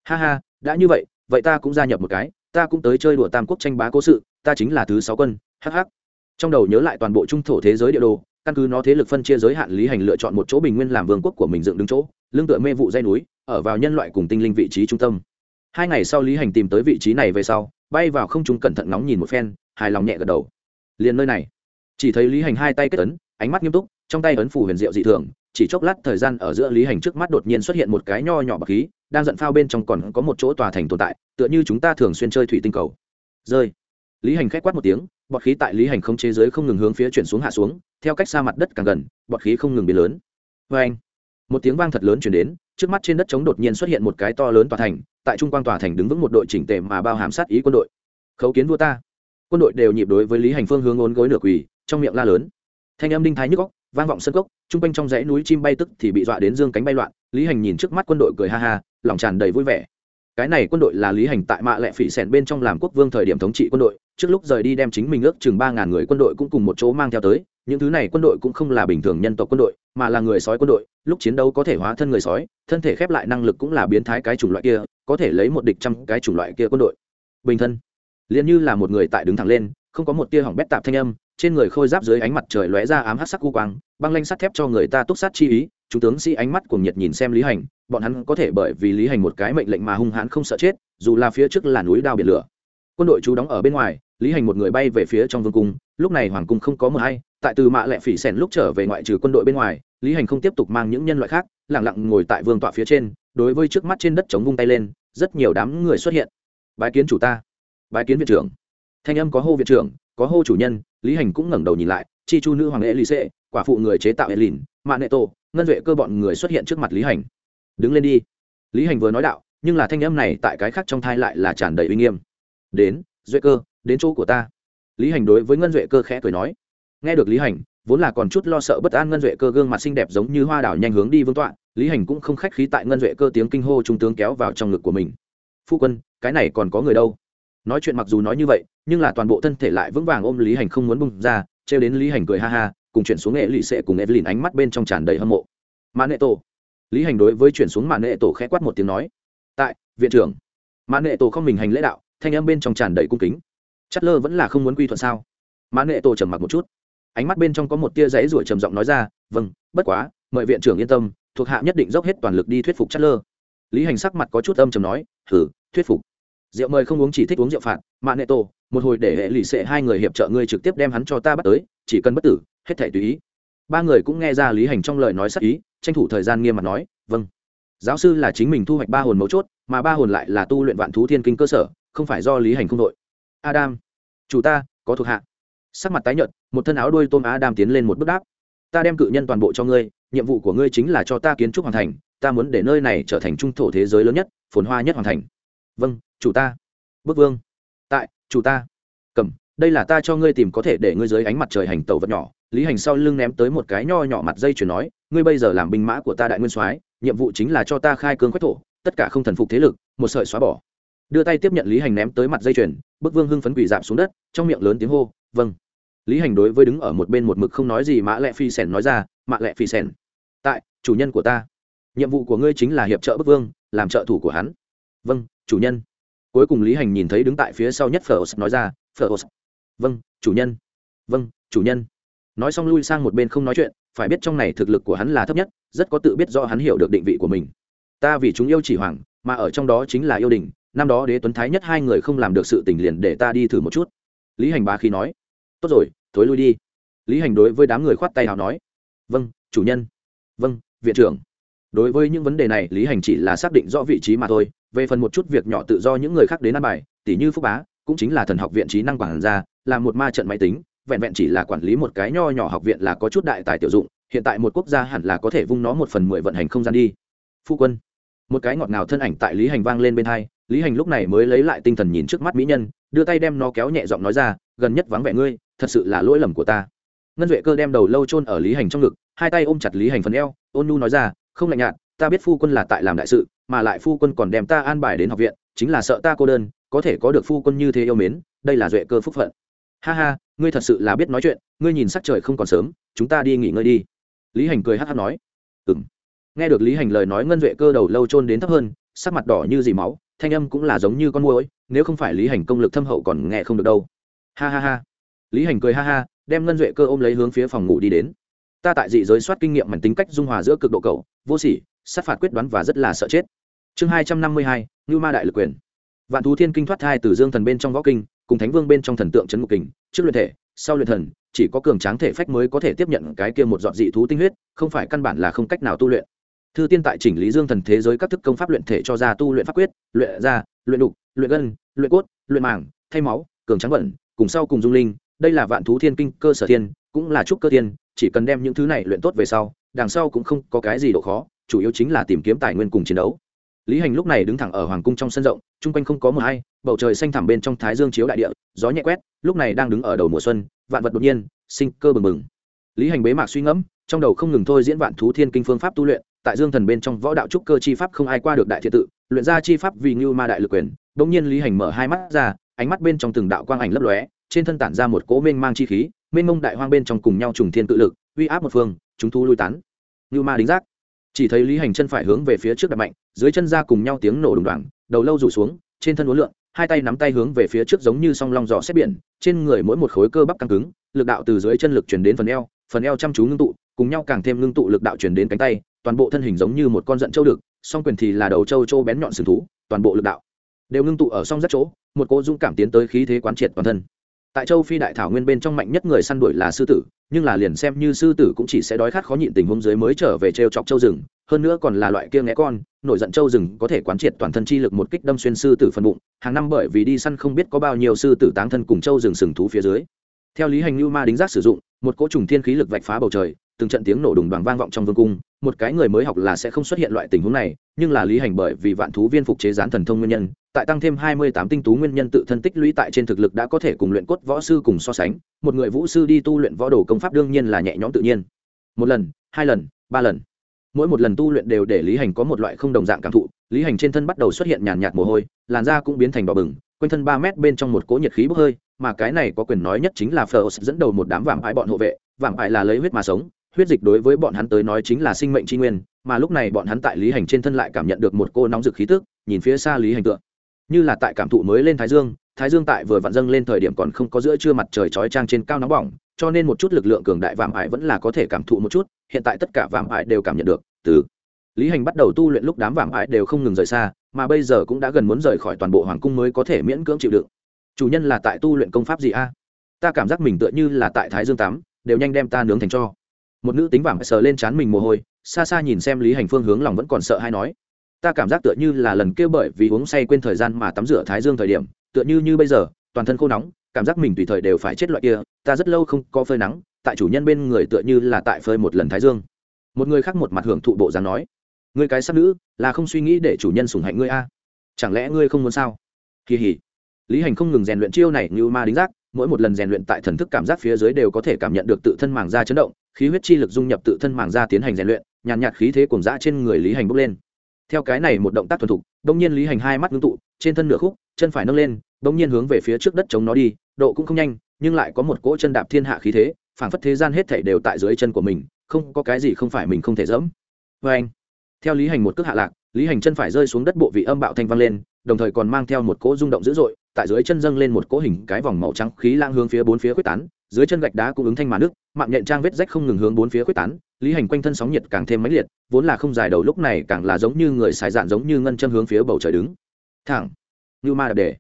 Ha ha, đã như vậy vậy ta cũng gia nhập một cái, ta cũng tới chơi đùa tam quốc tranh bá cố sự, ta chính là thứ sáu quân hh trong đầu nhớ lại toàn bộ trung thổ thế giới địa đồ, căn cứ nó thế lực phân chia giới hạn lý hành lựa chọn một chỗ bình nguyên làm vương quốc của mình dựng đứng chỗ lương tựa mê vụ dây núi, ở vào nhân loại cùng tinh linh vị trí trung tâm hai ngày sau lý hành tìm tới vị trí này về sau, bay vào không trung cẩn thận ngóng nhìn một phen, hài lòng nhẹ gật đầu. Liền nơi này. Chỉ thấy lý hành hai tay kết ấn, ánh mắt nghiêm túc, trong tay ấn phủ huyền diệu dị thường, chỉ chốc lát thời gian ở giữa lý hành trước mắt đột nhiên xuất hiện một cái nho nhỏ bậc khí, đang giận phao bên trong còn có một chỗ tòa thành tồn tại, tựa như chúng ta thường xuyên chơi thủy tinh cầu. Rơi. Lý hành k quát một tiếng, bọt khí tại lý hành không chế giới không ngừng hướng phía chuyển xuống hạ xuống, theo cách xa mặt đất càng gần, bọt khí không ngừng biến lớn. Vê anh một tiếng vang thật lớn chuyển đến trước mắt trên đất trống đột nhiên xuất hiện một cái to lớn tòa thành, tại trung quan tòa thành đứng vững một đội chỉnh tề mà bao hàm sát ý quân đội. Khấu kiến vua ta. Quân đội đều nhịp đối với lý hành phương hướng ốn gối nửa quỳ, trong miệng la lớn. Thanh âm đinh thái nhức góc vang vọng sân cốc chung quanh trong dãy núi chim bay tức thì bị dọa đến dương cánh bay loạn, lý hành nhìn trước mắt quân đội cười ha ha, lòng tràn đầy vui vẻ. Cái này quân đội là lý hành tại mạ lệ phỉ sẻn bên trong làm quốc vương thời điểm thống trị quân đội, trước lúc rời đi đem chính mình ước chừng ba ngàn người quân đội cũng cùng một chỗ mang theo tới những thứ này quân đội cũng không là bình thường nhân tộc quân đội, mà là người sói quân đội, lúc chiến đấu có thể hóa thân người sói, thân thể khép lại năng lực cũng là biến thái cái chủng loại kia, có thể lấy một địch trăm cái chủng loại kia quân đội. Bình thân. Liền như là một người tại đứng thẳng lên, không có một tia hỏng bét tạp thanh âm, trên người khôi giáp dưới ánh mặt trời lóe ra ám hát sắc cu quang, băng lanh sắt thép cho người ta túc sát chi ý, chúng tướng sĩ ánh mắt cùng nhiệt nhìn xem lý hành, bọn hắn có thể bởi vì lý hành một cái mệnh lệnh mà hung hãn không sợ chết, dù là phía trước là núi đao biển lửa. Quân đội chú đóng ở bên ngoài, lý hành một người bay về phía trong vương cung, lúc này hoàng cung không có mờ hay tại từ mạ lệ phỉ sèn lúc trở về ngoại trừ quân đội bên ngoài, lý hành không tiếp tục mang những nhân loại khác lẳng lặng ngồi tại vương tọa phía trên, đối với trước mắt trên đất chống vung tay lên, rất nhiều đám người xuất hiện. Bái kiến chủ ta. Bái kiến viện trưởng. Thanh âm có hô viện trưởng, có hô chủ nhân, lý hành cũng ngẩng đầu nhìn lại, chi chu nữ hoàng lễ lì xệ quả phụ người chế tạo hệ lìn mạ nệ tổ, ngân vệ cơ bọn người xuất hiện trước mặt lý hành. Đứng lên đi. Lý hành vừa nói đạo, nhưng là thanh âm này tại cái khác trong thai lại là tràn đầy uy nghiêm. Đến, duệ cơ, đến chỗ của ta. Lý hành đối với ngân duệ cơ khẽ cười nói nghe được lý hành, vốn là còn chút lo sợ bất an ngân duệ cơ gương mặt xinh đẹp giống như hoa đảo nhanh hướng đi vương tọa, lý hành cũng không khách khí tại ngân duệ cơ tiếng kinh hô trung tướng kéo vào trong ngực của mình. Phu quân, cái này còn có người đâu? Nói chuyện mặc dù nói như vậy, nhưng là toàn bộ thân thể lại vững vàng ôm lý hành không muốn bung ra, trêu đến lý hành cười ha ha, cùng chuyển xuống nghệ lụy sệ cùng evelyn ánh mắt bên trong tràn đầy hâm mộ. Mã nệ tổ. Lý hành đối với chuyển xuống mã nệ tổ khẽ quát một tiếng nói, tại, viện trưởng. Mã nệ tổ không mình hành lễ đạo, thanh âm bên trong tràn đầy cung kính. Chất lơ vẫn là không muốn quy thuận sao? Mã nệ tổ trầm mặc một chút ánh mắt bên trong có một tia giấy ruổi trầm giọng nói ra vâng bất quá, mời viện trưởng yên tâm, thuộc hạ nhất định dốc hết toàn lực đi thuyết phục chất lơ lý hành sắc mặt có chút âm trầm nói thử thuyết phục? Rượu mời không uống chỉ thích uống rượu phạt mạ nệ tổ một hồi để hệ lì xệ hai người hiệp trợ ngươi trực tiếp đem hắn cho ta bắt tới, chỉ cần bất tử, hết thể tùy ý. Ba người cũng nghe ra lý hành trong lời nói sắc ý, tranh thủ thời gian nghiêm mặt nói vâng. Giáo sư là chính mình thu hoạch ba hồn mấu chốt, mà ba hồn lại là tu luyện vạn thú thiên kinh cơ sở, không phải do lý hành không đội. Adam, chủ ta, có thuộc hạ sắc mặt tái nhợt, một thân áo đuôi tôm đam tiến lên một bước đáp. Ta đem cự nhân toàn bộ cho ngươi, nhiệm vụ của ngươi chính là cho ta kiến trúc hoàn thành, ta muốn để nơi này trở thành trung thổ thế giới lớn nhất, phồn hoa nhất hoàn thành. Vâng chủ ta. Bức vương. Tại, chủ ta. Cầm, đây là ta cho ngươi tìm có thể để ngươi dưới ánh mặt trời hành tàu vật nhỏ. Lý hành sau lưng ném tới một cái nho nhỏ mặt dây chuyển nói, ngươi bây giờ làm binh mã của ta đại nguyên soái, nhiệm vụ chính là cho ta khai cương quách thổ, tất cả không thần phục thế lực, một sợi xóa bỏ. Đưa tay tiếp nhận lý hành ném tới mặt dây chuyền bức vương hưng phấn quỷ dạp xuống đất, trong miệng lớn tiếng hô vâng lý hành đối với đứng ở một bên một mực không nói gì mã lẹ phi sèn nói ra, mã lẹ phi sèn, tại, chủ nhân của ta. Nhiệm vụ của ngươi chính là hiệp trợ bức vương, làm trợ thủ của hắn. Vâng chủ nhân. Cuối cùng lý hành nhìn thấy đứng tại phía sau nhất phở nói ra, phở vâng chủ nhân. Vâng chủ nhân. Nói xong lui sang một bên không nói chuyện, phải biết trong này thực lực của hắn là thấp nhất, rất có tự biết do hắn hiểu được định vị của mình. Ta vì chúng yêu chỉ hoàng mà ở trong đó chính là yêu đình, năm đó đế tuấn thái nhất hai người không làm được sự tình liền để ta đi thử một chút. Lý hành bá khi nói tốt rồi, thối lui đi. Lý hành đối với đám người khoát tay nào nói vâng chủ nhân. Vâng viện trưởng. Đối với những vấn đề này, lý hành chỉ là xác định rõ vị trí mà thôi. Về phần một chút việc nhỏ tự do những người khác đến ăn bài tỷ như phúc bá, cũng chính là thần học viện trí năng quản gia, là một ma trận máy tính, vẹn vẹn chỉ là quản lý một cái nho nhỏ học viện là có chút đại tài tiểu dụng, hiện tại một quốc gia hẳn là có thể vung nó một phần mười vận hành không gian đi. Phu quân. Một cái ngọt ngào thân ảnh tại lý hành vang lên bên hai, lý hành lúc này mới lấy lại tinh thần nhìn trước mắt mỹ nhân, đưa tay đem nó kéo nhẹ giọng nói ra gần nhất vắng vẻ ngươi, thật sự là lỗi lầm của ta. Ngân duệ cơ đem đầu lâu chôn ở lý hành trong ngực, hai tay ôm chặt lý hành phần eo, ôn nhu nói ra, không lạnh nhạt, ta biết phu quân là tại làm đại sự, mà lại phu quân còn đem ta an bài đến học viện, chính là sợ ta cô đơn, có thể có được phu quân như thế yêu mến, đây là duệ cơ phúc phận. Ha ha, ngươi thật sự là biết nói chuyện, ngươi nhìn sắc trời không còn sớm, chúng ta đi nghỉ ngơi đi. Lý hành cười hát hát nói. Ừ m nghe được lý hành lời nói, ngân duệ cơ đầu lâu trôn đến thấp hơn, sắc mặt đỏ như dì máu, thanh âm cũng là giống như con môi nếu không phải lý hành công lực thâm hậu còn nghe không được đâu ha ha ha. Lý hành cười ha ha, đem ngân duệ cơ ôm lấy hướng phía phòng ngủ đi đến. Ta tại dị giới soát kinh nghiệm mảnh tính cách dung hòa giữa cực độ cầu vô sỉ, sát phạt quyết đoán và rất là sợ chết. Chương hai trăm năm mươi hai, ngưu ma đại lực quyền. Vạn thú thiên kinh thoát thai từ dương thần bên trong võ kinh, cùng thánh vương bên trong thần tượng trấn ngục kình trước luyện thể, sau luyện thần, chỉ có cường tráng thể phách mới có thể tiếp nhận cái kia một dọn dị thú tinh huyết, không phải căn bản là không cách nào tu luyện. Thư tiên tại chỉnh lý dương thần thế giới các thức công pháp luyện thể cho ra tu luyện pháp quyết, luyện ra luyện đục, luyện gân, luyện cốt, luyện màng, thay máu, cường tráng bẩn cùng sau cùng dung linh, đây là vạn thú thiên kinh cơ sở thiên, cũng là trúc cơ thiên, chỉ cần đem những thứ này luyện tốt về sau, đằng sau cũng không có cái gì độ khó, chủ yếu chính là tìm kiếm tài nguyên cùng chiến đấu. Lý hành lúc này đứng thẳng ở hoàng cung trong sân rộng, chung quanh không có mùa hay bầu trời xanh thẳm bên trong thái dương chiếu đại địa, gió nhẹ quét, lúc này đang đứng ở đầu mùa xuân, vạn vật đột nhiên, sinh cơ bừng bừng. Lý hành bế mạc suy ngẫm, trong đầu không ngừng thôi diễn vạn thú thiên kinh phương pháp tu luyện, tại dương thần bên trong võ đạo trúc cơ chi pháp không ai qua được đại thiện tự, luyện ra chi pháp vì ngưu ma đại lực quyền, bỗng nhiên lý hành mở hai mắt ra ánh mắt bên trong từng đạo quang ảnh lấp lóe, trên thân tản ra một cỗ mênh mang chi khí, mênh mông đại hoang bên trong cùng nhau trùng thiên tự lực, uy áp một phương, chúng thu lui tán. Như ma đính giác. Chỉ thấy lý hành chân phải hướng về phía trước đập mạnh, dưới chân ra cùng nhau tiếng nổ đùng đoàng đầu lâu rủ xuống, trên thân uốn lượn, hai tay nắm tay hướng về phía trước giống như song long giò xét biển, trên người mỗi một khối cơ bắp căng cứng, lực đạo từ dưới chân lực chuyển đến phần eo phần eo chăm chú ngưng tụ, cùng nhau càng thêm ngưng tụ lực đạo chuyển đến cánh tay, toàn bộ thân hình giống như một con giận trâu đực song quyền thì là đầu trâu trâu bén nhọn sừng thú, toàn bộ lực đạo đều ngưng tụ ở song rất chỗ, một cô dũng cảm tiến tới khí thế quán triệt toàn thân. Tại châu phi đại thảo nguyên bên trong mạnh nhất người săn đuổi là sư tử, nhưng là liền xem như sư tử cũng chỉ sẽ đói khát khó nhịn tình huống dưới mới trở về t chọc châu rừng, hơn nữa còn là loại kia nghé con, nổi giận châu rừng có thể quán triệt toàn thân chi lực một kích đâm xuyên sư tử phần bụng, hàng năm bởi vì đi săn không biết có bao nhiêu sư tử táng thân cùng châu rừng sừng thú phía dưới. Theo lý hành lưu ma đính giác sử dụng, một cỗ trùng thiên khí lực vạch phá bầu trời, từng trận tiếng nổ đùng đoàn vang vọng trong vương cung một cái người mới học là sẽ không xuất hiện loại tình huống này nhưng là lý hành bởi vì vạn thú viên phục chế gián thần thông nguyên nhân tại tăng thêm hai mươi tám tinh tú nguyên nhân tự thân tích lũy tại trên thực lực đã có thể cùng luyện cốt võ sư cùng so sánh một người vũ sư đi tu luyện võ đồ công pháp đương nhiên là nhẹ nhõm tự nhiên. Một lần hai lần ba lần. Mỗi một lần tu luyện đều để lý hành có một loại không đồng dạng cảm thụ lý hành trên thân bắt đầu xuất hiện nhàn nhạt mồ hôi làn da cũng biến thành đỏ bừng quanh thân ba mét bên trong một cỗ nhiệt khí bốc hơi mà cái này có quyền nói nhất chính là Phlos dẫn đầu một đám vạm bại bọn hộ vệ, vạm bại là lấy huyết mà sống, huyết dịch đối với bọn hắn tới nói chính là sinh mệnh chi nguyên, mà lúc này bọn hắn tại Lý Hành trên thân lại cảm nhận được một cô nóng rực khí tức, nhìn phía xa Lý Hành tựa, như là tại cảm thụ mới lên thái dương, thái dương tại vừa vặn dâng lên thời điểm còn không có giữa trưa mặt trời chói chang trên cao nóng bỏng, cho nên một chút lực lượng cường đại vạm ải vẫn là có thể cảm thụ một chút, hiện tại tất cả vạm ải đều cảm nhận được, từ Lý Hành bắt đầu tu luyện lúc đám vạm ải đều không ngừng rời xa, mà bây giờ cũng đã gần muốn rời khỏi toàn bộ hoàng cung mới có thể miễn cưỡng chịu đựng. Chủ nhân là tại tu luyện công pháp gì a? Ta cảm giác mình tựa như là tại thái dương tắm đều nhanh đem ta nướng thành cho một nữ tính vàng sờ lên trán mình mồ hôi, xa xa nhìn xem lý hành phương hướng lòng vẫn còn sợ hay nói, ta cảm giác tựa như là lần kêu bởi vì uống say quên thời gian mà tắm rửa thái dương thời điểm, tựa như như bây giờ, toàn thân khô nóng, cảm giác mình tùy thời đều phải chết loại kia, ta rất lâu không có phơi nắng, tại chủ nhân bên người tựa như là tại phơi một lần thái dương. Một người khác một mặt hưởng thụ bộ dáng nói người cái sắc nữ, là không suy nghĩ để chủ nhân sủng hạnh ngươi a? Chẳng lẽ ngươi không muốn sao? Kỳ hỉ. Lý hành không ngừng rèn luyện chiêu này như ma đính giác, mỗi một lần rèn luyện tại thần thức cảm giác phía dưới đều có thể cảm nhận được tự thân màng da chấn động khí huyết chi lực dung nhập tự thân màng da tiến hành rèn luyện nhàn nhạt, nhạt khí thế cùng dã trên người lý hành bốc lên. Theo cái này một động tác thuần thục đông nhiên lý hành hai mắt ngưng tụ trên thân nửa khúc chân phải nâng lên đông nhiên hướng về phía trước đất chống nó đi độ cũng không nhanh nhưng lại có một cỗ chân đạp thiên hạ khí thế phảng phất thế gian hết thảy đều tại dưới chân của mình không có cái gì không phải mình không thể dẫm. Vê anh theo lý hành một cước hạ lạc lý hành chân phải rơi xuống đất bộ vị âm bạo thanh vang lên đồng thời còn mang theo một cỗ rung động dữ dội tại dưới chân dâng lên một cỗ hình cái vòng màu trắng khí lang hướng phía bốn phía quyết tán dưới chân gạch đá cũng ứng thanh mà nước, mạng nhện trang vết rách không ngừng hướng bốn phía quyết tán, lý hành quanh thân sóng nhiệt càng thêm mãnh liệt, vốn là không dài đầu lúc này càng là giống như người xài dạn giống như ngân chân hướng phía bầu trời đứng. Thẳng. Như ma đập đề.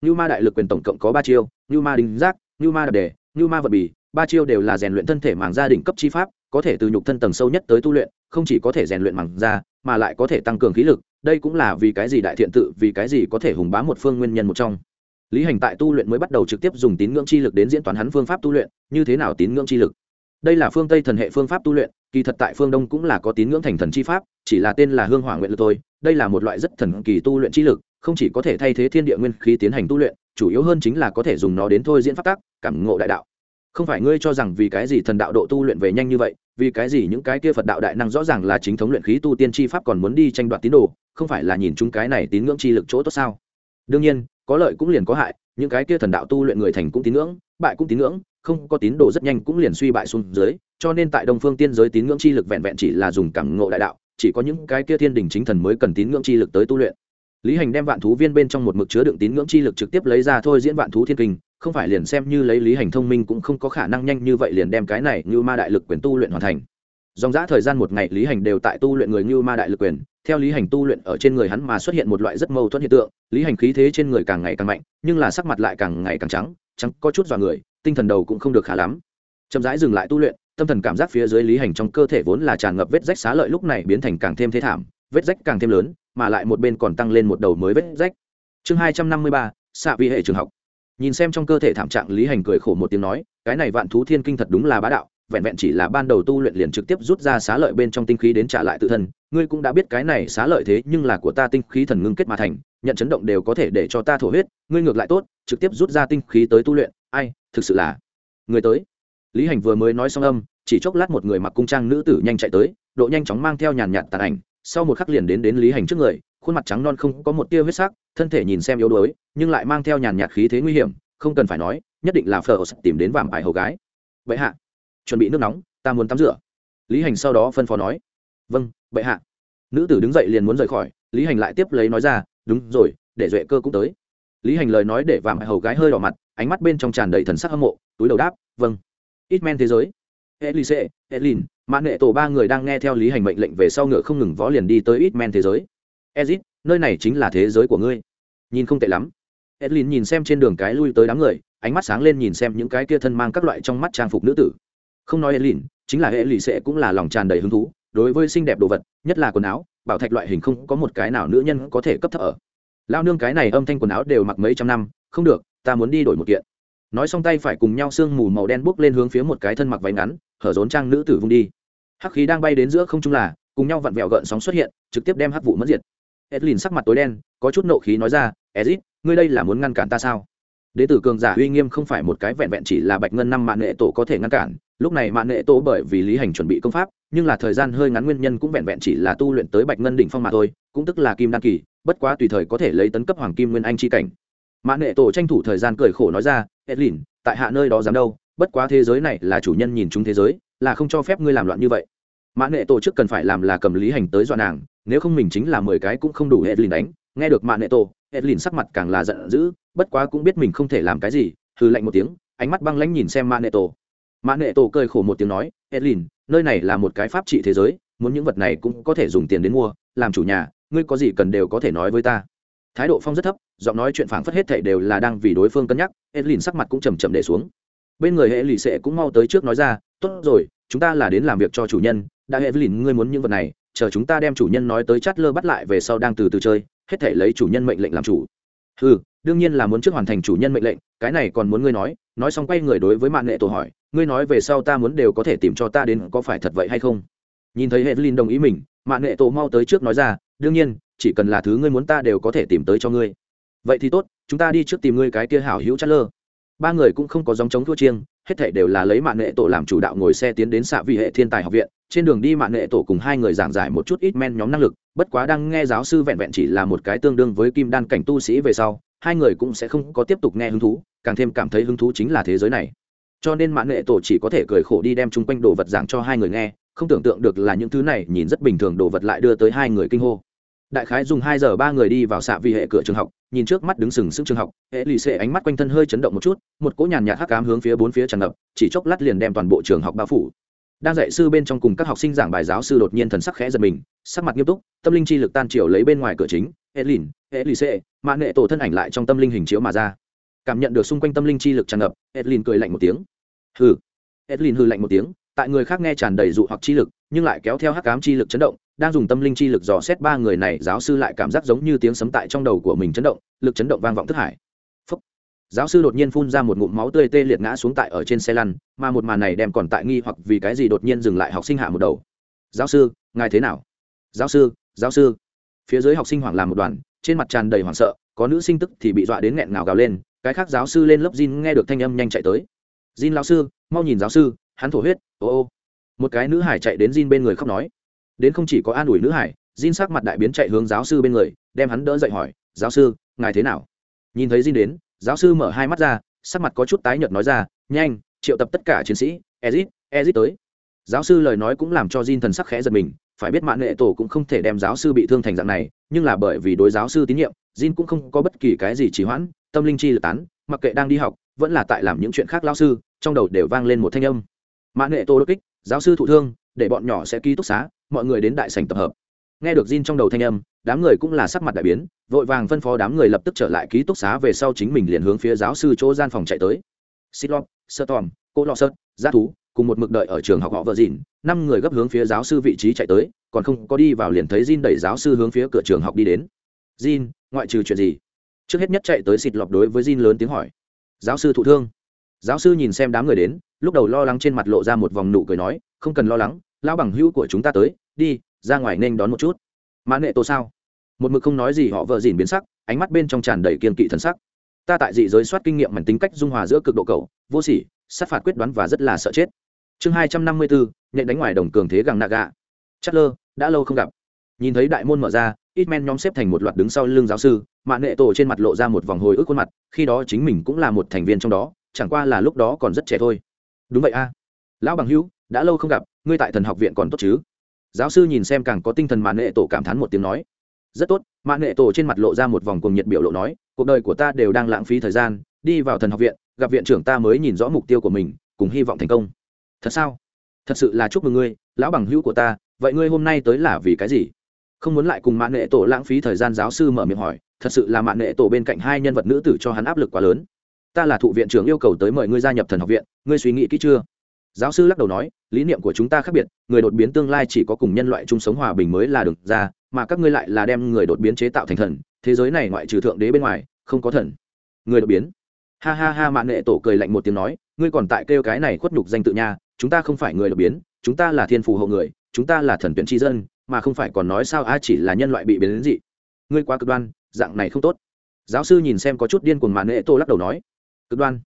Như ma đại lực quyền tổng cộng có ba chiêu như ma đính giác như ma đập đề như ma vật bì, ba chiêu đều là rèn luyện thân thể màng gia đỉnh cấp chi pháp, có thể từ nhục thân tầng sâu nhất tới tu luyện, không chỉ có thể rèn luyện màng da, mà lại có thể tăng cường khí lực, đây cũng là vì cái gì đại thiện tự, vì cái gì có thể hùng bá một phương nguyên nhân một trong lý hành tại tu luyện mới bắt đầu trực tiếp dùng tín ngưỡng chi lực đến diễn toán hắn phương pháp tu luyện. Như thế nào tín ngưỡng chi lực? Đây là phương tây thần hệ phương pháp tu luyện, kỳ thật tại phương đông cũng là có tín ngưỡng thành thần chi pháp, chỉ là tên là hương hỏa nguyện lực thôi. Đây là một loại rất thần kỳ tu luyện chi lực, không chỉ có thể thay thế thiên địa nguyên khí tiến hành tu luyện, chủ yếu hơn chính là có thể dùng nó đến thôi diễn pháp tác cảm ngộ đại đạo. Không phải ngươi cho rằng vì cái gì thần đạo độ tu luyện về nhanh như vậy, vì cái gì những cái kia phật đạo đại năng rõ ràng là chính thống luyện khí tu tiên chi pháp còn muốn đi tranh đoạt tín đồ, không phải là nhìn chúng cái này tín ngưỡng chi lực chỗ tốt sao? Đương nhiên có lợi cũng liền có hại, những cái kia thần đạo tu luyện người thành cũng tín ngưỡng, bại cũng tín ngưỡng, không có tín đồ rất nhanh cũng liền suy bại xuống dưới, cho nên tại đông phương tiên giới tín ngưỡng chi lực vẹn vẹn chỉ là dùng cảm ngộ đại đạo, chỉ có những cái kia thiên đình chính thần mới cần tín ngưỡng chi lực tới tu luyện. Lý hành đem vạn thú viên bên trong một mực chứa đựng tín ngưỡng chi lực trực tiếp lấy ra thôi diễn vạn thú thiên kinh, không phải liền xem như lấy lý hành thông minh cũng không có khả năng nhanh như vậy liền đem cái này như ma đại lực quyền tu luyện hoàn thành dòng dã thời gian một ngày, lý hành đều tại tu luyện người như ma đại lực quyền. Theo lý hành tu luyện ở trên người hắn mà xuất hiện một loại rất mâu thuẫn hiện tượng. Lý hành khí thế trên người càng ngày càng mạnh, nhưng là sắc mặt lại càng ngày càng trắng trắng có chút dọa người, tinh thần đầu cũng không được khá lắm. Chậm rãi dừng lại tu luyện, tâm thần cảm giác phía dưới lý hành trong cơ thể vốn là tràn ngập vết rách xá lợi lúc này biến thành càng thêm thế thảm, vết rách càng thêm lớn, mà lại một bên còn tăng lên một đầu mới vết rách. Chương hai trăm năm mươi ba xạ vi hệ trường học. Nhìn xem trong cơ thể thảm trạng, lý hành cười khổ một tiếng nói, cái này vạn thú thiên kinh thật đúng là bá đạo vẹn vẹn chỉ là ban đầu tu luyện liền trực tiếp rút ra xá lợi bên trong tinh khí đến trả lại tự thân, ngươi cũng đã biết cái này xá lợi thế nhưng là của ta tinh khí thần ngưng kết mà thành, nhận chấn động đều có thể để cho ta thổ huyết, ngươi ngược lại tốt, trực tiếp rút ra tinh khí tới tu luyện, ai, thực sự là người tới. Lý hành vừa mới nói xong âm, chỉ chốc lát một người mặc cung trang nữ tử nhanh chạy tới, độ nhanh chóng mang theo nhàn nhạt tàn ảnh, sau một khắc liền đến đến lý hành trước người, khuôn mặt trắng non không có một tia huyết sắc, thân thể nhìn xem yếu đuối, nhưng lại mang theo nhàn nhạt khí thế nguy hiểm, không cần phải nói, nhất định là phở tìm đến vàm bài hầu gái. Vậy hạ chuẩn bị nước nóng, ta muốn tắm rửa. Lý hành sau đó phân phó nói vâng bệ hạ. Nữ tử đứng dậy liền muốn rời khỏi, lý hành lại tiếp lấy nói ra, đúng rồi, để duệ cơ cũng tới. Lý hành lời nói để vàng hầu gái hơi đỏ mặt, ánh mắt bên trong tràn đầy thần sắc hâm mộ, túi đầu đáp vâng. Ít men thế giới. Elise, elin mãn nghệ tổ ba người đang nghe theo lý hành mệnh lệnh về sau ngựa không ngừng võ liền đi tới ít men thế giới. Ezit, nơi này chính là thế giới của ngươi. Nhìn không tệ lắm. Edlin nhìn xem trên đường cái lui tới đám người, ánh mắt sáng lên nhìn xem những cái kia thân mang các loại trong mắt trang phục nữ tử không nói edlin chính là hệ lì sẽ cũng là lòng tràn đầy hứng thú, đối với xinh đẹp đồ vật, nhất là quần áo, bảo thạch loại hình không có một cái nào nữ nhân có thể cấp thấp ở. Lao nương cái này âm thanh quần áo đều mặc mấy trăm năm, không được, ta muốn đi đổi một kiện. Nói xong tay phải cùng nhau sương mù màu đen bốc lên hướng phía một cái thân mặc váy ngắn, hở rốn trang nữ tử vung đi. Hắc khí đang bay đến giữa không trung là, cùng nhau vặn vẹo gợn sóng xuất hiện, trực tiếp đem hắc vụ mất diệt. Edlin sắc mặt tối đen, có chút nộ khí nói ra, ezit, ngươi đây là muốn ngăn cản ta sao? Đế tử cường giả uy nghiêm không phải một cái vẹn vẹn chỉ là bạch ngân năm mạng nghệ tổ có thể ngăn cản lúc này mạng nghệ tổ bởi vì lý hành chuẩn bị công pháp, nhưng là thời gian hơi ngắn nguyên nhân cũng vẹn vẹn chỉ là tu luyện tới bạch ngân đỉnh phong mà thôi, cũng tức là kim đan kỳ, bất quá tùy thời có thể lấy tấn cấp hoàng kim nguyên anh chi cảnh. Mạng nghệ tổ tranh thủ thời gian cười khổ nói ra, edlin, tại hạ nơi đó dám đâu? Bất quá thế giới này là chủ nhân nhìn chúng thế giới, là không cho phép ngươi làm loạn như vậy. Mã nghệ tổ chức cần phải làm là cầm lý hành tới dọa nàng, nếu không mình chính là mười cái cũng không đủ edlin đánh. Nghe được mã nệ tổ edlin sắc mặt càng là giận dữ, bất quá cũng biết mình không thể làm cái gì, hừ lạnh một tiếng, ánh mắt băng lãnh nhìn xem mã nệ tổ mã nghệ tổ cười khổ một tiếng nói, edlin, nơi này là một cái pháp trị thế giới, muốn những vật này cũng có thể dùng tiền đến mua, làm chủ nhà, ngươi có gì cần đều có thể nói với ta. Thái độ phong rất thấp, giọng nói chuyện phảng phất hết thảy đều là đang vì đối phương cân nhắc, edlin sắc mặt cũng chầm chậm để xuống. Bên người hệ lì xệ cũng mau tới trước nói ra, tốt rồi, chúng ta là đến làm việc cho chủ nhân, đã hệ lìn ngươi muốn những vật này, chờ chúng ta đem chủ nhân nói tới chát lơ bắt lại về sau đang từ từ chơi, hết thể lấy chủ nhân mệnh lệnh làm chủ. Ừ đương nhiên là muốn trước hoàn thành chủ nhân mệnh lệnh, cái này còn muốn ngươi nói. Nói xong quay người đối với mạng nghệ tổ hỏi ngươi nói về sau ta muốn đều có thể tìm cho ta đến có phải thật vậy hay không? Nhìn thấy hệ Linh đồng ý mình mạng nghệ tổ mau tới trước nói ra, đương nhiên, chỉ cần là thứ ngươi muốn ta đều có thể tìm tới cho ngươi. Vậy thì tốt, chúng ta đi trước tìm ngươi cái kia hảo hữu chát lơ ba người cũng không có dòng chống thua chiêng, hết thảy đều là lấy mạng nghệ tổ làm chủ đạo ngồi xe tiến đến xạ vị hệ thiên tài học viện. Trên đường đi mạng nghệ tổ cùng hai người giảng giải một chút ít men nhóm năng lực, bất quá đang nghe giáo sư vẹn vẹn chỉ là một cái tương đương với kim đan cảnh tu sĩ về sau, hai người cũng sẽ không có tiếp tục nghe hứng thú, càng thêm cảm thấy hứng thú chính là thế giới này cho nên mạng nghệ tổ chỉ có thể cười khổ đi đem chung quanh đồ vật giảng cho hai người nghe, không tưởng tượng được là những thứ này, nhìn rất bình thường đồ vật lại đưa tới hai người kinh hô. Đại khái dùng hai giờ ba người đi vào xạ vì hệ cửa trường học, nhìn trước mắt đứng sừng sững trường học, hệ lì xệ ánh mắt quanh thân hơi chấn động một chút, một cỗ nhàn nhạt hắc cám hướng phía bốn phía tràn ngập, chỉ chốc lát liền đem toàn bộ trường học bao phủ. Đang dạy sư bên trong cùng các học sinh giảng bài giáo sư đột nhiên thần sắc khẽ giật mình, sắc mặt nghiêm túc, tâm linh chi lực tan chiều lấy bên ngoài cửa chính, hệ lìn, hệ lì xệ mạng nghệ tổ thân ảnh lại trong tâm linh hình chiếu mà ra cảm nhận được xung quanh tâm linh chi lực tràn ngập, edlin cười lạnh một tiếng. Hừ. Edlin hừ lạnh một tiếng, tại người khác nghe tràn đầy dụ hoặc chi lực, nhưng lại kéo theo hắc cám chi lực chấn động, đang dùng tâm linh chi lực dò xét ba người này, giáo sư lại cảm giác giống như tiếng sấm tại trong đầu của mình chấn động, lực chấn động vang vọng thức hải. Phúc. giáo sư đột nhiên phun ra một ngụm máu tươi tê liệt ngã xuống tại ở trên xe lăn, mà một màn này đem còn tại nghi hoặc vì cái gì đột nhiên dừng lại học sinh hạ một đầu. Giáo sư, ngài thế nào? Giáo sư giáo sư. Phía dưới học sinh hoảng làm một đoàn, trên mặt tràn đầy hoảng sợ, có nữ sinh tức thì bị dọa đến nghẹn ngào gào lên cái khác giáo sư lên lớp Jin nghe được thanh âm nhanh chạy tới. Jin lão sư, mau nhìn giáo sư, hắn thổ huyết, ô ô. Một cái nữ hải chạy đến Jin bên người khóc nói. Đến không chỉ có an ủi nữ hải, Jin sắc mặt đại biến chạy hướng giáo sư bên người, đem hắn đỡ dậy hỏi, giáo sư, ngài thế nào? Nhìn thấy Jin đến, giáo sư mở hai mắt ra, sắc mặt có chút tái nhợt nói ra, nhanh, triệu tập tất cả chiến sĩ, ezit ezit tới. Giáo sư lời nói cũng làm cho Jin thần sắc khẽ giật mình, phải biết mạng nghệ tổ cũng không thể đem giáo sư bị thương thành dạng này, nhưng là bởi vì đối giáo sư tín nhiệm Jin cũng không có bất kỳ cái gì trì hoãn tâm linh chi lực tán mặc kệ đang đi học vẫn là tại làm những chuyện khác Lão sư trong đầu đều vang lên một thanh âm. Mã nghệ Tô đột kích giáo sư thụ thương để bọn nhỏ sẽ ký túc xá mọi người đến đại sảnh tập hợp. Nghe được Jin trong đầu thanh âm đám người cũng là sắc mặt đại biến vội vàng phân phó đám người lập tức trở lại ký túc xá về sau chính mình liền hướng phía giáo sư chỗ gian phòng chạy tới. Sitlop, Storm, Cố Lọ Sơn, Giá Thú, cùng một mực đợi ở trường học họ vợ dìn, năm người gấp hướng phía giáo sư vị trí chạy tới, còn không có đi vào liền thấy Jin đẩy giáo sư hướng phía cửa trường học đi đến. Jin, ngoại trừ chuyện gì? Trước hết nhất chạy tới xịt lọc đối với Jin lớn tiếng hỏi. Giáo sư thụ thương. Giáo sư nhìn xem đám người đến, lúc đầu lo lắng trên mặt lộ ra một vòng nụ cười nói, không cần lo lắng, lão bằng hữu của chúng ta tới, đi ra ngoài nên đón một chút mã nghệ tổ sao một mực không nói gì họ vợ dìn biến sắc ánh mắt bên trong tràn đầy kiên kỵ thần sắc ta tại dị giới soát kinh nghiệm mảnh tính cách dung hòa giữa cực độ cầu vô sỉ sát phạt quyết đoán và rất là sợ chết chương hai trăm năm mươi bốn nhện đánh ngoài đồng cường thế gàng nạ gạ chất lơ đã lâu không gặp nhìn thấy đại môn mở ra ít men nhóm xếp thành một loạt đứng sau lưng giáo sư mạng nghệ tổ trên mặt lộ ra một vòng hồi ức khuôn mặt, khi đó chính mình cũng là một thành viên trong đó, chẳng qua là lúc đó còn rất trẻ thôi. Đúng vậy a. Lão bằng hữu, đã lâu không gặp, ngươi tại thần học viện còn tốt chứ? Giáo sư nhìn xem càng có tinh thần mạng nghệ tổ cảm thán một tiếng nói. Rất tốt mạng nghệ tổ trên mặt lộ ra một vòng cùng nhiệt biểu lộ nói, cuộc đời của ta đều đang lãng phí thời gian, đi vào thần học viện, gặp viện trưởng ta mới nhìn rõ mục tiêu của mình, cùng hy vọng thành công. Thật sao? Thật sự là chúc mừng ngươi, lão bằng hữu của ta, vậy ngươi hôm nay tới là vì cái gì? Không muốn lại cùng mạng nghệ tổ lãng phí thời gian giáo sư mở miệng hỏi, thật sự là mạng nghệ tổ bên cạnh hai nhân vật nữ tử cho hắn áp lực quá lớn. Ta là thụ viện trưởng yêu cầu tới mời ngươi gia nhập thần học viện, ngươi suy nghĩ kỹ chưa? Giáo sư lắc đầu nói, lý niệm của chúng ta khác biệt, người đột biến tương lai chỉ có cùng nhân loại chung sống hòa bình mới là được ra, mà các ngươi lại là đem người đột biến chế tạo thành thần, thế giới này ngoại trừ thượng đế bên ngoài, không có thần. Người đột biến. Ha ha ha mạng nghệ tổ cười lạnh một tiếng nói, ngươi còn tại kêu cái này khuất nhục danh tự nha, chúng ta không phải người đột biến, chúng ta là thiên phù hộ người, chúng ta là thần tuyển tri dân mà không phải còn nói sao a chỉ là nhân loại bị biến đến dị. Ngươi quá cực đoan, dạng này không tốt. Giáo sư nhìn xem có chút điên cuồng mà nệ tô lắc đầu nói. Cực đoan.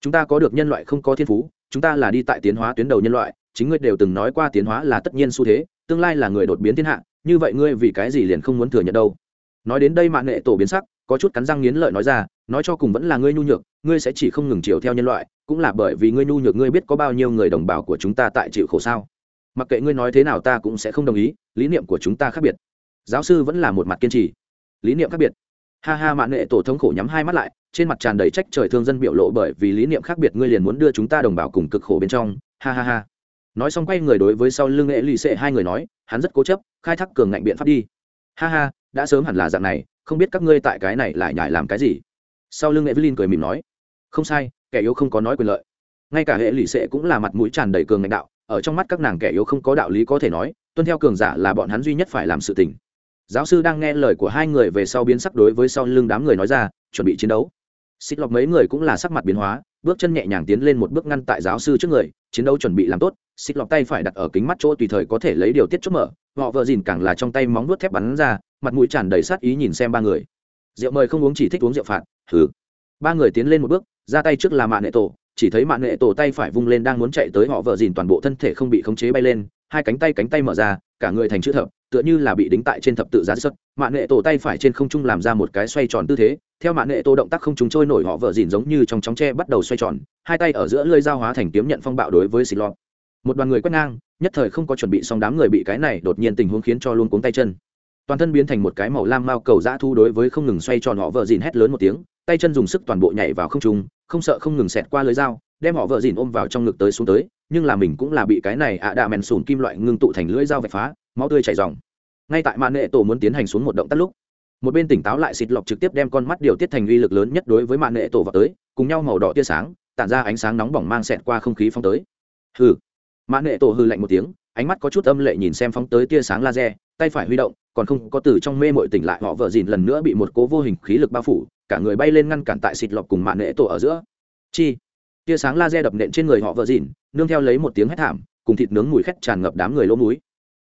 Chúng ta có được nhân loại không có thiên phú, chúng ta là đi tại tiến hóa tuyến đầu nhân loại, chính ngươi đều từng nói qua tiến hóa là tất nhiên xu thế, tương lai là người đột biến thiên hạ, như vậy ngươi vì cái gì liền không muốn thừa nhận đâu. Nói đến đây mạng nghệ tổ biến sắc, có chút cắn răng nghiến lợi nói ra, nói cho cùng vẫn là ngươi nhu nhược, ngươi sẽ chỉ không ngừng chiều theo nhân loại, cũng là bởi vì ngươi nhu nhược ngươi biết có bao nhiêu người đồng bào của chúng ta tại chịu khổ sao mặc kệ ngươi nói thế nào ta cũng sẽ không đồng ý, lý niệm của chúng ta khác biệt. Giáo sư vẫn là một mặt kiên trì. Lý niệm khác biệt. Ha ha mạng nghệ tổ thống khổ nhắm hai mắt lại, trên mặt tràn đầy trách trời thương dân biểu lộ bởi vì lý niệm khác biệt ngươi liền muốn đưa chúng ta đồng bào cùng cực khổ bên trong. Ha ha ha. Nói xong quay người đối với sau lưng nghệ lì xệ hai người nói, hắn rất cố chấp, khai thác cường ngạnh biện pháp đi. Ha ha, đã sớm hẳn là dạng này, không biết các ngươi tại cái này lại nhải làm cái gì. Sau lưng evelyn cười mỉm nói, không sai, kẻ yếu không có nói quyền lợi. Ngay cả hệ lụy sệ cũng là mặt mũi tràn đầy cường ngạnh đạo ở trong mắt các nàng kẻ yếu không có đạo lý có thể nói, tuân theo cường giả là bọn hắn duy nhất phải làm sự tình. Giáo sư đang nghe lời của hai người về sau biến sắc đối với sau lưng đám người nói ra, chuẩn bị chiến đấu. Xích lọc mấy người cũng là sắc mặt biến hóa, bước chân nhẹ nhàng tiến lên một bước ngăn tại giáo sư trước người, chiến đấu chuẩn bị làm tốt, xích lọc tay phải đặt ở kính mắt chỗ tùy thời có thể lấy điều tiết chốt mở, họ vợ dìn càng là trong tay móng nuốt thép bắn ra, mặt mũi tràn đầy sát ý nhìn xem ba người. Rượu mời không uống chỉ thích uống rượu phạt thử ba người tiến lên một bước, ra tay trước là mạ nệ tổ chỉ thấy mạng nghệ tổ tay phải vung lên đang muốn chạy tới họ vợ dìn toàn bộ thân thể không bị khống chế bay lên, hai cánh tay cánh tay mở ra, cả người thành chữ thập, tựa như là bị đính tại trên thập tự giá xuất mạng nghệ tổ tay phải trên không trung làm ra một cái xoay tròn tư thế, theo mạng nghệ tổ động tác không trung trôi nổi họ vợ dìn giống như trong chóng tre bắt đầu xoay tròn, hai tay ở giữa lơi dao hóa thành kiếm nhận phong bạo đối với xì lọt. Một đoàn người quét ngang, nhất thời không có chuẩn bị xong đám người bị cái này đột nhiên tình huống khiến cho luôn cuống tay chân. Toàn thân biến thành một cái màu lam mao cầu dã thu đối với không ngừng xoay tròn họ vợ dìn hét lớn một tiếng tay chân dùng sức toàn bộ nhảy vào không trung, không sợ không ngừng xẹt qua lưới dao, đem họ vợ dìn ôm vào trong ngực tới xuống tới, nhưng là mình cũng là bị cái này ạ đạ mèn sùn kim loại ngưng tụ thành lưỡi dao vạch phá, máu tươi chảy dòng ngay tại mạn nệ tổ muốn tiến hành xuống một động tác lúc, một bên tỉnh táo lại xịt lọc trực tiếp đem con mắt điều tiết thành uy lực lớn nhất đối với mạn nệ tổ vào tới, cùng nhau màu đỏ tia sáng, tản ra ánh sáng nóng bỏng mang xẹt qua không khí phong tới. Hừ. Mạn nệ tổ hư lạnh một tiếng ánh mắt có chút âm lệ nhìn xem phóng tới tia sáng laser, tay phải huy động, còn không có từ trong mê mội tỉnh lại, họ vợ dìn lần nữa bị một cố vô hình khí lực bao phủ, cả người bay lên ngăn cản tại xịt lọc cùng mạng nệ tổ ở giữa. Chi? Tia sáng laser đập nện trên người họ vợ dìn, nương theo lấy một tiếng hét thảm, cùng thịt nướng mùi khét tràn ngập đám người lỗ múi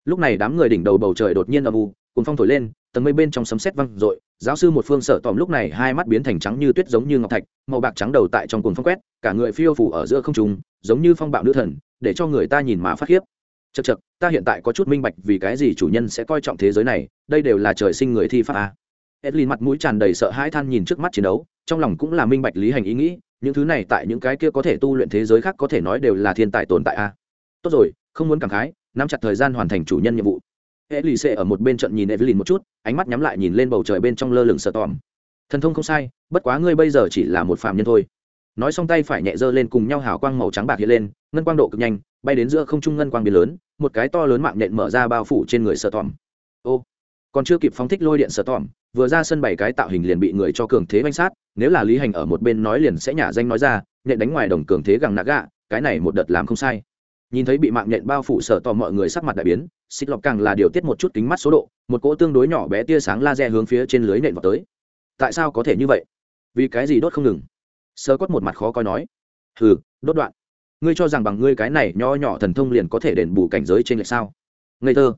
lúc này đám người đỉnh đầu bầu trời đột nhiên âm u cùng phong thổi lên, tầng mây bên trong sấm sét văng r giáo sư một phương sở tòm lúc này hai mắt biến thành trắng như tuyết giống như ngọc thạch, màu bạc trắng đầu tại trong cuồng phong quét, cả người phiêu phủ ở giữa không trung, giống như phong bạo nữ thần, để cho người ta nhìn mà phát khiếp chật chật ta hiện tại có chút minh bạch vì cái gì chủ nhân sẽ coi trọng thế giới này, đây đều là trời sinh người thi pháp a edlin mặt mũi tràn đầy sợ hãi than nhìn trước mắt chiến đấu, trong lòng cũng là minh bạch lý hành ý nghĩ, những thứ này tại những cái kia có thể tu luyện thế giới khác có thể nói đều là thiên tài tồn tại a tốt rồi, không muốn cảm khái, nắm chặt thời gian hoàn thành chủ nhân nhiệm vụ. Edlin sẽ ở một bên trận nhìn evelyn một chút, ánh mắt nhắm lại nhìn lên bầu trời bên trong lơ lửng sợ tòm. Thần thông không sai, bất quá ngươi bây giờ chỉ là một phạm nhân thôi. Nói xong tay phải nhẹ dơ lên cùng nhau hào quang màu trắng bạc hiện lên, ngân quang độ cực nhanh bay đến giữa không trung ngân quang biến lớn, một cái to lớn mạng nhện mở ra bao phủ trên người sợ tòm ô, còn chưa kịp phóng thích lôi điện sợ tòm vừa ra sân bảy cái tạo hình liền bị người cho cường thế banh sát, nếu là lý hành ở một bên nói liền sẽ nhả danh nói ra, nhện đánh ngoài đồng cường thế gằng nạ gạ, cái này một đợt làm không sai. Nhìn thấy bị mạng nhện bao phủ sở tò mọi người sắc mặt đại biến, xích lọc càng là điều tiết một chút kính mắt số độ, một cỗ tương đối nhỏ bé tia sáng laser hướng phía trên lưới nện vào tới. Tại sao có thể như vậy? Vì cái gì đốt không ngừng? Sơ quất một mặt khó coi nói. Hừ, đốt đoạn ngươi cho rằng bằng ngươi cái này nho nhỏ thần thông liền có thể đền bù cảnh giới trên lệch sao? Ngây thơ.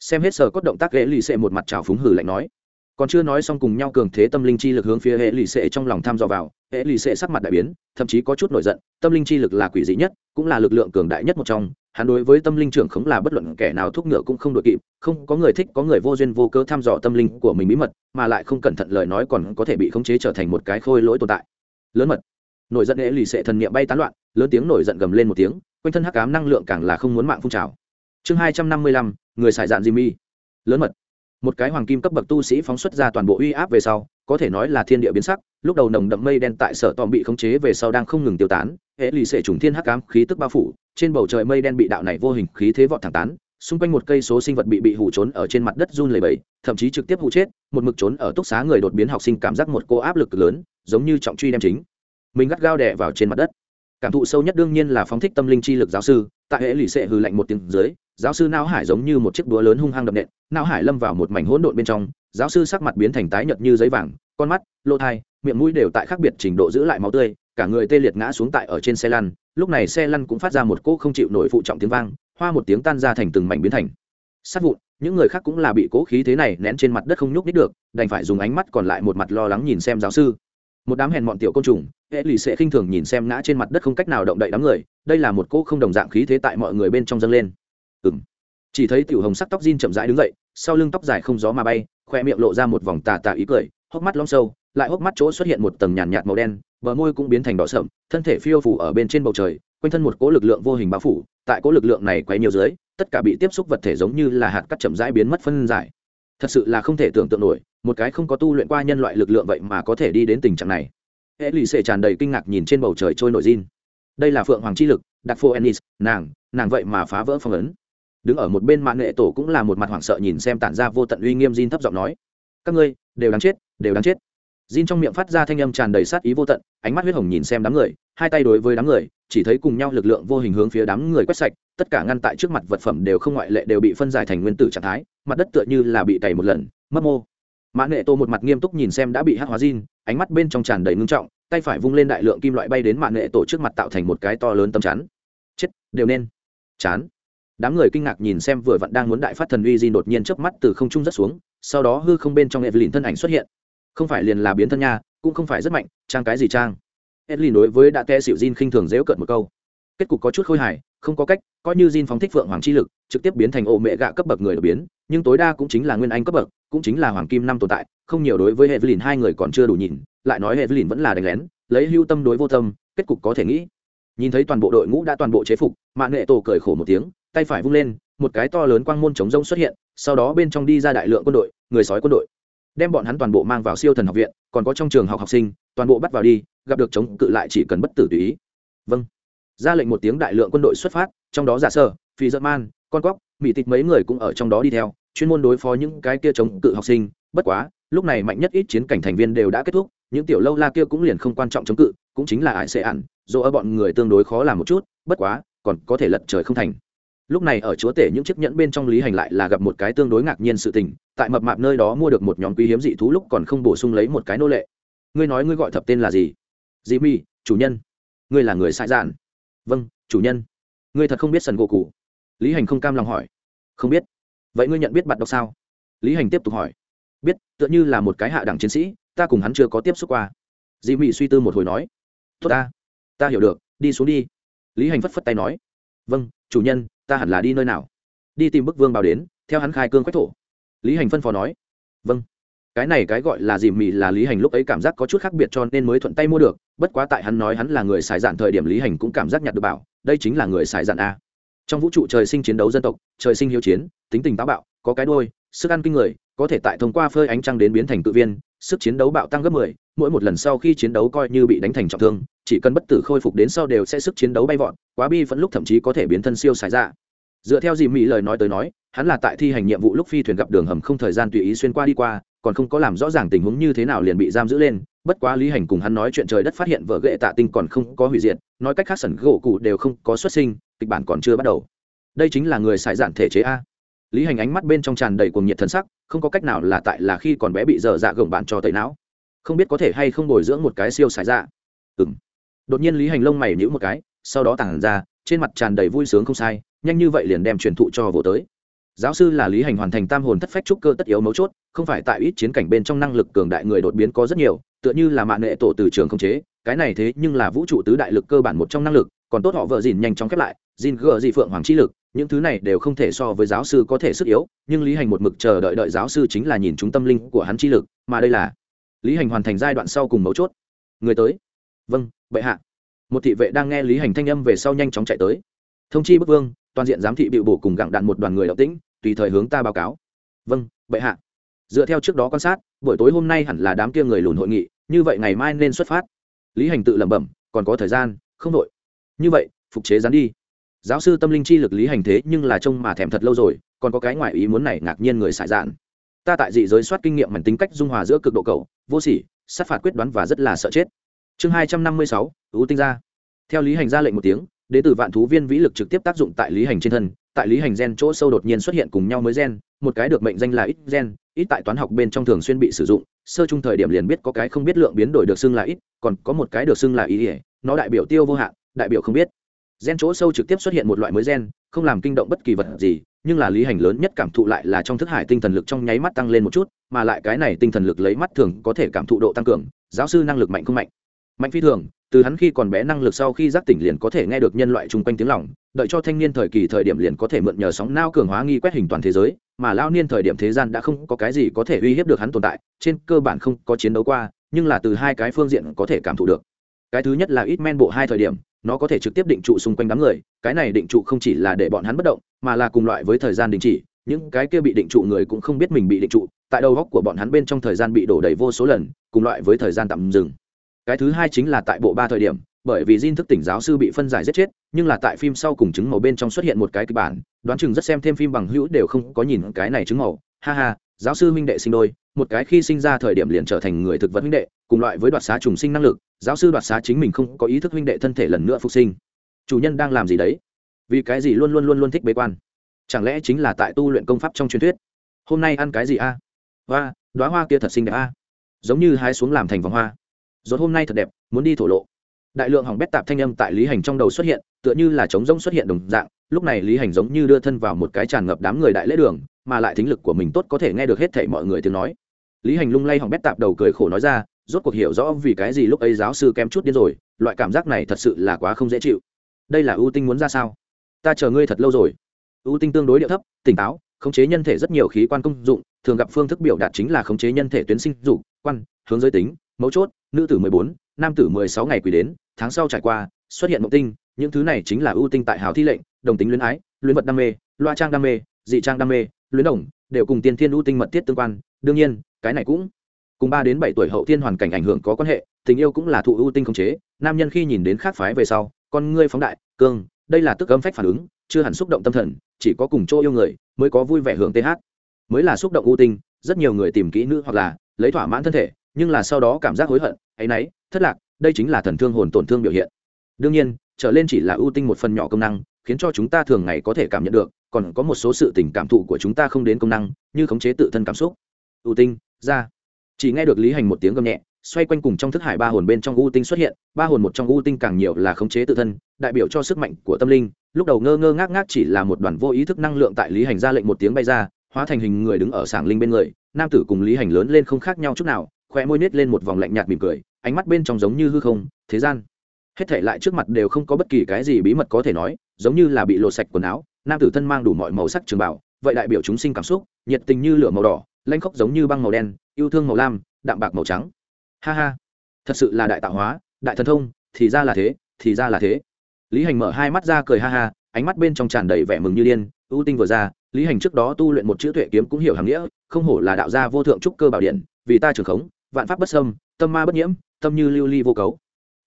Xem hết sở cốt động tác ghế lì xệ một mặt trào phúng hử lạnh nói. Còn chưa nói xong cùng nhau cường thế tâm linh chi lực hướng phía hệ lì xệ trong lòng tham dò vào, hệ lì xệ sắc mặt đại biến, thậm chí có chút nổi giận, tâm linh chi lực là quỷ dị nhất, cũng là lực lượng cường đại nhất một trong. Hắn đối với tâm linh trưởng khống là bất luận kẻ nào thúc ngựa cũng không đội kịp, không có người thích, có người vô duyên vô cớ thăm dò tâm linh của mình bí mật, mà lại không cẩn thận lời nói còn có thể bị khống chế trở thành một cái khôi lỗi tồn tại. Lớn mật nổi giận hệ lì xệ thần niệm bay tán loạn, lớn tiếng nổi giận gầm lên một tiếng, quanh thân hắc ám năng lượng càng là không muốn mạng phun trào. Chương hai trăm năm mươi lăm, người xài dạn jimmy. Lớn mật. Một cái hoàng kim cấp bậc tu sĩ phóng xuất ra toàn bộ uy áp về sau, có thể nói là thiên địa biến sắc, lúc đầu nồng đậm mây đen tại sở tòm bị khống chế về sau đang không ngừng tiêu tán, hệ lì xệ trùng thiên hắc ám khí tức bao phủ, trên bầu trời mây đen bị đạo này vô hình khí thế vọt thẳng tán, xung quanh một cây số sinh vật bị bị hủ trốn ở trên mặt đất run lầy bầy thậm chí trực tiếp hụ chết, một mực trốn ở túc xá người đột biến học sinh cảm giác một cô áp lực lớn, giống như trọng truy đem chính mình gắt gao đè vào trên mặt đất. Cảm thụ sâu nhất đương nhiên là phóng thích tâm linh chi lực giáo sư, tại hệ lì xệ hư lạnh một tiếng dưới, giáo sư não hải giống như một chiếc búa lớn hung hăng đập nện, não hải lâm vào một mảnh hỗn độn bên trong, giáo sư sắc mặt biến thành tái nhợt như giấy vàng, con mắt, lỗ thai, miệng mũi đều tại khác biệt trình độ giữ lại máu tươi, cả người tê liệt ngã xuống tại ở trên xe lăn, lúc này xe lăn cũng phát ra một cỗ không chịu nổi phụ trọng tiếng vang, hoa một tiếng tan ra thành từng mảnh biến thành. Sát vụn, những người khác cũng là bị cố khí thế này nén trên mặt đất không nhúc nít được, đành phải dùng ánh mắt còn lại một mặt lo lắng nhìn xem giáo sư một đám hèn mọn tiểu côn trùng hệ lì sẽ khinh thường nhìn xem ngã trên mặt đất không cách nào động đậy đám người đây là một cỗ không đồng dạng khí thế tại mọi người bên trong dâng lên. Ừ m chỉ thấy tiểu hồng sắc tóc jean chậm rãi đứng dậy sau lưng tóc dài không gió mà bay khoe miệng lộ ra một vòng tà tà ý cười hốc mắt long sâu lại hốc mắt chỗ xuất hiện một tầng nhàn nhạt, nhạt màu đen bờ môi cũng biến thành đỏ sậm thân thể phiêu phủ ở bên trên bầu trời quanh thân một cỗ lực lượng vô hình bao phủ tại cỗ lực lượng này quay nhiều dưới tất cả bị tiếp xúc vật thể giống như là hạt cắt chậm rãi biến mất phân giải thật sự là không thể tưởng tượng nổi, một cái không có tu luyện qua nhân loại lực lượng vậy mà có thể đi đến tình trạng này. Hệ lì xệ tràn đầy kinh ngạc nhìn trên bầu trời trôi nổi jean đây là phượng hoàng chi lực, đặc phô ennis, nàng nàng vậy mà phá vỡ phong ấn. Đứng ở một bên mạng nghệ tổ cũng là một mặt hoảng sợ nhìn xem tản ra vô tận uy nghiêm jean thấp giọng nói, các ngươi, đều đáng chết, đều đáng chết. Jin trong miệng phát ra thanh âm tràn đầy sát ý vô tận, ánh mắt huyết hồng nhìn xem đám người, hai tay đối với đám người, chỉ thấy cùng nhau lực lượng vô hình hướng phía đám người quét sạch, tất cả ngăn tại trước mặt vật phẩm đều không ngoại lệ đều bị phân giải thành nguyên tử trạng thái, mặt đất tựa như là bị cày một lần, mất mô. Mã Nghệ Tô một mặt nghiêm túc nhìn xem đã bị hắc hóa Jin, ánh mắt bên trong tràn đầy ngưng trọng, tay phải vung lên đại lượng kim loại bay đến Mã Nghệ Tổ trước mặt tạo thành một cái to lớn tấm chắn. Chết, đều nên. Chán. Đám người kinh ngạc nhìn xem vừa vặn đang muốn đại phát thần uy Jin đột nhiên chớp mắt từ không trung rất xuống, sau đó hư không bên trong Evelyn thân ảnh xuất hiện không phải liền là biến thân nha, cũng không phải rất mạnh, trang cái gì trang. Edlin đối với đã te xịu Jin khinh thường dễu cợt một câu. Kết cục có chút khôi hài, không có cách, coi như Jin phóng thích phượng hoàng chi lực, trực tiếp biến thành ổ mẹ gạ cấp bậc người đột biến, nhưng tối đa cũng chính là nguyên anh cấp bậc, cũng chính là hoàng kim năm tồn tại, không nhiều đối với Evelyn hai người còn chưa đủ nhìn, lại nói Evelyn vẫn là đánh lén, lấy hưu tâm đối vô tâm, kết cục có thể nghĩ. Nhìn thấy toàn bộ đội ngũ đã toàn bộ chế phục mạng nghệ tổ cười khổ một tiếng, tay phải vung lên, một cái to lớn quang môn chống rông xuất hiện, sau đó bên trong đi ra đại lượng quân đội, người sói quân đội đem bọn hắn toàn bộ mang vào siêu thần học viện, còn có trong trường học học sinh, toàn bộ bắt vào đi, gặp được chống cự lại chỉ cần bất tử tùy ý. Vâng. Ra lệnh một tiếng đại lượng quân đội xuất phát, trong đó giả sơ phi dợ man, con cóc mỹ tịch mấy người cũng ở trong đó đi theo, chuyên môn đối phó những cái kia chống cự học sinh. Bất quá, lúc này mạnh nhất ít chiến cảnh thành viên đều đã kết thúc, những tiểu lâu la kia cũng liền không quan trọng chống cự, cũng chính là ải xệ ản dù ở bọn người tương đối khó làm một chút, bất quá, còn có thể lật trời không thành lúc này ở chúa tể những chiếc nhẫn bên trong lý hành lại là gặp một cái tương đối ngạc nhiên sự tình, tại mập mạp nơi đó mua được một nhóm quý hiếm dị thú lúc còn không bổ sung lấy một cái nô lệ. Ngươi nói ngươi gọi thập tên là gì? Dị mi, chủ nhân. Ngươi là người sai dạn. Vâng chủ nhân. Ngươi thật không biết sần gỗ cụ lý hành không cam lòng hỏi. Không biết. Vậy ngươi nhận biết bạn đọc sao? Lý hành tiếp tục hỏi. Biết, tựa như là một cái hạ đẳng chiến sĩ, ta cùng hắn chưa có tiếp xúc qua. Dị mị suy tư một hồi nói. Tốt ta. Ta hiểu được, đi xuống đi. Lý hành phất phất tay nói vâng chủ nhân ta hẳn là đi nơi nào? Đi tìm bức vương bảo đến theo hắn khai cương quách thổ. Lý hành phân phó nói. Vâng. Cái này cái gọi là dìm mì là lý hành lúc ấy cảm giác có chút khác biệt cho nên mới thuận tay mua được bất quá tại hắn nói hắn là người xài dạn thời điểm lý hành cũng cảm giác nhặt được bảo đây chính là người xài dạn a. Trong vũ trụ trời sinh chiến đấu dân tộc trời sinh hiếu chiến tính tình táo bạo có cái đôi sức ăn kinh người có thể tại thông qua phơi ánh trăng đến biến thành tự viên sức chiến đấu bạo tăng gấp 10, mỗi một lần sau khi chiến đấu coi như bị đánh thành trọng thương chỉ cần bất tử khôi phục đến sau đều sẽ sức chiến đấu bay vọt, quá bi vẫn lúc thậm chí có thể biến thân siêu xài ra dạ. dựa theo dì mỹ lời nói tới nói, hắn là tại thi hành nhiệm vụ lúc phi thuyền gặp đường hầm không thời gian tùy ý xuyên qua đi qua, còn không có làm rõ ràng tình huống như thế nào liền bị giam giữ lên, bất quá lý hành cùng hắn nói chuyện trời đất phát hiện vợ ghệ tạ tinh còn không có hủy diệt, nói cách khác sẩn gỗ cụ đều không có xuất sinh, kịch bản còn chưa bắt đầu. Đây chính là người xài giản thể chế a. Lý hành ánh mắt bên trong tràn đầy cuồng nhiệt thân sắc, không có cách nào là tại là khi còn bé bị dở dạ gồng bạn cho tẩy não. Không biết có thể hay không bồi dưỡng một cái siêu xài dạ. Ừng đột nhiên lý hành lông mày nhữ một cái, sau đó tản ra, trên mặt tràn đầy vui sướng không sai, nhanh như vậy liền đem truyền thụ cho vô tới. Giáo sư là lý hành hoàn thành tam hồn thất phách trúc cơ tất yếu mấu chốt, không phải tại ít chiến cảnh bên trong năng lực cường đại người đột biến có rất nhiều, tựa như là mạng nghệ tổ từ trường không chế, cái này thế nhưng là vũ trụ tứ đại lực cơ bản một trong năng lực, còn tốt họ vợ dìn nhanh chóng khép lại, dìn gờ dị phượng hoàng chi lực, những thứ này đều không thể so với giáo sư có thể sức yếu, nhưng lý hành một mực chờ đợi đợi giáo sư chính là nhìn chúng tâm linh của hắn chi lực, mà đây là lý hành hoàn thành giai đoạn sau cùng mấu chốt. Người tới. Vâng bệ hạ. Một thị vệ đang nghe lý hành thanh âm về sau nhanh chóng chạy tới. Thông chi bức vương, toàn diện giám thị bị bổ cùng gặng đạn một đoàn người đạo tĩnh, tùy thời hướng ta báo cáo. Vâng bệ hạ. Dựa theo trước đó quan sát, buổi tối hôm nay hẳn là đám kia người lùn hội nghị, như vậy ngày mai nên xuất phát. Lý hành tự lẩm bẩm, còn có thời gian, không đội. Như vậy, phục chế dán đi. Giáo sư tâm linh chi lực lý hành thế nhưng là trông mà thèm thật lâu rồi, còn có cái ngoại ý muốn này ngạc nhiên người xài dạn. Ta tại dị giới soát kinh nghiệm mảnh tính cách dung hòa giữa cực độ cầu vô sỉ, sát phạt quyết đoán và rất là sợ chết chương hai trăm năm mươi sáu ưu tinh ra theo lý hành ra lệnh một tiếng, đến từ vạn thú viên vĩ lực trực tiếp tác dụng tại lý hành trên thân, tại lý hành gen chỗ sâu đột nhiên xuất hiện cùng nhau mới gen, một cái được mệnh danh là ít gen, ít tại toán học bên trong thường xuyên bị sử dụng, sơ trung thời điểm liền biết có cái không biết lượng biến đổi được xưng là ít, còn có một cái được xưng là ý ỉa nó đại biểu tiêu vô hạn, đại biểu không biết. Gen chỗ sâu trực tiếp xuất hiện một loại mới gen, không làm kinh động bất kỳ vật gì, nhưng là lý hành lớn nhất cảm thụ lại là trong thức hải tinh thần lực trong nháy mắt tăng lên một chút, mà lại cái này tinh thần lực lấy mắt thường có thể cảm thụ độ tăng cường, giáo sư năng lực mạnh không mạnh mạnh phi thường, từ hắn khi còn bé năng lực sau khi giác tỉnh liền có thể nghe được nhân loại chung quanh tiếng lỏng đợi cho thanh niên thời kỳ thời điểm liền có thể mượn nhờ sóng nao cường hóa nghi quét hình toàn thế giới, mà lao niên thời điểm thế gian đã không có cái gì có thể uy hiếp được hắn tồn tại, trên cơ bản không có chiến đấu qua, nhưng là từ hai cái phương diện có thể cảm thụ được. Cái thứ nhất là ít men bộ hai thời điểm, nó có thể trực tiếp định trụ xung quanh đám người, cái này định trụ không chỉ là để bọn hắn bất động, mà là cùng loại với thời gian đình chỉ, những cái kia bị định trụ người cũng không biết mình bị định trụ, tại đầu góc của bọn hắn bên trong thời gian bị đổ đầy vô số lần, cùng loại với thời gian tạm dừng cái thứ hai chính là tại bộ ba thời điểm bởi vì Jin thức tỉnh giáo sư bị phân giải giết chết, nhưng là tại phim sau cùng chứng màu bên trong xuất hiện một cái kịch bản, đoán chừng rất xem thêm phim bằng hữu đều không có nhìn cái này chứng màu. Ha ha, giáo sư minh đệ sinh đôi, một cái khi sinh ra thời điểm liền trở thành người thực vật huynh đệ, cùng loại với đoạt xá trùng sinh năng lực, giáo sư đoạt xá chính mình không có ý thức huynh đệ thân thể lần nữa phục sinh. Chủ nhân đang làm gì đấy? Vì cái gì luôn luôn luôn luôn thích bế quan? Chẳng lẽ chính là tại tu luyện công pháp trong truyền thuyết? Hôm nay ăn cái gì a? À? Hoa, đóa hoa kia thật xinh đẹp a. Giống như hái xuống làm thành vòng hoa. Rốt hôm nay thật đẹp, muốn đi thổ lộ. Đại lượng hỏng bét tạp thanh âm tại lý hành trong đầu xuất hiện tựa như là trống rỗng xuất hiện đồng dạng lúc này lý hành giống như đưa thân vào một cái tràn ngập đám người đại lễ đường mà lại thính lực của mình tốt có thể nghe được hết thảy mọi người tiếng nói. Lý hành lung lay hỏng bét tạp đầu cười khổ nói ra rốt cuộc hiểu rõ vì cái gì lúc ấy giáo sư kém chút điên rồi loại cảm giác này thật sự là quá không dễ chịu. Đây là ưu tinh muốn ra sao? Ta chờ ngươi thật lâu rồi. Ưu tinh tương đối điệu thấp tỉnh táo khống chế nhân thể rất nhiều khí quan công dụng thường gặp phương thức biểu đạt chính là khống chế nhân thể tuyến sinh dục quan hướng giới tính mấu chốt nữ tử mười bốn, nam tử mười sáu ngày quỳ đến, tháng sau trải qua, xuất hiện mộng tinh, những thứ này chính là ưu tinh tại hào thi lệnh, đồng tính luyến ái, luyến vật đam mê, loa trang đam mê, dị trang đam mê, luyến đồng, đều cùng tiên thiên ưu tinh mật thiết tương quan, đương nhiên, cái này cũng cùng ba đến bảy tuổi hậu thiên hoàn cảnh ảnh hưởng có quan hệ, tình yêu cũng là thụ ưu tinh khống chế, nam nhân khi nhìn đến khác phái về sau, con ngươi phóng đại, cương, đây là tức âm phách phản ứng, chưa hẳn xúc động tâm thần, chỉ có cùng chỗ yêu người, mới có vui vẻ hưởng th mới là xúc động ưu tinh, rất nhiều người tìm kỹ nữ hoặc là lấy thỏa mãn thân thể nhưng là sau đó cảm giác hối hận hay náy, thất lạc, đây chính là thần thương hồn tổn thương biểu hiện. Đương nhiên, trở lên chỉ là ưu tinh một phần nhỏ công năng, khiến cho chúng ta thường ngày có thể cảm nhận được, còn có một số sự tình cảm thụ của chúng ta không đến công năng, như khống chế tự thân cảm xúc. Ưu tinh, ra. Chỉ nghe được lý hành một tiếng gầm nhẹ, xoay quanh cùng trong thức hải ba hồn bên trong ưu tinh xuất hiện, ba hồn một trong ưu tinh càng nhiều là khống chế tự thân, đại biểu cho sức mạnh của tâm linh. Lúc đầu ngơ ngơ ngác ngác chỉ là một đoàn vô ý thức năng lượng tại lý hành ra lệnh một tiếng bay ra, hóa thành hình người đứng ở sảng linh bên người, nam tử cùng lý hành lớn lên không khác nhau chút nào khoe môi nết lên một vòng lạnh nhạt mỉm cười, ánh mắt bên trong giống như hư không, thế gian. Hết thể lại trước mặt đều không có bất kỳ cái gì bí mật có thể nói, giống như là bị lột sạch quần áo, nam tử thân mang đủ mọi màu sắc trường bảo vậy đại biểu chúng sinh cảm xúc, nhiệt tình như lửa màu đỏ, lanh khóc giống như băng màu đen, yêu thương màu lam, đạm bạc màu trắng. Ha ha, thật sự là đại tạo hóa, đại thần thông, thì ra là thế, thì ra là thế. Lý hành mở hai mắt ra cười ha ha, ánh mắt bên trong tràn đầy vẻ mừng như điên, ưu tinh vừa ra, lý hành trước đó tu luyện một chữ tuệ kiếm cũng hiểu hàng nghĩa, không hổ là đạo gia vô thượng trúc cơ bảo điện, vì ta trường khống vạn pháp bất sâm tâm ma bất nhiễm, tâm như lưu ly vô cấu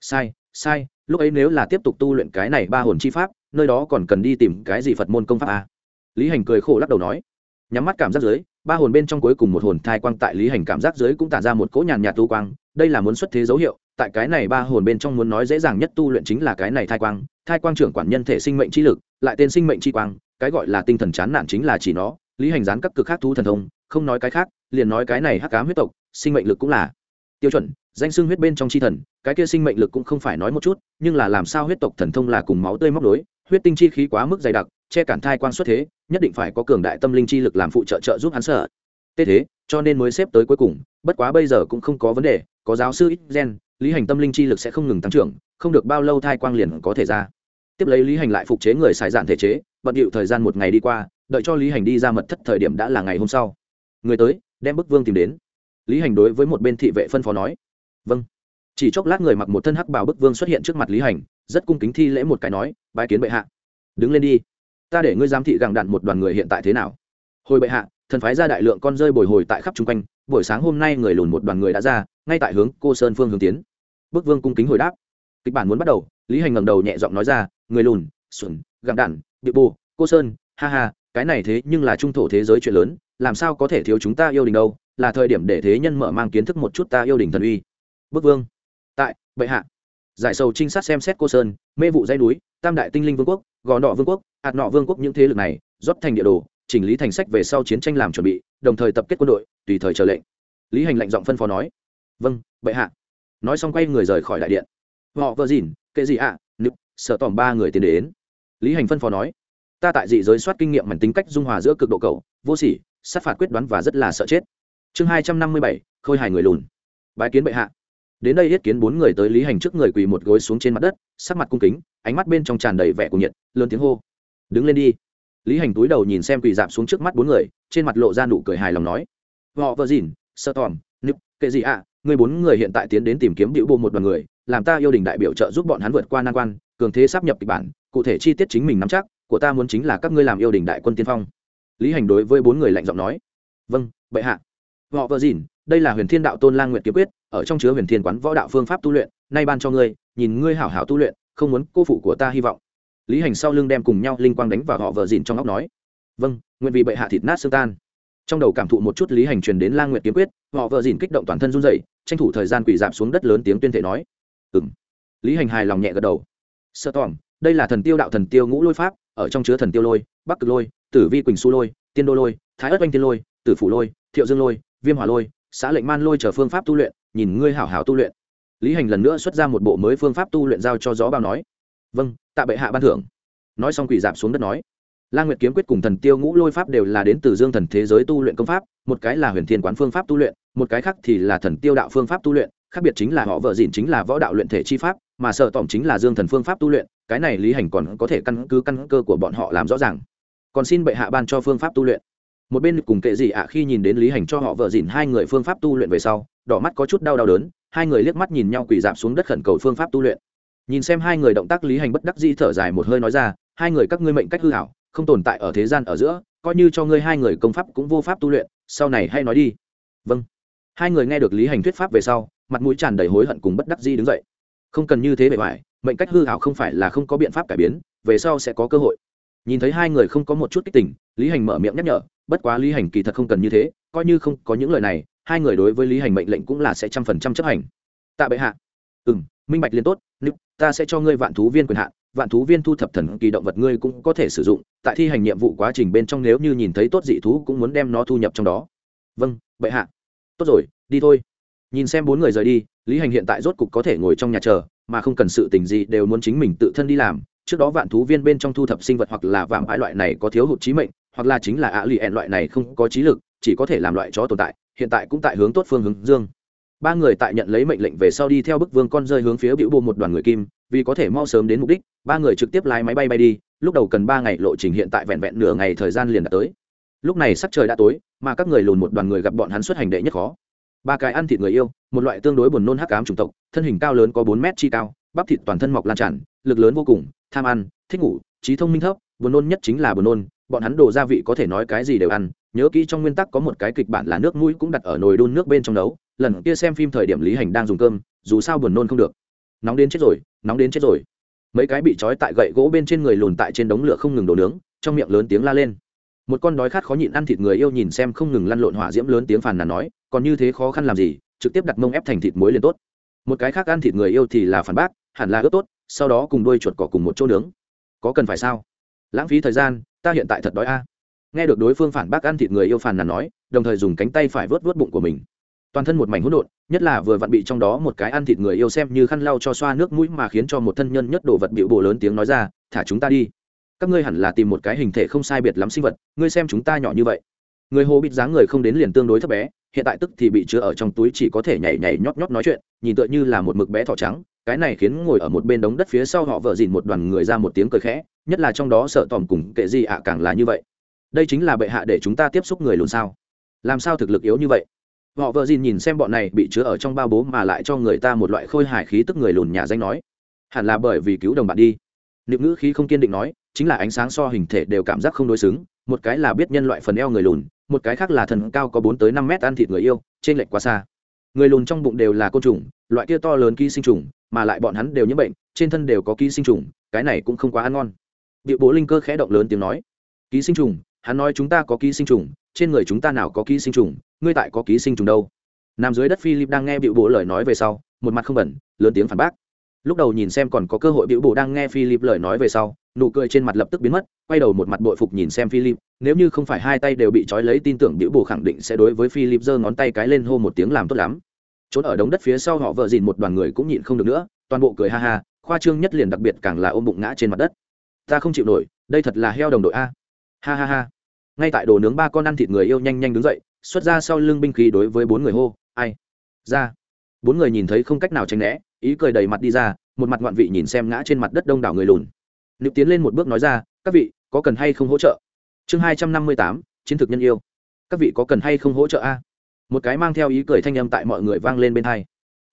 sai sai, lúc ấy nếu là tiếp tục tu luyện cái này ba hồn chi pháp, nơi đó còn cần đi tìm cái gì phật môn công pháp à? lý hành cười khổ lắc đầu nói nhắm mắt cảm giác dưới ba hồn bên trong cuối cùng một hồn thai quang tại lý hành cảm giác dưới cũng tản ra một cỗ nhàn nhạt tu quang, đây là muốn xuất thế dấu hiệu, tại cái này ba hồn bên trong muốn nói dễ dàng nhất tu luyện chính là cái này thai quang thai quang trưởng quản nhân thể sinh mệnh chi lực, lại tên sinh mệnh chi quang, cái gọi là tinh thần chán nản chính là chỉ nó, lý hành gián các cực khác thú thần thông không nói cái khác, liền nói cái này hắc cám huyết tộc, sinh mệnh lực cũng là tiêu chuẩn. Danh xưng huyết bên trong chi thần, cái kia sinh mệnh lực cũng không phải nói một chút, nhưng là làm sao huyết tộc thần thông là cùng máu tươi móc đối, huyết tinh chi khí quá mức dày đặc, che cản thai quan xuất thế, nhất định phải có cường đại tâm linh chi lực làm phụ trợ trợ giúp hắn sợ. Tê thế, cho nên mới xếp tới cuối cùng, bất quá bây giờ cũng không có vấn đề, có giáo sư ít gen lý hành tâm linh chi lực sẽ không ngừng tăng trưởng, không được bao lâu thai quang liền có thể ra. Tiếp lấy lý hành lại phục chế người xài dạn thể chế, bận điệu thời gian một ngày đi qua, đợi cho lý hành đi ra mật thất thời điểm đã là ngày hôm sau người tới, đem bức vương tìm đến. Lý hành đối với một bên thị vệ phân phó nói vâng. Chỉ chốc lát người mặc một thân hắc bảo bức vương xuất hiện trước mặt lý hành, rất cung kính thi lễ một cái nói, bái kiến bệ hạ. Đứng lên đi. Ta để ngươi giám thị gặng đạn một đoàn người hiện tại thế nào? Hồi bệ hạ, thần phái ra đại lượng con rơi bồi hồi tại khắp chung quanh, buổi sáng hôm nay người lùn một đoàn người đã ra, ngay tại hướng cô sơn phương hướng tiến. Bức vương cung kính hồi đáp. Kịch bản muốn bắt đầu, lý hành ngầm đầu nhẹ giọng nói ra, người lùn, xuẩn gặng đạn bị bù cô sơn, ha ha cái này thế nhưng là trung thổ thế giới chuyện lớn làm sao có thể thiếu chúng ta yêu đình đâu là thời điểm để thế nhân mở mang kiến thức một chút ta yêu đình thần uy. Bức vương. Tại bệ hạ. Giải sầu trinh sát xem xét cô sơn mê vụ dây núi tam đại tinh linh vương quốc gò nọ vương quốc hạt nọ vương quốc những thế lực này rót thành địa đồ chỉnh lý thành sách về sau chiến tranh làm chuẩn bị đồng thời tập kết quân đội tùy thời chờ lệnh. Lý hành lệnh giọng phân phó nói. Vâng bệ hạ. Nói xong quay người rời khỏi đại điện. Họ vợ dìn kệ gì ạ à, nực sợ tỏm ba người tiến đến. Lý hành phân phó nói ta tại dị giới soát kinh nghiệm mảnh tính cách dung hòa giữa cực độ cầu vô sỉ sát phạt quyết đoán và rất là sợ chết. Chương hai trăm năm mươi bảy khôi hài người lùn. Bái kiến bệ hạ. Đến đây yết kiến bốn người tới lý hành trước người quỳ một gối xuống trên mặt đất sắc mặt cung kính ánh mắt bên trong tràn đầy vẻ cuồng nhiệt lớn tiếng hô. Đứng lên đi. Lý hành túi đầu nhìn xem quỳ dạp xuống trước mắt bốn người trên mặt lộ ra nụ cười hài lòng nói. Họ vợ dìn Sợ tòm nịp kệ gì ạ à, người bốn người hiện tại tiến đến tìm kiếm điệu bộ một đoàn người làm ta yêu đình đại biểu trợ giúp bọn hắn vượt qua nan quan cường thế sắp nhập kịch bản cụ thể chi tiết chính mình nắm chắc của ta muốn chính là các ngươi làm yêu đình đại quân tiên phong. Lý hành đối với bốn người lạnh giọng nói. Vâng bệ hạ. Họ vợ dìn, đây là huyền thiên đạo tôn lang nguyện kiếm quyết, ở trong chứa huyền thiên quán võ đạo phương pháp tu luyện, nay ban cho ngươi, nhìn ngươi hảo hảo tu luyện, không muốn cô phụ của ta hy vọng. Lý hành sau lưng đem cùng nhau linh quang đánh vào họ vợ dìn trong óc nói. Vâng nguyện vì bệ hạ thịt nát xương tan. Trong đầu cảm thụ một chút lý hành truyền đến lang nguyện kiếm quyết, họ vợ dìn kích động toàn thân run dậy tranh thủ thời gian quỷ giảm xuống đất lớn tiếng tuyên thể nói. Ừ m lý hành hài lòng nhẹ gật đầu. Sơ tỏm đây là thần tiêu đạo thần tiêu ngũ lôi pháp ở trong chứa thần tiêu lôi, bắc cực lôi, tử vi quỳnh su lôi, tiên đô lôi, thái ất oanh tiên lôi, tử phủ lôi, thiệu dương lôi, viêm hỏa lôi, xã lệnh man lôi chờ phương pháp tu luyện, nhìn ngươi hảo hảo tu luyện. Lý hành lần nữa xuất ra một bộ mới phương pháp tu luyện giao cho gió bao nói. Vâng tạ bệ hạ ban thưởng. Nói xong quỷ dạp xuống đất nói. La nguyệt kiếm quyết cùng thần tiêu ngũ lôi pháp đều là đến từ dương thần thế giới tu luyện công pháp, một cái là huyền thiên quán phương pháp tu luyện, một cái khác thì là thần tiêu đạo phương pháp tu luyện khác biệt chính là họ vợ dịn chính là võ đạo luyện thể chi pháp, mà sợ tỏm chính là dương thần phương pháp tu luyện, cái này lý hành còn có thể căn cứ căn cơ của bọn họ làm rõ ràng. Còn xin bệ hạ ban cho phương pháp tu luyện. Một bên cùng kệ gì ạ khi nhìn đến lý hành cho họ vợ dịn hai người phương pháp tu luyện về sau, đỏ mắt có chút đau đau đớn, hai người liếc mắt nhìn nhau quỳ dạp xuống đất khẩn cầu phương pháp tu luyện. Nhìn xem hai người động tác lý hành bất đắc dĩ thở dài một hơi nói ra, hai người các ngươi mệnh cách hư hảo, không tồn tại ở thế gian ở giữa, coi như cho ngươi hai người công pháp cũng vô pháp tu luyện, sau này hay nói đi. Vâng. Hai người nghe được lý hành thuyết pháp về sau mặt mũi tràn đầy hối hận cùng bất đắc dĩ đứng dậy. Không cần như thế bề ngoài mệnh cách hư hảo không phải là không có biện pháp cải biến về sau sẽ có cơ hội. Nhìn thấy hai người không có một chút kích tỉnh, lý hành mở miệng nhắc nhở bất quá lý hành kỳ thật không cần như thế coi như không có những lời này hai người đối với lý hành mệnh lệnh cũng là sẽ trăm phần trăm chấp hành. Tạ bệ hạ. Ừ m minh bạch liên tốt nếu ta sẽ cho ngươi vạn thú viên quyền hạn vạn thú viên thu thập thần kỳ động vật ngươi cũng có thể sử dụng tại thi hành nhiệm vụ quá trình bên trong nếu như nhìn thấy tốt dị thú cũng muốn đem nó thu nhập trong đó. Vâng bệ hạ. Tốt rồi đi thôi nhìn xem bốn người rời đi, lý hành hiện tại rốt cục có thể ngồi trong nhà chờ, mà không cần sự tình gì đều muốn chính mình tự thân đi làm. Trước đó vạn thú viên bên trong thu thập sinh vật hoặc là vạm ái loại này có thiếu hụt trí mệnh, hoặc là chính là ạ lì ẹn loại này không có trí lực, chỉ có thể làm loại chó tồn tại, hiện tại cũng tại hướng tốt phương hướng dương. Ba người tại nhận lấy mệnh lệnh về sau đi theo bức vương con rơi hướng phía biểu bộ một đoàn người kim, vì có thể mau sớm đến mục đích, ba người trực tiếp lái máy bay bay đi, lúc đầu cần ba ngày lộ trình hiện tại vẹn vẹn nửa ngày thời gian liền đã tới. Lúc này sắc trời đã tối, mà các người lùn một đoàn người gặp bọn hắn xuất hành đệ nhất khó ba cái ăn thịt người yêu, một loại tương đối buồn nôn hắc ám chủng tộc, thân hình cao lớn có bốn mét chi cao, bắp thịt toàn thân mọc lan tràn, lực lớn vô cùng, tham ăn, thích ngủ, trí thông minh thấp, buồn nôn nhất chính là buồn nôn, bọn hắn đồ gia vị có thể nói cái gì đều ăn, nhớ kỹ trong nguyên tắc có một cái kịch bản là nước mũi cũng đặt ở nồi đun nước bên trong nấu, lần kia xem phim thời điểm lý hành đang dùng cơm, dù sao buồn nôn không được. Nóng đến chết rồi, nóng đến chết rồi. Mấy cái bị trói tại gậy gỗ bên trên người lùn tại trên đống lửa không ngừng đổ nướng, trong miệng lớn tiếng la lên. Một con đói khát khó nhịn ăn thịt người yêu nhìn xem không ngừng lăn lộn hỏa diễm lớn tiếng phàn nàn nói còn như thế khó khăn làm gì, trực tiếp đặt mông ép thành thịt muối liền tốt. Một cái khác ăn thịt người yêu thì là phản bác, hẳn là ướp tốt, sau đó cùng đuôi chuột cỏ cùng một chỗ nướng. Có cần phải sao? Lãng phí thời gian, ta hiện tại thật đói a. Nghe được đối phương phản bác ăn thịt người yêu phàn là nói, đồng thời dùng cánh tay phải vớt vớt bụng của mình. Toàn thân một mảnh hỗn độn, nhất là vừa vặn bị trong đó một cái ăn thịt người yêu xem như khăn lau cho xoa nước mũi mà khiến cho một thân nhân nhất đồ vật bịu bồ lớn tiếng nói ra, thả chúng ta đi. Các ngươi hẳn là tìm một cái hình thể không sai biệt lắm sinh vật, ngươi xem chúng ta nhỏ như vậy. Người hồ bịt dáng người không đến liền tương đối thấp bé hiện tại tức thì bị chứa ở trong túi chỉ có thể nhảy nhảy nhót nhót nói chuyện, nhìn tựa như là một mực bé thỏ trắng, cái này khiến ngồi ở một bên đống đất phía sau họ vợ dìn một đoàn người ra một tiếng cười khẽ, nhất là trong đó sợ tòm cùng kệ gì ạ càng là như vậy. Đây chính là bệ hạ để chúng ta tiếp xúc người lùn sao? Làm sao thực lực yếu như vậy? Họ vợ dìn nhìn xem bọn này bị chứa ở trong bao bố mà lại cho người ta một loại khôi hài khí tức người lùn nhà danh nói. Hẳn là bởi vì cứu đồng bạn đi. Niệm ngữ khí không kiên định nói, chính là ánh sáng so hình thể đều cảm giác không đối xứng, một cái là biết nhân loại phần eo người lùn một cái khác là thần cao có bốn tới năm mét ăn thịt người yêu, trên lệch quá xa. Người lùn trong bụng đều là côn trùng, loại kia to lớn ký sinh trùng, mà lại bọn hắn đều nhiễm bệnh, trên thân đều có ký sinh trùng, cái này cũng không quá ăn ngon. Điệu bố linh cơ khẽ động lớn tiếng nói, ký sinh trùng, hắn nói chúng ta có ký sinh trùng, trên người chúng ta nào có ký sinh trùng, ngươi tại có ký sinh trùng đâu? Nằm dưới đất philip đang nghe bịu bộ lời nói về sau, một mặt không bẩn, lớn tiếng phản bác lúc đầu nhìn xem còn có cơ hội biểu bổ đang nghe philip lời nói về sau, nụ cười trên mặt lập tức biến mất, quay đầu một mặt bội phục nhìn xem philip, nếu như không phải hai tay đều bị trói lấy tin tưởng biểu bổ khẳng định sẽ đối với philip giơ ngón tay cái lên hô một tiếng làm tốt lắm. Trốn ở đống đất phía sau họ vợ dìn một đoàn người cũng nhịn không được nữa, toàn bộ cười ha ha, khoa trương nhất liền đặc biệt càng là ôm bụng ngã trên mặt đất. Ta không chịu nổi, đây thật là heo đồng đội a. Ha ha ha. Ngay tại đồ nướng ba con ăn thịt người yêu nhanh nhanh đứng dậy, xuất ra sau lưng binh khí đối với bốn người hô, ai? Ra. Bốn người nhìn thấy không cách nào tránh né ý cười đầy mặt đi ra, một mặt ngoạn vị nhìn xem ngã trên mặt đất đông đảo người lùn. Nữ tiến lên một bước nói ra, các vị, có cần hay không hỗ trợ? Chương hai trăm năm mươi tám, chiến thực nhân yêu. Các vị có cần hay không hỗ trợ a? Một cái mang theo ý cười thanh âm tại mọi người vang lên bên hai.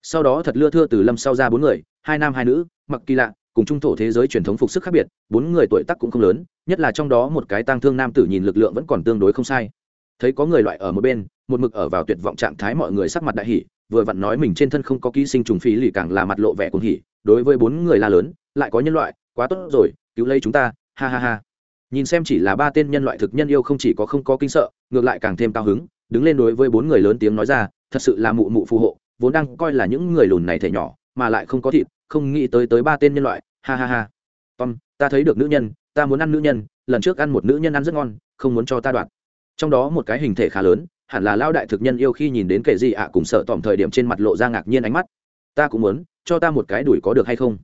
Sau đó thật lưa thưa từ lâm sau ra bốn người, hai nam hai nữ, mặc kỳ lạ, cùng trung thổ thế giới truyền thống phục sức khác biệt, bốn người tuổi tác cũng không lớn, nhất là trong đó một cái tang thương nam tử nhìn lực lượng vẫn còn tương đối không sai thấy có người loại ở một bên, một mực ở vào tuyệt vọng trạng thái mọi người sắc mặt đại hỉ, vừa vặn nói mình trên thân không có ký sinh trùng phí lì càng là mặt lộ vẻ cuồng hỉ, đối với bốn người la lớn, lại có nhân loại, quá tốt rồi, cứu lấy chúng ta, ha ha ha. Nhìn xem chỉ là ba tên nhân loại thực nhân yêu không chỉ có không có kinh sợ, ngược lại càng thêm cao hứng, đứng lên đối với bốn người lớn tiếng nói ra, thật sự là mụ mụ phù hộ, vốn đang coi là những người lùn này thể nhỏ, mà lại không có thịt, không nghĩ tới tới ba tên nhân loại, ha ha ha. Tom, ta thấy được nữ nhân, ta muốn ăn nữ nhân, lần trước ăn một nữ nhân ăn rất ngon, không muốn cho ta đoạt trong đó một cái hình thể khá lớn, hẳn là lao đại thực nhân yêu khi nhìn đến kệ gì ạ cùng sợ tỏm thời điểm trên mặt lộ ra ngạc nhiên ánh mắt. Ta cũng muốn, cho ta một cái đùi có được hay không?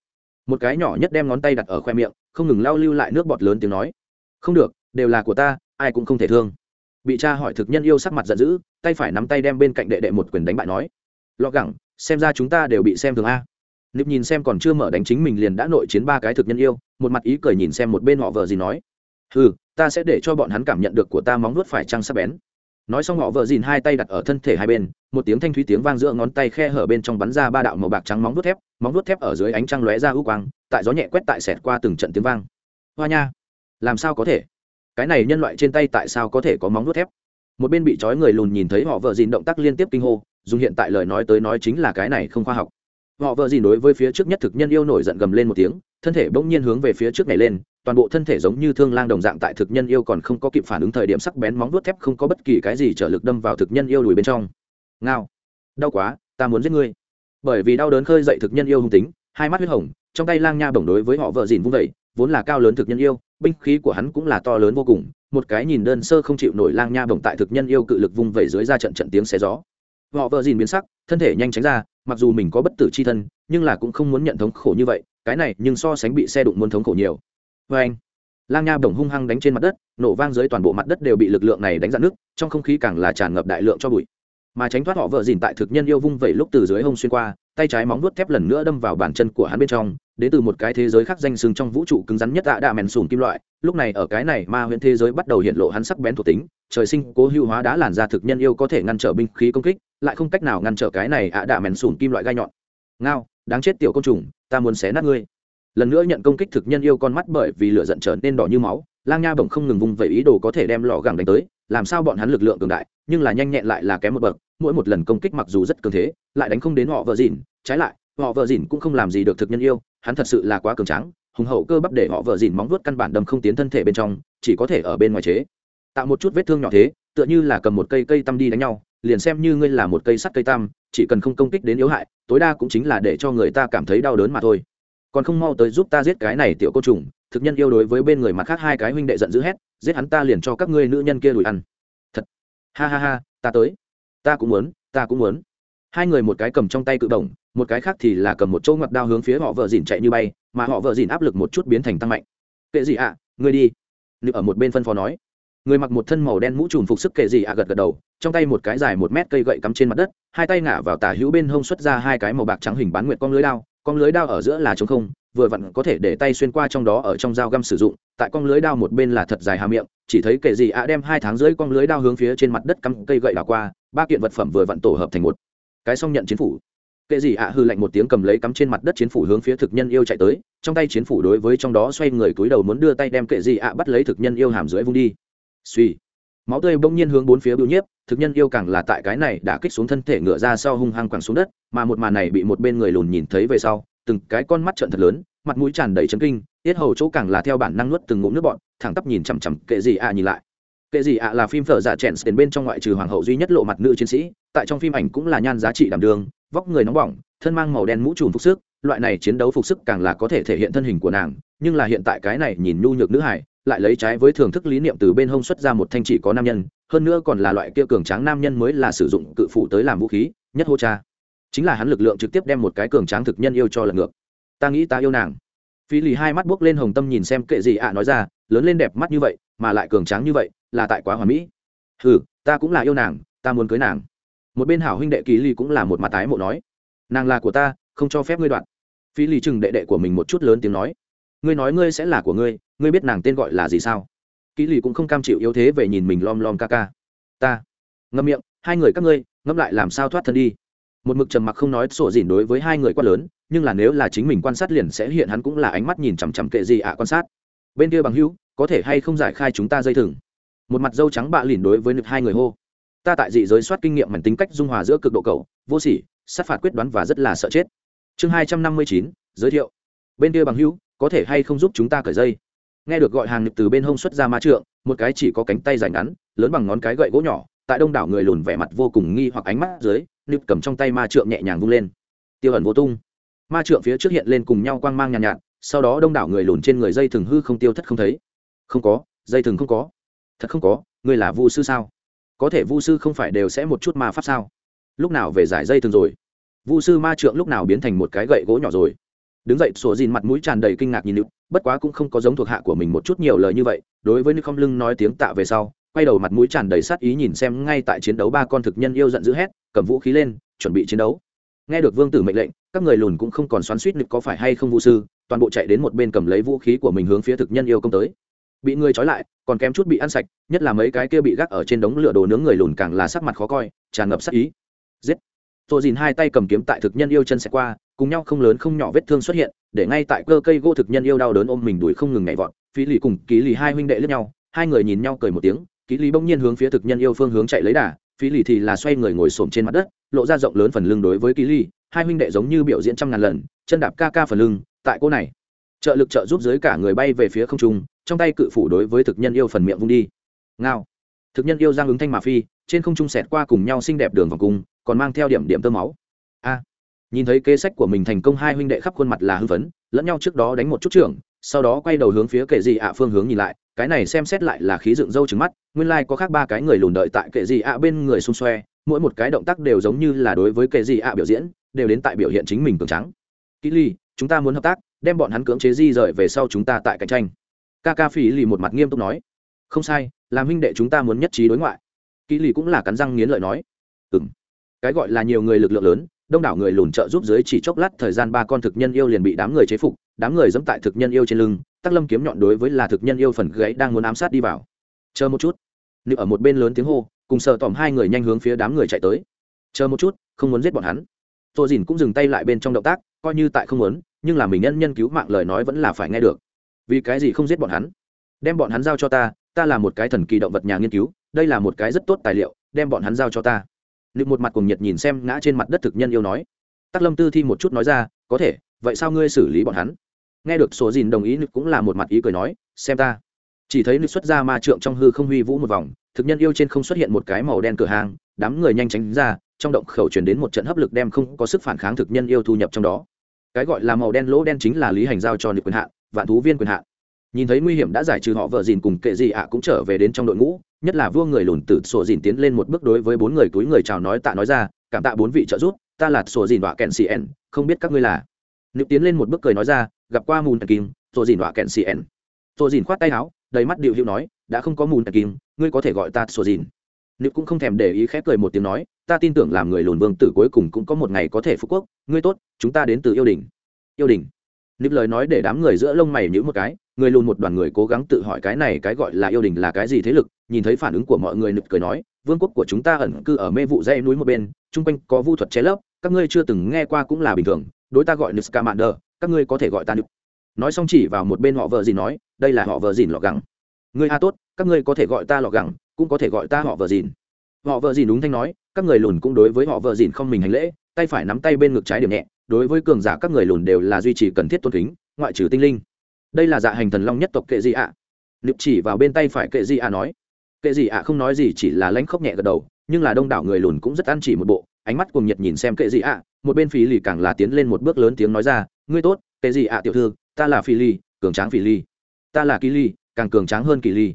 Một cái nhỏ nhất đem ngón tay đặt ở khoe miệng, không ngừng lao lưu lại nước bọt lớn tiếng nói. Không được, đều là của ta, ai cũng không thể thương. Bị cha hỏi thực nhân yêu sắc mặt giận dữ, tay phải nắm tay đem bên cạnh đệ đệ một quyền đánh bại nói. Lọ gẳng, xem ra chúng ta đều bị xem thường a. Nịp nhìn xem còn chưa mở đánh chính mình liền đã nội chiến ba cái thực nhân yêu, một mặt ý cười nhìn xem một bên họ vợ gì nói. Ừ ta sẽ để cho bọn hắn cảm nhận được của ta móng nuốt phải trăng sắc bén. Nói xong, họ vợ dìn hai tay đặt ở thân thể hai bên, một tiếng thanh thúy tiếng vang giữa ngón tay khe hở bên trong bắn ra ba đạo màu bạc trắng móng nuốt thép. Móng nuốt thép ở dưới ánh trăng lóe ra ưu quang, tại gió nhẹ quét tại sẹt qua từng trận tiếng vang. Hoa nha, làm sao có thể? Cái này nhân loại trên tay tại sao có thể có móng nuốt thép? Một bên bị trói người lùn nhìn thấy họ vợ dìn động tác liên tiếp kinh hô, dùng hiện tại lời nói tới nói chính là cái này không khoa học họ vợ dìn đối với phía trước nhất thực nhân yêu nổi giận gầm lên một tiếng, thân thể bỗng nhiên hướng về phía trước này lên, toàn bộ thân thể giống như thương lang đồng dạng tại thực nhân yêu còn không có kịp phản ứng thời điểm sắc bén móng vuốt thép không có bất kỳ cái gì trở lực đâm vào thực nhân yêu đùi bên trong. Ngao, đau quá, ta muốn giết ngươi. Bởi vì đau đớn khơi dậy thực nhân yêu hung tính, hai mắt huyết hồng, trong tay lang nha bổng đối với họ vợ dìn vung vẩy vốn là cao lớn thực nhân yêu, binh khí của hắn cũng là to lớn vô cùng, một cái nhìn đơn sơ không chịu nổi lang nha bổng tại thực nhân yêu cự lực vung vẩy dưới ra trận trận tiếng xé gió. Họ vợ dìn biến sắc, thân thể nhanh tránh ra mặc dù mình có bất tử c h i thân, nhưng là cũng không muốn nhận thống khổ như vậy, cái này nhưng so sánh bị xe đụng muốn thống khổ nhiều. Vê anh, lang nha bổng hung hăng đánh trên mặt đất, nổ vang dưới toàn bộ mặt đất đều bị lực lượng này đánh dạn nước, trong không khí càng là tràn ngập đại lượng cho bụi. Mà tránh thoát họ vợ dìn tại thực nhân yêu vung vẩy lúc từ dưới hông xuyên qua, tay trái móng vuốt thép lần nữa đâm vào bàn chân của hắn bên trong, đến từ một cái thế giới khác danh sừng trong vũ trụ cứng rắn nhất đã đạ mèn sùn kim loại. Lúc này ở cái này ma huyện thế giới bắt đầu hiện lộ hắn sắc bén thuộc tính, trời sinh cố hữu hóa đã làn ra thực nhân yêu có thể ngăn trở binh khí công kích lại không cách nào ngăn trở cái này ạ đạ mèn sùn kim loại gai nhọn. Ngao, đáng chết tiểu côn trùng, ta muốn xé nát ngươi. Lần nữa nhận công kích thực nhân yêu con mắt bởi vì lửa giận trở nên đỏ như máu, lang nha bổng không ngừng vùng vẫy ý đồ có thể đem lò gẳng đánh tới, làm sao bọn hắn lực lượng cường đại, nhưng là nhanh nhẹn lại là kém một bậc, mỗi một lần công kích mặc dù rất cường thế, lại đánh không đến họ vợ dìn trái lại, họ vợ dìn cũng không làm gì được thực nhân yêu, hắn thật sự là quá cường tráng, hùng hậu cơ bắp để họ vợ dìn móng vuốt căn bản đâm không tiến thân thể bên trong, chỉ có thể ở bên ngoài chế. Tạo một chút vết thương nhỏ thế, tựa như là cầm một cây cây tăm đi đánh nhau liền xem như ngươi là một cây sắt cây tam, chỉ cần không công kích đến yếu hại tối đa cũng chính là để cho người ta cảm thấy đau đớn mà thôi. Còn không mau tới giúp ta giết cái này tiểu côn trùng thực nhân yêu đối với bên người mặt khác hai cái huynh đệ giận dữ hét giết hắn ta liền cho các ngươi nữ nhân kia đùi ăn. Thật. Ha ha ha ta tới. Ta cũng muốn ta cũng muốn. Hai người một cái cầm trong tay cự đồng một cái khác thì là cầm một chỗ ngọc đao hướng phía họ vợ dìn chạy như bay mà họ vợ dìn áp lực một chút biến thành tăng mạnh. Kệ gì ạ? À, ngươi đi. Nữ ở một bên phân phó nói người mặc một thân màu đen mũ trùm phục sức kệ gì ạ gật gật đầu, trong tay một cái dài một mét cây gậy cắm trên mặt đất, hai tay ngả vào tả hữu bên hông xuất ra hai cái màu bạc trắng hình bán nguyệt con lưới đao, con lưới đao ở giữa là trống không, vừa vặn có thể để tay xuyên qua trong đó ở trong dao găm sử dụng, tại con lưới đao một bên là thật dài hà miệng, chỉ thấy kệ gì ạ đem hai tháng rưỡi con lưới đao hướng phía trên mặt đất cắm cây gậy đảo qua, ba kiện vật phẩm vừa vặn tổ hợp thành một. Cái xong nhận chiến phủ. Kệ gì ạ hư lạnh một tiếng cầm lấy cắm trên mặt đất chiến phủ hướng phía thực nhân yêu chạy tới, trong tay chiến phủ đối với trong đó xoay người cúi đầu muốn đưa tay đem kệ gì ạ bắt lấy thực nhân yêu hàm dưới vung đi suy. Máu tươi bỗng nhiên hướng bốn phía bưu nhiếp, thực nhân yêu càng là tại cái này đã kích xuống thân thể ngựa ra sau hung hăng quẳng xuống đất, mà một màn này bị một bên người lùn nhìn thấy về sau, từng cái con mắt trợn thật lớn, mặt mũi tràn đầy chấn kinh, tiết hầu chỗ càng là theo bản năng nuốt từng ngụm nước bọn thẳng tắp nhìn chằm chằm kệ gì ạ nhìn lại. Kệ gì ạ là phim phở giả chèn đến bên trong ngoại trừ hoàng hậu duy nhất lộ mặt nữ chiến sĩ, tại trong phim ảnh cũng là nhan giá trị đảm đường vóc người nóng bỏng, thân mang màu đen mũ trùm phục sức, loại này chiến đấu phục sức càng là có thể thể hiện thân hình của nàng, nhưng là hiện tại cái này nhìn nhu nhược nữ hải lại lấy trái với thưởng thức lý niệm từ bên hông xuất ra một thanh chỉ có nam nhân, hơn nữa còn là loại kia cường tráng nam nhân mới là sử dụng cự phụ tới làm vũ khí, nhất hô cha. Chính là hắn lực lượng trực tiếp đem một cái cường tráng thực nhân yêu cho lật ngược. Ta nghĩ ta yêu nàng. Phi lì hai mắt buốc lên hồng tâm nhìn xem kệ gì ạ nói ra, lớn lên đẹp mắt như vậy, mà lại cường tráng như vậy, là tại quá hòa mỹ. Ừ ta cũng là yêu nàng, ta muốn cưới nàng. Một bên hảo huynh đệ kỳ ly cũng là một mặt tái mộ nói, nàng là của ta, không cho phép ngươi đoạn. Phi lì chừng đệ đệ của mình một chút lớn tiếng nói ngươi nói ngươi sẽ là của ngươi ngươi biết nàng tên gọi là gì sao? Kỹ lì cũng không cam chịu yếu thế về nhìn mình lom lom ca ca. Ta. Ngâm miệng, hai người các ngươi ngâm lại làm sao thoát thân đi. Một mực trầm mặc không nói sổ dỉn đối với hai người quá lớn, nhưng là nếu là chính mình quan sát liền sẽ hiện hắn cũng là ánh mắt nhìn chằm chằm kệ gì ạ quan sát. Bên kia bằng hữu, có thể hay không giải khai chúng ta dây thừng? Một mặt dâu trắng bạ lìn đối với nực hai người hô. Ta tại dị giới soát kinh nghiệm mảnh tính cách dung hòa giữa cực độ cầu vô sỉ, sát phạt quyết đoán và rất là sợ chết. Chương hai trăm năm mươi chín, giới thiệu. Bên kia bằng hữu có thể hay không giúp chúng ta cởi dây? Nghe được gọi hàng nực từ bên hông xuất ra ma trượng một cái chỉ có cánh tay dài ngắn lớn bằng ngón cái gậy gỗ nhỏ tại đông đảo người lùn vẻ mặt vô cùng nghi hoặc ánh mắt dưới nhịp cầm trong tay ma trượng nhẹ nhàng vung lên. Tiêu ẩn vô tung. Ma trượng phía trước hiện lên cùng nhau quang mang nhàn nhạt, nhạt sau đó đông đảo người lùn trên người dây thừng hư không tiêu thất không thấy. Không có dây thừng không có. Thật không có ngươi là vu sư sao? Có thể vu sư không phải đều sẽ một chút ma pháp sao? Lúc nào về giải dây thừng rồi? Vu sư ma trượng lúc nào biến thành một cái gậy gỗ nhỏ rồi? Đứng dậy, sổ dìn mặt mũi tràn đầy kinh ngạc nhìn nữ bất quá cũng không có giống thuộc hạ của mình một chút nhiều lời như vậy, đối với nữ không lưng nói tiếng tạ về sau, quay đầu mặt mũi tràn đầy sát ý nhìn xem ngay tại chiến đấu ba con thực nhân yêu giận dữ hét, cầm vũ khí lên, chuẩn bị chiến đấu. Nghe được vương tử mệnh lệnh, các người lùn cũng không còn xoắn suýt nực có phải hay không vũ sư, toàn bộ chạy đến một bên cầm lấy vũ khí của mình hướng phía thực nhân yêu công tới. Bị người trói lại, còn kém chút bị ăn sạch, nhất là mấy cái kia bị gác ở trên đống lửa đồ nướng người lùn càng là sắc mặt khó coi, tràn ngập sắc ý. Giết! Tô dìn hai tay cầm kiếm tại thực nhân yêu chân sẽ qua, cùng nhau không lớn không nhỏ vết thương xuất hiện, để ngay tại cơ cây gỗ thực nhân yêu đau đớn ôm mình đuổi không ngừng nhảy vọt, phí lì cùng ký lì hai huynh đệ lướt nhau, hai người nhìn nhau cười một tiếng, ký lì bỗng nhiên hướng phía thực nhân yêu phương hướng chạy lấy đà, phí lì thì là xoay người ngồi xổm trên mặt đất, lộ ra rộng lớn phần lưng đối với ký lì, hai huynh đệ giống như biểu diễn trăm ngàn lần, chân đạp ca ca phần lưng, tại cô này. Trợ lực trợ giúp dưới cả người bay về phía không trung, trong tay cự phủ đối với thực nhân yêu phần miệng vung đi. Ngao thực nhân yêu giang ứng thanh mà phi, trên không trung sẹt qua cùng nhau xinh đẹp đường vòng cung, còn mang theo điểm điểm tơ máu. A! Nhìn thấy kế sách của mình thành công, hai huynh đệ khắp khuôn mặt là hưng phấn, lẫn nhau trước đó đánh một chút trưởng, sau đó quay đầu hướng phía kệ gì ạ phương hướng nhìn lại, cái này xem xét lại là khí dựng râu trứng mắt, nguyên lai、like、có khác ba cái người lùn đợi tại kệ gì ạ bên người xung xoe, mỗi một cái động tác đều giống như là đối với kệ gì ạ biểu diễn, đều đến tại biểu hiện chính mình cường trắng kỹ ly, chúng ta muốn hợp tác, đem bọn hắn cưỡng chế di rời về sau chúng ta tại cạnh tranh. Ca ca phỉ lì một mặt nghiêm túc nói. Không sai làm huynh đệ chúng ta muốn nhất trí đối ngoại. Kỳ lì cũng là cắn răng nghiến lợi nói. Ừ m cái gọi là nhiều người lực lượng lớn, đông đảo người lùn trợ giúp dưới chỉ chốc lát thời gian ba con thực nhân yêu liền bị đám người chế phục, đám người dẫm tại thực nhân yêu trên lưng, tắc lâm kiếm nhọn đối với là thực nhân yêu phần gãy đang muốn ám sát đi vào. Chờ một chút. Nữ ở một bên lớn tiếng hô, cùng sợ tỏm hai người nhanh hướng phía đám người chạy tới. Chờ một chút, không muốn giết bọn hắn. Tô dìn cũng dừng tay lại bên trong động tác, coi như tại không muốn, nhưng là mình nhân nhân cứu mạng lời nói vẫn là phải nghe được. Vì cái gì không giết bọn hắn? Đem bọn hắn giao cho ta ta là một cái thần kỳ động vật nhà nghiên cứu, đây là một cái rất tốt tài liệu, đem bọn hắn giao cho ta. Lực một mặt cùng nhiệt nhìn xem ngã trên mặt đất thực nhân yêu nói. Tắc lâm tư thi một chút nói ra, có thể, vậy sao ngươi xử lý bọn hắn? Nghe được số dìn đồng ý lực cũng là một mặt ý cười nói, xem ta. Chỉ thấy lực xuất ra ma trượng trong hư không huy vũ một vòng, thực nhân yêu trên không xuất hiện một cái màu đen cửa hàng, đám người nhanh tránh ra, trong động khẩu truyền đến một trận hấp lực đem không có sức phản kháng thực nhân yêu thu nhập trong đó. Cái gọi là màu đen lỗ đen chính là lý hành giao cho lực quyền hạn, vạn thú viên quyền hạn nhìn thấy nguy hiểm đã giải trừ họ vợ dìn cùng kệ gì ạ cũng trở về đến trong đội ngũ, nhất là vua người lùn tử sổ dìn tiến lên một bước đối với bốn người túi người chào nói tạ nói ra, cảm tạ bốn vị trợ giúp, ta là sổ dìn đọa kèn xì n không biết các ngươi là. Nữ tiến lên một bước cười nói ra, gặp qua mùn kim sổ dìn đọa kèn xì n sổ dìn khoát tay áo, đầy mắt điệu hữu nói, đã không có mùn kim ngươi có thể gọi ta sổ dìn. Nữ cũng không thèm để ý khép cười một tiếng nói, ta tin tưởng làm người lùn vương tử cuối cùng cũng có một ngày có thể phú quốc, ngươi tốt, chúng ta đến từ yêu đình. Yêu đình. Nữ lời nói để đám người giữa lông mày nhữ một cái người lùn một đoàn người cố gắng tự hỏi cái này cái gọi là yêu đình là cái gì thế lực, nhìn thấy phản ứng của mọi người nực cười nói, vương quốc của chúng ta ẩn cư ở mê vụ dây núi một bên, chung quanh có vu thuật chế lấp, các ngươi chưa từng nghe qua cũng là bình thường, đối ta gọi nực scamander các ngươi có thể gọi ta nực nói xong chỉ vào một bên họ vợ gì nói, đây là họ vợ dìn lọ gẳng. Người a tốt, các ngươi có thể gọi ta lọ gẳng, cũng có thể gọi ta họ vợ dìn. Họ vợ dìn đúng thanh nói, các người lùn cũng đối với họ vợ dìn không mình hành lễ, tay phải nắm tay bên ngực trái điểm nhẹ, đối với cường giả các người lùn đều là duy trì cần thiết tôn kính, ngoại trừ tinh linh đây là dạ hành thần long nhất tộc kệ gì ạ. À? chỉ vào bên tay phải kệ gì ạ nói, kệ gì ạ không nói gì, chỉ là lãnh khóc nhẹ gật đầu, nhưng là đông đảo người lùn cũng rất ăn chỉ một bộ, ánh mắt cùng nhiệt nhìn xem kệ gì ạ, một bên phí lì càng là tiến lên một bước lớn tiếng nói ra, ngươi tốt, kệ gì ạ tiểu thư, ta là phi lì, cường tráng phi lì. Ta là kỳ lì, càng cường tráng hơn kỳ lì.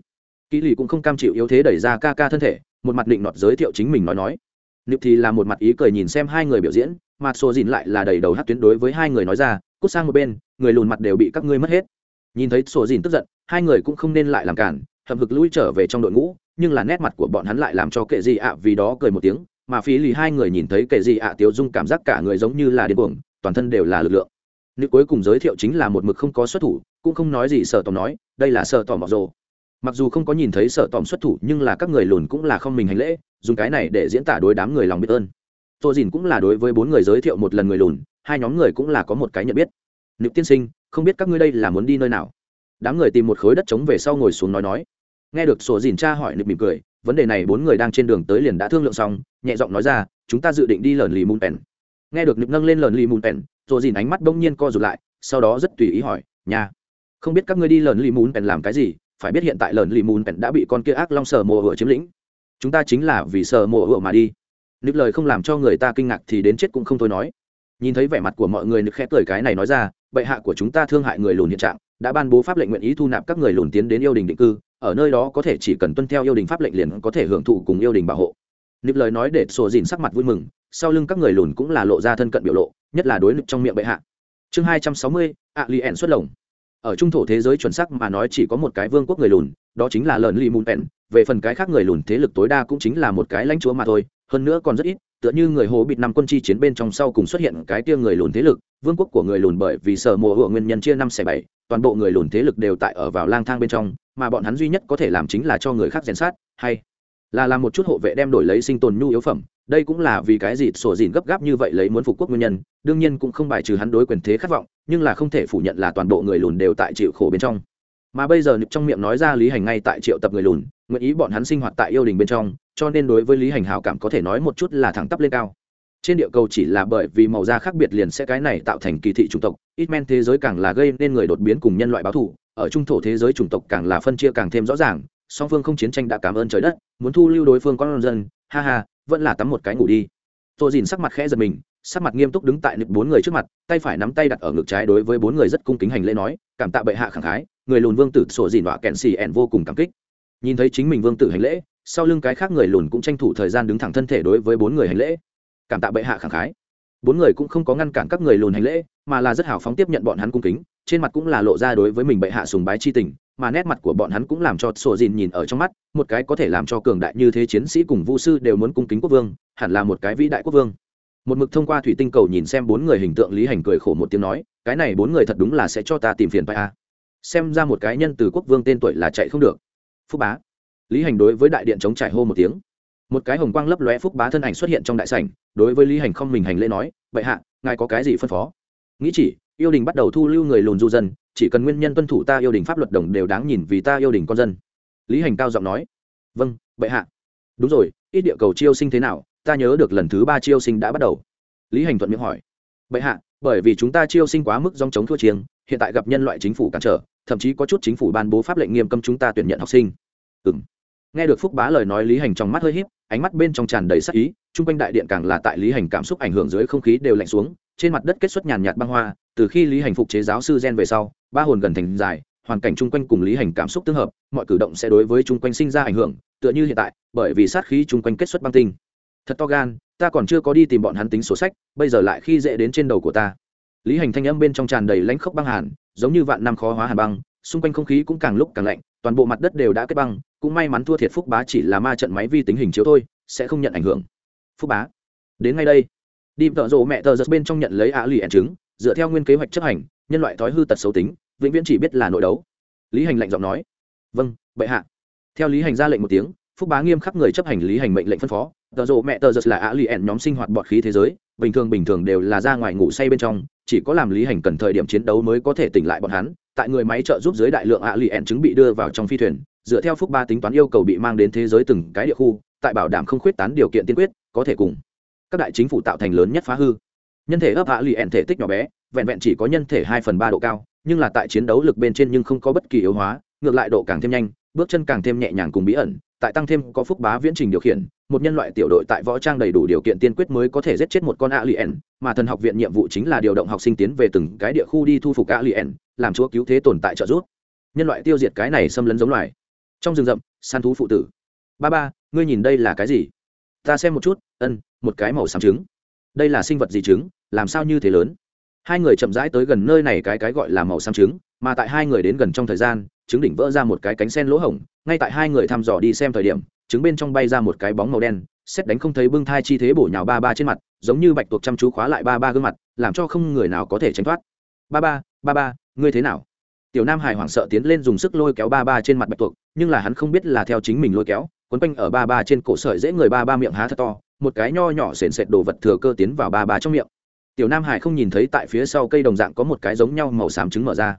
Kỳ lì cũng không cam chịu yếu thế đẩy ra ca ca thân thể, một mặt định nọt giới thiệu chính mình nói nói. Nịp thì là một mặt ý cười nhìn xem hai người biểu diễn mặt xô dìn lại là đầy đầu hát tuyến đối với hai người nói ra, cút sang một bên, người lùn mặt đều bị các ngươi mất hết nhìn thấy sổ dìn tức giận, hai người cũng không nên lại làm cản, hậm hực lui trở về trong đội ngũ, nhưng là nét mặt của bọn hắn lại làm cho kệ gì ạ vì đó cười một tiếng, mà phí lì hai người nhìn thấy kệ gì ạ tiêu dung cảm giác cả người giống như là điên cuồng, toàn thân đều là lực lượng. Nữ cuối cùng giới thiệu chính là một mực không có xuất thủ, cũng không nói gì sợ tòm nói, đây là sợ tòm mặc dù. Mặc dù không có nhìn thấy sợ tòm xuất thủ, nhưng là các người lùn cũng là không mình hành lễ, dùng cái này để diễn tả đối đám người lòng biết ơn. Tôi dìn cũng là đối với bốn người giới thiệu một lần người lùn, hai nhóm người cũng là có một cái nhận biết. Nữ tiên sinh không biết các ngươi đây là muốn đi nơi nào. Đám người tìm một khối đất trống về sau ngồi xuống nói nói. Nghe được sổ dìn cha hỏi nực mỉm cười, vấn đề này bốn người đang trên đường tới liền đã thương lượng xong, nhẹ giọng nói ra, chúng ta dự định đi lờn lì mùn pèn. Nghe được nực nâng lên lờn lì mùn pèn, sổ dìn ánh mắt bỗng nhiên co rụt lại, sau đó rất tùy ý hỏi nhà không biết các ngươi đi lờn lì mùn pèn làm cái gì? Phải biết hiện tại lờn lì mùn pèn đã bị con kia ác long sờ mồ hựa chiếm lĩnh. Chúng ta chính là vì sờ mồ hựa mà đi. Nực lời không làm cho người ta kinh ngạc thì đến chết cũng không thôi nói. Nhìn thấy vẻ mặt của mọi người nực khẽ cười cái này nói ra bệ hạ của chúng ta thương hại người lùn hiện trạng, đã ban bố pháp lệnh nguyện ý thu nạp các người lùn tiến đến yêu đình định cư, ở nơi đó có thể chỉ cần tuân theo yêu đình pháp lệnh liền có thể hưởng thụ cùng yêu đình bảo hộ. Nịp lời nói để sổ dìn sắc mặt vui mừng, sau lưng các người lùn cũng là lộ ra thân cận biểu lộ, nhất là đối nịp trong miệng bệ hạ. Chương hai trăm sáu mươi, ạ li ẻn xuất lồng. Ở trung thổ thế giới chuẩn sắc mà nói chỉ có một cái vương quốc người lùn, đó chính là lợn li mùn ẻn về phần cái khác người lùn thế lực tối đa cũng chính là một cái lãnh chúa mà thôi, hơn nữa còn rất ít tựa như người hồ bịt năm quân chi chiến bên trong sau cùng xuất hiện cái tia người lùn thế lực, vương quốc của người lùn bởi vì sở mùa hựa nguyên nhân chia năm xẻ bảy, toàn bộ người lùn thế lực đều tại ở vào lang thang bên trong, mà bọn hắn duy nhất có thể làm chính là cho người khác rèn sát, hay là làm một chút hộ vệ đem đổi lấy sinh tồn nhu yếu phẩm. Đây cũng là vì cái gì sổ dìn gấp gáp như vậy lấy muốn phục quốc nguyên nhân, đương nhiên cũng không bài trừ hắn đối quyền thế khát vọng, nhưng là không thể phủ nhận là toàn bộ người lùn đều tại chịu khổ bên trong. Mà bây giờ trong miệng nói ra lý hành ngay tại triệu tập người lùn, nguyện ý bọn hắn sinh hoạt tại yêu đình bên trong cho nên đối với lý hành hảo cảm có thể nói một chút là thẳng tắp lên cao. Trên địa cầu chỉ là bởi vì màu da khác biệt liền sẽ cái này tạo thành kỳ thị chủng tộc, ít men thế giới càng là gây nên người đột biến cùng nhân loại báo thù, ở trung thổ thế giới chủng tộc càng là phân chia càng thêm rõ ràng, song phương không chiến tranh đã cảm ơn trời đất, muốn thu lưu đối phương con dân, ha ha, vẫn là tắm một cái ngủ đi. Tôi dìn sắc mặt khẽ giật mình, sắc mặt nghiêm túc đứng tại nực bốn người trước mặt, tay phải nắm tay đặt ở ngực trái đối với bốn người rất cung kính hành lễ nói, cảm tạ bệ hạ khẳng khái, người lùn vương tử sổ dìn đọa kẹn xì ẹn vô cùng cảm kích. Nhìn thấy chính mình vương tử hành lễ sau lưng cái khác người lùn cũng tranh thủ thời gian đứng thẳng thân thể đối với bốn người hành lễ. Cảm tạ bệ hạ khẳng khái. Bốn người cũng không có ngăn cản các người lùn hành lễ, mà là rất hào phóng tiếp nhận bọn hắn cung kính, trên mặt cũng là lộ ra đối với mình bệ hạ sùng bái chi tình, mà nét mặt của bọn hắn cũng làm cho sổ dìn nhìn ở trong mắt, một cái có thể làm cho cường đại như thế chiến sĩ cùng vũ sư đều muốn cung kính quốc vương, hẳn là một cái vĩ đại quốc vương. Một mực thông qua thủy tinh cầu nhìn xem bốn người hình tượng lý hành cười khổ một tiếng nói, cái này bốn người thật đúng là sẽ cho ta tìm phiền phải a xem ra một cái nhân từ quốc vương tên tuổi là chạy không được. Phúc bá lý hành đối với đại điện chống trải hô một tiếng. Một cái hồng quang lấp lóe phúc bá thân ảnh xuất hiện trong đại sảnh, đối với lý hành không mình hành lễ nói vậy hạ, ngài có cái gì phân phó? Nghĩ chỉ, yêu đình bắt đầu thu lưu người lùn du dân, chỉ cần nguyên nhân tuân thủ ta yêu đình pháp luật đồng đều đáng nhìn vì ta yêu đình con dân. Lý hành cao giọng nói vâng bệ hạ. Đúng rồi, ít địa cầu chiêu sinh thế nào, ta nhớ được lần thứ ba chiêu sinh đã bắt đầu. Lý hành thuận miệng hỏi, bệ hạ, bởi vì chúng ta chiêu sinh quá mức dòng chống thua chiêng, hiện tại gặp nhân loại chính phủ cản trở, thậm chí có chút chính phủ ban bố pháp lệnh nghiêm cấm chúng ta tuyển nhận học sinh. Ừ m nghe được phúc bá lời nói lý hành trong mắt hơi h í p ánh mắt bên trong tràn đầy sắc ý, chung quanh đại điện càng là tại lý hành cảm xúc ảnh hưởng dưới không khí đều lạnh xuống, trên mặt đất kết xuất nhàn nhạt băng hoa, từ khi lý hành phục chế giáo sư gen về sau, ba hồn gần thành dài, hoàn cảnh chung quanh cùng lý hành cảm xúc tương hợp, mọi cử động sẽ đối với chung quanh sinh ra ảnh hưởng, tựa như hiện tại, bởi vì sát khí chung quanh kết xuất băng tinh. Thật to gan, ta còn chưa có đi tìm bọn hắn tính sổ sách, bây giờ lại khi dễ đến trên đầu của ta. Lý hành thanh âm bên trong tràn đầy lãnh khốc băng hàn, giống như vạn năm khó hóa hàn băng, xung quanh không khí cũng càng lúc càng lạnh toàn bộ mặt đất đều đã kết băng, cũng may mắn thua thiệt phúc bá chỉ là ma trận máy vi tính hình chiếu thôi, sẽ không nhận ảnh hưởng. Phúc bá, đến ngay đây. Đi tợ rộ mẹ tờ giật bên trong nhận lấy ạ lì ẻn trứng dựa theo nguyên kế hoạch chấp hành, nhân loại thói hư tật xấu tính, vĩnh viễn chỉ biết là nội đấu. Lý hành lạnh giọng nói vâng bệ hạ. Theo lý hành ra lệnh một tiếng phúc bá nghiêm khắc người chấp hành lý hành mệnh lệnh phân phó. Tờ rộ mẹ tờ giật là á lì ẻn nhóm sinh hoạt bọt khí thế giới, bình thường bình thường đều là ra ngoài ngủ say bên trong, chỉ có làm lý hành cần thời điểm chiến đấu mới có thể tỉnh lại bọn hắn. Tại người máy trợ giúp dưới đại lượng ạ lì ẻn chứng bị đưa vào trong phi thuyền, dựa theo phúc ba tính toán yêu cầu bị mang đến thế giới từng cái địa khu, tại bảo đảm không khuyết tán điều kiện tiên quyết, có thể cùng các đại chính phủ tạo thành lớn nhất phá hư. Nhân thể ấp ạ lì ẻn thể tích nhỏ bé, vẹn vẹn chỉ có nhân thể hai phần ba độ cao, nhưng là tại chiến đấu lực bên trên nhưng không có bất kỳ yếu hóa, ngược lại độ càng thêm nhanh bước chân càng thêm nhẹ nhàng cùng bí ẩn, tại tăng thêm có phúc bá viễn trình điều khiển, một nhân loại tiểu đội tại võ trang đầy đủ điều kiện tiên quyết mới có thể giết chết một con alien, mà thần học viện nhiệm vụ chính là điều động học sinh tiến về từng cái địa khu đi thu phục alien, làm chúa cứu thế tồn tại trợ giúp. Nhân loại tiêu diệt cái này xâm lấn giống loài. Trong rừng rậm, săn thú phụ tử. Ba ba, ngươi nhìn đây là cái gì? Ta xem một chút, ân, một cái màu xám trứng. Đây là sinh vật gì trứng, làm sao như thế lớn? Hai người chậm rãi tới gần nơi này cái cái gọi là màu xám trứng, mà tại hai người đến gần trong thời gian trứng đỉnh vỡ ra một cái cánh sen lỗ hổng, ngay tại hai người thăm dò đi xem thời điểm, trứng bên trong bay ra một cái bóng màu đen, xét đánh không thấy bưng thai chi thế bổ nhào ba ba trên mặt, giống như bạch tuộc chăm chú khóa lại ba ba gương mặt, làm cho không người nào có thể tránh thoát. Ba ba ba ba, ngươi thế nào? Tiểu nam hải hoảng sợ tiến lên dùng sức lôi kéo ba ba trên mặt bạch tuộc, nhưng là hắn không biết là theo chính mình lôi kéo, quấn quanh ở ba ba trên cổ sợi dễ người ba ba miệng há thật to, một cái nho nhỏ sền sệt đồ vật thừa cơ tiến vào ba ba trong miệng. Tiểu nam hải không nhìn thấy tại phía sau cây đồng dạng có một cái giống nhau màu xám trứng mở ra.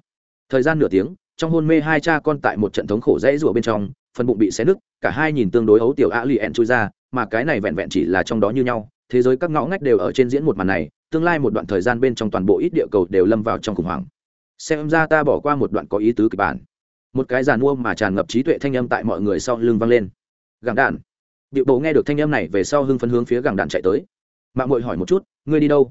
Thời gian nửa tiếng trong hôn mê hai cha con tại một trận thống khổ dãy rủa bên trong, phần bụng bị xé nứt, cả hai nhìn tương đối ấu tiểu a lì chui ra, mà cái này vẹn vẹn chỉ là trong đó như nhau, thế giới các ngõ ngách đều ở trên diễn một màn này, tương lai một đoạn thời gian bên trong toàn bộ ít địa cầu đều lâm vào trong khủng hoảng. Xem ra ta bỏ qua một đoạn có ý tứ kịch bản. Một cái giàn mua mà tràn ngập trí tuệ thanh âm tại mọi người sau lưng vang lên. Gẳng đạn. Điệu bộ nghe được thanh âm này về sau hưng phấn hướng phía gẳng đạn chạy tới. Mạng mội hỏi một chút, ngươi đi đâu?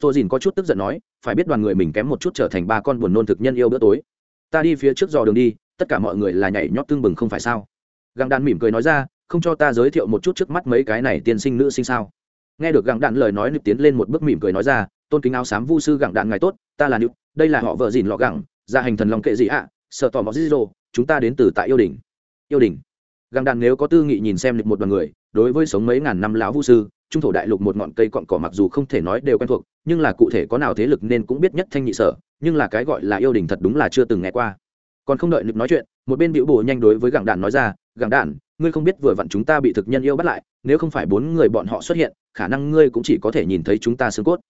Tôi dìn có chút tức giận nói, phải biết đoàn người mình kém một chút trở thành ba con buồn nôn thực nhân yêu bữa tối ta đi phía trước dò đường đi, tất cả mọi người là nhảy nhót tương bừng không phải sao? Găng đàn mỉm cười nói ra, không cho ta giới thiệu một chút trước mắt mấy cái này tiên sinh nữ sinh sao? Nghe được găng đạn lời nói nực tiến lên một bước mỉm cười nói ra, tôn kính áo xám vu sư găng đạn ngài tốt, ta là nữ đây là họ vợ dìn lọ gẳng gia hành thần lòng kệ gì ạ, sợ tỏ mọc dí dô chúng ta đến từ tại yêu đình. Yêu đình. Găng đạn nếu có tư nghị nhìn xem được một đoàn người, đối với sống mấy ngàn năm lão vu sư, trung thổ đại lục một ngọn cây cọn cỏ mặc dù không thể nói đều quen thuộc, nhưng là cụ thể có nào thế lực nên cũng biết nhất thanh nhị sở nhưng là cái gọi là yêu đình thật đúng là chưa từng nghe qua. Còn không đợi nực nói chuyện, một bên biểu bồ nhanh đối với gặng đạn nói ra gặng đạn, ngươi không biết vừa vặn chúng ta bị thực nhân yêu bắt lại, nếu không phải bốn người bọn họ xuất hiện, khả năng ngươi cũng chỉ có thể nhìn thấy chúng ta xương cốt.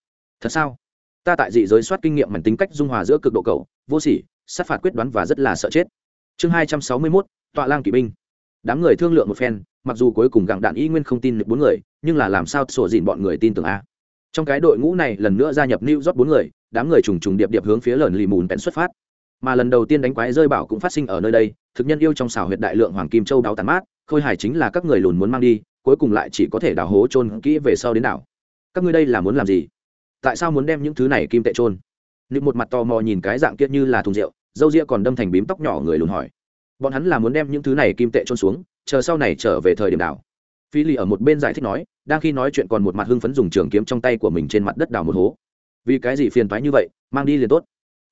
Thật sao? Ta tại dị giới soát kinh nghiệm mảnh tính cách dung hòa giữa cực độ cầu vô sỉ, sát phạt quyết đoán và rất là sợ chết. Chương hai trăm sáu mươi mốt, tọa lang kỵ binh. Đám người thương lượng một phen, mặc dù cuối cùng gặng đạn y nguyên không tin được bốn người, nhưng là làm sao sổ dịn bọn người tin tưởng a? Trong cái đội ngũ này lần nữa gia nhập new york bốn người, đám người trùng trùng điệp điệp hướng phía lần lì mùn bèn xuất phát. Mà lần đầu tiên đánh quái rơi bảo cũng phát sinh ở nơi đây, thực nhân yêu trong xào huyệt đại lượng hoàng kim châu đào tàn mát, khôi hài chính là các người lùn muốn mang đi, cuối cùng lại chỉ có thể đào hố trôn kỹ về sau đến đảo. Các ngươi đây là muốn làm gì? Tại sao muốn đem những thứ này kim tệ trôn nịp một mặt tò mò nhìn cái dạng kia như là thùng rượu, dâu ria còn đâm thành bím tóc nhỏ người lùn hỏi. Bọn hắn là muốn đem những thứ này kim tệ trôn xuống, chờ sau này trở về thời điểm đảo phi lì ở một bên giải thích nói, đang khi nói chuyện còn một mặt hưng phấn dùng trường kiếm trong tay của mình trên mặt đất đào một hố. Vì cái gì phiền thoái như vậy, mang đi liền tốt.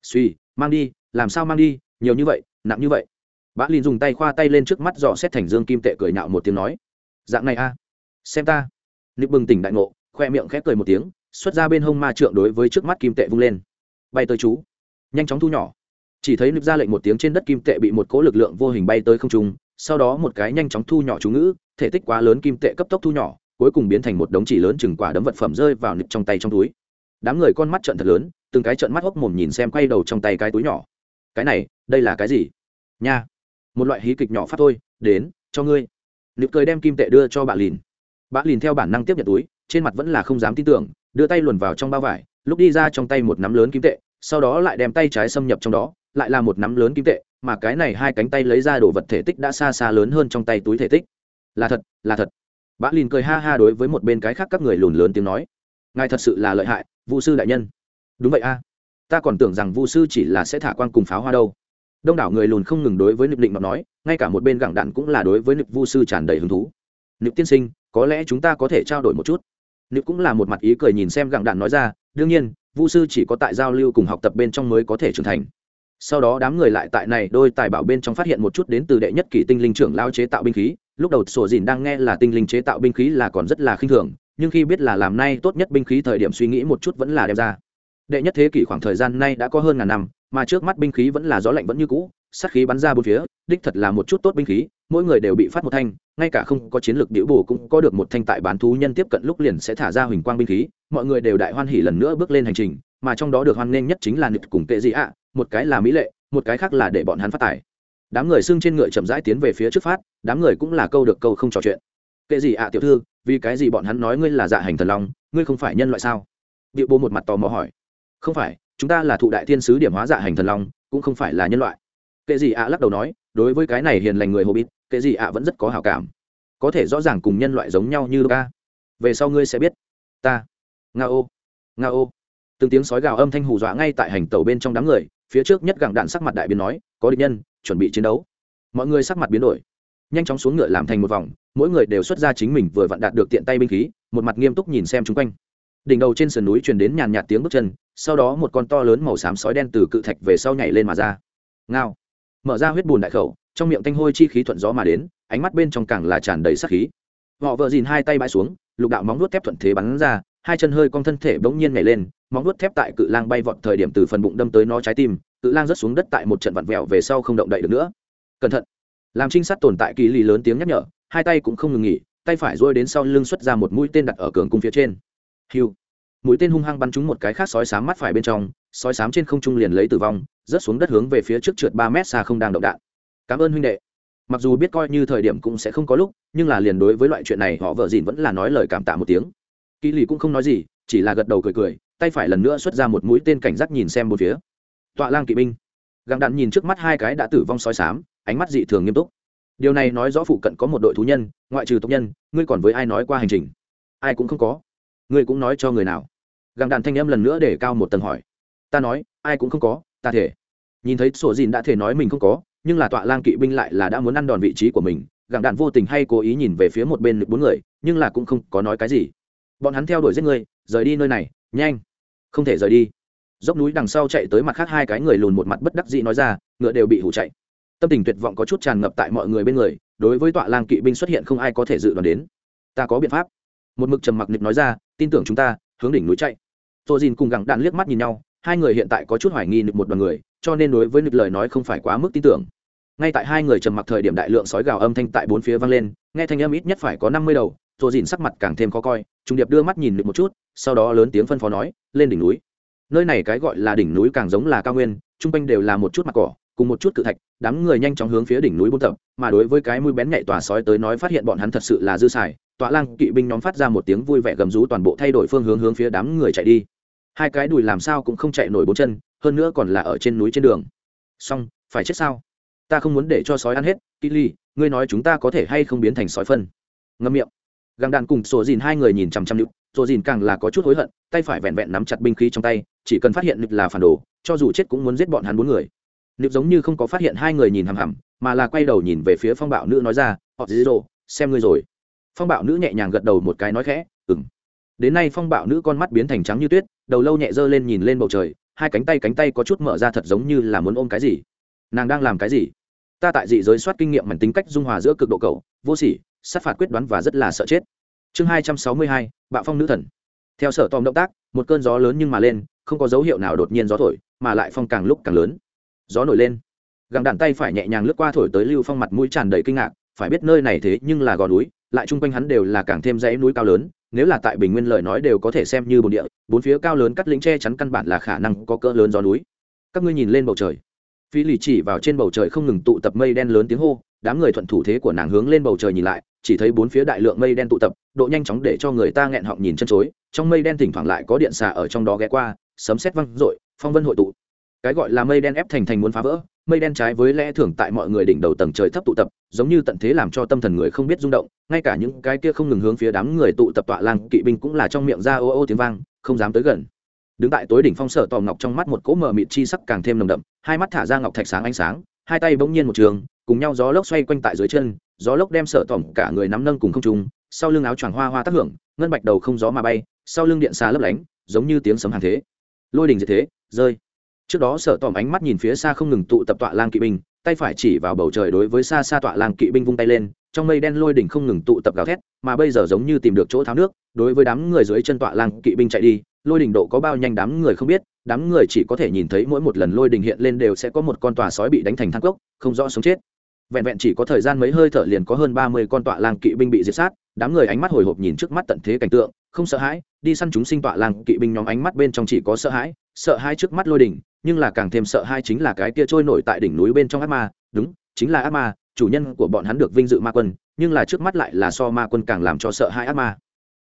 Suy, mang đi, làm sao mang đi, nhiều như vậy, nặng như vậy. Bã lin dùng tay khoa tay lên trước mắt dò xét thành dương kim tệ cười nhạo một tiếng nói, dạng này a, xem ta. Nịp bừng tỉnh đại ngộ, khoe miệng khép cười một tiếng, xuất ra bên hông ma trượng đối với trước mắt kim tệ vung lên. Bay tới chú. Nhanh chóng thu nhỏ. Chỉ thấy nịp ra lệnh một tiếng trên đất kim tệ bị một cỗ lực lượng vô hình bay tới không trung, sau đó một cái nhanh chóng thu nhỏ chú ngữ thể tích quá lớn kim tệ cấp tốc thu nhỏ, cuối cùng biến thành một đống chỉ lớn chừng quả đấm vật phẩm rơi vào nịp trong tay trong túi. Đám người con mắt trận thật lớn, từng cái trận mắt hốc mồm nhìn xem quay đầu trong tay cái túi nhỏ. Cái này, đây là cái gì? Nha. Một loại hí kịch nhỏ phát thôi, đến, cho ngươi. Nịp cười đem kim tệ đưa cho bà lìn. Bà lìn theo bản năng tiếp nhận túi, trên mặt vẫn là không dám tin tưởng, đưa tay luồn vào trong bao vải, lúc đi ra trong tay một nắm lớn kim tệ, sau đó lại đem tay trái xâm nhập trong đó, lại là một nắm lớn kim tệ, mà cái này hai cánh tay lấy ra đồ vật thể tích đã xa xa lớn hơn trong tay túi thể tích là thật là thật. Bã lìn cười ha ha đối với một bên cái khác các người lùn lớn tiếng nói. Ngài thật sự là lợi hại, vu sư đại nhân. Đúng vậy a. Ta còn tưởng rằng vu sư chỉ là sẽ thả quan cùng pháo hoa đâu. Đông đảo người lùn không ngừng đối với nịp định mà nói, ngay cả một bên gẳng đạn cũng là đối với nịp vu sư tràn đầy hứng thú. Nịp tiên sinh, có lẽ chúng ta có thể trao đổi một chút. Nịp cũng là một mặt ý cười nhìn xem gẳng đạn nói ra, đương nhiên, vu sư chỉ có tại giao lưu cùng học tập bên trong mới có thể trưởng thành. Sau đó đám người lại tại này đôi tài bảo bên trong phát hiện một chút đến từ đệ nhất kỷ tinh linh trưởng lao chế tạo binh khí lúc đầu sổ dìn đang nghe là tinh linh chế tạo binh khí là còn rất là khinh thường, nhưng khi biết là làm nay tốt nhất binh khí thời điểm suy nghĩ một chút vẫn là đem ra. Đệ nhất thế kỷ khoảng thời gian nay đã có hơn ngàn năm, mà trước mắt binh khí vẫn là gió lạnh vẫn như cũ, sát khí bắn ra bốn phía, đích thật là một chút tốt binh khí, mỗi người đều bị phát một thanh, ngay cả không có chiến lược điệu bù cũng có được một thanh tại bán thú nhân tiếp cận lúc liền sẽ thả ra huỳnh quang binh khí, mọi người đều đại hoan hỉ lần nữa bước lên hành trình, mà trong đó được hoan nghênh nhất chính là nịt cùng tệ dị ạ, một cái là mỹ lệ, một cái khác là để bọn hắn phát tài đám người xưng trên ngựa chậm rãi tiến về phía trước phát, đám người cũng là câu được câu không trò chuyện. Kệ gì ạ, tiểu thư, vì cái gì bọn hắn nói ngươi là dạ hành thần long, ngươi không phải nhân loại sao? Điệu bố một mặt tò mò hỏi. Không phải, chúng ta là thụ đại thiên sứ điểm hóa dạ hành thần long, cũng không phải là nhân loại. Kệ gì ạ lắc đầu nói, đối với cái này hiền lành người hồ kệ gì ạ vẫn rất có hảo cảm. Có thể rõ ràng cùng nhân loại giống nhau như ca về sau ngươi sẽ biết. Ta. Nga ô nga ô từng tiếng sói gào âm thanh hù dọa ngay tại hành tàu bên trong đám người, phía trước nhất gặng đạn sắc mặt đại biến nói, có địch nhân chuẩn bị chiến đấu. Mọi người sắc mặt biến đổi. Nhanh chóng xuống ngựa làm thành một vòng, mỗi người đều xuất ra chính mình vừa vặn đạt được tiện tay binh khí, một mặt nghiêm túc nhìn xem chung quanh. Đỉnh đầu trên sườn núi truyền đến nhàn nhạt tiếng bước chân, sau đó một con to lớn màu xám sói đen từ cự thạch về sau nhảy lên mà ra. Ngao. Mở ra huyết bùn đại khẩu, trong miệng tanh hôi chi khí thuận gió mà đến, ánh mắt bên trong càng là tràn đầy sắc khí. Họ vợ dìn hai tay bãi xuống, lục đạo móng nuốt thép thuận thế bắn ra, hai chân hơi cong thân thể bỗng nhiên nhảy lên, móng nuốt thép tại cự lang bay vọt thời điểm từ phần bụng đâm tới nó trái tim cự lang rớt xuống đất tại một trận vặn vẹo về sau không động đậy được nữa. Cẩn thận. Làm trinh sát tồn tại kỳ lì lớn tiếng nhắc nhở, hai tay cũng không ngừng nghỉ, tay phải rôi đến sau lưng xuất ra một mũi tên đặt ở cường cung phía trên. Hiu. Mũi tên hung hăng bắn trúng một cái khác sói sám mắt phải bên trong, sói sám trên không trung liền lấy tử vong, rớt xuống đất hướng về phía trước trượt ba mét xa không đang động đạn. Cảm ơn huynh đệ. Mặc dù biết coi như thời điểm cũng sẽ không có lúc, nhưng là liền đối với loại chuyện này, họ vợ dìn vẫn là nói lời cảm tạ một tiếng. Kỳ lì cũng không nói gì, chỉ là gật đầu cười cười, tay phải lần nữa xuất ra một mũi tên cảnh giác nhìn xem một phía tọa lang kỵ binh. Gặng đạn nhìn trước mắt hai cái đã tử vong sói sám ánh mắt dị thường nghiêm túc. Điều này nói rõ phụ cận có một đội thú nhân, ngoại trừ tộc nhân, ngươi còn với ai nói qua hành trình? Ai cũng không có. Ngươi cũng nói cho người nào? Gặng đạn thanh âm lần nữa để cao một tầng hỏi. Ta nói, ai cũng không có, ta thể. Nhìn thấy sổ dìn đã thể nói mình không có, nhưng là tọa lang kỵ binh lại là đã muốn ăn đòn vị trí của mình. Gặng đạn vô tình hay cố ý nhìn về phía một bên bốn người, nhưng là cũng không có nói cái gì. Bọn hắn theo đuổi giết người rời đi nơi này, nhanh. Không thể rời đi dốc núi đằng sau chạy tới mặt khác hai cái người lùn một mặt bất đắc dĩ nói ra, ngựa đều bị hủ chạy. Tâm tình tuyệt vọng có chút tràn ngập tại mọi người bên người, đối với tọa lang kỵ binh xuất hiện không ai có thể dự đoán đến. Ta có biện pháp. Một mực trầm mặc nịch nói ra, tin tưởng chúng ta, hướng đỉnh núi chạy. Tô dìn cùng gặng đạn liếc mắt nhìn nhau, hai người hiện tại có chút hoài nghi nịch một đoàn người, cho nên đối với nịch lời nói không phải quá mức tin tưởng. Ngay tại hai người trầm mặc thời điểm đại lượng sói gào âm thanh tại bốn phía vang lên, nghe thanh âm ít nhất phải có năm mươi đầu, tô dìn sắc mặt càng thêm khó coi trung điệp đưa mắt nhìn được một chút, sau đó lớn tiếng phân phó nói, lên đỉnh núi nơi này cái gọi là đỉnh núi càng giống là cao nguyên, chung quanh đều là một chút mặt cỏ, cùng một chút cự thạch, đám người nhanh chóng hướng phía đỉnh núi buôn tập, mà đối với cái mũi bén nhạy tòa sói tới nói phát hiện bọn hắn thật sự là dư xài, tọa lang kỵ binh nhóm phát ra một tiếng vui vẻ gầm rú toàn bộ thay đổi phương hướng hướng phía đám người chạy đi. Hai cái đùi làm sao cũng không chạy nổi bốn chân, hơn nữa còn là ở trên núi trên đường. Xong, phải chết sao? Ta không muốn để cho sói ăn hết kỹ ly, ngươi nói chúng ta có thể hay không biến thành sói phân? Ngâm miệng. Găng đạn cùng sổ dìn hai người nhìn chằm chằm nực sổ dìn càng là có chút hối hận, tay phải vẹn vẹn nắm chặt binh khí trong tay chỉ cần phát hiện nực là phản đồ, cho dù chết cũng muốn giết bọn hắn bốn người. Liệu giống như không có phát hiện hai người nhìn hằm hằm, mà là quay đầu nhìn về phía phong bạo nữ nói ra, họ dí dỗ, xem ngươi rồi. Phong bạo nữ nhẹ nhàng gật đầu một cái nói khẽ ừng đến nay phong bạo nữ con mắt biến thành trắng như tuyết, đầu lâu nhẹ dơ lên nhìn lên bầu trời, hai cánh tay cánh tay có chút mở ra thật giống như là muốn ôm cái gì. Nàng đang làm cái gì? Ta tại dị giới soát kinh nghiệm mảnh tính cách dung hòa giữa cực độ cầu vô sỉ, sát phạt quyết đoán và rất là sợ chết. Chương hai trăm sáu mươi hai, bạo phong nữ thần. Theo sở tòm động tác một cơn gió lớn nhưng mà lên, không có dấu hiệu nào đột nhiên gió thổi, mà lại phong càng lúc càng lớn. Gió nổi lên. Găng đạn tay phải nhẹ nhàng lướt qua thổi tới lưu phong mặt mũi tràn đầy kinh ngạc, phải biết nơi này thế nhưng là gò núi, lại chung quanh hắn đều là càng thêm dãy núi cao lớn, nếu là tại bình nguyên lời nói đều có thể xem như bồn địa, bốn phía cao lớn cắt lính che chắn căn bản là khả năng có cỡ lớn gió núi. Các ngươi nhìn lên bầu trời. Phi lì chỉ vào trên bầu trời không ngừng tụ tập mây đen lớn tiếng hô đám người thuận thủ thế của nàng hướng lên bầu trời nhìn lại, chỉ thấy bốn phía đại lượng mây đen tụ tập, độ nhanh chóng để cho người ta nghẹn họng nhìn chân chối. Trong mây đen thỉnh thoảng lại có điện xà ở trong đó ghé qua, sấm xét văng r phong vân hội tụ. Cái gọi là mây đen ép thành thành muốn phá vỡ, mây đen trái với lẽ thường tại mọi người đỉnh đầu tầng trời thấp tụ tập, giống như tận thế làm cho tâm thần người không biết rung động, ngay cả những cái kia không ngừng hướng phía đám người tụ tập tọa lang, kỵ binh cũng là trong miệng ra ô ô tiếng vang, không dám tới gần. Đứng tại tối đỉnh phong sở tò ngọc trong mắt một cỗ mờ mịt chi sắc càng thêm nồng đậm, hai mắt thả ra ngọc thạch sáng ánh sáng, hai tay bỗng nhiên một trường cùng nhau gió lốc xoay quanh tại dưới chân, gió lốc đem sở tỏm cả người nắm nâng cùng không trung, sau lưng áo choàng hoa hoa tác hưởng, ngân bạch đầu không gió mà bay, sau lưng điện xà lấp lánh, giống như tiếng sấm hàng thế. Lôi đình diệt thế, rơi. Trước đó sở tỏm ánh mắt nhìn phía xa không ngừng tụ tập tọa lang kỵ binh, tay phải chỉ vào bầu trời đối với xa xa tọa lang kỵ binh vung tay lên, trong mây đen lôi đỉnh không ngừng tụ tập gào thét, mà bây giờ giống như tìm được chỗ tháo nước, đối với đám người dưới chân tọa lang kỵ binh chạy đi, lôi đỉnh độ có bao nhanh đám người không biết, đám người chỉ có thể nhìn thấy mỗi một lần lôi đỉnh hiện lên đều sẽ có một con tòa sói bị đánh thành thang cốc, không rõ sống chết vẹn vẹn chỉ có thời gian mấy hơi thở liền có hơn ba mươi con tọa lang kỵ binh bị diệt sát, đám người ánh mắt hồi hộp nhìn trước mắt tận thế cảnh tượng, không sợ hãi, đi săn chúng sinh tọa lang kỵ binh nhóm ánh mắt bên trong chỉ có sợ hãi sợ hãi trước mắt lôi đỉnh, nhưng là càng thêm sợ hãi chính là cái kia trôi nổi tại đỉnh núi bên trong ác ma, đúng, chính là ác ma, chủ nhân của bọn hắn được vinh dự ma quân, nhưng là trước mắt lại là so ma quân càng làm cho sợ hãi ác ma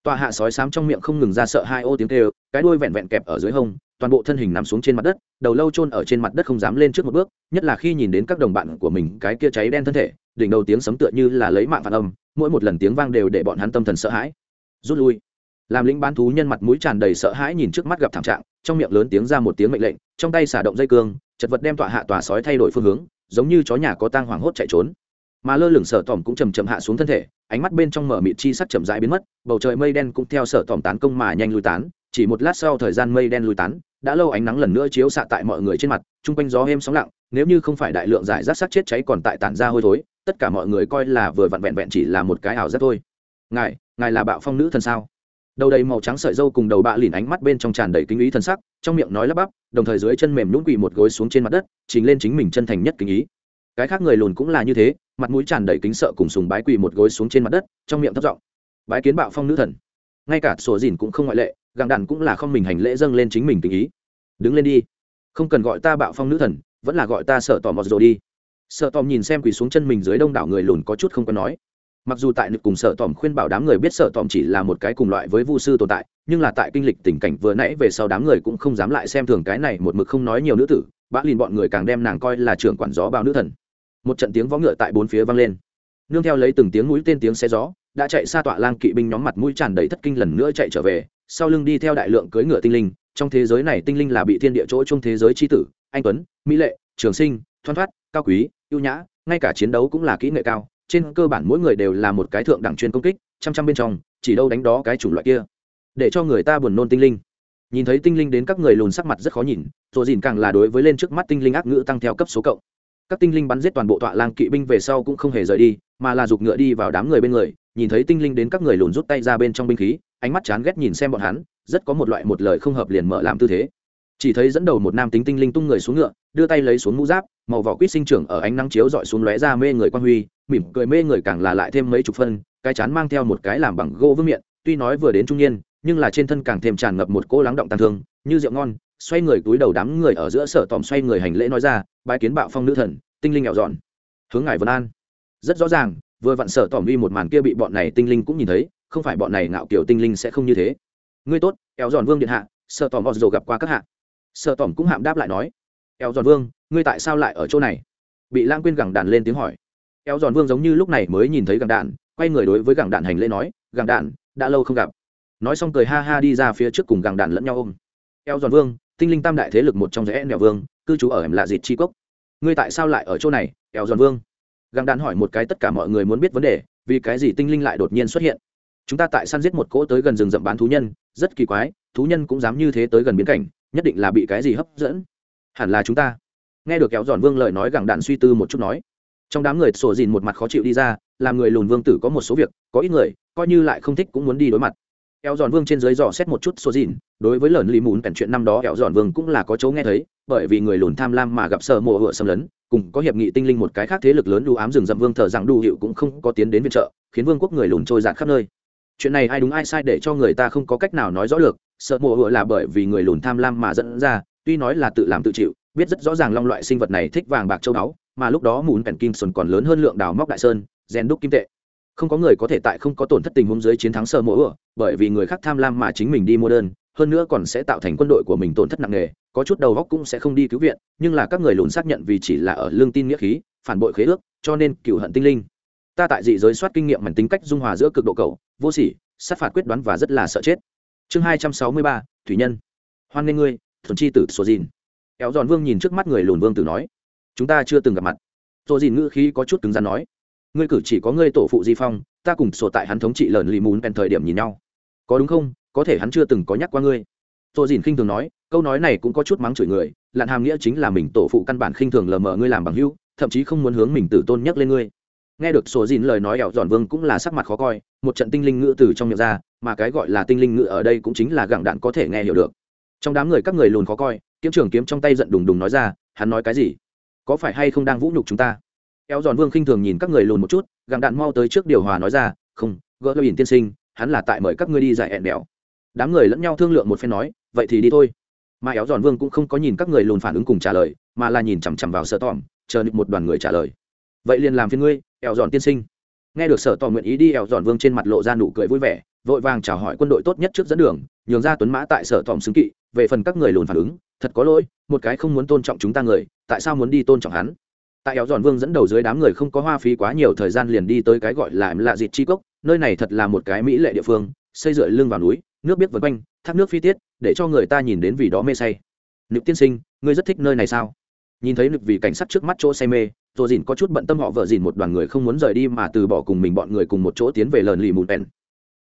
tòa hạ sói xám trong miệng không ngừng ra sợ hai ô tiếng kêu, cái đuôi vẹn vẹn kẹp ở dưới hông, toàn bộ thân hình nằm xuống trên mặt đất, đầu lâu chôn ở trên mặt đất không dám lên trước một bước, nhất là khi nhìn đến các đồng bạn của mình, cái kia cháy đen thân thể, đỉnh đầu tiếng sấm tựa như là lấy mạng phản âm, mỗi một lần tiếng vang đều để bọn hắn tâm thần sợ hãi. Rút lui. Làm lính bán thú nhân mặt mũi tràn đầy sợ hãi nhìn trước mắt gặp thảm trạng, trong miệng lớn tiếng ra một tiếng mệnh lệnh, trong tay xả động dây cương, chật vật đem tọa hạ tòa sói thay đổi phương hướng, giống như chó nhà có tang hoảng hốt chạy trốn mà lơ lửng sở tỏm cũng chầm chậm hạ xuống thân thể, ánh mắt bên trong mở mịt chi sắc chậm rãi biến mất, bầu trời mây đen cũng theo sở tỏm tán công mà nhanh lui tán, chỉ một lát sau thời gian mây đen lùi tán, đã lâu ánh nắng lần nữa chiếu xạ tại mọi người trên mặt, chung quanh gió êm sóng lặng, nếu như không phải đại lượng giải rác sắc chết cháy còn tại tản ra hôi thối, tất cả mọi người coi là vừa vặn vẹn vẹn chỉ là một cái ảo giác thôi. Ngài ngài là bạo phong nữ thần sao? Đầu đầy màu trắng sợi dâu cùng đầu bạ lìn ánh mắt bên trong tràn đầy kinh ý thân sắc, trong miệng nói lắp bắp, đồng thời dưới chân mềm nhũng quỳ một gối xuống trên mặt đất chính lên chính mình chân thành nhất kinh ý. Cái khác người lùn cũng là như thế mặt mũi tràn đầy kính sợ cùng sùng bái quỳ một gối xuống trên mặt đất, trong miệng thấp giọng, bái kiến bạo phong nữ thần. Ngay cả sổ dìn cũng không ngoại lệ, gặng đàn cũng là không mình hành lễ dâng lên chính mình tình ý. Đứng lên đi, không cần gọi ta bạo phong nữ thần, vẫn là gọi ta sợ tò mò rồi đi. Sợ tòm nhìn xem quỳ xuống chân mình dưới đông đảo người lùn có chút không có nói. Mặc dù tại nực cùng sợ tòm khuyên bảo đám người biết sợ tòm chỉ là một cái cùng loại với vu sư tồn tại, nhưng là tại kinh lịch tình cảnh vừa nãy về sau đám người cũng không dám lại xem thường cái này một mực không nói nhiều nữ tử, bã lìn bọn người càng đem nàng coi là trưởng quản gió bao nữ thần một trận tiếng vó ngựa tại bốn phía vang lên. Nương theo lấy từng tiếng mũi tên tiếng xe gió, đã chạy xa tọa lang kỵ binh nhóm mặt mũi tràn đầy thất kinh lần nữa chạy trở về, sau lưng đi theo đại lượng cưỡi ngựa tinh linh, trong thế giới này tinh linh là bị thiên địa chỗ trong thế giới tri tử, anh tuấn, mỹ lệ, trường sinh thoăn thoát, cao quý, ưu nhã, ngay cả chiến đấu cũng là kỹ nghệ cao, trên cơ bản mỗi người đều là một cái thượng đẳng chuyên công kích, chăm chăm bên trong, chỉ đâu đánh đó cái chủng loại kia. Để cho người ta buồn nôn tinh linh. Nhìn thấy tinh linh đến các người lùn sắc mặt rất khó nhìn rồi dìn càng là đối với lên trước mắt tinh linh ác ngữ tăng theo cấp số cộng các tinh linh bắn giết toàn bộ tọa lang kỵ binh về sau cũng không hề rời đi, mà là giục ngựa đi vào đám người bên người, nhìn thấy tinh linh đến các người lùn rút tay ra bên trong binh khí, ánh mắt chán ghét nhìn xem bọn hắn, rất có một loại một lời không hợp liền mở làm tư thế. Chỉ thấy dẫn đầu một nam tính tinh linh tung người xuống ngựa, đưa tay lấy xuống mũ giáp, màu vỏ quýt sinh trưởng ở ánh nắng chiếu dọi xuống lóe ra mê người quan huy, mỉm cười mê người càng là lại thêm mấy chục phân, cái chán mang theo một cái làm bằng gỗ vương miệng tuy nói vừa đến trung niên, nhưng là trên thân càng thêm tràn ngập một cỗ lắng động tàn thương, như rượu ngon, xoay người túi đầu đám người ở giữa sở tòm xoay người hành lễ nói ra bái kiến bạo phong nữ thần, tinh linh nghèo dọn. Hướng ngài vân an. Rất rõ ràng, vừa vặn sở tòm vi một màn kia bị bọn này tinh linh cũng nhìn thấy, không phải bọn này ngạo kiểu tinh linh sẽ không như thế. Ngươi tốt éo giòn vương điện hạ, sở tòm vọt dầu gặp qua các hạ. Sở tòm cũng hạm đáp lại nói éo giòn vương, ngươi tại sao lại ở chỗ này? Bị lãng quên gẳng đàn lên tiếng hỏi. Éo giòn vương giống như lúc này mới nhìn thấy gẳng đạn, quay người đối với gẳng đạn hành lễ nói, gẳng đạn, đã lâu không gặp. Nói xong cười ha ha đi ra phía trước cùng gẳng đạn lẫn nhau ôm. Éo giòn vương tinh linh tam đại thế lực một trong rẽ nẻo vương, cư trú ở em lạ dịt chi cốc. Ngươi tại sao lại ở chỗ này, eo giòn vương? Gẳng đạn hỏi một cái tất cả mọi người muốn biết vấn đề, vì cái gì tinh linh lại đột nhiên xuất hiện? Chúng ta tại săn giết một cỗ tới gần rừng rậm bán thú nhân, rất kỳ quái, thú nhân cũng dám như thế tới gần biến cảnh, nhất định là bị cái gì hấp dẫn? Hẳn là chúng ta. Nghe được kéo giòn vương lời nói gẳng đạn suy tư một chút nói. Trong đám người sổ dìn một mặt khó chịu đi ra, làm người lùn vương tử có một số việc, có ít người, coi như lại không thích cũng muốn đi đối mặt kéo giòn vương trên dưới dò xét một chút số dìn đối với lần lì mùn cảnh chuyện năm đó kéo giòn vương cũng là có chỗ nghe thấy, bởi vì người lùn tham lam mà gặp sợ mùa hựa xâm lấn, cùng có hiệp nghị tinh linh một cái khác thế lực lớn đu ám rừng rậm vương thờ rằng đu hiệu cũng không có tiến đến viện trợ, khiến vương quốc người lùn trôi dạt khắp nơi. Chuyện này ai đúng ai sai để cho người ta không có cách nào nói rõ được, sợ mùa hựa là bởi vì người lùn tham lam mà dẫn ra, tuy nói là tự làm tự chịu, biết rất rõ ràng long loại sinh vật này thích vàng bạc châu báu, mà lúc đó mùn pèn kim sồn còn lớn hơn lượng đào móc đại sơn, rèn đúc kim tệ không có người có thể tại không có tổn thất tình huống dưới chiến thắng sơ mỗ ửa bởi vì người khác tham lam mà chính mình đi mua đơn, hơn nữa còn sẽ tạo thành quân đội của mình tổn thất nặng nề, có chút đầu góc cũng sẽ không đi cứu viện, nhưng là các người lùn xác nhận vì chỉ là ở lương tin nghĩa khí, phản bội khế ước, cho nên cựu hận tinh linh. Ta tại dị giới soát kinh nghiệm mảnh tính cách dung hòa giữa cực độ cầu vô sỉ, sát phạt quyết đoán và rất là sợ chết. Chương hai trăm sáu mươi ba, thủy nhân. Hoan nghê ngươi, thuần chi tử sô dìn éo giòn vương nhìn trước mắt người lùn vương tử nói, chúng ta chưa từng gặp mặt. Sô dìn ngữ khí có chút cứng rắn nói ngươi cử chỉ có ngươi tổ phụ di phong, ta cùng sổ tại hắn thống trị lờn lì mún bèn thời điểm nhìn nhau. Có đúng không? Có thể hắn chưa từng có nhắc qua ngươi. Tôi dìn khinh thường nói, câu nói này cũng có chút mắng chửi người lặn hàm nghĩa chính là mình tổ phụ căn bản khinh thường lờ mờ ngươi làm bằng hữu, thậm chí không muốn hướng mình tử tôn nhắc lên ngươi. Nghe được sổ dìn lời nói ẻo giòn vương cũng là sắc mặt khó coi, một trận tinh linh ngữ từ trong miệng ra, mà cái gọi là tinh linh ngữ ở đây cũng chính là gặng đạn có thể nghe hiểu được. Trong đám người các người lùn khó coi, kiếm trưởng kiếm trong tay giận đùng đùng nói ra, hắn nói cái gì? Có phải hay không đang vũ nhục chúng ta? Éo giòn vương khinh thường nhìn các người lùn một chút gặng đạn mau tới trước điều hòa nói ra, không, gỡ lời tiên sinh, hắn là tại mời các ngươi đi giải hẹn đèo đám người lẫn nhau thương lượng một phen nói, vậy thì đi thôi. Mà éo giòn vương cũng không có nhìn các người lùn phản ứng cùng trả lời, mà là nhìn chằm chằm vào sợ tỏm chờ một đoàn người trả lời. Vậy liền làm phiên ngươi, Éo giòn tiên sinh. Nghe được sở tỏm nguyện ý đi, Éo giòn vương trên mặt lộ ra nụ cười vui vẻ, vội vàng chào hỏi quân đội tốt nhất trước dẫn đường, nhường ra tuấn mã tại sở tòm xứng kỵ, về phần các người lùn phản ứng, thật có lỗi, một cái không muốn tôn trọng chúng ta người, tại sao muốn đi tôn trọng hắn? Tại éo giòn vương dẫn đầu dưới đám người không có hoa phí quá nhiều thời gian liền đi tới cái gọi là lạ dịt chi cốc, nơi này thật là một cái mỹ lệ địa phương, xây dựa lưng vào núi, nước biết vân quanh, thác nước phi tiết, để cho người ta nhìn đến vì đó mê say. Nực tiên sinh, ngươi rất thích nơi này sao? Nhìn thấy nực vì cảnh sát trước mắt chỗ say mê rồi dìn có chút bận tâm họ vợ dìn một đoàn người không muốn rời đi mà từ bỏ cùng mình bọn người cùng một chỗ tiến về lờn lì mùn bèn